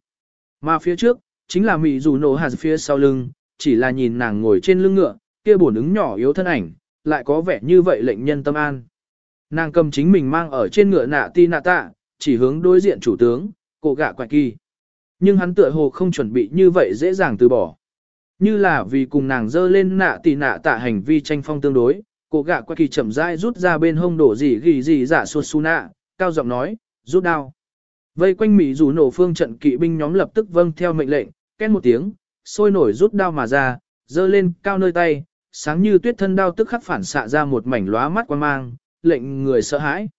Mà phía trước, chính là Mỹ dù nổ hạt phía sau lưng, chỉ là nhìn nàng ngồi trên lưng ngựa, kia bổn ứng nhỏ yếu thân ảnh, lại có vẻ như vậy lệnh nhân tâm an. Nàng cầm chính mình mang ở trên ngựa nạ ti nạ tạ, chỉ hướng đối diện chủ tướng, cổ gạ quạt kỳ. Nhưng hắn tựa hồ không chuẩn bị như vậy dễ dàng từ bỏ. Như là vì cùng nàng dơ lên nạ tỷ nạ tạ hành vi tranh phong tương đối, cổ gạ qua kỳ chậm rãi rút ra bên hông đổ gì ghi gì dạ giả suốt su nạ, cao giọng nói, rút đao. Vây quanh Mỹ dù nổ phương trận kỵ binh nhóm lập tức vâng theo mệnh lệnh, két một tiếng, sôi nổi rút đao mà ra, dơ lên cao nơi tay, sáng như tuyết thân đao tức khắc phản xạ ra một mảnh lóa mắt quan mang, lệnh người sợ hãi.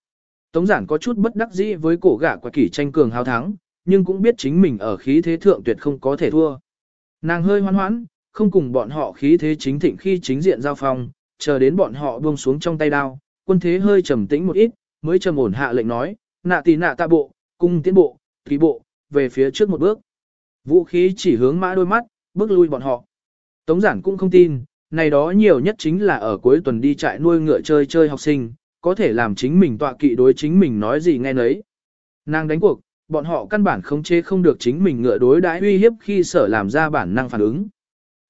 Tống giản có chút bất đắc dĩ với cổ gã quả kỷ tranh cường hào thắng, nhưng cũng biết chính mình ở khí thế thượng tuyệt không có thể thua. Nàng hơi hoan hoãn, không cùng bọn họ khí thế chính thịnh khi chính diện giao phong, chờ đến bọn họ buông xuống trong tay đao, quân thế hơi trầm tĩnh một ít, mới trầm ổn hạ lệnh nói, nạ tỷ nạ tạ bộ, cung tiến bộ, thủy bộ, về phía trước một bước. Vũ khí chỉ hướng mã đôi mắt, bước lui bọn họ. Tống giản cũng không tin, này đó nhiều nhất chính là ở cuối tuần đi trại nuôi ngựa chơi chơi học sinh, có thể làm chính mình tọa kỵ đối chính mình nói gì nghe nấy. Nàng đánh cuộc, bọn họ căn bản khống chế không được chính mình ngựa đối đãi uy hiếp khi sở làm ra bản năng phản ứng.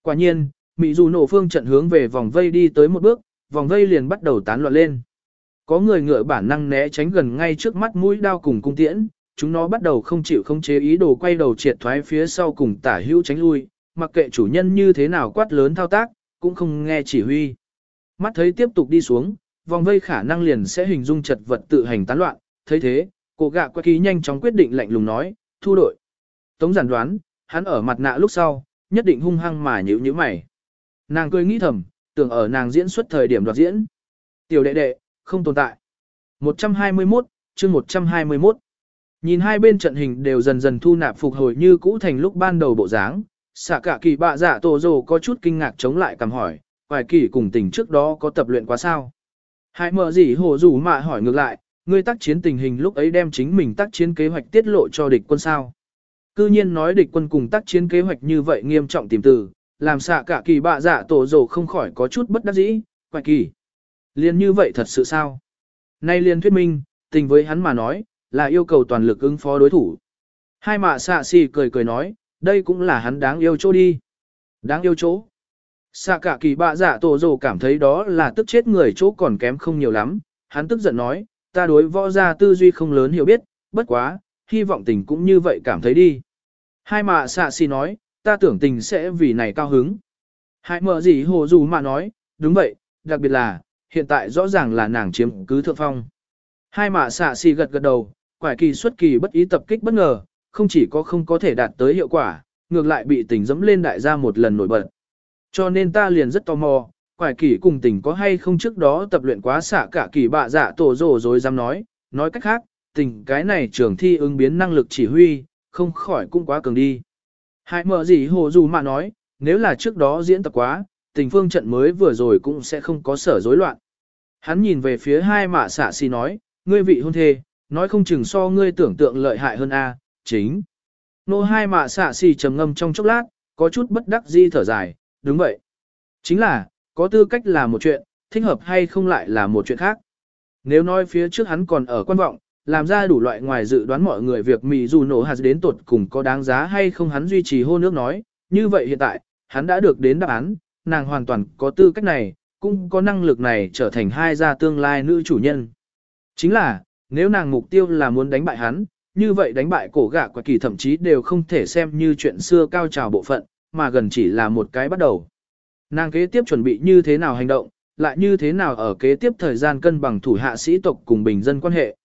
Quả nhiên, Mỹ dù nổ phương trận hướng về vòng vây đi tới một bước, vòng vây liền bắt đầu tán loạn lên. Có người ngựa bản năng né tránh gần ngay trước mắt mũi đao cùng cung tiễn, chúng nó bắt đầu không chịu không chế ý đồ quay đầu triệt thoái phía sau cùng tả hữu tránh lui, mặc kệ chủ nhân như thế nào quát lớn thao tác, cũng không nghe chỉ huy. Mắt thấy tiếp tục đi xuống, vòng vây khả năng liền sẽ hình dung chật vật tự hành tán loạn, thấy thế, cổ gạ qua ký nhanh chóng quyết định lạnh lùng nói, thu đội. Tống giản đoán, hắn ở mặt nạ lúc sau, nhất định hung hăng mà nhíu nhíu mày. Nàng cười nghĩ thầm, tưởng ở nàng diễn xuất thời điểm đoạt diễn. Tiểu đệ đệ, không tồn tại. 121, chương 121. Nhìn hai bên trận hình đều dần dần thu nạp phục hồi như cũ thành lúc ban đầu bộ dáng, xạ cả kỳ bạ giả tổ rồ có chút kinh ngạc chống lại cầm hỏi, vài kỳ cùng tình trước đó có tập luyện quá sao? Hai mở gì hồ rủ mạ hỏi ngược lại, ngươi tác chiến tình hình lúc ấy đem chính mình tác chiến kế hoạch tiết lộ cho địch quân sao? Cư nhiên nói địch quân cùng tác chiến kế hoạch như vậy nghiêm trọng tìm từ, làm xạ cả kỳ bạ dạ tổ rồ không khỏi có chút bất đắc dĩ, quạch kỳ. Liên như vậy thật sự sao? Nay liên thuyết minh, tình với hắn mà nói, là yêu cầu toàn lực ứng phó đối thủ. Hai mạ xạ xì cười cười nói, đây cũng là hắn đáng yêu chỗ đi. Đáng yêu chỗ. Xạ cả kỳ bạ dạ tổ rồ cảm thấy đó là tức chết người chỗ còn kém không nhiều lắm. Hắn tức giận nói, ta đối võ gia tư duy không lớn hiểu biết, bất quá, hy vọng tình cũng như vậy cảm thấy đi. Hai mạ xạ xì nói, ta tưởng tình sẽ vì này cao hứng. Hai mờ gì hồ dù mà nói, đúng vậy, đặc biệt là, hiện tại rõ ràng là nàng chiếm cứ thượng phong. Hai mạ xạ xì gật gật đầu, quải kỳ xuất kỳ bất ý tập kích bất ngờ, không chỉ có không có thể đạt tới hiệu quả, ngược lại bị tình dẫm lên đại gia một lần nổi bật. Cho nên ta liền rất tò mò, quải kỳ cùng tình có hay không trước đó tập luyện quá xạ cả kỳ bạ dạ tổ rồ rồi dám nói, nói cách khác, tình cái này trường thi ứng biến năng lực chỉ huy, không khỏi cũng quá cường đi. Hãy mở gì hồ dù mà nói, nếu là trước đó diễn tập quá, tình phương trận mới vừa rồi cũng sẽ không có sở rối loạn. Hắn nhìn về phía hai mạ xạ xì nói, ngươi vị hôn thê, nói không chừng so ngươi tưởng tượng lợi hại hơn a, chính. Nô hai mạ xạ xì trầm ngâm trong chốc lát, có chút bất đắc di thở dài, đúng vậy. Chính là, có tư cách là một chuyện, thích hợp hay không lại là một chuyện khác. Nếu nói phía trước hắn còn ở quan vọng, làm ra đủ loại ngoài dự đoán mọi người việc mì dù nổ hạt đến tột cùng có đáng giá hay không hắn duy trì hô nước nói, như vậy hiện tại, hắn đã được đến đáp án, nàng hoàn toàn có tư cách này, cũng có năng lực này trở thành hai gia tương lai nữ chủ nhân. Chính là, nếu nàng mục tiêu là muốn đánh bại hắn, như vậy đánh bại cổ gạ quả kỳ thậm chí đều không thể xem như chuyện xưa cao trào bộ phận, mà gần chỉ là một cái bắt đầu. Nàng kế tiếp chuẩn bị như thế nào hành động, lại như thế nào ở kế tiếp thời gian cân bằng thủ hạ sĩ tộc cùng bình dân quan hệ.